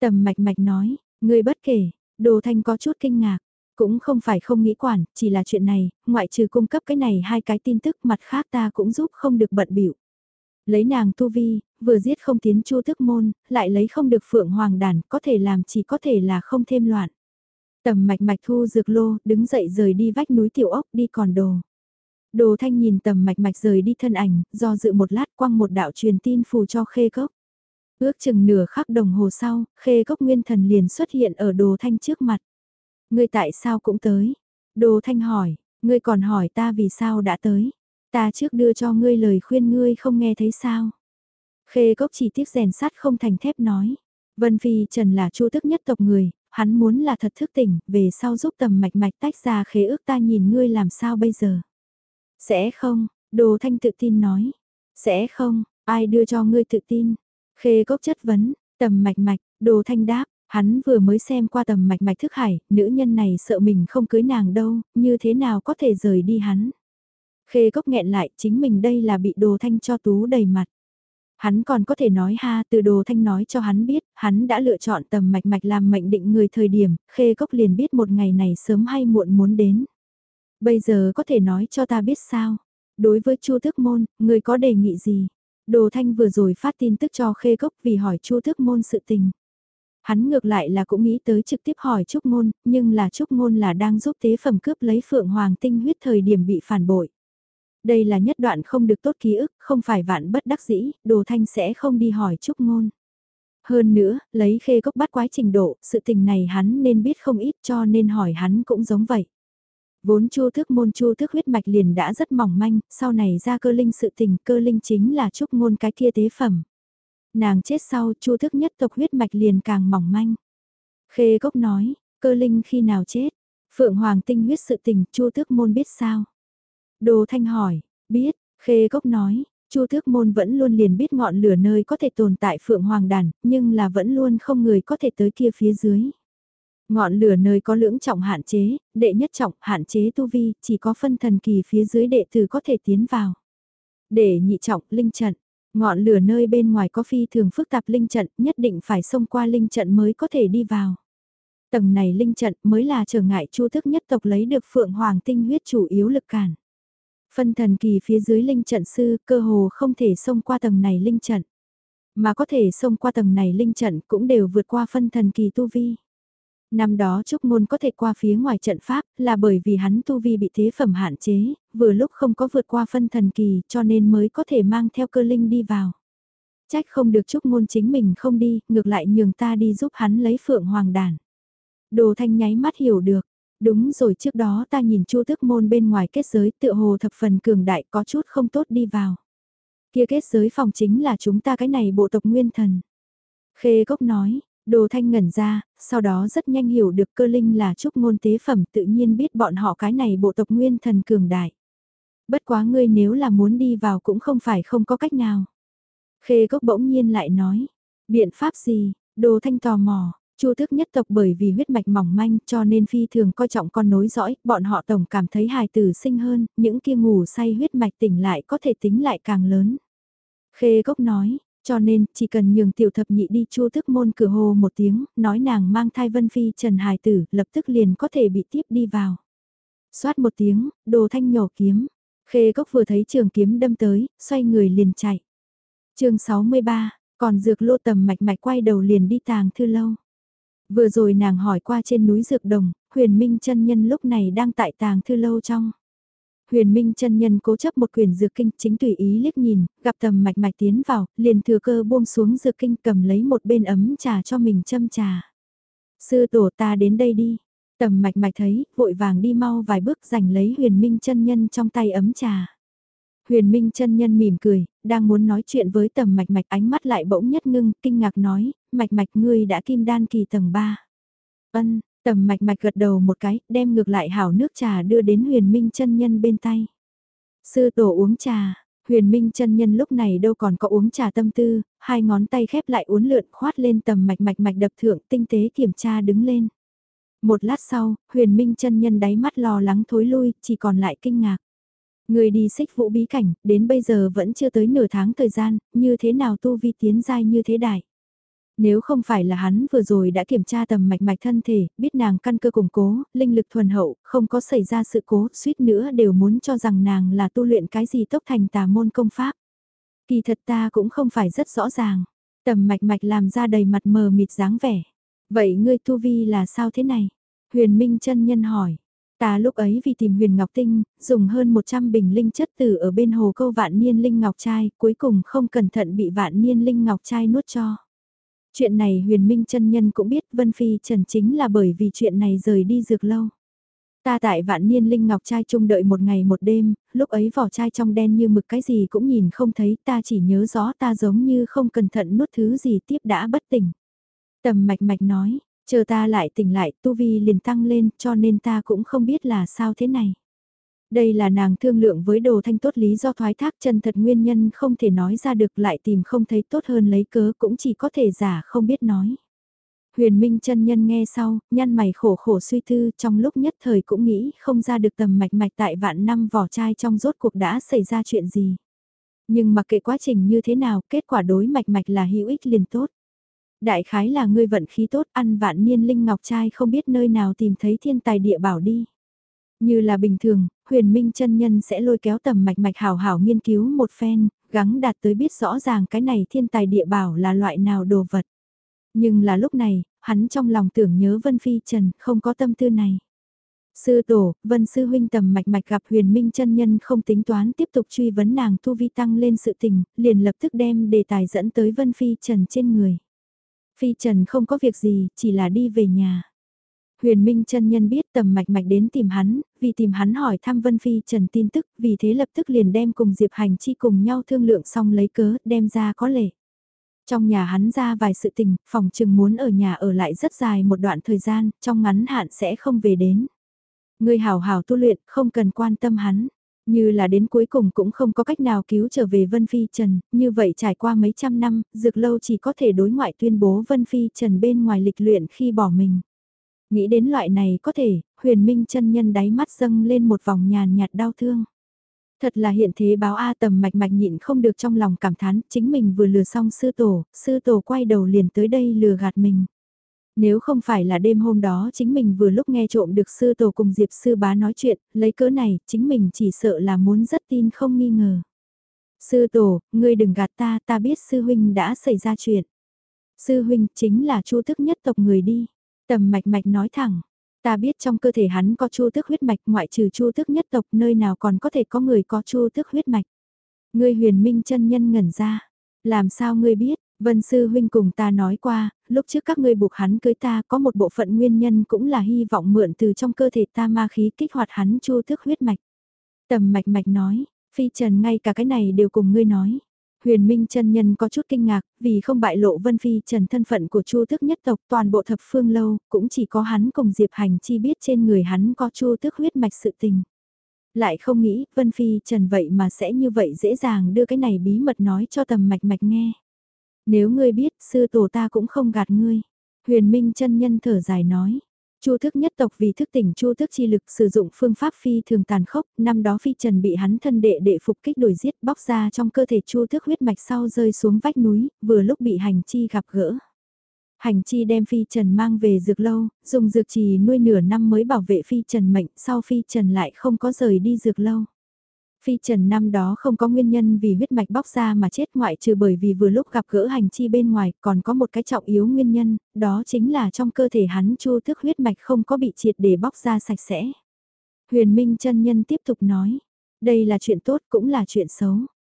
A: Tầm mạch mạch nói, người bất kể, Đồ Thanh có chút kinh ngạc, cũng không phải không nghĩ quản, chỉ là chuyện này, ngoại trừ cung cấp cái này hai cái tin tức mặt khác ta cũng giúp không được bận biểu. Lấy nàng tu vi, vừa giết không tiến chu thức môn, lại lấy không được phượng hoàng đàn, có thể làm chỉ có thể là không thêm loạn. Tầm mạch mạch thu dược lô, đứng dậy rời đi vách núi tiểu ốc đi còn đồ. Đồ thanh nhìn tầm mạch mạch rời đi thân ảnh, do dự một lát quăng một đạo truyền tin phù cho khê cốc. Ước chừng nửa khắc đồng hồ sau, khê cốc nguyên thần liền xuất hiện ở đồ thanh trước mặt. Ngươi tại sao cũng tới? Đồ thanh hỏi, ngươi còn hỏi ta vì sao đã tới? Ta trước đưa cho ngươi lời khuyên ngươi không nghe thấy sao? Khê cốc chỉ tiếc rèn sắt không thành thép nói. Vân Phi Trần là chu tức nhất tộc người, hắn muốn là thật thức tỉnh, về sau giúp tầm mạch mạch tách ra khế ước ta nhìn ngươi làm sao bây giờ. Sẽ không, Đồ Thanh tự tin nói. Sẽ không, ai đưa cho ngươi tự tin. Khê cốc chất vấn, tầm mạch mạch, Đồ Thanh đáp, hắn vừa mới xem qua tầm mạch mạch thức hải, nữ nhân này sợ mình không cưới nàng đâu, như thế nào có thể rời đi hắn. Khê cốc nghẹn lại, chính mình đây là bị Đồ Thanh cho tú đầy mặt. Hắn còn có thể nói ha từ đồ thanh nói cho hắn biết, hắn đã lựa chọn tầm mạch mạch làm mệnh định người thời điểm, khê cốc liền biết một ngày này sớm hay muộn muốn đến. Bây giờ có thể nói cho ta biết sao? Đối với Chu Thức Môn, người có đề nghị gì? Đồ Thanh vừa rồi phát tin tức cho Khê Cốc vì hỏi Chu Thức Môn sự tình. Hắn ngược lại là cũng nghĩ tới trực tiếp hỏi Trúc Môn, nhưng là Trúc Môn là đang giúp tế phẩm cướp lấy Phượng Hoàng tinh huyết thời điểm bị phản bội. Đây là nhất đoạn không được tốt ký ức, không phải vạn bất đắc dĩ, Đồ Thanh sẽ không đi hỏi Trúc Môn. Hơn nữa, lấy khê cốc bắt quái trình độ, sự tình này hắn nên biết không ít cho nên hỏi hắn cũng giống vậy. Vốn chu thức môn chu thức huyết mạch liền đã rất mỏng manh, sau này ra cơ linh sự tình, cơ linh chính là trúc môn cái kia tế phẩm. Nàng chết sau chu thức nhất tộc huyết mạch liền càng mỏng manh. Khê gốc nói, cơ linh khi nào chết? Phượng Hoàng tinh huyết sự tình chu thức môn biết sao? Đồ Thanh hỏi, biết, Khê gốc nói, Chu Thước Môn vẫn luôn liền biết ngọn lửa nơi có thể tồn tại Phượng Hoàng Đàn, nhưng là vẫn luôn không người có thể tới kia phía dưới. Ngọn lửa nơi có lưỡng trọng hạn chế, đệ nhất trọng hạn chế tu vi, chỉ có phân thần kỳ phía dưới đệ tử có thể tiến vào. Để nhị trọng linh trận, ngọn lửa nơi bên ngoài có phi thường phức tạp linh trận, nhất định phải xông qua linh trận mới có thể đi vào. Tầng này linh trận mới là trở ngại chu thức nhất tộc lấy được phượng hoàng tinh huyết chủ yếu lực cản. Phân thần kỳ phía dưới linh trận sư cơ hồ không thể xông qua tầng này linh trận. Mà có thể xông qua tầng này linh trận cũng đều vượt qua phân thần kỳ tu vi. Năm đó Trúc Môn có thể qua phía ngoài trận pháp là bởi vì hắn tu vi bị thế phẩm hạn chế, vừa lúc không có vượt qua phân thần kỳ cho nên mới có thể mang theo cơ linh đi vào. Trách không được Trúc Môn chính mình không đi, ngược lại nhường ta đi giúp hắn lấy phượng hoàng đàn. Đồ thanh nháy mắt hiểu được, đúng rồi trước đó ta nhìn chu tước môn bên ngoài kết giới tựa hồ thập phần cường đại có chút không tốt đi vào. Kia kết giới phòng chính là chúng ta cái này bộ tộc nguyên thần. Khê Cốc nói, Đồ thanh ngẩn ra, sau đó rất nhanh hiểu được cơ linh là trúc ngôn tế phẩm tự nhiên biết bọn họ cái này bộ tộc nguyên thần cường đại. Bất quá ngươi nếu là muốn đi vào cũng không phải không có cách nào. Khê gốc bỗng nhiên lại nói, biện pháp gì, đồ thanh tò mò, Chu thức nhất tộc bởi vì huyết mạch mỏng manh cho nên phi thường coi trọng con nối dõi, bọn họ tổng cảm thấy hài tử sinh hơn, những kia ngủ say huyết mạch tỉnh lại có thể tính lại càng lớn. Khê gốc nói, cho nên, chỉ cần nhường tiểu thập nhị đi chua thức môn cửa hồ một tiếng, nói nàng mang thai vân phi trần hài tử, lập tức liền có thể bị tiếp đi vào. Xoát một tiếng, đồ thanh nhổ kiếm. Khê cốc vừa thấy trường kiếm đâm tới, xoay người liền chạy. chương 63, còn dược lô tầm mạch mạch quay đầu liền đi tàng thư lâu. Vừa rồi nàng hỏi qua trên núi dược đồng, huyền minh chân nhân lúc này đang tại tàng thư lâu trong. Huyền Minh chân nhân cố chấp một quyền dược kinh chính tùy ý liếc nhìn, gặp tầm mạch mạch tiến vào, liền thừa cơ buông xuống dược kinh cầm lấy một bên ấm trà cho mình châm trà. Sư tổ ta đến đây đi. Tầm mạch mạch thấy, vội vàng đi mau vài bước giành lấy huyền minh chân nhân trong tay ấm trà. Huyền minh chân nhân mỉm cười, đang muốn nói chuyện với tầm mạch mạch ánh mắt lại bỗng nhất ngưng, kinh ngạc nói, mạch mạch ngươi đã kim đan kỳ tầng 3. Vân, Tầm mạch mạch gật đầu một cái, đem ngược lại hảo nước trà đưa đến huyền minh chân nhân bên tay. Sư tổ uống trà, Huyền Minh chân nhân lúc này đâu còn có uống trà tâm tư, hai ngón tay khép lại uốn lượn khoát lên tầm mạch mạch mạch đập thượng tinh tế kiểm tra đứng lên. Một lát sau, huyền minh chân nhân đáy mắt lo lắng thối lui, chỉ còn lại kinh ngạc. Người đi xích vũ bí cảnh, đến bây giờ vẫn chưa tới nửa tháng thời gian, như thế nào tu vi tiến giai như thế đại. Nếu không phải là hắn vừa rồi đã kiểm tra tầm mạch mạch thân thể, biết nàng căn cơ củng cố, linh lực thuần hậu, không có xảy ra sự cố, suýt nữa đều muốn cho rằng nàng là tu luyện cái gì tốc thành tà môn công pháp. Kỳ thật ta cũng không phải rất rõ ràng. Tầm mạch mạch làm ra đầy mặt mờ mịt dáng vẻ. Vậy ngươi tu vi là sao thế này? Huyền Minh chân nhân hỏi. Ta lúc ấy vì tìm huyền ngọc tinh, dùng hơn 100 bình linh chất tử ở bên hồ câu vạn niên linh ngọc trai, cuối cùng không cẩn thận bị vạn niên linh ngọc trai nuốt cho. Chuyện này huyền minh chân nhân cũng biết Vân Phi Trần chính là bởi vì chuyện này rời đi dược lâu. Ta tại vạn niên linh ngọc trai chung đợi một ngày một đêm, lúc ấy vỏ chai trong đen như mực cái gì cũng nhìn không thấy ta chỉ nhớ rõ ta giống như không cẩn thận nuốt thứ gì tiếp đã bất tỉnh. Tầm mạch mạch nói, chờ ta lại tỉnh lại tu vi liền tăng lên cho nên ta cũng không biết là sao thế này. Đây là nàng thương lượng với đồ thanh tốt lý do thoái thác chân thật nguyên nhân không thể nói ra được lại tìm không thấy tốt hơn lấy cớ cũng chỉ có thể giả không biết nói. Huyền Minh chân nhân nghe sau, nhăn mày khổ khổ suy tư trong lúc nhất thời cũng nghĩ không ra được tầm mạch mạch tại vạn năm vỏ chai trong rốt cuộc đã xảy ra chuyện gì. Nhưng mặc kệ quá trình như thế nào, kết quả đối mạch mạch là hữu ích liền tốt. Đại khái là ngươi vận khí tốt ăn vạn niên linh ngọc trai không biết nơi nào tìm thấy thiên tài địa bảo đi. Như là bình thường, huyền minh chân nhân sẽ lôi kéo tầm mạch mạch hảo hảo nghiên cứu một phen, gắng đạt tới biết rõ ràng cái này thiên tài địa bảo là loại nào đồ vật. Nhưng là lúc này, hắn trong lòng tưởng nhớ Vân Phi Trần, không có tâm tư này. Sư tổ, Vân Sư Huynh tầm mạch mạch gặp huyền minh chân nhân không tính toán tiếp tục truy vấn nàng tu vi tăng lên sự tình, liền lập tức đem đề tài dẫn tới Vân Phi Trần trên người. Phi Trần không có việc gì, chỉ là đi về nhà. Huyền Minh chân nhân biết tầm mạch mạch đến tìm hắn, vì tìm hắn hỏi thăm Vân Phi Trần tin tức, vì thế lập tức liền đem cùng Diệp Hành chi cùng nhau thương lượng xong lấy cớ, đem ra có lệ. Trong nhà hắn ra vài sự tình, phòng trừng muốn ở nhà ở lại rất dài một đoạn thời gian, trong ngắn hạn sẽ không về đến. Người hảo hảo tu luyện, không cần quan tâm hắn. Như là đến cuối cùng cũng không có cách nào cứu trở về Vân Phi Trần, như vậy trải qua mấy trăm năm, dược lâu chỉ có thể đối ngoại tuyên bố Vân Phi Trần bên ngoài lịch luyện khi bỏ mình. Nghĩ đến loại này có thể, huyền minh chân nhân đáy mắt dâng lên một vòng nhàn nhạt đau thương. Thật là hiện thế báo A tầm mạch mạch nhịn không được trong lòng cảm thán, chính mình vừa lừa xong sư tổ, sư tổ quay đầu liền tới đây lừa gạt mình. Nếu không phải là đêm hôm đó chính mình vừa lúc nghe trộm được sư tổ cùng Diệp sư bá nói chuyện, lấy cớ này, chính mình chỉ sợ là muốn rất tin không nghi ngờ. Sư tổ, ngươi đừng gạt ta, ta biết sư huynh đã xảy ra chuyện. Sư huynh chính là chu thức nhất tộc người đi. Tầm mạch mạch nói thẳng, ta biết trong cơ thể hắn có chu tước huyết mạch ngoại trừ chu tước nhất tộc nơi nào còn có thể có người có chu tước huyết mạch. Ngươi huyền minh chân nhân ngẩn ra, làm sao ngươi biết, Vân Sư Huynh cùng ta nói qua, lúc trước các ngươi buộc hắn cưới ta có một bộ phận nguyên nhân cũng là hy vọng mượn từ trong cơ thể ta ma khí kích hoạt hắn chu tước huyết mạch. Tầm mạch mạch nói, phi trần ngay cả cái này đều cùng ngươi nói. Huyền Minh chân nhân có chút kinh ngạc, vì không bại lộ Vân Phi Trần thân phận của Chu Tước nhất tộc, toàn bộ thập phương lâu, cũng chỉ có hắn cùng Diệp Hành chi biết trên người hắn có Chu Tước huyết mạch sự tình. Lại không nghĩ, Vân Phi Trần vậy mà sẽ như vậy dễ dàng đưa cái này bí mật nói cho tầm mạch mạch nghe. Nếu ngươi biết, sư tổ ta cũng không gạt ngươi. Huyền Minh chân nhân thở dài nói. Chu thức nhất tộc vì thức tỉnh chu thức chi lực sử dụng phương pháp phi thường tàn khốc, năm đó phi trần bị hắn thân đệ đệ phục kích đuổi giết bóc ra trong cơ thể chu thức huyết mạch sau rơi xuống vách núi, vừa lúc bị hành chi gặp gỡ. Hành chi đem phi trần mang về dược lâu, dùng dược trì nuôi nửa năm mới bảo vệ phi trần mệnh, sau phi trần lại không có rời đi dược lâu. Phi Trần năm đó không có nguyên nhân vì huyết mạch bóc ra mà chết ngoại trừ bởi vì vừa lúc gặp gỡ hành chi bên ngoài còn có một cái trọng yếu nguyên nhân, đó chính là trong cơ thể hắn chu thức huyết mạch không có bị triệt để bóc ra sạch sẽ. Huyền Minh chân nhân tiếp tục nói, đây là chuyện tốt cũng là chuyện xấu.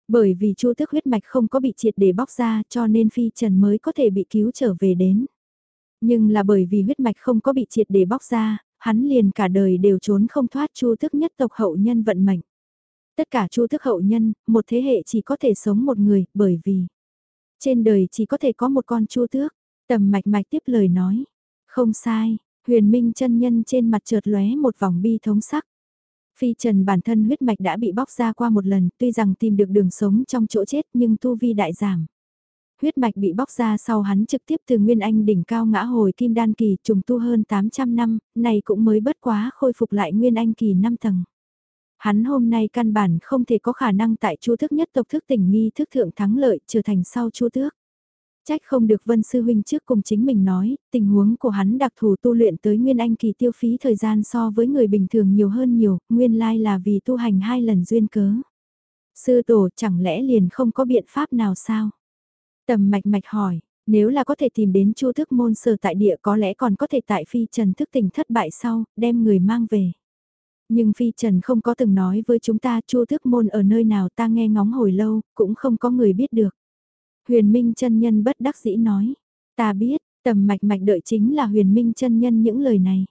A: Bởi vì chu thức huyết mạch không có bị triệt để bóc ra cho nên Phi Trần mới có thể bị cứu trở về đến. Nhưng là bởi vì huyết mạch không có bị triệt để bóc ra, hắn liền cả đời đều trốn không thoát chu thức nhất tộc hậu nhân vận mệnh. Tất cả chu thức hậu nhân, một thế hệ chỉ có thể sống một người, bởi vì trên đời chỉ có thể có một con chu tước. Tầm mạch mạch tiếp lời nói. Không sai, huyền minh chân nhân trên mặt trượt lóe một vòng bi thống sắc. Phi Trần bản thân huyết mạch đã bị bóc ra qua một lần, tuy rằng tìm được đường sống trong chỗ chết nhưng tu vi đại giảm. Huyết mạch bị bóc ra sau hắn trực tiếp từ Nguyên Anh đỉnh cao ngã hồi kim đan kỳ trùng tu hơn 800 năm, này cũng mới bất quá khôi phục lại Nguyên Anh kỳ 5 tầng. Hắn hôm nay căn bản không thể có khả năng tại chu thức nhất tộc thức tỉnh nghi thức thượng thắng lợi trở thành sau chu tước. Trách không được Vân Sư Huynh trước cùng chính mình nói, tình huống của hắn đặc thù tu luyện tới Nguyên Anh kỳ tiêu phí thời gian so với người bình thường nhiều hơn nhiều, nguyên lai là vì tu hành hai lần duyên cớ. Sư tổ chẳng lẽ liền không có biện pháp nào sao? Tầm mạch mạch hỏi, nếu là có thể tìm đến chu thức môn sở tại địa có lẽ còn có thể tại phi trần thức tỉnh thất bại sau, đem người mang về. Nhưng phi trần không có từng nói với chúng ta chu thức môn ở nơi nào ta nghe ngóng hồi lâu, cũng không có người biết được. Huyền Minh chân nhân bất đắc dĩ nói, ta biết, tầm mạch mạch đợi chính là huyền minh chân nhân những lời này.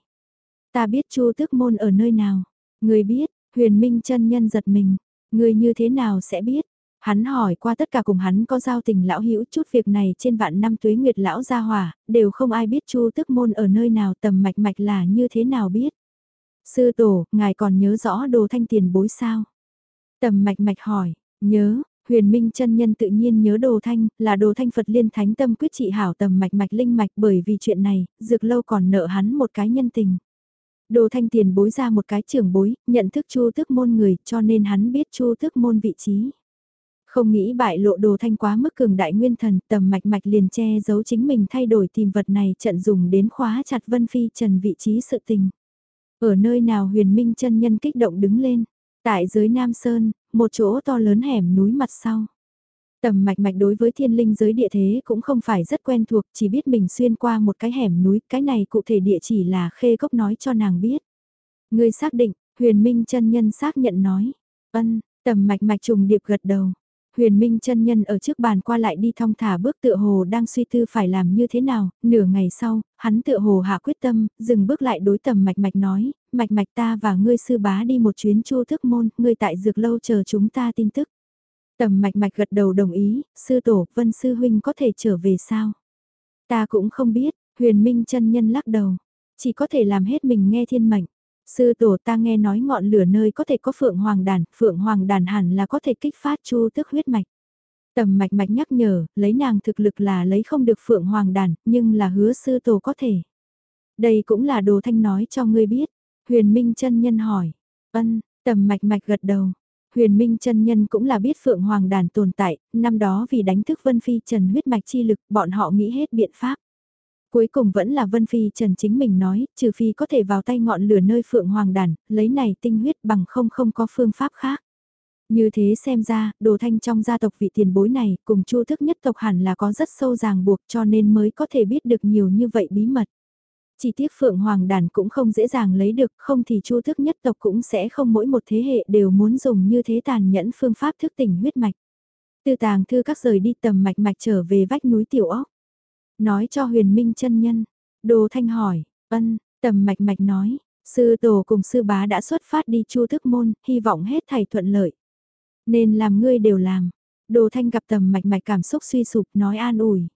A: Ta biết chu tước môn ở nơi nào, người biết, huyền minh chân nhân giật mình, người như thế nào sẽ biết. Hắn hỏi qua tất cả cùng hắn có giao tình lão hữu chút việc này trên vạn năm tuế nguyệt lão gia hỏa, đều không ai biết chu tước môn ở nơi nào tầm mạch mạch là như thế nào biết. Sư tổ, ngài còn nhớ rõ đồ thanh tiền bối sao? Tầm mạch mạch hỏi, nhớ, huyền minh chân nhân tự nhiên nhớ đồ thanh, là đồ thanh Phật liên thánh tâm quyết trị hảo tầm mạch mạch linh mạch bởi vì chuyện này, dược lâu còn nợ hắn một cái nhân tình. Đồ thanh tiền bối ra một cái trưởng bối, nhận thức chu thức môn người cho nên hắn biết chu thức môn vị trí. Không nghĩ bại lộ đồ thanh quá mức cường đại nguyên thần tầm mạch mạch liền che giấu chính mình thay đổi tìm vật này trận dùng đến khóa chặt vân phi trần vị trí sự tình. Ở nơi nào huyền minh chân nhân kích động đứng lên, tại dưới Nam Sơn, một chỗ to lớn hẻm núi mặt sau. Tầm mạch mạch đối với thiên linh giới địa thế cũng không phải rất quen thuộc, chỉ biết mình xuyên qua một cái hẻm núi, cái này cụ thể địa chỉ là khê cốc nói cho nàng biết. Người xác định, huyền minh chân nhân xác nhận nói, ân, tầm mạch mạch trùng điệp gật đầu. Huyền Minh chân nhân ở trước bàn qua lại đi thong thả bước tựa hồ đang suy tư phải làm như thế nào, nửa ngày sau, hắn tựa hồ hạ quyết tâm, dừng bước lại đối tầm mạch mạch nói, mạch mạch ta và ngươi sư bá đi một chuyến chu thức môn, ngươi tại dược lâu chờ chúng ta tin tức. Tầm mạch mạch gật đầu đồng ý, sư tổ, vân sư huynh có thể trở về sao? Ta cũng không biết, huyền minh chân nhân lắc đầu, chỉ có thể làm hết mình nghe thiên mệnh. Sư tổ ta nghe nói ngọn lửa nơi có thể có phượng hoàng đàn, phượng hoàng đàn hẳn là có thể kích phát chu tức huyết mạch. Tầm mạch mạch nhắc nhở, lấy nàng thực lực là lấy không được phượng hoàng đàn, nhưng là hứa sư tổ có thể. Đây cũng là đồ thanh nói cho ngươi biết. Huyền Minh chân nhân hỏi. Ân, tầm mạch mạch gật đầu. Huyền Minh chân nhân cũng là biết Phượng Hoàng đàn tồn tại, năm đó vì đánh thức Vân Phi Trần huyết mạch chi lực, bọn họ nghĩ hết biện pháp. Cuối cùng vẫn là Vân Phi Trần chính mình nói, trừ phi có thể vào tay ngọn lửa nơi Phượng Hoàng đàn, lấy này tinh huyết bằng không không có phương pháp khác. Như thế xem ra, đồ thanh trong gia tộc vị tiền bối này cùng chu thức nhất tộc hẳn là có rất sâu ràng buộc cho nên mới có thể biết được nhiều như vậy bí mật. Chỉ tiếc Phượng Hoàng đàn cũng không dễ dàng lấy được, không thì chu thức nhất tộc cũng sẽ không mỗi một thế hệ đều muốn dùng như thế tàn nhẫn phương pháp thức tỉnh huyết mạch. Từ tàng thư các rời đi tầm mạch mạch trở về vách núi tiểu ốc. Nói cho huyền minh chân nhân. Đồ thanh hỏi, ân, tầm mạch mạch nói, sư tổ cùng sư bá đã xuất phát đi chu thức môn, hy vọng hết thầy thuận lợi. Nên làm ngươi đều làm. Đồ thanh gặp tầm mạch mạch cảm xúc suy sụp nói an ủi.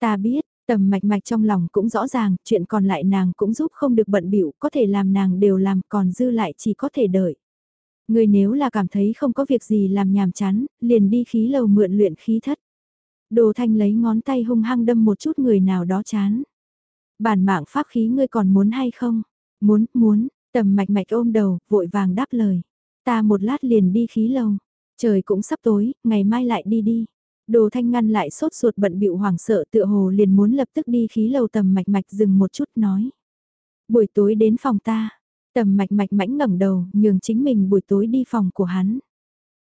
A: Ta biết, tầm mạch mạch trong lòng cũng rõ ràng, chuyện còn lại nàng cũng giúp không được bận bịu có thể làm nàng đều làm còn dư lại chỉ có thể đợi. Người nếu là cảm thấy không có việc gì làm nhàm chán, liền đi khí lầu mượn luyện khí thất. Đồ thanh lấy ngón tay hung hăng đâm một chút người nào đó chán. Bản mạng pháp khí ngươi còn muốn hay không? Muốn, muốn, tầm mạch mạch ôm đầu, vội vàng đáp lời. Ta một lát liền đi khí lầu. Trời cũng sắp tối, ngày mai lại đi đi. Đồ thanh ngăn lại sốt ruột bận bịu hoảng sợ tựa hồ liền muốn lập tức đi khí lầu tầm mạch mạch dừng một chút nói. Buổi tối đến phòng ta. Tầm mạch mạch mãnh ngẩng đầu, nhường chính mình buổi tối đi phòng của hắn.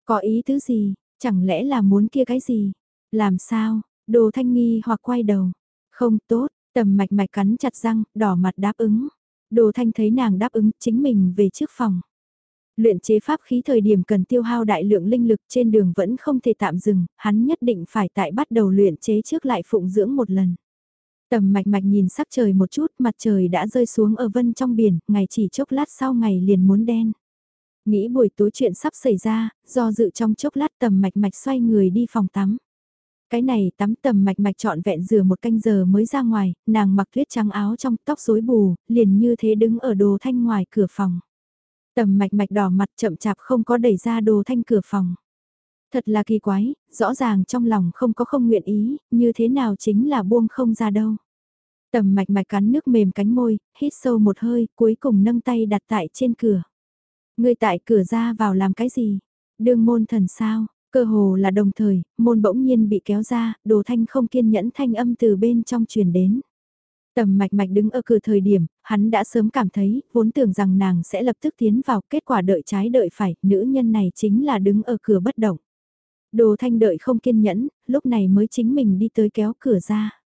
A: Có ý tứ gì, chẳng lẽ là muốn kia cái gì? Làm sao, đồ thanh nghi hoặc quay đầu. Không tốt, tầm mạch mạch cắn chặt răng, đỏ mặt đáp ứng. Đồ thanh thấy nàng đáp ứng chính mình về trước phòng. Luyện chế pháp khí thời điểm cần tiêu hao đại lượng linh lực trên đường vẫn không thể tạm dừng, hắn nhất định phải tại bắt đầu luyện chế trước lại phụng dưỡng một lần. Tầm mạch mạch nhìn sắc trời một chút, mặt trời đã rơi xuống ở vân trong biển, ngày chỉ chốc lát sau ngày liền muốn đen. Nghĩ buổi tối chuyện sắp xảy ra, do dự trong chốc lát tầm mạch mạch xoay người đi phòng tắm. Cái này tắm tầm mạch mạch trọn vẹn rửa một canh giờ mới ra ngoài, nàng mặc tuyết trắng áo trong tóc rối bù, liền như thế đứng ở đồ thanh ngoài cửa phòng. Tầm mạch mạch đỏ mặt chậm chạp không có đẩy ra đồ thanh cửa phòng. Thật là kỳ quái, rõ ràng trong lòng không có không nguyện ý, như thế nào chính là buông không ra đâu. Tầm mạch mạch cắn nước mềm cánh môi, hít sâu một hơi, cuối cùng nâng tay đặt tại trên cửa. Người tại cửa ra vào làm cái gì? Đương môn thần sao? Cơ hồ là đồng thời, môn bỗng nhiên bị kéo ra, đồ thanh không kiên nhẫn thanh âm từ bên trong truyền đến. Tầm mạch mạch đứng ở cửa thời điểm, hắn đã sớm cảm thấy, vốn tưởng rằng nàng sẽ lập tức tiến vào, kết quả đợi trái đợi phải, nữ nhân này chính là đứng ở cửa bất động. Đồ thanh đợi không kiên nhẫn, lúc này mới chính mình đi tới kéo cửa ra.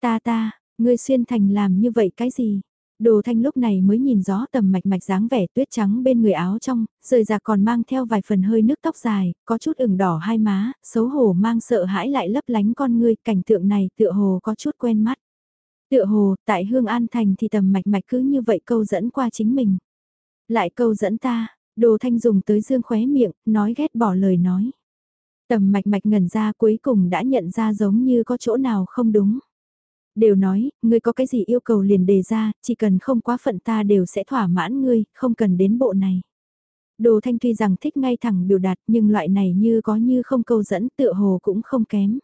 A: Ta ta, ngươi xuyên thành làm như vậy cái gì? Đồ thanh lúc này mới nhìn rõ tầm mạch mạch dáng vẻ tuyết trắng bên người áo trong, rời ra còn mang theo vài phần hơi nước tóc dài, có chút ửng đỏ hai má, xấu hổ mang sợ hãi lại lấp lánh con ngươi, cảnh tượng này tựa hồ có chút quen mắt. Tựa hồ, tại Hương An Thành thì tầm mạch mạch cứ như vậy câu dẫn qua chính mình. Lại câu dẫn ta, đồ thanh dùng tới dương khóe miệng, nói ghét bỏ lời nói. Tầm mạch mạch ngẩn ra cuối cùng đã nhận ra giống như có chỗ nào không đúng. Đều nói, ngươi có cái gì yêu cầu liền đề ra, chỉ cần không quá phận ta đều sẽ thỏa mãn ngươi, không cần đến bộ này. Đồ thanh tuy rằng thích ngay thẳng biểu đạt nhưng loại này như có như không câu dẫn tựa hồ cũng không kém.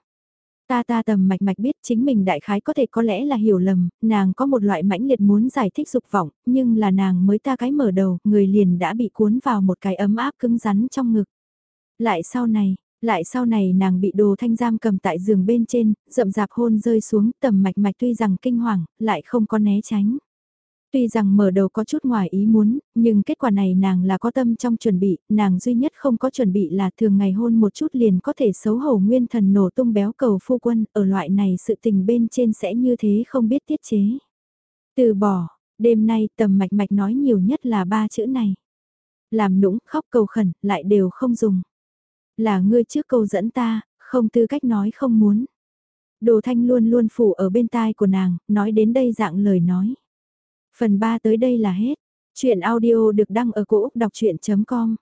A: Ta ta tầm mạch mạch biết chính mình đại khái có thể có lẽ là hiểu lầm, nàng có một loại mãnh liệt muốn giải thích dục vọng, nhưng là nàng mới ta cái mở đầu, người liền đã bị cuốn vào một cái ấm áp cứng rắn trong ngực. Lại sau này, lại sau này nàng bị đồ thanh giam cầm tại giường bên trên, rậm rạp hôn rơi xuống tầm mạch mạch tuy rằng kinh hoàng, lại không có né tránh. Tuy rằng mở đầu có chút ngoài ý muốn, nhưng kết quả này nàng là có tâm trong chuẩn bị, nàng duy nhất không có chuẩn bị là thường ngày hôn một chút liền có thể xấu hổ nguyên thần nổ tung béo cầu phu quân, ở loại này sự tình bên trên sẽ như thế không biết tiết chế. Từ bỏ, đêm nay tầm mạch mạch nói nhiều nhất là ba chữ này. Làm nũng, khóc cầu khẩn, lại đều không dùng. Là ngươi trước câu dẫn ta, không tư cách nói không muốn. Đồ thanh luôn luôn phủ ở bên tai của nàng, nói đến đây dạng lời nói. Phần 3 tới đây là hết. Chuyện audio được đăng ở cổ Úc đọc chuyện.com